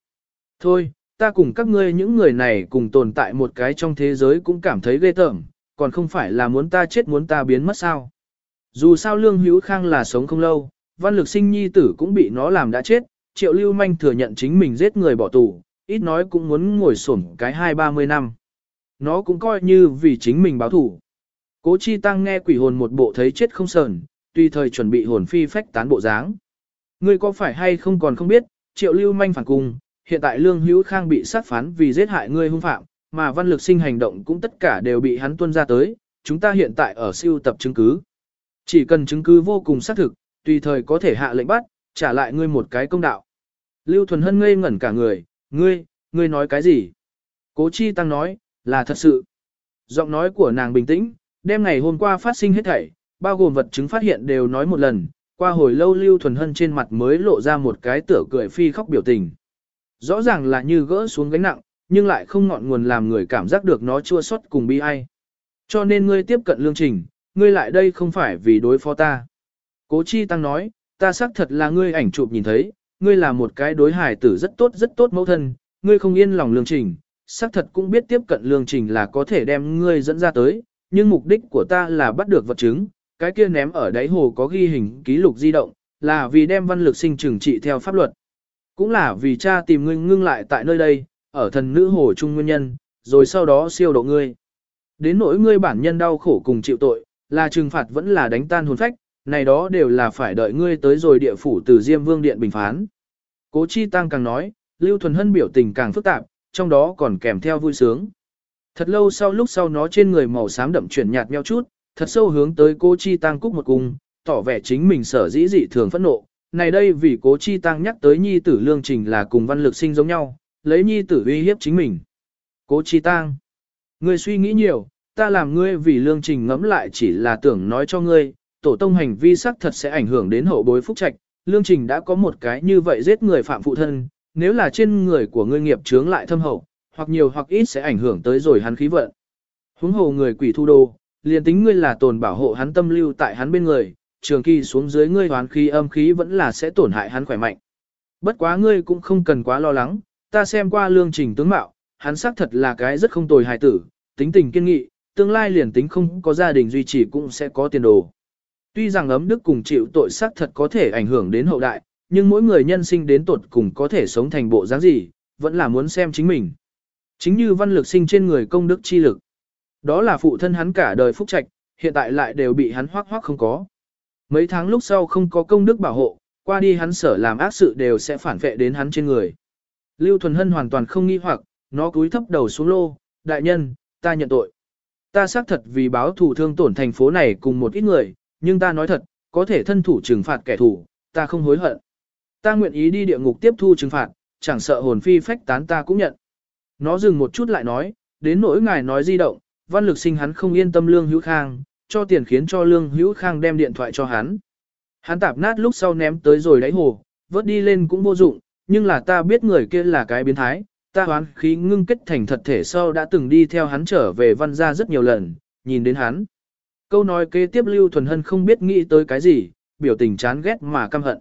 Thôi, ta cùng các ngươi những người này cùng tồn tại một cái trong thế giới cũng cảm thấy ghê tởm, còn không phải là muốn ta chết muốn ta biến mất sao. Dù sao lương hữu khang là sống không lâu, văn lực sinh nhi tử cũng bị nó làm đã chết, triệu lưu manh thừa nhận chính mình giết người bỏ tù, ít nói cũng muốn ngồi sổm cái hai ba mươi năm. Nó cũng coi như vì chính mình báo thủ. Cố chi tăng nghe quỷ hồn một bộ thấy chết không sờn, tùy thời chuẩn bị hồn phi phách tán bộ dáng. Ngươi có phải hay không còn không biết, triệu lưu manh phản cung, hiện tại Lương Hữu Khang bị sát phán vì giết hại ngươi hung phạm, mà văn lực sinh hành động cũng tất cả đều bị hắn tuân ra tới, chúng ta hiện tại ở siêu tập chứng cứ. Chỉ cần chứng cứ vô cùng xác thực, tùy thời có thể hạ lệnh bắt, trả lại ngươi một cái công đạo. Lưu Thuần Hân ngây ngẩn cả người, ngươi, ngươi nói cái gì? Cố Chi Tăng nói, là thật sự. Giọng nói của nàng bình tĩnh, đêm ngày hôm qua phát sinh hết thảy, bao gồm vật chứng phát hiện đều nói một lần, qua hồi lâu Lưu Thuần Hân trên mặt mới lộ ra một cái tựa cười phi khóc biểu tình. Rõ ràng là như gỡ xuống gánh nặng, nhưng lại không ngọn nguồn làm người cảm giác được nó chua xót cùng bi ai. Cho nên ngươi tiếp cận lương trình, ngươi lại đây không phải vì đối phó ta. Cố Chi Tăng nói, ta xác thật là ngươi ảnh chụp nhìn thấy, ngươi là một cái đối hài tử rất tốt rất tốt mẫu thân, ngươi không yên lòng lương trình, xác thật cũng biết tiếp cận lương trình là có thể đem ngươi dẫn ra tới, nhưng mục đích của ta là bắt được vật chứng, cái kia ném ở đáy hồ có ghi hình ký lục di động, là vì đem văn lực sinh trừng trị theo pháp luật. Cũng là vì cha tìm ngươi ngưng lại tại nơi đây, ở thần nữ hồ trung nguyên nhân, rồi sau đó siêu độ ngươi. Đến nỗi ngươi bản nhân đau khổ cùng chịu tội, là trừng phạt vẫn là đánh tan hồn phách, này đó đều là phải đợi ngươi tới rồi địa phủ từ Diêm Vương Điện bình phán. Cố Chi Tăng càng nói, Lưu Thuần Hân biểu tình càng phức tạp, trong đó còn kèm theo vui sướng. Thật lâu sau lúc sau nó trên người màu xám đậm chuyển nhạt meo chút, thật sâu hướng tới Cố Chi Tăng cúc một cung, tỏ vẻ chính mình sở dĩ dị thường phẫn nộ, này đây vì cố chi tăng nhắc tới nhi tử lương trình là cùng văn lực sinh giống nhau, lấy nhi tử uy hiếp chính mình. Cố chi tăng, ngươi suy nghĩ nhiều, ta làm ngươi vì lương trình ngẫm lại chỉ là tưởng nói cho ngươi, tổ tông hành vi xác thật sẽ ảnh hưởng đến hậu bối phúc trạch, lương trình đã có một cái như vậy giết người phạm phụ thân, nếu là trên người của ngươi nghiệp chướng lại thâm hậu, hoặc nhiều hoặc ít sẽ ảnh hưởng tới rồi hắn khí vận. Huống hồ người quỷ thu đô, liền tính ngươi là tồn bảo hộ hắn tâm lưu tại hắn bên người, trường kỳ xuống dưới ngươi hoán khí âm khí vẫn là sẽ tổn hại hắn khỏe mạnh. Bất quá ngươi cũng không cần quá lo lắng, ta xem qua lương trình tướng mạo, hắn xác thật là cái rất không tồi hài tử, tính tình kiên nghị, tương lai liền tính không có gia đình duy trì cũng sẽ có tiền đồ. Tuy rằng ấm đức cùng chịu tội xác thật có thể ảnh hưởng đến hậu đại, nhưng mỗi người nhân sinh đến tột cùng có thể sống thành bộ dáng gì, vẫn là muốn xem chính mình. Chính như văn lực sinh trên người công đức chi lực. Đó là phụ thân hắn cả đời phúc trạch, hiện tại lại đều bị hắn hoác hoác không có. Mấy tháng lúc sau không có công đức bảo hộ, qua đi hắn sở làm ác sự đều sẽ phản vệ đến hắn trên người. Lưu Thuần Hân hoàn toàn không nghi hoặc, nó cúi thấp đầu xuống lô, đại nhân, ta nhận tội. Ta xác thật vì báo thù thương tổn thành phố này cùng một ít người, nhưng ta nói thật, có thể thân thủ trừng phạt kẻ thù, ta không hối hận. Ta nguyện ý đi địa ngục tiếp thu trừng phạt, chẳng sợ hồn phi phách tán ta cũng nhận. Nó dừng một chút lại nói, đến nỗi ngài nói di động, văn lực sinh hắn không yên tâm lương hữu khang, cho tiền khiến cho Lương Hữu Khang đem điện thoại cho hắn. Hắn tạp nát lúc sau ném tới rồi đáy hồ, vớt đi lên cũng vô dụng, nhưng là ta biết người kia là cái biến thái, ta hoán khí ngưng kết thành thật thể sau đã từng đi theo hắn trở về văn gia rất nhiều lần, nhìn đến hắn. Câu nói kế tiếp Lưu Thuần Hân không biết nghĩ tới cái gì, biểu tình chán ghét mà căm hận.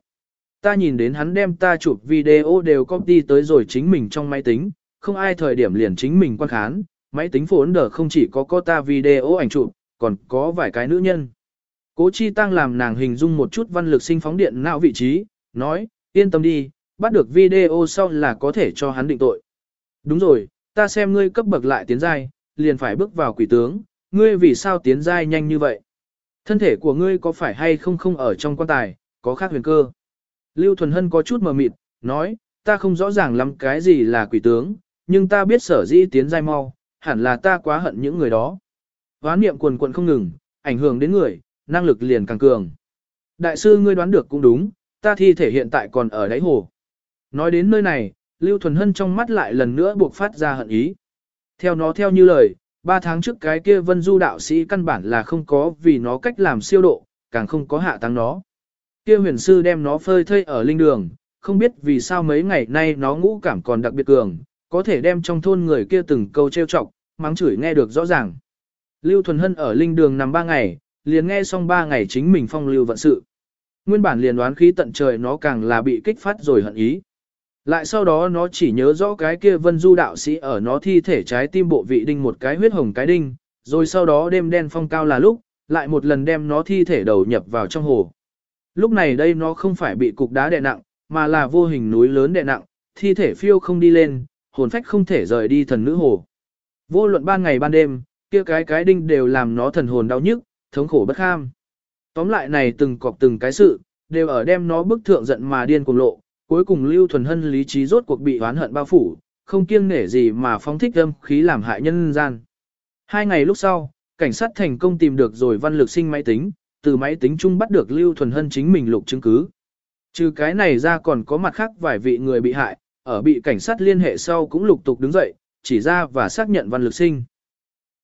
Ta nhìn đến hắn đem ta chụp video đều copy tới rồi chính mình trong máy tính, không ai thời điểm liền chính mình quan khán, máy tính phố đờ không chỉ có có ta video ảnh chụp, còn có vài cái nữ nhân. Cố Chi Tăng làm nàng hình dung một chút văn lực sinh phóng điện não vị trí, nói, yên tâm đi, bắt được video sau là có thể cho hắn định tội. Đúng rồi, ta xem ngươi cấp bậc lại tiến giai, liền phải bước vào quỷ tướng, ngươi vì sao tiến giai nhanh như vậy? Thân thể của ngươi có phải hay không không ở trong quan tài, có khác huyền cơ? Lưu Thuần Hân có chút mờ mịt, nói, ta không rõ ràng lắm cái gì là quỷ tướng, nhưng ta biết sở dĩ tiến giai mau, hẳn là ta quá hận những người đó. Ván niệm quần quần không ngừng, ảnh hưởng đến người, năng lực liền càng cường. Đại sư ngươi đoán được cũng đúng, ta thi thể hiện tại còn ở đáy hồ. Nói đến nơi này, Lưu Thuần Hân trong mắt lại lần nữa buộc phát ra hận ý. Theo nó theo như lời, ba tháng trước cái kia vân du đạo sĩ căn bản là không có vì nó cách làm siêu độ, càng không có hạ tăng nó. Kia huyền sư đem nó phơi thây ở linh đường, không biết vì sao mấy ngày nay nó ngũ cảm còn đặc biệt cường, có thể đem trong thôn người kia từng câu trêu chọc, mắng chửi nghe được rõ ràng. Lưu Thuần Hân ở linh đường nằm ba ngày, liền nghe xong ba ngày chính mình phong lưu vận sự. Nguyên bản liền đoán khí tận trời nó càng là bị kích phát rồi hận ý. Lại sau đó nó chỉ nhớ rõ cái kia vân du đạo sĩ ở nó thi thể trái tim bộ vị đinh một cái huyết hồng cái đinh, rồi sau đó đêm đen phong cao là lúc, lại một lần đem nó thi thể đầu nhập vào trong hồ. Lúc này đây nó không phải bị cục đá đè nặng, mà là vô hình núi lớn đè nặng, thi thể phiêu không đi lên, hồn phách không thể rời đi thần nữ hồ. Vô luận ban ngày ban đêm, kia cái cái đinh đều làm nó thần hồn đau nhức, thống khổ bất kham. Tóm lại này từng cọc từng cái sự, đều ở đem nó bức thượng giận mà điên cuồng lộ, cuối cùng Lưu Thuần Hân lý trí rốt cuộc bị oán hận bao phủ, không kiêng nể gì mà phóng thích âm khí làm hại nhân gian. Hai ngày lúc sau, cảnh sát thành công tìm được rồi văn lực sinh máy tính, từ máy tính chung bắt được Lưu Thuần Hân chính mình lục chứng cứ. Trừ cái này ra còn có mặt khác vài vị người bị hại, ở bị cảnh sát liên hệ sau cũng lục tục đứng dậy, chỉ ra và xác nhận văn lực sinh.